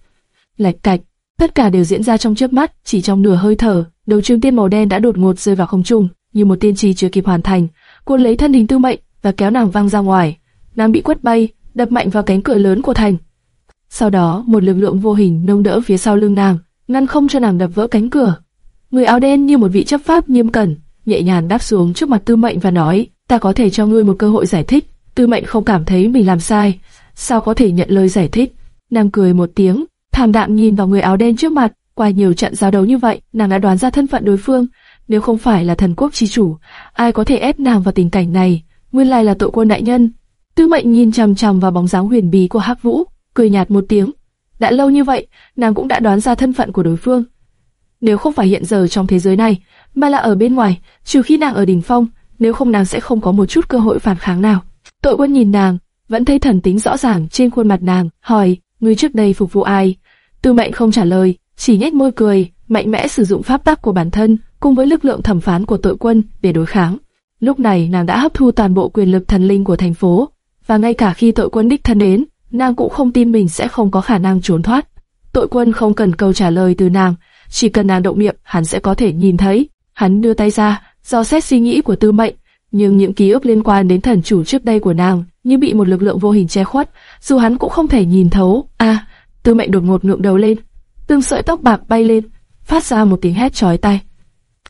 Lạch cạch, tất cả đều diễn ra trong chớp mắt, chỉ trong nửa hơi thở, đầu trường tiên màu đen đã đột ngột rơi vào không trung, như một tiên trì chưa kịp hoàn thành, cuốn lấy thân hình tư mệnh và kéo nàng văng ra ngoài. Nàng bị quất bay, đập mạnh vào cánh cửa lớn của thành. Sau đó, một lực lượng vô hình nâng đỡ phía sau lưng nàng, ngăn không cho nàng đập vỡ cánh cửa. Người áo đen như một vị chấp pháp nghiêm cẩn, nhẹ nhàng đáp xuống trước mặt Tư Mệnh và nói: "Ta có thể cho ngươi một cơ hội giải thích." Tư Mệnh không cảm thấy mình làm sai, sao có thể nhận lời giải thích? Nàng cười một tiếng, thảm đạm nhìn vào người áo đen trước mặt. Qua nhiều trận giao đấu như vậy, nàng đã đoán ra thân phận đối phương. Nếu không phải là thần quốc chi chủ, ai có thể ép nàng vào tình cảnh này? Nguyên lai là tội quân đại nhân. Tư Mệnh nhìn chằm chằm vào bóng dáng huyền bí của Hắc Vũ, cười nhạt một tiếng. Đã lâu như vậy, nàng cũng đã đoán ra thân phận của đối phương. Nếu không phải hiện giờ trong thế giới này, mà là ở bên ngoài, trừ khi nàng ở đỉnh phong, nếu không nàng sẽ không có một chút cơ hội phản kháng nào. Tội quân nhìn nàng, vẫn thấy thần tính rõ ràng trên khuôn mặt nàng, hỏi, ngươi trước đây phục vụ ai? Tư mệnh không trả lời, chỉ nhếch môi cười, mạnh mẽ sử dụng pháp tắc của bản thân, cùng với lực lượng thẩm phán của tội quân để đối kháng. Lúc này nàng đã hấp thu toàn bộ quyền lực thần linh của thành phố, và ngay cả khi tội quân đích thân đến, nàng cũng không tin mình sẽ không có khả năng trốn thoát. Tội quân không cần câu trả lời từ nàng, chỉ cần nàng động miệng, hắn sẽ có thể nhìn thấy. Hắn đưa tay ra, do xét suy nghĩ của Tư Mệnh, nhưng những ký ức liên quan đến thần chủ trước đây của nàng như bị một lực lượng vô hình che khuất, dù hắn cũng không thể nhìn thấu. A, à, Tư Mệnh đột ngột ngượng đầu lên, từng sợi tóc bạc bay lên, phát ra một tiếng hét chói tai.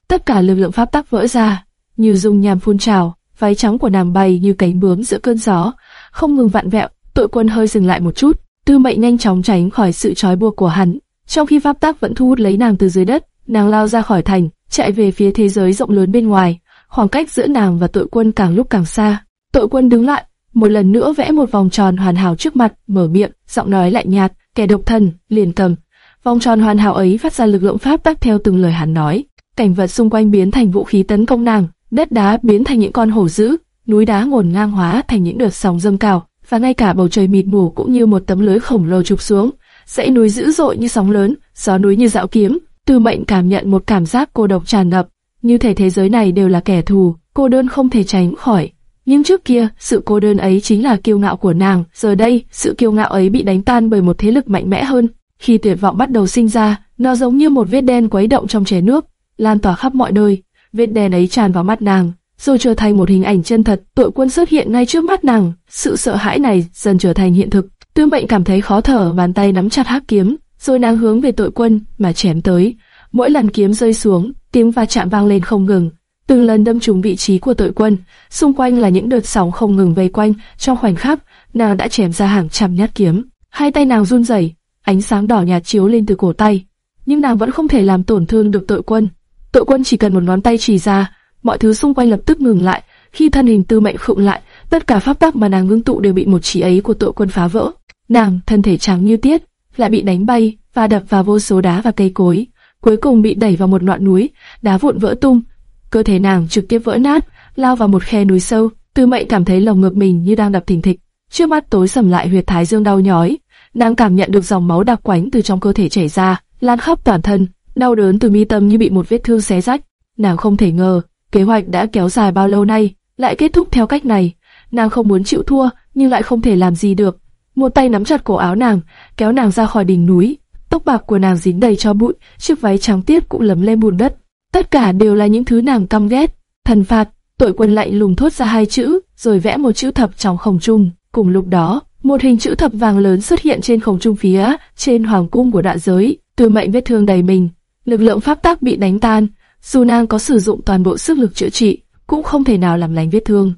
tất cả lực lượng pháp tắc vỡ ra, như dung nham phun trào, váy trắng của nàng bay như cánh bướm giữa cơn gió, không ngừng vặn vẹo. Tội quân hơi dừng lại một chút, Tư Mệnh nhanh chóng tránh khỏi sự trói buộc của hắn, trong khi pháp tắc vẫn thu hút lấy nàng từ dưới đất, nàng lao ra khỏi thành, chạy về phía thế giới rộng lớn bên ngoài. Khoảng cách giữa nàng và tội quân càng lúc càng xa. Tội quân đứng lại, một lần nữa vẽ một vòng tròn hoàn hảo trước mặt, mở miệng, giọng nói lạnh nhạt, kẻ độc thần, liền cầm. Vòng tròn hoàn hảo ấy phát ra lực lượng pháp tắc theo từng lời hắn nói. Cảnh vật xung quanh biến thành vũ khí tấn công nàng, đất đá biến thành những con hổ dữ, núi đá ngổn ngang hóa thành những đợt sóng dâng cao, và ngay cả bầu trời mịt mù cũng như một tấm lưới khổng lồ chụp xuống. Dãy núi dữ dội như sóng lớn, gió núi như dạo kiếm. Tư Mệnh cảm nhận một cảm giác cô độc tràn ngập, như thể thế giới này đều là kẻ thù, cô đơn không thể tránh khỏi. Nhưng trước kia, sự cô đơn ấy chính là kiêu ngạo của nàng, giờ đây, sự kiêu ngạo ấy bị đánh tan bởi một thế lực mạnh mẽ hơn. Khi tuyệt vọng bắt đầu sinh ra, nó giống như một vết đen quấy động trong chén nước, lan tỏa khắp mọi nơi. Vết đen ấy tràn vào mắt nàng, rồi trở thành một hình ảnh chân thật. Tội quân xuất hiện ngay trước mắt nàng, sự sợ hãi này dần trở thành hiện thực. Tương Mệnh cảm thấy khó thở, bàn tay nắm chặt hắc kiếm, rồi nàng hướng về tội quân mà chém tới. Mỗi lần kiếm rơi xuống, tiếng va chạm vang lên không ngừng, từng lần đâm trúng vị trí của tội quân. Xung quanh là những đợt sóng không ngừng vây quanh. Trong khoảnh khắc, nàng đã chém ra hàng trăm nhát kiếm. Hai tay nàng run rẩy, ánh sáng đỏ nhạt chiếu lên từ cổ tay, nhưng nàng vẫn không thể làm tổn thương được tội quân. Tội quân chỉ cần một ngón tay chỉ ra, mọi thứ xung quanh lập tức ngừng lại. Khi thân hình tư mệnh khựng lại, tất cả pháp tắc mà nàng ngưng tụ đều bị một chỉ ấy của tội quân phá vỡ. Nàng, thân thể trắng như tiết, lại bị đánh bay và đập vào vô số đá và cây cối, cuối cùng bị đẩy vào một ngọn núi, đá vụn vỡ tung, cơ thể nàng trực tiếp vỡ nát, lao vào một khe núi sâu. Tư Mệnh cảm thấy lồng ngực mình như đang đập thình thịch, trước mắt tối sầm lại huyệt thái dương đau nhói, nàng cảm nhận được dòng máu đặc quánh từ trong cơ thể chảy ra, lan khắp toàn thân, đau đớn từ mi tâm như bị một vết thương xé rách. Nàng không thể ngờ, kế hoạch đã kéo dài bao lâu nay, lại kết thúc theo cách này. Nàng không muốn chịu thua, nhưng lại không thể làm gì được. Một tay nắm chặt cổ áo nàng, kéo nàng ra khỏi đỉnh núi. Tóc bạc của nàng dính đầy cho bụi, chiếc váy trắng tiết cũng lấm lên bùn đất. Tất cả đều là những thứ nàng căm ghét. Thần phạt, tội quân lạnh lùng thốt ra hai chữ, rồi vẽ một chữ thập trong không trung. Cùng lúc đó, một hình chữ thập vàng lớn xuất hiện trên không trung phía trên hoàng cung của đại giới. Từ mệnh vết thương đầy mình, lực lượng pháp tắc bị đánh tan. Dù nàng có sử dụng toàn bộ sức lực chữa trị, cũng không thể nào làm lành vết thương.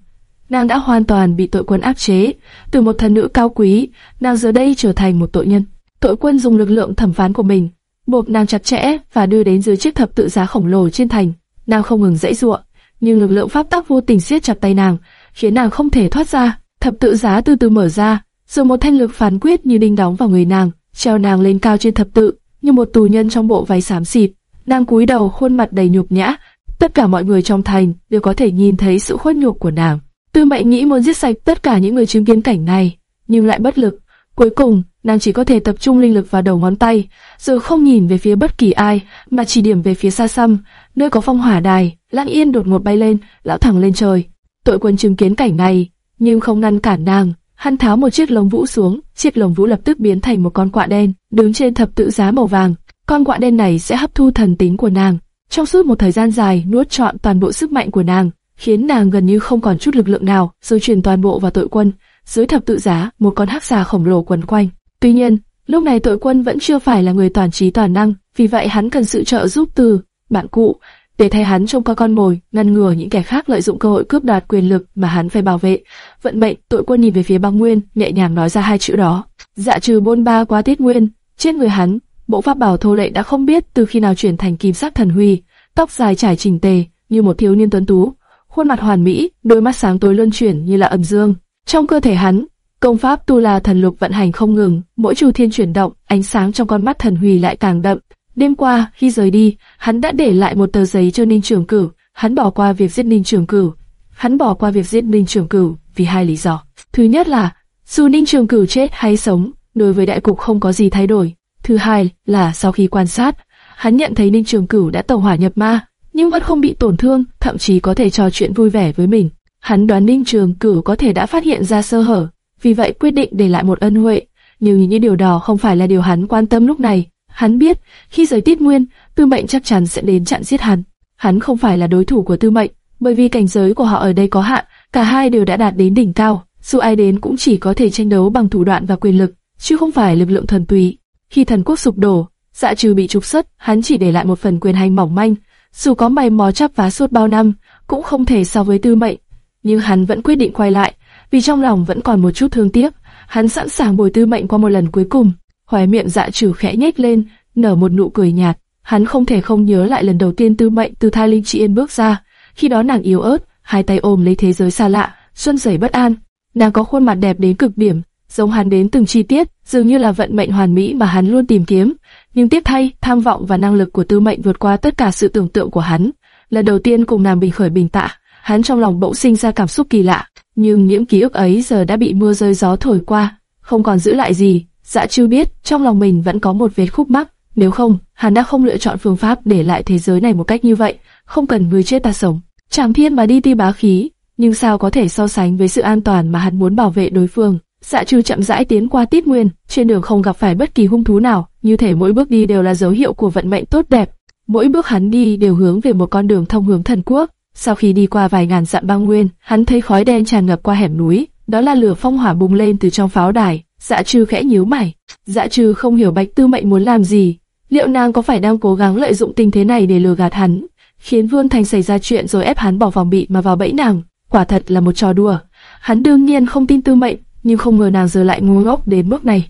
Nàng đã hoàn toàn bị tội quân áp chế, từ một thần nữ cao quý, nàng giờ đây trở thành một tội nhân. Tội quân dùng lực lượng thẩm phán của mình, buộc nàng chặt chẽ và đưa đến dưới chiếc thập tự giá khổng lồ trên thành. Nàng không ngừng dãy giụa, nhưng lực lượng pháp tắc vô tình siết chặt tay nàng, khiến nàng không thể thoát ra. Thập tự giá từ từ mở ra, rồi một thanh lực phán quyết như đinh đóng vào người nàng, treo nàng lên cao trên thập tự, như một tù nhân trong bộ váy xám xịt. Nàng cúi đầu, khuôn mặt đầy nhục nhã. Tất cả mọi người trong thành đều có thể nhìn thấy sự khuất nhục của nàng. Tư Mệnh nghĩ muốn giết sạch tất cả những người chứng kiến cảnh này, nhưng lại bất lực. Cuối cùng, nàng chỉ có thể tập trung linh lực vào đầu ngón tay, rồi không nhìn về phía bất kỳ ai, mà chỉ điểm về phía xa xăm, nơi có phong hỏa đài. Lãng Yên đột ngột bay lên, lão thẳng lên trời. Tội quân chứng kiến cảnh này, nhưng không ngăn cản nàng. Hắn tháo một chiếc lồng vũ xuống, chiếc lồng vũ lập tức biến thành một con quạ đen, đứng trên thập tự giá màu vàng. Con quạ đen này sẽ hấp thu thần tính của nàng, trong suốt một thời gian dài nuốt trọn toàn bộ sức mạnh của nàng khiến nàng gần như không còn chút lực lượng nào, rồi truyền toàn bộ vào tội quân. Dưới thập tự giá, một con hắc xà khổng lồ quấn quanh. Tuy nhiên, lúc này tội quân vẫn chưa phải là người toàn trí toàn năng, vì vậy hắn cần sự trợ giúp từ bạn cụ để thay hắn trông coi con mồi, ngăn ngừa những kẻ khác lợi dụng cơ hội cướp đoạt quyền lực mà hắn phải bảo vệ. Vận mệnh, tội quân nhìn về phía băng nguyên, nhẹ nhàng nói ra hai chữ đó. Dạ trừ bôn ba quá tiết nguyên, trên người hắn, bộ pháp bảo thô lệ đã không biết từ khi nào chuyển thành kim sắc thần huy, tóc dài trải chỉnh tề như một thiếu niên tuấn tú, khuôn mặt hoàn mỹ, đôi mắt sáng tối luân chuyển như là âm dương. Trong cơ thể hắn, công pháp tu la thần lục vận hành không ngừng, mỗi chu thiên chuyển động, ánh sáng trong con mắt thần huy lại càng đậm. Đêm qua, khi rời đi, hắn đã để lại một tờ giấy cho Ninh Trường Cửu. Hắn bỏ qua việc giết Ninh Trường Cửu. Hắn bỏ qua việc giết Ninh Trường Cửu vì hai lý do. Thứ nhất là, dù Ninh Trường Cửu chết hay sống, đối với đại cục không có gì thay đổi. Thứ hai là sau khi quan sát, hắn nhận thấy Ninh Trường Cửu đã tẩu hỏa nhập ma, nhưng vẫn không bị tổn thương, thậm chí có thể trò chuyện vui vẻ với mình. Hắn đoán Ninh Trường Cửu có thể đã phát hiện ra sơ hở, vì vậy quyết định để lại một ân huệ. Nhưng những điều đó không phải là điều hắn quan tâm lúc này. Hắn biết, khi rời Tiết Nguyên, Tư Mệnh chắc chắn sẽ đến chặn giết hắn. Hắn không phải là đối thủ của Tư Mệnh, bởi vì cảnh giới của họ ở đây có hạn, cả hai đều đã đạt đến đỉnh cao. Dù ai đến cũng chỉ có thể tranh đấu bằng thủ đoạn và quyền lực, chứ không phải lực lượng thần túy. Khi thần quốc sụp đổ, dạ trừ bị trục xuất, hắn chỉ để lại một phần quyền hành mỏng manh, dù có mày mò chắp vá suốt bao năm, cũng không thể so với Tư Mệnh. Nhưng hắn vẫn quyết định quay lại, vì trong lòng vẫn còn một chút thương tiếc. Hắn sẵn sàng bồi Tư Mệnh qua một lần cuối cùng. Khóe miệng Dạ Trừ khẽ nhếch lên, nở một nụ cười nhạt. Hắn không thể không nhớ lại lần đầu tiên Tư Mệnh từ thai linh chị yên bước ra. Khi đó nàng yếu ớt, hai tay ôm lấy thế giới xa lạ, xuân rẩy bất an. Nàng có khuôn mặt đẹp đến cực điểm, giống hắn đến từng chi tiết, dường như là vận mệnh hoàn mỹ mà hắn luôn tìm kiếm. Nhưng tiếp thay, tham vọng và năng lực của Tư Mệnh vượt qua tất cả sự tưởng tượng của hắn. Lần đầu tiên cùng nàng bình khởi bình tạ, hắn trong lòng bỗng sinh ra cảm xúc kỳ lạ. Nhưng những ký ức ấy giờ đã bị mưa rơi gió thổi qua, không còn giữ lại gì. Dạ chưa biết, trong lòng mình vẫn có một vết khúc mắc. Nếu không, hắn đã không lựa chọn phương pháp để lại thế giới này một cách như vậy, không cần người chết ta sống. Trảm thiên mà đi ti bá khí, nhưng sao có thể so sánh với sự an toàn mà hắn muốn bảo vệ đối phương. Dạ trừ chậm rãi tiến qua Tít Nguyên, trên đường không gặp phải bất kỳ hung thú nào, như thể mỗi bước đi đều là dấu hiệu của vận mệnh tốt đẹp. Mỗi bước hắn đi đều hướng về một con đường thông hướng thần quốc. Sau khi đi qua vài ngàn dặm băng nguyên, hắn thấy khói đen tràn ngập qua hẻm núi, đó là lửa phong hỏa bùng lên từ trong pháo đài. Dạ trừ khẽ nhíu mày. Dạ trừ không hiểu Bạch Tư Mệnh muốn làm gì. Liệu nàng có phải đang cố gắng lợi dụng tình thế này để lừa gạt hắn, khiến Vương Thành xảy ra chuyện rồi ép hắn bỏ vòng bị mà vào bẫy nàng? Quả thật là một trò đùa. Hắn đương nhiên không tin Tư Mệnh, nhưng không ngờ nàng giờ lại ngu ngốc đến mức này.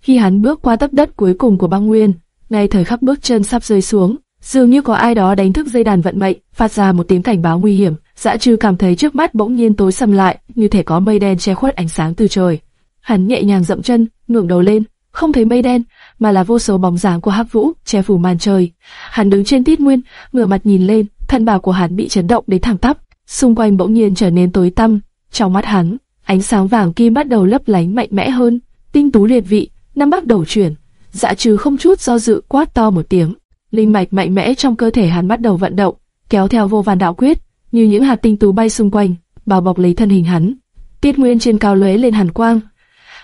Khi hắn bước qua tấp đất cuối cùng của băng nguyên, ngay thời khắc bước chân sắp rơi xuống, dường như có ai đó đánh thức dây đàn vận mệnh, phát ra một tiếng cảnh báo nguy hiểm. Dã Trư cảm thấy trước mắt bỗng nhiên tối sầm lại, như thể có mây đen che khuất ánh sáng từ trời. Hắn nhẹ nhàng dậm chân, ngẩng đầu lên, không thấy mây đen, mà là vô số bóng dáng của Hắc Vũ che phủ màn trời. Hắn đứng trên tít nguyên, ngửa mặt nhìn lên, thân bào của hắn bị chấn động đến thẳng tắp, xung quanh bỗng nhiên trở nên tối tăm. Trong mắt hắn, ánh sáng vàng kim bắt đầu lấp lánh mạnh mẽ hơn, tinh tú liệt vị, năm bắt đầu chuyển. Dạ trừ không chút do dự quát to một tiếng, linh mạch mạnh mẽ trong cơ thể hắn bắt đầu vận động, kéo theo vô vàn đạo quyết, như những hạt tinh tú bay xung quanh, bao bọc lấy thân hình hắn. Tiết Nguyên trên cao lóe lên hàn quang.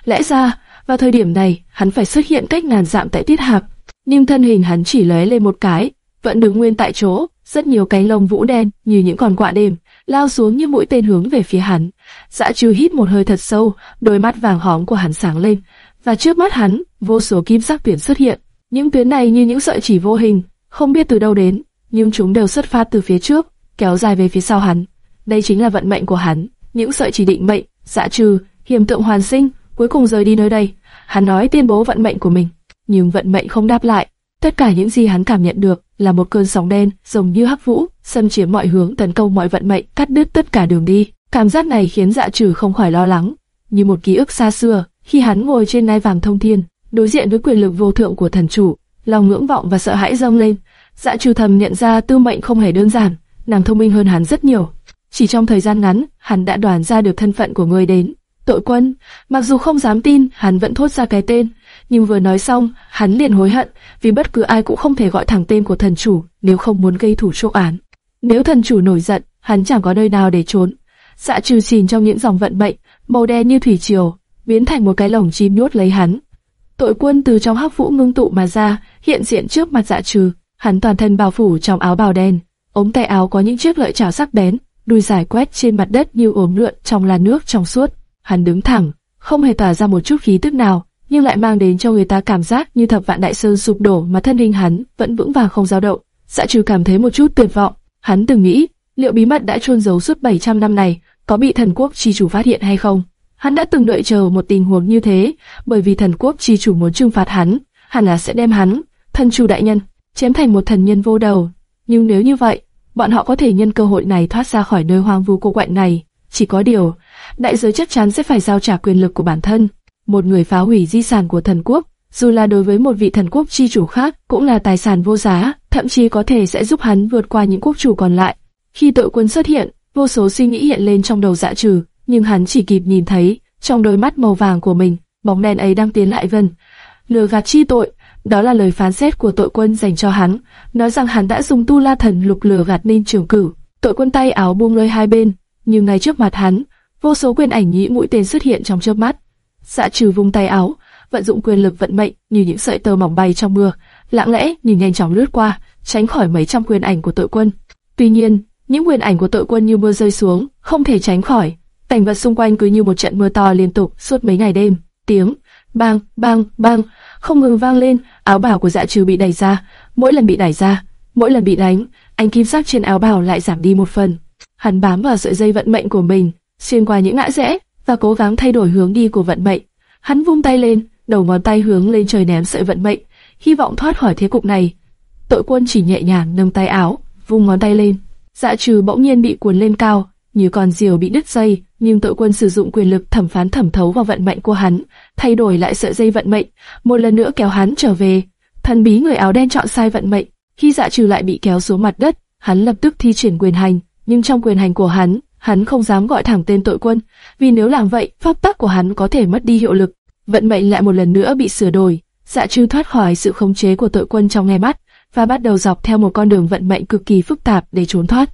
Lẽ ra, vào thời điểm này, hắn phải xuất hiện cách ngàn dặm tại Tiết Hạp, nhưng thân hình hắn chỉ lóe lên một cái, vẫn đứng nguyên tại chỗ, rất nhiều cánh lông vũ đen như những con quạ đêm, lao xuống như mũi tên hướng về phía hắn. Dạ trừ hít một hơi thật sâu, đôi mắt vàng hóm của hắn sáng lên, và trước mắt hắn, vô số kim sắc biển xuất hiện. Những tuyến này như những sợi chỉ vô hình, không biết từ đâu đến, nhưng chúng đều xuất phát từ phía trước, kéo dài về phía sau hắn. Đây chính là vận mệnh của hắn, những sợi chỉ định mệnh, Dạ trừ, hiểm tượng hoàn sinh, cuối cùng rời đi nơi đây. Hắn nói tuyên bố vận mệnh của mình, nhưng vận mệnh không đáp lại. Tất cả những gì hắn cảm nhận được là một cơn sóng đen, giống như hắc vũ, xâm chiếm mọi hướng, tấn công mọi vận mệnh, cắt đứt tất cả đường đi. Cảm giác này khiến Dạ Trừ không khỏi lo lắng, như một ký ức xa xưa, khi hắn ngồi trên ngai vàng thông thiên, đối diện với quyền lực vô thượng của thần chủ, lòng ngưỡng vọng và sợ hãi dâng lên. Dạ Trừ thầm nhận ra Tư Mệnh không hề đơn giản, nàng thông minh hơn hắn rất nhiều. Chỉ trong thời gian ngắn, hắn đã đoán ra được thân phận của người đến. Tội quân, mặc dù không dám tin, hắn vẫn thốt ra cái tên, nhưng vừa nói xong, hắn liền hối hận, vì bất cứ ai cũng không thể gọi thẳng tên của thần chủ nếu không muốn gây thủ chuốc án. Nếu thần chủ nổi giận, hắn chẳng có nơi nào để trốn. Dạ trừ chìm trong những dòng vận mệnh, màu đen như thủy triều, biến thành một cái lồng chim nuốt lấy hắn. Tội quân từ trong hắc vũ ngưng tụ mà ra, hiện diện trước mặt dạ trừ. Hắn toàn thân bao phủ trong áo bào đen, ống tay áo có những chiếc lợi chảo sắc bén, đuôi dài quét trên mặt đất như ốm lượn trong làn nước trong suốt. Hắn đứng thẳng, không hề tỏa ra một chút khí tức nào, nhưng lại mang đến cho người ta cảm giác như thập vạn đại sơn sụp đổ mà thân hình hắn vẫn vững vàng không dao động. Dạ trừ cảm thấy một chút tuyệt vọng, hắn từng nghĩ liệu bí mật đã chôn giấu suốt 700 năm này có bị thần quốc chi chủ phát hiện hay không. Hắn đã từng đợi chờ một tình huống như thế, bởi vì thần quốc chi chủ muốn trừng phạt hắn, hẳn là sẽ đem hắn, thần chủ đại nhân, chém thành một thần nhân vô đầu. Nhưng nếu như vậy, bọn họ có thể nhân cơ hội này thoát ra khỏi nơi hoang vu cô quạnh này. Chỉ có điều, đại giới chắc chắn sẽ phải giao trả quyền lực của bản thân một người phá hủy di sản của thần quốc, dù là đối với một vị thần quốc chi chủ khác, cũng là tài sản vô giá, thậm chí có thể sẽ giúp hắn vượt qua những quốc chủ còn lại. Khi tội quân xuất hiện, vô số suy nghĩ hiện lên trong đầu dạ trừ, nhưng hắn chỉ kịp nhìn thấy, trong đôi mắt màu vàng của mình, bóng đen ấy đang tiến lại gần. Lừa gạt chi tội, đó là lời phán xét của tội quân dành cho hắn, nói rằng hắn đã dùng tu la thần lục lừa gạt nên trường cử. Tội quân tay áo buông lơi hai bên, nhưng ngay trước mặt hắn, vô số quyền ảnh nhĩ mũi tên xuất hiện trong chớp mắt. Dạ trừ vung tay áo, vận dụng quyền lực vận mệnh như những sợi tơ mỏng bay trong mưa, lặng lẽ nhìn nhanh chóng lướt qua, tránh khỏi mấy trăm quyền ảnh của tội quân. Tuy nhiên, những quyền ảnh của tội quân như mưa rơi xuống, không thể tránh khỏi. Cảnh vật xung quanh cứ như một trận mưa to liên tục suốt mấy ngày đêm. Tiếng bang bang bang không ngừng vang lên, áo bảo của dạ trừ bị đẩy ra, mỗi lần bị đẩy ra, mỗi lần bị đánh, anh kim sắc trên áo bảo lại giảm đi một phần. Hắn bám vào sợi dây vận mệnh của mình, xuyên qua những ngã rẽ và cố gắng thay đổi hướng đi của vận mệnh. Hắn vung tay lên, đầu ngón tay hướng lên trời ném sợi vận mệnh, hy vọng thoát khỏi thế cục này. Tội quân chỉ nhẹ nhàng nâng tay áo, vung ngón tay lên. Dạ trừ bỗng nhiên bị cuốn lên cao, như con diều bị đứt dây, nhưng tội quân sử dụng quyền lực thẩm phán thẩm thấu vào vận mệnh của hắn, thay đổi lại sợi dây vận mệnh, một lần nữa kéo hắn trở về. Thần bí người áo đen chọn sai vận mệnh, khi dạ trừ lại bị kéo xuống mặt đất, hắn lập tức thi triển quyền hành, nhưng trong quyền hành của hắn, hắn không dám gọi thẳng tên tội quân, vì nếu làm vậy, pháp tắc của hắn có thể mất đi hiệu lực. Vận mệnh lại một lần nữa bị sửa đổi, dạ trừ thoát khỏi sự khống chế của tội quân trong ngay mắt, và bắt đầu dọc theo một con đường vận mệnh cực kỳ phức tạp để trốn thoát.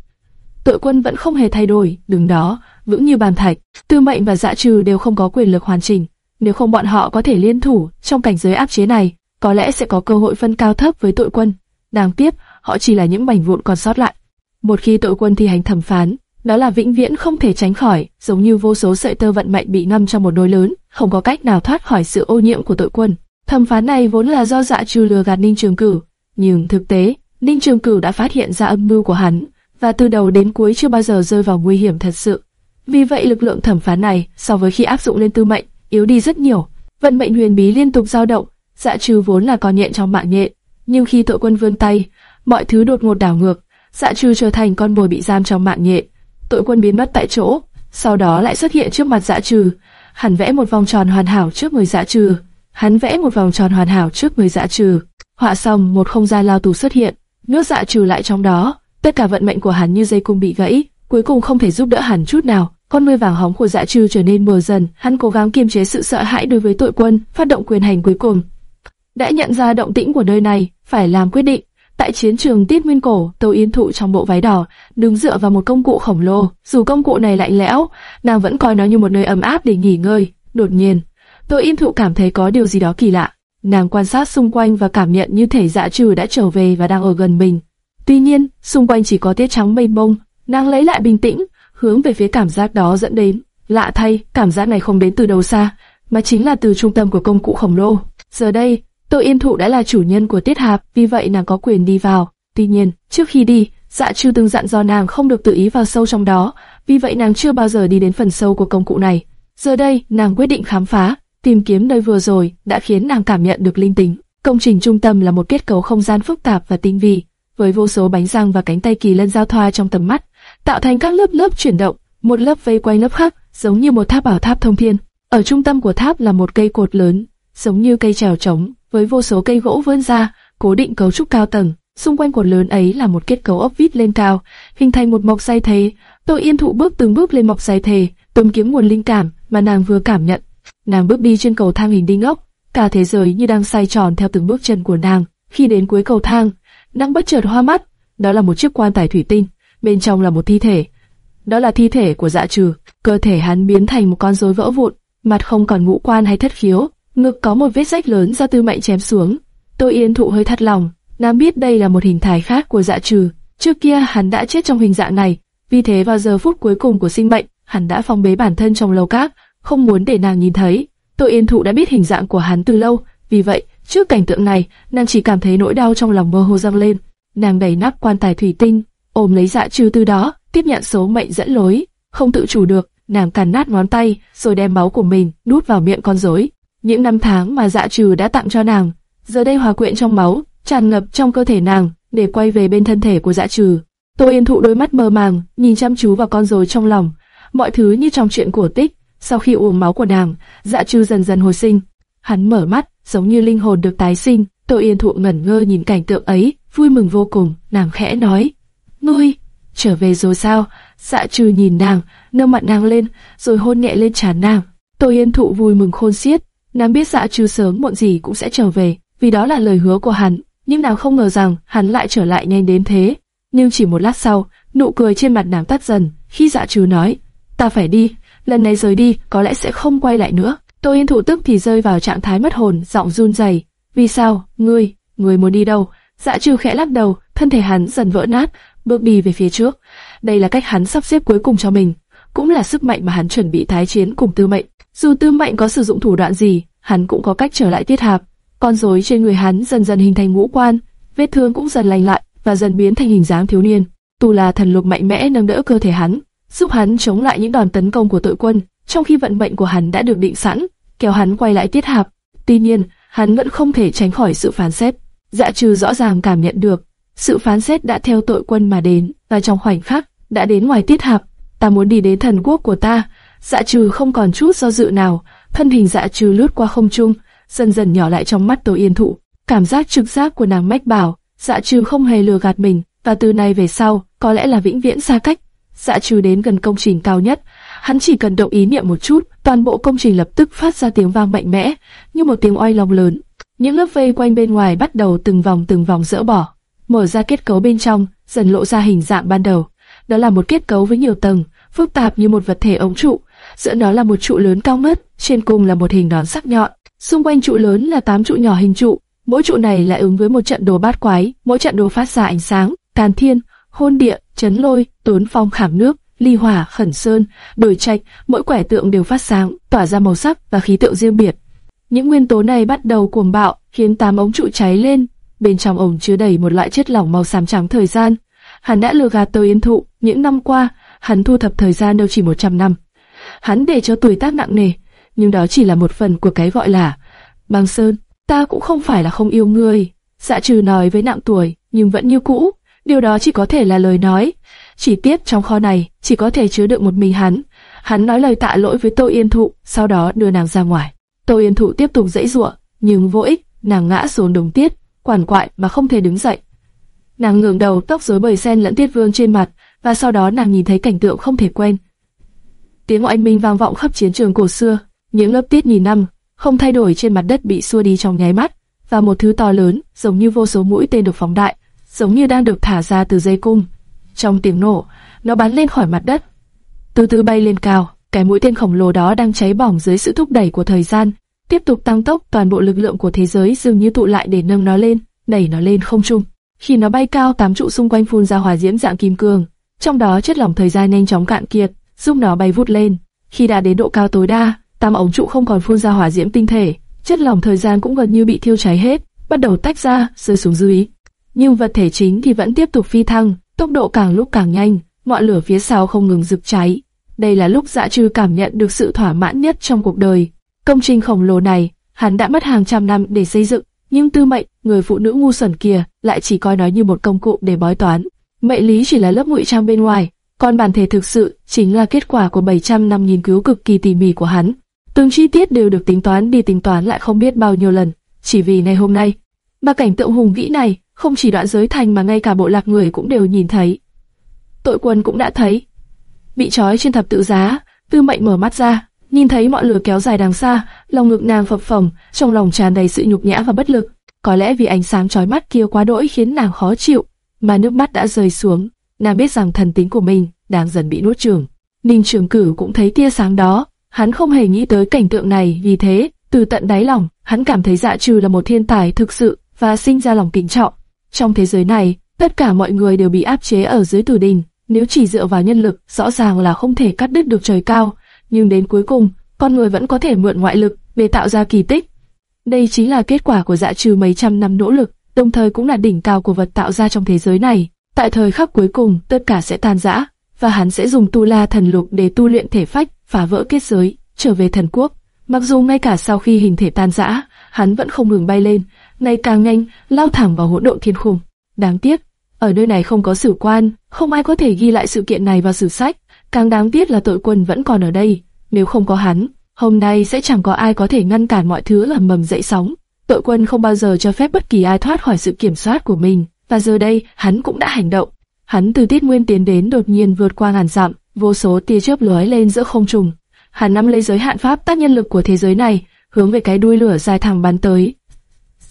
Tội quân vẫn không hề thay đổi, đứng đó, vững như bàn thạch. Tư mệnh và dạ trừ đều không có quyền lực hoàn chỉnh. Nếu không bọn họ có thể liên thủ trong cảnh giới áp chế này, có lẽ sẽ có cơ hội phân cao thấp với tội quân. Đáng tiếc, họ chỉ là những mảnh vụn còn sót lại. Một khi tội quân thi hành thẩm phán, đó là vĩnh viễn không thể tránh khỏi, giống như vô số sợi tơ vận mệnh bị ngâm trong một nồi lớn, không có cách nào thoát khỏi sự ô nhiễm của tội quân. Thẩm phán này vốn là do dạ trừ lừa gạt Ninh Trường Cửu, nhưng thực tế, Ninh Trường Cửu đã phát hiện ra âm mưu của hắn, và từ đầu đến cuối chưa bao giờ rơi vào nguy hiểm thật sự. Vì vậy lực lượng thẩm phán này, so với khi áp dụng lên tư mệnh, yếu đi rất nhiều. Vận mệnh huyền bí liên tục dao động, dạ trừ vốn là con nhện trong mạng nhện, nhưng khi tội quân vươn tay, mọi thứ đột ngột đảo ngược, dạ trừ trở thành con mồi bị giam trong mạng nhện. Tội quân biến mất tại chỗ, sau đó lại xuất hiện trước mặt dạ trừ. Hắn vẽ một vòng tròn hoàn hảo trước người dạ trừ. Hắn vẽ một vòng tròn hoàn hảo trước người dạ trừ. Họa xong, một không gian lao tù xuất hiện, nước dạ trừ lại trong đó. Tất cả vận mệnh của hắn như dây cung bị gãy, cuối cùng không thể giúp đỡ hắn chút nào. Con ngươi vàng hóng của dạ Trư trở nên mờ dần, hắn cố gắng kiềm chế sự sợ hãi đối với tội quân, phát động quyền hành cuối cùng. Đã nhận ra động tĩnh của nơi này, phải làm quyết định. Tại chiến trường Tiết Nguyên Cổ, Tô Yên Thụ trong bộ váy đỏ, đứng dựa vào một công cụ khổng lồ. Dù công cụ này lạnh lẽo, nàng vẫn coi nó như một nơi ấm áp để nghỉ ngơi. Đột nhiên, Tô Yên Thụ cảm thấy có điều gì đó kỳ lạ. Nàng quan sát xung quanh và cảm nhận như thể dạ trừ đã trở về và đang ở gần mình. Tuy nhiên, xung quanh chỉ có tiết trắng mây mông. Nàng lấy lại bình tĩnh, hướng về phía cảm giác đó dẫn đến. Lạ thay, cảm giác này không đến từ đầu xa, mà chính là từ trung tâm của công cụ khổng lồ. Giờ đây, Tô Yên Thụ đã là chủ nhân của Tiết Hạp, vì vậy nàng có quyền đi vào. Tuy nhiên, trước khi đi, Dạ Trư từng dặn dò nàng không được tự ý vào sâu trong đó, vì vậy nàng chưa bao giờ đi đến phần sâu của công cụ này. Giờ đây, nàng quyết định khám phá, tìm kiếm nơi vừa rồi đã khiến nàng cảm nhận được linh tính. Công trình trung tâm là một kết cấu không gian phức tạp và tinh vi, với vô số bánh răng và cánh tay kỳ lân giao thoa trong tầm mắt, tạo thành các lớp lớp chuyển động, một lớp vây quanh lớp khác, giống như một tháp bảo tháp thông thiên. Ở trung tâm của tháp là một cây cột lớn, giống như cây trèo trống, với vô số cây gỗ vươn ra, cố định cấu trúc cao tầng. Xung quanh cột lớn ấy là một kết cấu ốc vít lên cao, hình thành một mộc say thế. Tô Yên Thụ bước từng bước lên mộc say thế, tìm kiếm nguồn linh cảm mà nàng vừa cảm nhận. Nàng bước đi trên cầu thang hình đinh ốc, cả thế giới như đang xoay tròn theo từng bước chân của nàng. Khi đến cuối cầu thang, nàng bất chợt hoa mắt, đó là một chiếc quan tài thủy tinh, bên trong là một thi thể. Đó là thi thể của dạ trừ, cơ thể hắn biến thành một con rối vỡ vụn, mặt không còn ngũ quan hay thất khiếu, ngực có một vết rách lớn do tư mệnh chém xuống. Tô Yên Thụ hơi thắt lòng, nàng biết đây là một hình thái khác của dạ trừ. Trước kia hắn đã chết trong hình dạng này, vì thế vào giờ phút cuối cùng của sinh mệnh, hắn đã phong bế bản thân trong lầu các, không muốn để nàng nhìn thấy. Tô Yên Thụ đã biết hình dạng của hắn từ lâu, vì vậy trước cảnh tượng này, nàng chỉ cảm thấy nỗi đau trong lòng mơ hồ dâng lên. Nàng đẩy nắp quan tài thủy tinh, ôm lấy dạ trừ từ đó, tiếp nhận số mệnh dẫn lối, không tự chủ được, nàng cắn nát ngón tay, rồi đem máu của mình nuốt vào miệng con rối. Những năm tháng mà dạ trừ đã tặng cho nàng, giờ đây hòa quyện trong máu, tràn ngập trong cơ thể nàng, để quay về bên thân thể của dạ trừ. Tô Yên Thụ đôi mắt mơ màng, nhìn chăm chú vào con rối trong lòng, mọi thứ như trong chuyện cổ tích. Sau khi uống máu của nàng, dạ trừ dần dần hồi sinh. Hắn mở mắt, giống như linh hồn được tái sinh. Tô Yên Thụ ngẩn ngơ nhìn cảnh tượng ấy, vui mừng vô cùng. Nàng khẽ nói: "Ngươi trở về rồi sao?" Dạ trừ nhìn nàng, nâng mặt nàng lên, rồi hôn nhẹ lên trán nàng. Tô Yên Thụ vui mừng khôn xiết, Nàng biết dạ trừ sớm muộn gì cũng sẽ trở về, vì đó là lời hứa của hắn, nhưng nàng không ngờ rằng hắn lại trở lại nhanh đến thế. Nhưng chỉ một lát sau, nụ cười trên mặt nàng tắt dần, khi dạ trừ nói, ta phải đi, lần này rời đi có lẽ sẽ không quay lại nữa. Tô Yên Thụ tức thì rơi vào trạng thái mất hồn, giọng run rẩy. Vì sao? Ngươi, ngươi muốn đi đâu? Dạ trừ khẽ lắc đầu, thân thể hắn dần vỡ nát, bước đi về phía trước. Đây là cách hắn sắp xếp cuối cùng cho mình, cũng là sức mạnh mà hắn chuẩn bị tái chiến cùng Tư Mệnh. Dù Tư Mệnh có sử dụng thủ đoạn gì, hắn cũng có cách trở lại tiết hạp. Con rối trên người hắn dần dần hình thành ngũ quan, vết thương cũng dần lành lại. và dần biến thành hình dáng thiếu niên. Tu là thần lục mạnh mẽ nâng đỡ cơ thể hắn, giúp hắn chống lại những đòn tấn công của tội quân, trong khi vận mệnh của hắn đã được định sẵn, kéo hắn quay lại tiết hạp. Tuy nhiên, hắn vẫn không thể tránh khỏi sự phán xét. Dạ trừ rõ ràng cảm nhận được, sự phán xét đã theo tội quân mà đến, và trong khoảnh khắc, đã đến ngoài tiết hạp. Ta muốn đi đến thần quốc của ta. Dạ trừ không còn chút do dự nào, thân hình dạ trừ lướt qua không trung, dần dần nhỏ lại trong mắt tổ Yên Thụ. Cảm giác trực giác của nàng mách bảo, dạ trừ không hề lừa gạt mình, và từ nay về sau, có lẽ là vĩnh viễn xa cách. Dạ trừ đến gần công trình cao nhất, hắn chỉ cần động ý niệm một chút, toàn bộ công trình lập tức phát ra tiếng vang mạnh mẽ, như một tiếng oai long lớn. Những lớp vây quanh bên ngoài bắt đầu từng vòng từng vòng dỡ bỏ, mở ra kết cấu bên trong, dần lộ ra hình dạng ban đầu. Đó là một kết cấu với nhiều tầng, phức tạp như một vật thể ống trụ. Giữa nó là một trụ lớn cao mất, trên cùng là một hình nón sắc nhọn. Xung quanh trụ lớn là tám trụ nhỏ hình trụ, mỗi trụ này lại ứng với một trận đồ bát quái, mỗi trận đồ phát ra ánh sáng, tàn thiên, hôn địa, chấn lôi, tốn phong khảm nước, ly hỏa, khẩn sơn, đổi trạch, mỗi quẻ tượng đều phát sáng, tỏa ra màu sắc và khí tượng riêng biệt. Những nguyên tố này bắt đầu cuồng bạo, khiến tám ống trụ cháy lên. Bên trong ống chứa đầy một loại chất lỏng màu xám trắng thời gian. Hắn đã lừa gạt tôi yên thụ, những năm qua, hắn thu thập thời gian đâu chỉ 100 năm. Hắn để cho tuổi tác nặng nề, nhưng đó chỉ là một phần của cái gọi là băng sơn. Ta cũng không phải là không yêu ngươi. Dạ trừ nói với nặng tuổi, nhưng vẫn như cũ. Điều đó chỉ có thể là lời nói. Chỉ tiếc trong kho này chỉ có thể chứa đựng một mình hắn. Hắn nói lời tạ lỗi với Tô Yên Thụ, sau đó đưa nàng ra ngoài. Tô Yên Thụ tiếp tục dãy giụa, nhưng vô ích, nàng ngã xuống đồng tiết, quản quại mà không thể đứng dậy. Nàng ngẩng đầu, tóc rối bời sen lẫn tiết vương trên mặt, và sau đó nàng nhìn thấy cảnh tượng không thể quen. Tiếng oanh minh vang vọng khắp chiến trường cổ xưa, những lớp tiết nghìn năm không thay đổi trên mặt đất bị xua đi trong nháy mắt, và một thứ to lớn, giống như vô số mũi tên được phóng đại, giống như đang được thả ra từ dây cung. Trong tiếng nổ, nó bắn lên khỏi mặt đất, từ từ bay lên cao. Cái mũi tên khổng lồ đó đang cháy bỏng dưới sự thúc đẩy của thời gian, tiếp tục tăng tốc, toàn bộ lực lượng của thế giới dường như tụ lại để nâng nó lên, đẩy nó lên không trung. Khi nó bay cao, tám trụ xung quanh phun ra hỏa diễm dạng kim cương, trong đó chất lỏng thời gian nhanh chóng cạn kiệt, giúp nó bay vút lên. Khi đã đến độ cao tối đa, tám ống trụ không còn phun ra hỏa diễm tinh thể, chất lỏng thời gian cũng gần như bị thiêu cháy hết, bắt đầu tách ra, rơi xuống dưới. Nhưng vật thể chính thì vẫn tiếp tục phi thăng, tốc độ càng lúc càng nhanh, ngọn lửa phía sau không ngừng rực cháy. Đây là lúc Dạ Trư cảm nhận được sự thỏa mãn nhất trong cuộc đời. Công trình khổng lồ này, hắn đã mất hàng trăm năm để xây dựng, nhưng Tư Mệnh, người phụ nữ ngu xuẩn kia, lại chỉ coi nó như một công cụ để bói toán. Mệnh lý chỉ là lớp ngụy trang bên ngoài, còn bản thể thực sự chính là kết quả của 700 năm nghiên cứu cực kỳ tỉ mỉ của hắn. Từng chi tiết đều được tính toán đi tính toán lại không biết bao nhiêu lần, chỉ vì ngày hôm nay. Mà cảnh tượng hùng vĩ này, không chỉ đoạn giới thành mà ngay cả bộ lạc người cũng đều nhìn thấy. Tội quân cũng đã thấy. Bị trói trên thập tự giá, tư mệnh mở mắt ra, nhìn thấy mọi lửa kéo dài đằng xa, lòng ngực nàng phập phồng, trong lòng tràn đầy sự nhục nhã và bất lực. Có lẽ vì ánh sáng chói mắt kia quá đỗi khiến nàng khó chịu, mà nước mắt đã rơi xuống. Nàng biết rằng thần tính của mình đang dần bị nuốt chửng. Ninh Trường Cử cũng thấy tia sáng đó, hắn không hề nghĩ tới cảnh tượng này, vì thế, từ tận đáy lòng, hắn cảm thấy Dạ Trừ là một thiên tài thực sự và sinh ra lòng kính trọng. Trong thế giới này, tất cả mọi người đều bị áp chế ở dưới tử đình, nếu chỉ dựa vào nhân lực, rõ ràng là không thể cắt đứt được trời cao, nhưng đến cuối cùng, con người vẫn có thể mượn ngoại lực để tạo ra kỳ tích. Đây chính là kết quả của dạ trừ mấy trăm năm nỗ lực, đồng thời cũng là đỉnh cao của vật tạo ra trong thế giới này. Tại thời khắc cuối cùng, tất cả sẽ tan rã, và hắn sẽ dùng tu la thần lục để tu luyện thể phách, phá vỡ kết giới, trở về thần quốc. Mặc dù ngay cả sau khi hình thể tan rã, hắn vẫn không ngừng bay lên, ngày càng nhanh, lao thẳng vào hỗn độn thiên khung. Đáng tiếc, ở nơi này không có sử quan, không ai có thể ghi lại sự kiện này vào sử sách. Càng đáng tiếc là tội quân vẫn còn ở đây. Nếu không có hắn, hôm nay sẽ chẳng có ai có thể ngăn cản mọi thứ làm mầm dậy sóng. Tội quân không bao giờ cho phép bất kỳ ai thoát khỏi sự kiểm soát của mình, và giờ đây hắn cũng đã hành động. Hắn từ tiết nguyên tiến đến đột nhiên vượt qua ngàn dặm, vô số tia chớp lóe lên giữa không trung. Hắn nắm lấy giới hạn pháp tác nhân lực của thế giới này, hướng về cái đuôi lửa dài thẳng bắn tới.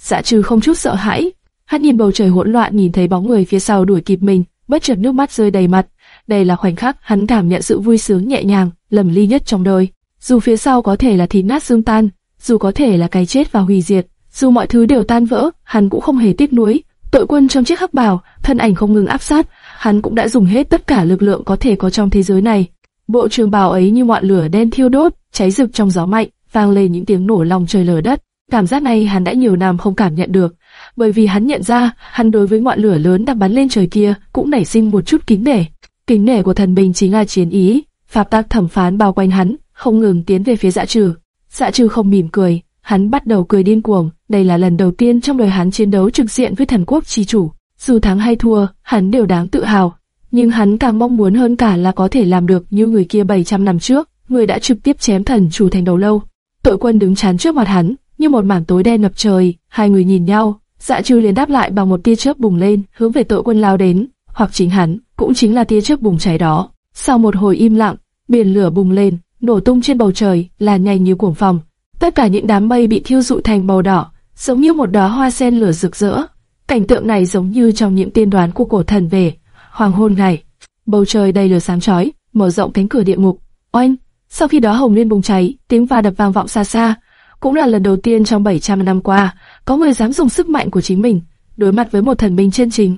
Dạ trừ không chút sợ hãi, hắn nhìn bầu trời hỗn loạn nhìn thấy bóng người phía sau đuổi kịp mình, bất chợt nước mắt rơi đầy mặt. Đây là khoảnh khắc hắn cảm nhận sự vui sướng nhẹ nhàng, lầm ly nhất trong đời. Dù phía sau có thể là thịt nát xương tan, dù có thể là cái chết và hủy diệt, dù mọi thứ đều tan vỡ, hắn cũng không hề tiếc nuối. Tội quân trong chiếc hắc bào, thân ảnh không ngừng áp sát, hắn cũng đã dùng hết tất cả lực lượng có thể có trong thế giới này. Bộ trường bào ấy như ngọn lửa đen thiêu đốt, cháy rực trong gió mạnh, vang lên những tiếng nổ lòng trời lở đất. Cảm giác này hắn đã nhiều năm không cảm nhận được, bởi vì hắn nhận ra, hắn đối với ngọn lửa lớn đang bắn lên trời kia cũng nảy sinh một chút kính nể. Kính nể của thần binh chính là chiến ý, pháp tác thẩm phán bao quanh hắn, không ngừng tiến về phía dạ trừ. Dạ trừ không mỉm cười, hắn bắt đầu cười điên cuồng. Đây là lần đầu tiên trong đời hắn chiến đấu trực diện với thần quốc chi chủ. Dù thắng hay thua, hắn đều đáng tự hào. Nhưng hắn càng mong muốn hơn cả là có thể làm được như người kia 700 năm trước, người đã trực tiếp chém thần chủ thành đầu lâu. Tội quân đứng chán trước mặt hắn, như một mảng tối đen ngập trời. Hai người nhìn nhau, dạ Trư liền đáp lại bằng một tia chớp bùng lên, hướng về tội quân lao đến, hoặc chính hắn cũng chính là tia chớp bùng cháy đó. Sau một hồi im lặng, biển lửa bùng lên, nổ tung trên bầu trời, là nhanh như cuồng phòng. Tất cả những đám mây bị thiêu dụi thành màu đỏ, giống như một đóa hoa sen lửa rực rỡ. Cảnh tượng này giống như trong những tiên đoán của cổ thần về hoàng hôn này, Bầu trời đầy lửa sáng chói, mở rộng cánh cửa địa ngục. Oanh! Sau khi đó hồng liên bùng cháy, tiếng va đập vang vọng xa xa. Cũng là lần đầu tiên trong 700 năm qua, có người dám dùng sức mạnh của chính mình đối mặt với một thần minh chân chính,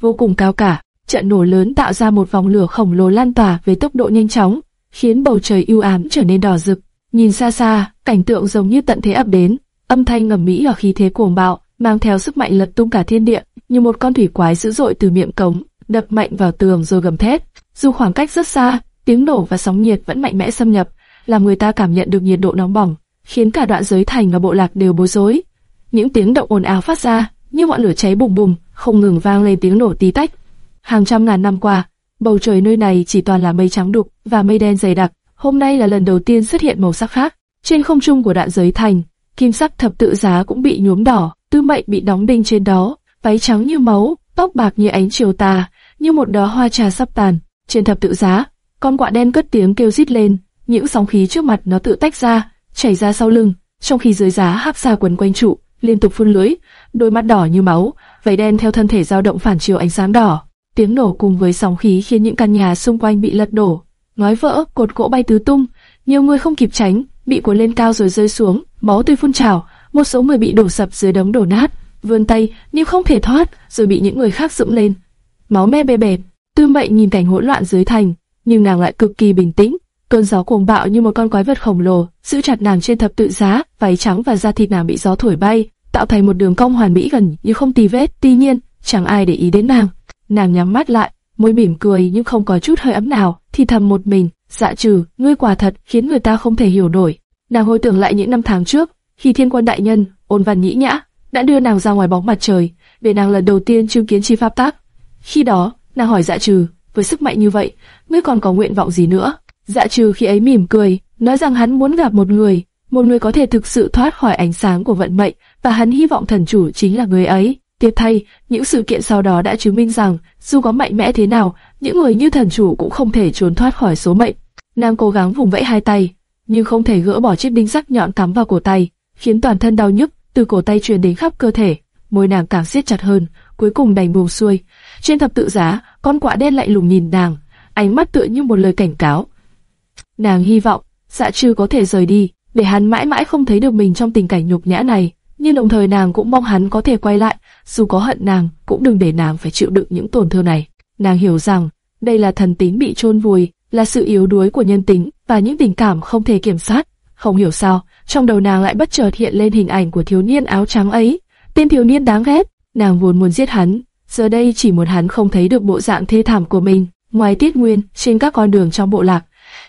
vô cùng cao cả. Trận nổ lớn tạo ra một vòng lửa khổng lồ lan tỏa với tốc độ nhanh chóng, khiến bầu trời u ám trở nên đỏ rực. Nhìn xa xa, cảnh tượng giống như tận thế ập đến, âm thanh ngầm mỹ ở khí thế cuồng bạo, mang theo sức mạnh lật tung cả thiên địa, như một con thủy quái dữ dội từ miệng cống, đập mạnh vào tường rồi gầm thét. Dù khoảng cách rất xa, tiếng nổ và sóng nhiệt vẫn mạnh mẽ xâm nhập, làm người ta cảm nhận được nhiệt độ nóng bỏng, khiến cả đoạn giới thành và bộ lạc đều bối rối. Những tiếng động ồn ào phát ra, như ngọn lửa cháy bùng bùng, không ngừng vang lên tiếng nổ tí tách. Hàng trăm ngàn năm qua, bầu trời nơi này chỉ toàn là mây trắng đục và mây đen dày đặc. Hôm nay là lần đầu tiên xuất hiện màu sắc khác. Trên không trung của đoạn giới thành, kim sắc thập tự giá cũng bị nhuốm đỏ, tư mệnh bị đóng đinh trên đó, váy trắng như máu, tóc bạc như ánh chiều tà, như một đóa hoa trà sắp tàn. Trên thập tự giá, con quạ đen cất tiếng kêu rít lên, những sóng khí trước mặt nó tự tách ra, chảy ra sau lưng, trong khi dưới giá hấp xa quấn quanh trụ, liên tục phun lưới, đôi mắt đỏ như máu, vảy đen theo thân thể dao động phản chiếu ánh sáng đỏ. Tiếng nổ cùng với sóng khí khiến những căn nhà xung quanh bị lật đổ, ngói vỡ, cột gỗ bay tứ tung, nhiều người không kịp tránh, bị cuốn lên cao rồi rơi xuống, máu tươi phun trào, một số người bị đổ sập dưới đống đổ nát, vươn tay nhưng không thể thoát, rồi bị những người khác dẫm lên. Máu me bê bệt, Tư Mệnh nhìn cảnh hỗn loạn dưới thành, nhưng nàng lại cực kỳ bình tĩnh. Cơn gió cuồng bạo như một con quái vật khổng lồ, giữ chặt nàng trên thập tự giá, váy trắng và da thịt nàng bị gió thổi bay, tạo thành một đường cong hoàn mỹ gần như không tì vết. Tuy nhiên, chẳng ai để ý đến nàng. Nàng nhắm mắt lại, môi mỉm cười nhưng không có chút hơi ấm nào, thì thầm một mình, dạ trừ, ngươi quả thật khiến người ta không thể hiểu nổi. Nàng hồi tưởng lại những năm tháng trước, khi thiên quân đại nhân, ôn văn nhĩ nhã, đã đưa nàng ra ngoài bóng mặt trời, để nàng lần đầu tiên chứng kiến chi pháp tác. Khi đó, nàng hỏi dạ trừ, với sức mạnh như vậy, ngươi còn có nguyện vọng gì nữa? Dạ trừ khi ấy mỉm cười, nói rằng hắn muốn gặp một người, một người có thể thực sự thoát khỏi ánh sáng của vận mệnh, và hắn hy vọng thần chủ chính là người ấy. Tiếp thay, những sự kiện sau đó đã chứng minh rằng, dù có mạnh mẽ thế nào, những người như thần chủ cũng không thể trốn thoát khỏi số mệnh. Nam cố gắng vùng vẫy hai tay, nhưng không thể gỡ bỏ chiếc đinh sắc nhọn cắm vào cổ tay, khiến toàn thân đau nhức từ cổ tay truyền đến khắp cơ thể. Môi nàng càng siết chặt hơn, cuối cùng đành buông xuôi. Trên thập tự giá, con quạ đen lạnh lùng nhìn nàng, ánh mắt tựa như một lời cảnh cáo. Nàng hy vọng, dạ Trư có thể rời đi, để hắn mãi mãi không thấy được mình trong tình cảnh nhục nhã này. Nhưng đồng thời nàng cũng mong hắn có thể quay lại, dù có hận nàng, cũng đừng để nàng phải chịu đựng những tổn thương này. Nàng hiểu rằng, đây là thần tính bị chôn vùi, là sự yếu đuối của nhân tính và những tình cảm không thể kiểm soát. Không hiểu sao, trong đầu nàng lại bất chợt hiện lên hình ảnh của thiếu niên áo trắng ấy, tên thiếu niên đáng ghét. Nàng vốn muốn giết hắn, giờ đây chỉ muốn hắn không thấy được bộ dạng thê thảm của mình. Ngoài Tiết Nguyên, trên các con đường trong bộ lạc,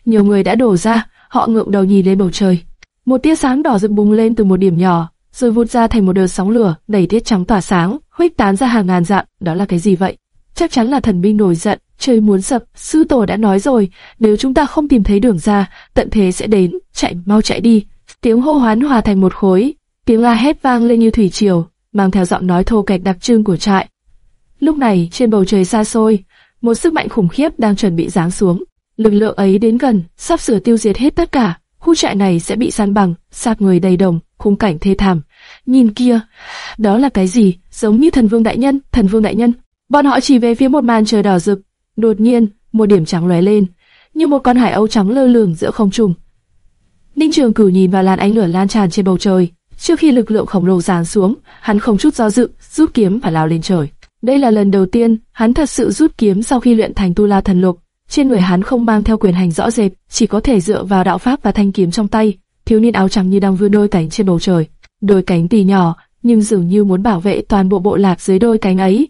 nhiều người đã đổ ra, họ ngượng đầu nhìn lên bầu trời. Một tia sáng đỏ rực bùng lên từ một điểm nhỏ, rồi vụt ra thành một đợt sóng lửa, đầy tiết trắng tỏa sáng, khuếch tán ra hàng ngàn dặm. Đó là cái gì vậy? Chắc chắn là thần binh nổi giận, trời muốn sập. Sư tổ đã nói rồi, nếu chúng ta không tìm thấy đường ra, tận thế sẽ đến. Chạy, mau chạy đi! Tiếng hô hoán hòa thành một khối, tiếng la hét vang lên như thủy triều, mang theo giọng nói thô kệch đặc trưng của trại. Lúc này, trên bầu trời xa xôi, một sức mạnh khủng khiếp đang chuẩn bị giáng xuống. Lực lượng ấy đến gần, sắp sửa tiêu diệt hết tất cả. Khu trại này sẽ bị san bằng, xác người đầy đồng, khung cảnh thê thảm. Nhìn kia, đó là cái gì? Giống như thần vương đại nhân, thần vương đại nhân. Bọn họ chỉ về phía một màn trời đỏ rực. Đột nhiên, một điểm trắng lóe lên, như một con hải âu trắng lơ lửng giữa không trung. Ninh Trường Cửu nhìn vào làn ánh lửa lan tràn trên bầu trời. Trước khi lực lượng khổng lồ giáng xuống, hắn không chút do dự, rút kiếm và lao lên trời. Đây là lần đầu tiên hắn thật sự rút kiếm sau khi luyện thành tu la thần lục. Trên người hắn không mang theo quyền hành rõ rệt, chỉ có thể dựa vào đạo pháp và thanh kiếm trong tay. Thiếu niên áo trắng như đang vươn đôi cánh trên bầu trời. đôi cánh tì nhỏ, nhưng dường như muốn bảo vệ toàn bộ bộ lạc dưới đôi cánh ấy.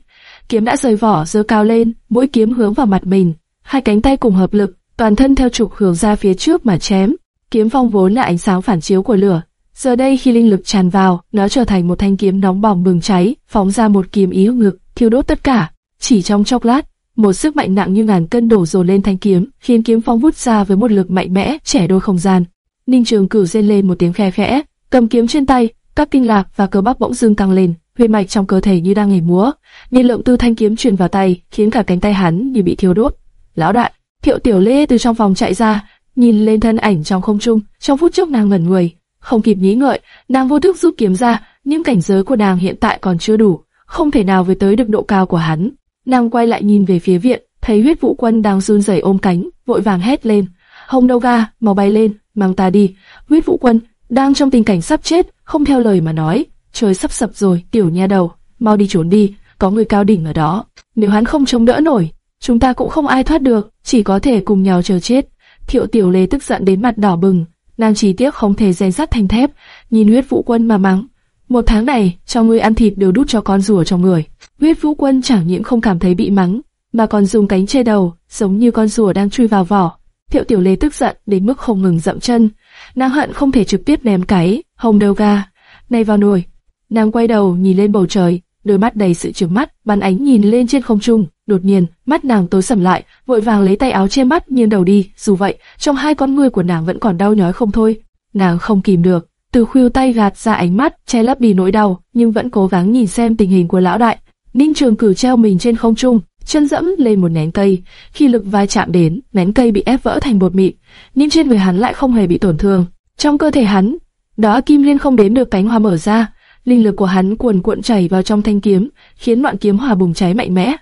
Kiếm đã rời vỏ, giơ cao lên, mũi kiếm hướng vào mặt mình, hai cánh tay cùng hợp lực, toàn thân theo trục hướng ra phía trước mà chém. Kiếm phong vốn là ánh sáng phản chiếu của lửa, giờ đây khi linh lực tràn vào, nó trở thành một thanh kiếm nóng bỏng bừng cháy, phóng ra một kiếm ý ngực, thiêu đốt tất cả. Chỉ trong chốc lát, một sức mạnh nặng như ngàn cân đổ dồn lên thanh kiếm, khiến kiếm phong vút ra với một lực mạnh mẽ, trẻ đôi không gian. Ninh Trường Cửu rên lên một tiếng khe khẽ, cầm kiếm trên tay, các kinh lạc và cơ bắp bỗng dưng tăng lên, huyết mạch trong cơ thể như đang nhảy múa. Nhiên lượng từ thanh kiếm truyền vào tay, khiến cả cánh tay hắn như bị thiêu đốt. Lão đại, Thiệu Tiểu Lê từ trong phòng chạy ra, nhìn lên thân ảnh trong không trung, trong phút chốc nàng ngẩn người, không kịp nghĩ ngợi, nàng vô thức rút kiếm ra, nhưng cảnh giới của nàng hiện tại còn chưa đủ, không thể nào với tới được độ cao của hắn. Nàng quay lại nhìn về phía viện, thấy huyết vũ quân đang run rẩy ôm cánh, vội vàng hét lên, hồng đâu ga, mau bay lên, mang ta đi. Huyết vũ quân đang trong tình cảnh sắp chết, không theo lời mà nói, trời sắp sập rồi, tiểu nha đầu, mau đi trốn đi, có người cao đỉnh ở đó. Nếu hắn không chống đỡ nổi, chúng ta cũng không ai thoát được, chỉ có thể cùng nhau chờ chết. Thiệu Tiểu Lê tức giận đến mặt đỏ bừng, nàng chỉ tiếc không thể rèn sắt thành thép, nhìn huyết vũ quân mà mắng. Một tháng này, cho ngươi ăn thịt đều đút cho con rùa trong người. Huyết vũ quân chẳng những không cảm thấy bị mắng, mà còn dùng cánh che đầu, giống như con rùa đang chui vào vỏ. Thiệu Tiểu Lê tức giận đến mức không ngừng dậm chân, nàng hận không thể trực tiếp ném cái hồng đầu ga này vào nồi. Nàng quay đầu nhìn lên bầu trời, đôi mắt đầy sự trừng mắt, bắn ánh nhìn lên trên không trung. Đột nhiên, mắt nàng tối sầm lại, vội vàng lấy tay áo che mắt nghiêng đầu đi. Dù vậy, trong hai con ngươi của nàng vẫn còn đau nhói không thôi. Nàng không kìm được, từ khuỷu tay gạt ra ánh mắt, che lấp đi nỗi đau, nhưng vẫn cố gắng nhìn xem tình hình của lão đại. Ninh Trường Cử treo mình trên không trung, chân dẫm lên một nén cây. Khi lực vai chạm đến, nén cây bị ép vỡ thành bột mịn, nhưng trên người hắn lại không hề bị tổn thương. Trong cơ thể hắn, đó kim liên không đến được cánh hoa mở ra, linh lực của hắn cuồn cuộn chảy vào trong thanh kiếm, khiến đoạn kiếm hòa bùng cháy mạnh mẽ.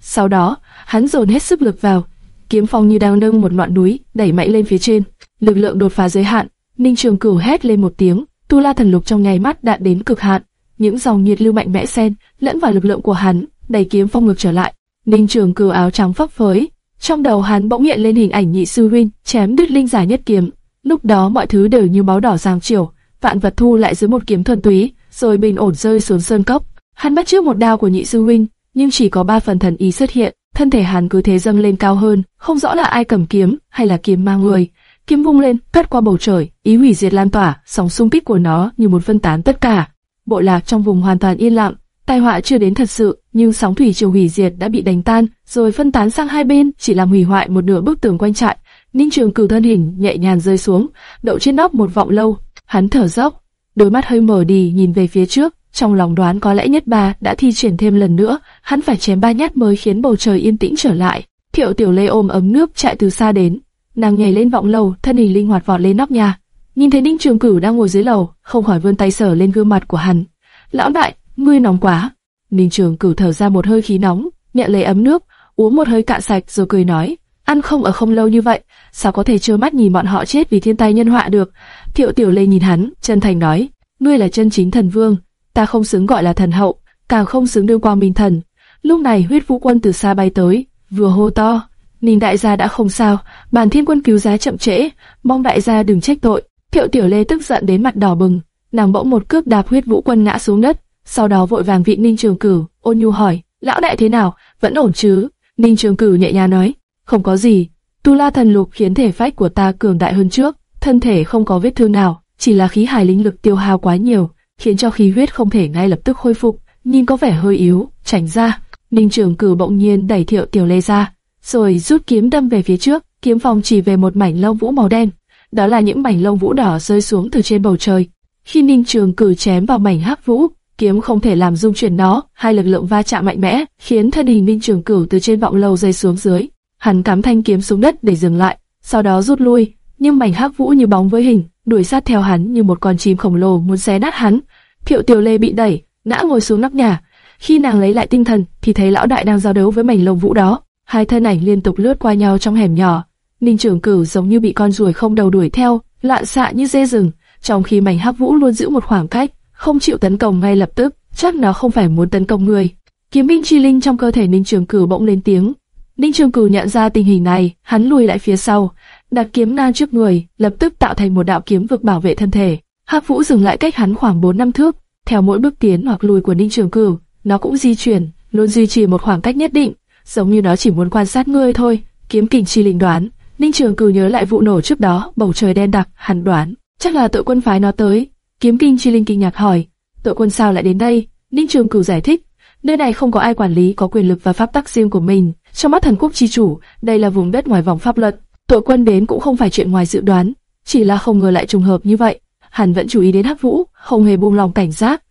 Sau đó, hắn dồn hết sức lực vào, kiếm phong như đang nâng một ngọn núi, đẩy mạnh lên phía trên. Lực lượng đột phá giới hạn, Ninh Trường Cửu hét lên một tiếng, Tu La thần lục trong nháy mắt đạt đến cực hạn, những dòng nhiệt lưu mạnh mẽ xen lẫn vào lực lượng của hắn, đẩy kiếm phong ngược trở lại. Ninh Trường Cửu áo trắng phấp phới, trong đầu hắn bỗng hiện lên hình ảnh nhị sư huynh chém đứt linh giả nhất kiếm. Lúc đó mọi thứ đều như máu đỏ giang chiều, vạn vật thu lại dưới một kiếm thuần túy, rồi bình ổn rơi xuống sơn cốc. Hắn bắt trước một đao của nhị sư huynh, nhưng chỉ có ba phần thần ý xuất hiện, thân thể hắn cứ thế dâng lên cao hơn, không rõ là ai cầm kiếm hay là kiếm mang người. Kiếm vung lên, cắt qua bầu trời, ý hủy diệt lan tỏa, sóng xung kích của nó như một phân tán tất cả. Bộ lạc trong vùng hoàn toàn yên lặng, tai họa chưa đến thật sự, nhưng sóng thủy triều hủy diệt đã bị đánh tan, rồi phân tán sang hai bên, chỉ làm hủy hoại một nửa bức tường quanh trại. Ninh Trường Cửu thân hình nhẹ nhàng rơi xuống, đậu trên nóc một vọng lâu. Hắn thở dốc, đôi mắt hơi mở đi nhìn về phía trước, trong lòng đoán có lẽ nhất ba đã thi triển thêm lần nữa, hắn phải chém ba nhát mới khiến bầu trời yên tĩnh trở lại. Thiệu Tiểu Lê ôm ấm nước chạy từ xa đến, nàng nhảy lên vọng lầu, thân hình linh hoạt vọt lên nóc nhà. Nhìn thấy đinh Trường Cửu đang ngồi dưới lầu, không khỏi vươn tay sờ lên gương mặt của hắn. Lão đại, ngươi nóng quá. Ninh Trường Cửu thở ra một hơi khí nóng, nhận lấy ấm nước, uống một hơi cạn sạch rồi cười nói, ăn không ở không lâu như vậy, sao có thể trơ mắt nhìn bọn họ chết vì thiên tai nhân họa được? Thiệu Tiểu Lê nhìn hắn, chân thành nói, ngươi là chân chính thần vương, ta không xứng gọi là thần hậu, càng không xứng đương quang minh thần. Lúc này huyết vũ quân từ xa bay tới, vừa hô to, Ninh đại gia đã không sao, bản thiên quân cứu giá chậm trễ, mong đại gia đừng trách tội. Thiệu Tiểu Lê tức giận đến mặt đỏ bừng, nàng bỗng một cước đạp huyết vũ quân ngã xuống đất, sau đó vội vàng vị Ninh Trường Cửu, ôn nhu hỏi, lão đại thế nào, vẫn ổn chứ? Ninh Trường Cửu nhẹ nhàng nói, không có gì. Tu La thần lục khiến thể phách của ta cường đại hơn trước, thân thể không có vết thương nào, chỉ là khí hải linh lực tiêu hao quá nhiều, khiến cho khí huyết không thể ngay lập tức khôi phục, nhìn có vẻ hơi yếu, tránh ra. Ninh Trường Cửu bỗng nhiên đẩy Thiệu Tiểu Lê ra, rồi rút kiếm đâm về phía trước, kiếm phong chỉ về một mảnh lông vũ màu đen. Đó là những mảnh lông vũ đỏ rơi xuống từ trên bầu trời. Khi Ninh Trường Cử chém vào mảnh hắc vũ, kiếm không thể làm dung chuyển nó, hai lực lượng va chạm mạnh mẽ, khiến thân hình Ninh Trường Cửu từ trên vọng lâu rơi xuống dưới. Hắn cắm thanh kiếm xuống đất để dừng lại, sau đó rút lui, nhưng mảnh hắc vũ như bóng với hình, đuổi sát theo hắn như một con chim khổng lồ muốn xé nát hắn. Thiệu Tiểu Lê bị đẩy, ngã ngồi xuống nóc nhà. Khi nàng lấy lại tinh thần, thì thấy lão đại đang giao đấu với mảnh lông vũ đó. Hai thân ảnh liên tục lướt qua nhau trong hẻm nhỏ. Ninh Trường Cửu giống như bị con ruồi không đầu đuổi theo, lạn xạ như dê rừng, trong khi mảnh hắc vũ luôn giữ một khoảng cách, không chịu tấn công ngay lập tức, chắc nó không phải muốn tấn công người. Kiếm binh chi linh trong cơ thể Ninh Trường Cửu bỗng lên tiếng. Ninh Trường Cửu nhận ra tình hình này, hắn lùi lại phía sau, đặt kiếm nan trước người, lập tức tạo thành một đạo kiếm vực bảo vệ thân thể. Hắc Vũ dừng lại cách hắn khoảng 4 năm thước, theo mỗi bước tiến hoặc lùi của Ninh Trường Cửu, nó cũng di chuyển, luôn duy trì một khoảng cách nhất định, giống như nó chỉ muốn quan sát ngươi thôi. Kiếm kình chi linh đoán, Ninh Trường cử nhớ lại vụ nổ trước đó, bầu trời đen đặc, hắn đoán, chắc là tội quân phái nó tới. Kiếm kinh chi linh kinh ngạc hỏi, tội quân sao lại đến đây? Ninh Trường cử giải thích, nơi này không có ai quản lý có quyền lực và pháp tắc riêng của mình. Trong mắt thần quốc chi chủ, đây là vùng đất ngoài vòng pháp luật. Tội quân đến cũng không phải chuyện ngoài dự đoán, chỉ là không ngờ lại trùng hợp như vậy. Hắn vẫn chú ý đến Hắc Vũ, không hề buông lòng cảnh giác.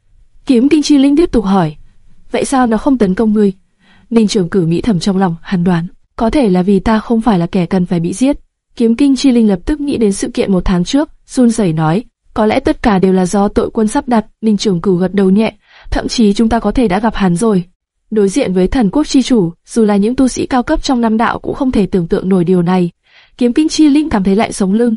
Kiếm kinh chi linh tiếp tục hỏi, vậy sao nó không tấn công ngươi? Ninh Trường Cử nghĩ thầm trong lòng, hắn đoán, có thể là vì ta không phải là kẻ cần phải bị giết. Kiếm kinh chi linh lập tức nghĩ đến sự kiện một tháng trước, run rẩy nói, có lẽ tất cả đều là do tội quân sắp đặt. Ninh Trường Cử gật đầu nhẹ, thậm chí chúng ta có thể đã gặp hắn rồi. Đối diện với thần quốc chi chủ, dù là những tu sĩ cao cấp trong năm đạo cũng không thể tưởng tượng nổi điều này. Kiếm kinh chi linh cảm thấy lại sống lưng.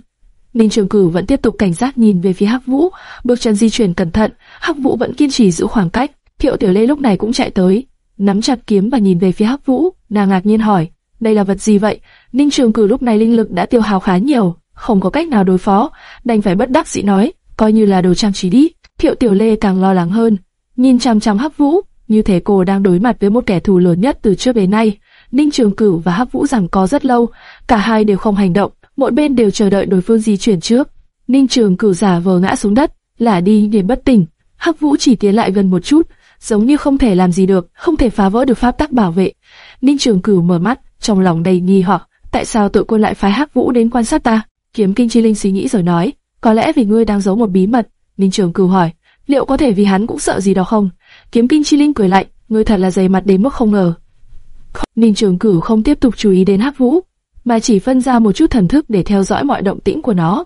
Ninh Trường Cửu vẫn tiếp tục cảnh giác nhìn về phía Hắc Vũ, bước chân di chuyển cẩn thận. Hắc Vũ vẫn kiên trì giữ khoảng cách. Thiệu Tiểu Lê lúc này cũng chạy tới, nắm chặt kiếm và nhìn về phía Hắc Vũ, nàng ngạc nhiên hỏi, đây là vật gì vậy? Ninh Trường cử lúc này linh lực đã tiêu hao khá nhiều, không có cách nào đối phó, đành phải bất đắc dĩ nói, coi như là đồ trang trí đi. Thiệu Tiểu Lê càng lo lắng hơn, nhìn chăm chăm Hắc Vũ, như thể cô đang đối mặt với một kẻ thù lớn nhất từ trước đến nay. Ninh Trường Cửu và Hắc Vũ giằng co rất lâu, cả hai đều không hành động, mỗi bên đều chờ đợi đối phương di chuyển trước. Ninh Trường Cửu giả vờ ngã xuống đất, lả đi để bất tỉnh. Hắc Vũ chỉ tiến lại gần một chút, giống như không thể làm gì được, không thể phá vỡ được pháp tắc bảo vệ. Ninh Trường Cửu mở mắt, trong lòng đầy nghi hoặc, tại sao tội quân lại phái Hắc Vũ đến quan sát ta? Kiếm Kinh Chi Linh suy nghĩ rồi nói, có lẽ vì ngươi đang giấu một bí mật. Ninh Trường Cửu hỏi, liệu có thể vì hắn cũng sợ gì đó không? Kiếm Kinh Chi Linh cười lạnh, ngươi thật là dày mặt đến mức không ngờ. Ninh Trường Cửu không tiếp tục chú ý đến Hắc Vũ, mà chỉ phân ra một chút thần thức để theo dõi mọi động tĩnh của nó.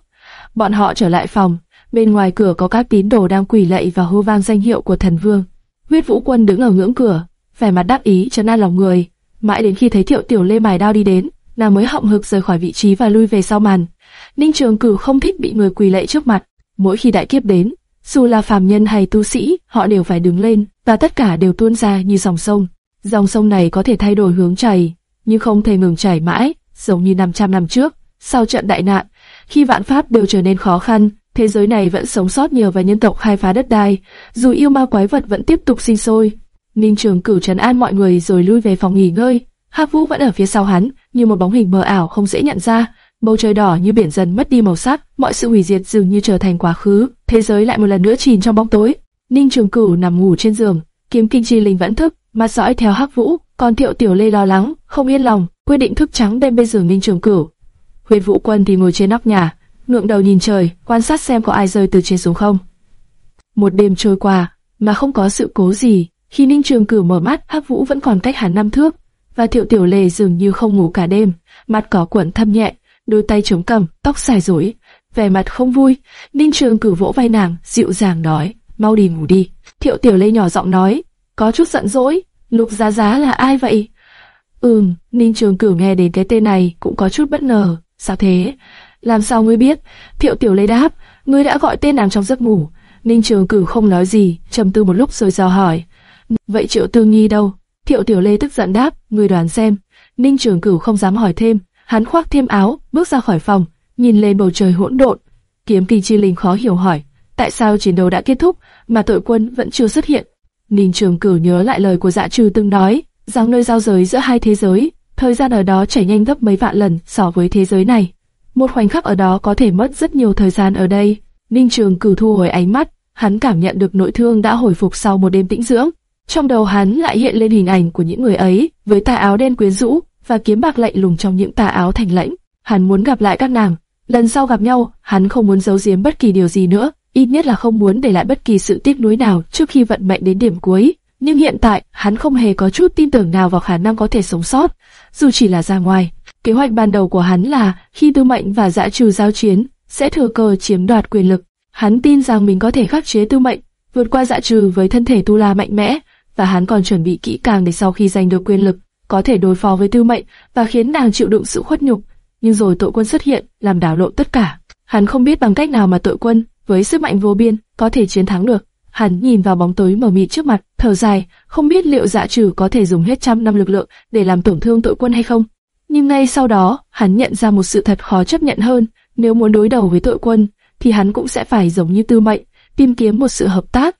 Bọn họ trở lại phòng, bên ngoài cửa có các tín đồ đang quỳ lạy và hô vang danh hiệu của thần vương. Huyết Vũ Quân đứng ở ngưỡng cửa, vẻ mặt đắc ý trấn an lòng người. Mãi đến khi thấy Thiệu Tiểu Lê mài đao đi đến, nàng mới hậm hực rời khỏi vị trí và lui về sau màn. Ninh Trường Cửu không thích bị người quỳ lạy trước mặt. Mỗi khi đại kiếp đến, dù là phàm nhân hay tu sĩ, họ đều phải đứng lên, và tất cả đều tuôn ra như dòng sông. Dòng sông này có thể thay đổi hướng chảy, nhưng không thể ngừng chảy mãi, giống như 500 năm trước. Sau trận đại nạn, khi vạn pháp đều trở nên khó khăn, thế giới này vẫn sống sót nhờ vào nhân tộc khai phá đất đai, dù yêu ma quái vật vẫn tiếp tục sinh sôi. Ninh Trường Cửu trấn an mọi người rồi lui về phòng nghỉ ngơi. Hắc Vũ vẫn ở phía sau hắn, như một bóng hình mờ ảo không dễ nhận ra. Bầu trời đỏ như biển dần mất đi màu sắc, mọi sự hủy diệt dường như trở thành quá khứ, thế giới lại một lần nữa chìm trong bóng tối. Ninh Trường Cửu nằm ngủ trên giường, kiếm kinh chi linh vẫn thức, mắt dõi theo Hắc Vũ, còn Thiệu Tiểu Lê lo lắng, không yên lòng, quyết định thức trắng đêm bên giường Ninh Trường Cửu. Huyền Vũ Quân thì ngồi trên nóc nhà, ngượng đầu nhìn trời, quan sát xem có ai rơi từ trên xuống không. Một đêm trôi qua, mà không có sự cố gì. Khi Ninh Trường Cửu mở mắt, Hắc Vũ vẫn còn cách hắn năm thước, và Thiệu Tiểu Lê dường như không ngủ cả đêm, mặt có quẩn thâm nhẹ, đôi tay chống cằm, tóc xài rối, vẻ mặt không vui. Ninh Trường Cửu vỗ vai nàng, dịu dàng nói, mau đi ngủ đi. Thiệu Tiểu Lê nhỏ giọng nói, có chút giận dỗi, Lục Giá Giá là ai vậy? Ừm, Ninh Trường Cửu nghe đến cái tên này cũng có chút bất ngờ. Sao thế? Làm sao ngươi biết? Thiệu Tiểu Lê đáp, ngươi đã gọi tên nàng trong giấc ngủ. Ninh Trường Cửu không nói gì, trầm tư một lúc rồi dò hỏi. Vậy Triệu Tư Nghi đâu? Thiệu Tiểu Lê tức giận đáp, ngươi đoán xem. Ninh Trường Cửu không dám hỏi thêm, hắn khoác thêm áo, bước ra khỏi phòng, nhìn lên bầu trời hỗn độn. Kiếm Kỳ Chi Linh khó hiểu hỏi, tại sao chiến đấu đã kết thúc mà tội quân vẫn chưa xuất hiện? Ninh Trường Cửu nhớ lại lời của Dạ Trừ từng nói, rằng nơi giao giới giữa hai thế giới, thời gian ở đó chảy nhanh gấp mấy vạn lần so với thế giới này. Một khoảnh khắc ở đó có thể mất rất nhiều thời gian ở đây. Ninh Trường Cửu thu hồi ánh mắt, hắn cảm nhận được nội thương đã hồi phục sau một đêm tĩnh dưỡng. Trong đầu hắn lại hiện lên hình ảnh của những người ấy, với tà áo đen quyến rũ và kiếm bạc lạnh lùng trong những tà áo thành lãnh. Hắn muốn gặp lại các nàng. Lần sau gặp nhau, hắn không muốn giấu giếm bất kỳ điều gì nữa, ít nhất là không muốn để lại bất kỳ sự tiếc nuối nào trước khi vận mệnh đến điểm cuối. Nhưng hiện tại, hắn không hề có chút tin tưởng nào vào khả năng có thể sống sót, dù chỉ là ra ngoài. Kế hoạch ban đầu của hắn là khi Tư Mệnh và Dã Trừ giao chiến, sẽ thừa cơ chiếm đoạt quyền lực. Hắn tin rằng mình có thể khắc chế Tư Mệnh, vượt qua Dã Trừ với thân thể tu la mạnh mẽ, và hắn còn chuẩn bị kỹ càng để sau khi giành được quyền lực, có thể đối phó với Tư Mệnh và khiến nàng chịu đựng sự khuất nhục. Nhưng rồi tội quân xuất hiện, làm đảo lộn tất cả. Hắn không biết bằng cách nào mà tội quân, với sức mạnh vô biên, có thể chiến thắng được. Hắn nhìn vào bóng tối mờ mịt trước mặt, thở dài, không biết liệu dạ trừ có thể dùng hết trăm năm lực lượng để làm tổn thương tội quân hay không. Nhưng ngay sau đó, hắn nhận ra một sự thật khó chấp nhận hơn, nếu muốn đối đầu với tội quân, thì hắn cũng sẽ phải giống như Tư Mệnh, tìm kiếm một sự hợp tác.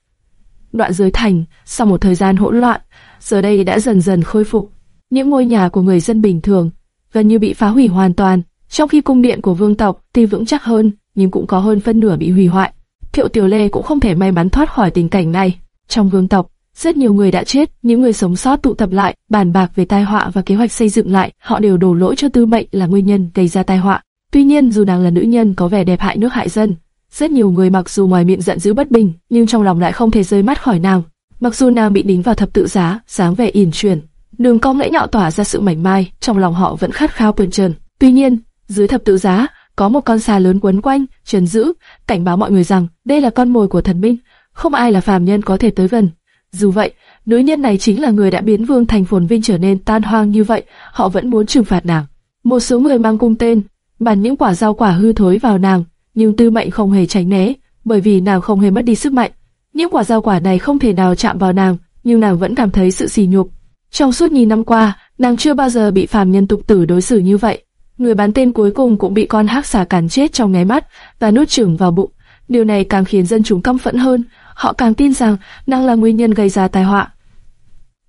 Đoạn giới thành, sau một thời gian hỗn loạn, giờ đây đã dần dần khôi phục. Những ngôi nhà của người dân bình thường gần như bị phá hủy hoàn toàn, trong khi cung điện của vương tộc tuy vững chắc hơn, nhưng cũng có hơn phân nửa bị hủy hoại. Thiệu Tiểu Lê cũng không thể may mắn thoát khỏi tình cảnh này. Trong vương tộc, rất nhiều người đã chết, những người sống sót tụ tập lại, bàn bạc về tai họa và kế hoạch xây dựng lại, họ đều đổ lỗi cho Tư Mệnh là nguyên nhân gây ra tai họa. Tuy nhiên, dù nàng là nữ nhân có vẻ đẹp hại nước hại dân, rất nhiều người mặc dù ngoài miệng giận dữ bất bình, nhưng trong lòng lại không thể rơi mắt khỏi nàng. Mặc dù nàng bị đính vào thập tự giá, dáng vẻ yển chuyển, đường cong lẫy nhọ tỏa ra sự mảnh mai, trong lòng họ vẫn khát khao quyền trần. Tuy nhiên, dưới thập tự giá có một con xà lớn quấn quanh, trần giữ, cảnh báo mọi người rằng đây là con mồi của thần minh, không ai là phàm nhân có thể tới gần. Dù vậy, nữ nhân này chính là người đã biến vương thành phồn vinh trở nên tan hoang như vậy, họ vẫn muốn trừng phạt nàng. Một số người mang cung tên, bắn những quả rau quả hư thối vào nàng, nhưng tư mệnh không hề tránh né, bởi vì nàng không hề mất đi sức mạnh. Những quả rau quả này không thể nào chạm vào nàng, nhưng nàng vẫn cảm thấy sự sỉ nhục. Trong suốt nghìn năm qua, nàng chưa bao giờ bị phàm nhân tục tử đối xử như vậy. Người bán tên cuối cùng cũng bị con hắc xà cắn chết trong ngáy mắt và nuốt chửng vào bụng. Điều này càng khiến dân chúng căm phẫn hơn, họ càng tin rằng nàng là nguyên nhân gây ra tai họa.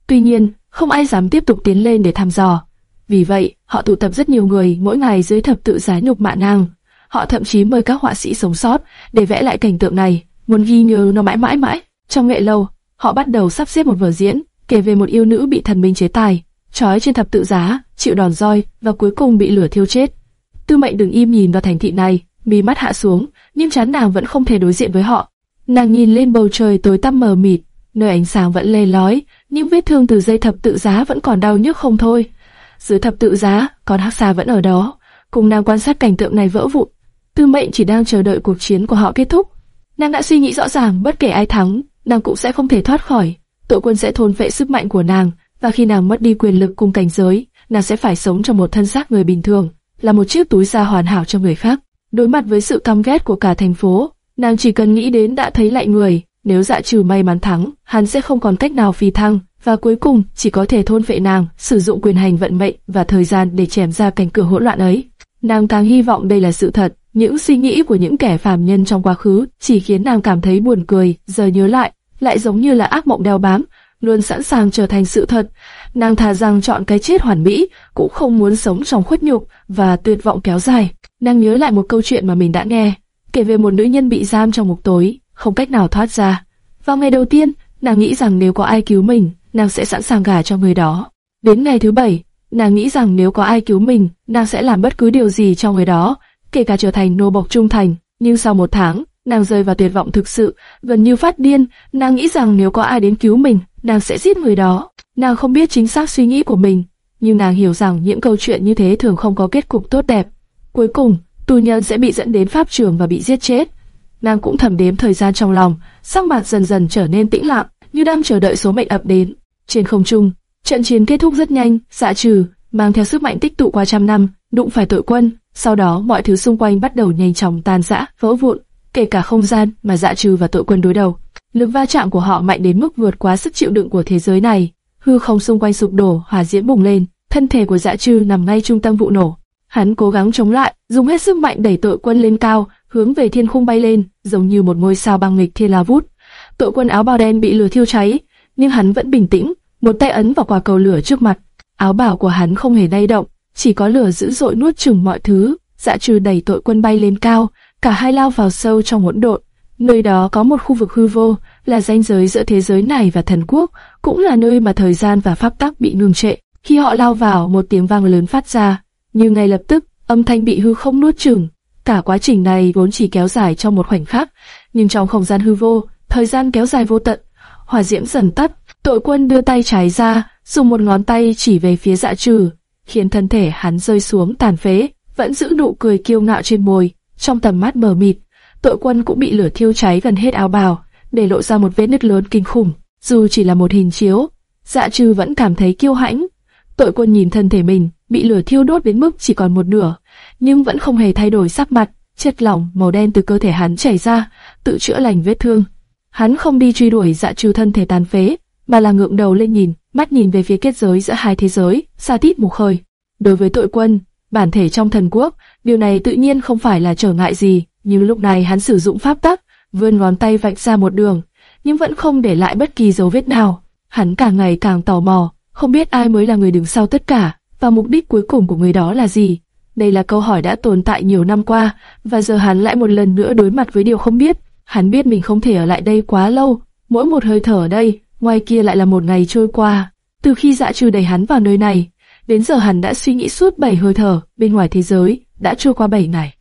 Tuy nhiên, không ai dám tiếp tục tiến lên để thăm dò. Vì vậy, họ tụ tập rất nhiều người mỗi ngày dưới thập tự giá nhục mạ nàng. Họ thậm chí mời các họa sĩ sống sót để vẽ lại cảnh tượng này, muốn ghi nhớ nó mãi mãi mãi. Trong nghệ lâu, họ bắt đầu sắp xếp một vở diễn, kể về một yêu nữ bị thần minh chế tài, trói trên thập tự giá, chịu đòn roi và cuối cùng bị lửa thiêu chết. Tư Mệnh đừng im nhìn vào thành thị này, mí mắt hạ xuống, nhưng chán nàng vẫn không thể đối diện với họ. Nàng nhìn lên bầu trời tối tăm mờ mịt, nơi ánh sáng vẫn lê lói, Những vết thương từ dây thập tự giá vẫn còn đau nhức không thôi. Dưới thập tự giá, con hắc xà vẫn ở đó, cùng nàng quan sát cảnh tượng này vỡ vụn. Tư Mệnh chỉ đang chờ đợi cuộc chiến của họ kết thúc. Nàng đã suy nghĩ rõ ràng, bất kể ai thắng, nàng cũng sẽ không thể thoát khỏi. Tội quân sẽ thôn phệ sức mạnh của nàng, và khi nàng mất đi quyền lực cùng cảnh giới, nàng sẽ phải sống trong một thân xác người bình thường, là một chiếc túi da hoàn hảo cho người khác. Đối mặt với sự căm ghét của cả thành phố, nàng chỉ cần nghĩ đến đã thấy lạnh người, nếu dạ trừ may mắn thắng, hắn sẽ không còn cách nào phi thăng, và cuối cùng chỉ có thể thôn vệ nàng, sử dụng quyền hành vận mệnh và thời gian để chém ra cánh cửa hỗn loạn ấy. Nàng càng hy vọng đây là sự thật, những suy nghĩ của những kẻ phàm nhân trong quá khứ chỉ khiến nàng cảm thấy buồn cười, giờ nhớ lại, lại giống như là ác mộng đeo bám, luôn sẵn sàng trở thành sự thật. Nàng thà rằng chọn cái chết hoàn mỹ, cũng không muốn sống trong khuất nhục và tuyệt vọng kéo dài. Nàng nhớ lại một câu chuyện mà mình đã nghe, kể về một nữ nhân bị giam trong ngục tối, không cách nào thoát ra. Vào ngày đầu tiên, nàng nghĩ rằng nếu có ai cứu mình, nàng sẽ sẵn sàng gả cho người đó. Đến ngày thứ bảy, nàng nghĩ rằng nếu có ai cứu mình, nàng sẽ làm bất cứ điều gì cho người đó, kể cả trở thành nô bộc trung thành. Nhưng sau một tháng, nàng rơi vào tuyệt vọng thực sự, gần như phát điên, nàng nghĩ rằng nếu có ai đến cứu mình, nàng sẽ giết người đó. Nàng không biết chính xác suy nghĩ của mình, nhưng nàng hiểu rằng những câu chuyện như thế thường không có kết cục tốt đẹp. Cuối cùng, tù nhân sẽ bị dẫn đến pháp trường và bị giết chết. Nàng cũng thầm đếm thời gian trong lòng, sắc mặt dần dần trở nên tĩnh lặng, như đang chờ đợi số mệnh ập đến. Trên không trung, trận chiến kết thúc rất nhanh, dạ trừ, mang theo sức mạnh tích tụ qua trăm năm, đụng phải tội quân. Sau đó mọi thứ xung quanh bắt đầu nhanh chóng tan rã, vỡ vụn, kể cả không gian mà dạ trừ và tội quân đối đầu. Lực va chạm của họ mạnh đến mức vượt quá sức chịu đựng của thế giới này. Hư không xung quanh sụp đổ, hỏa diễm bùng lên, thân thể của dạ trừ nằm ngay trung tâm vụ nổ. Hắn cố gắng chống lại, dùng hết sức mạnh đẩy tội quân lên cao, hướng về thiên khung bay lên, giống như một ngôi sao băng nghịch thiên la vút. Tội quân áo bào đen bị lửa thiêu cháy, nhưng hắn vẫn bình tĩnh, một tay ấn vào quả cầu lửa trước mặt. Áo bào của hắn không hề lay động, chỉ có lửa dữ dội nuốt chửng mọi thứ. Dạ trừ đẩy tội quân bay lên cao, cả hai lao vào sâu trong hỗn độn. Nơi đó có một khu vực hư vô, là ranh giới giữa thế giới này và thần quốc, cũng là nơi mà thời gian và pháp tắc bị ngừng trệ. Khi họ lao vào, một tiếng vang lớn phát ra, nhưng ngay lập tức, âm thanh bị hư không nuốt chửng. Cả quá trình này vốn chỉ kéo dài trong một khoảnh khắc, nhưng trong không gian hư vô, thời gian kéo dài vô tận. Hỏa diễm dần tắt, tội quân đưa tay trái ra, dùng một ngón tay chỉ về phía dạ trừ, khiến thân thể hắn rơi xuống tàn phế, vẫn giữ nụ cười kiêu ngạo trên môi, trong tầm mắt mờ mịt. Tội quân cũng bị lửa thiêu cháy gần hết áo bào, để lộ ra một vết nứt lớn kinh khủng. Dù chỉ là một hình chiếu, dạ trừ vẫn cảm thấy kiêu hãnh. Tội quân nhìn thân thể mình, bị lửa thiêu đốt đến mức chỉ còn một nửa, nhưng vẫn không hề thay đổi sắc mặt, chất lỏng màu đen từ cơ thể hắn chảy ra, tự chữa lành vết thương. Hắn không đi truy đuổi dạ trừ thân thể tàn phế, mà là ngượng đầu lên nhìn, mắt nhìn về phía kết giới giữa hai thế giới, xa tít mù khơi. Đối với tội quân, bản thể trong thần quốc, điều này tự nhiên không phải là trở ngại gì, Nhưng lúc này hắn sử dụng pháp tắc, vươn ngón tay vạch ra một đường, nhưng vẫn không để lại bất kỳ dấu vết nào. Hắn càng ngày càng tò mò, không biết ai mới là người đứng sau tất cả, và mục đích cuối cùng của người đó là gì. Đây là câu hỏi đã tồn tại nhiều năm qua, và giờ hắn lại một lần nữa đối mặt với điều không biết. Hắn biết mình không thể ở lại đây quá lâu, mỗi một hơi thở ở đây, ngoài kia lại là một ngày trôi qua. Từ khi dạ trừ đẩy hắn vào nơi này, đến giờ hắn đã suy nghĩ suốt bảy hơi thở, bên ngoài thế giới, đã trôi qua bảy ngày.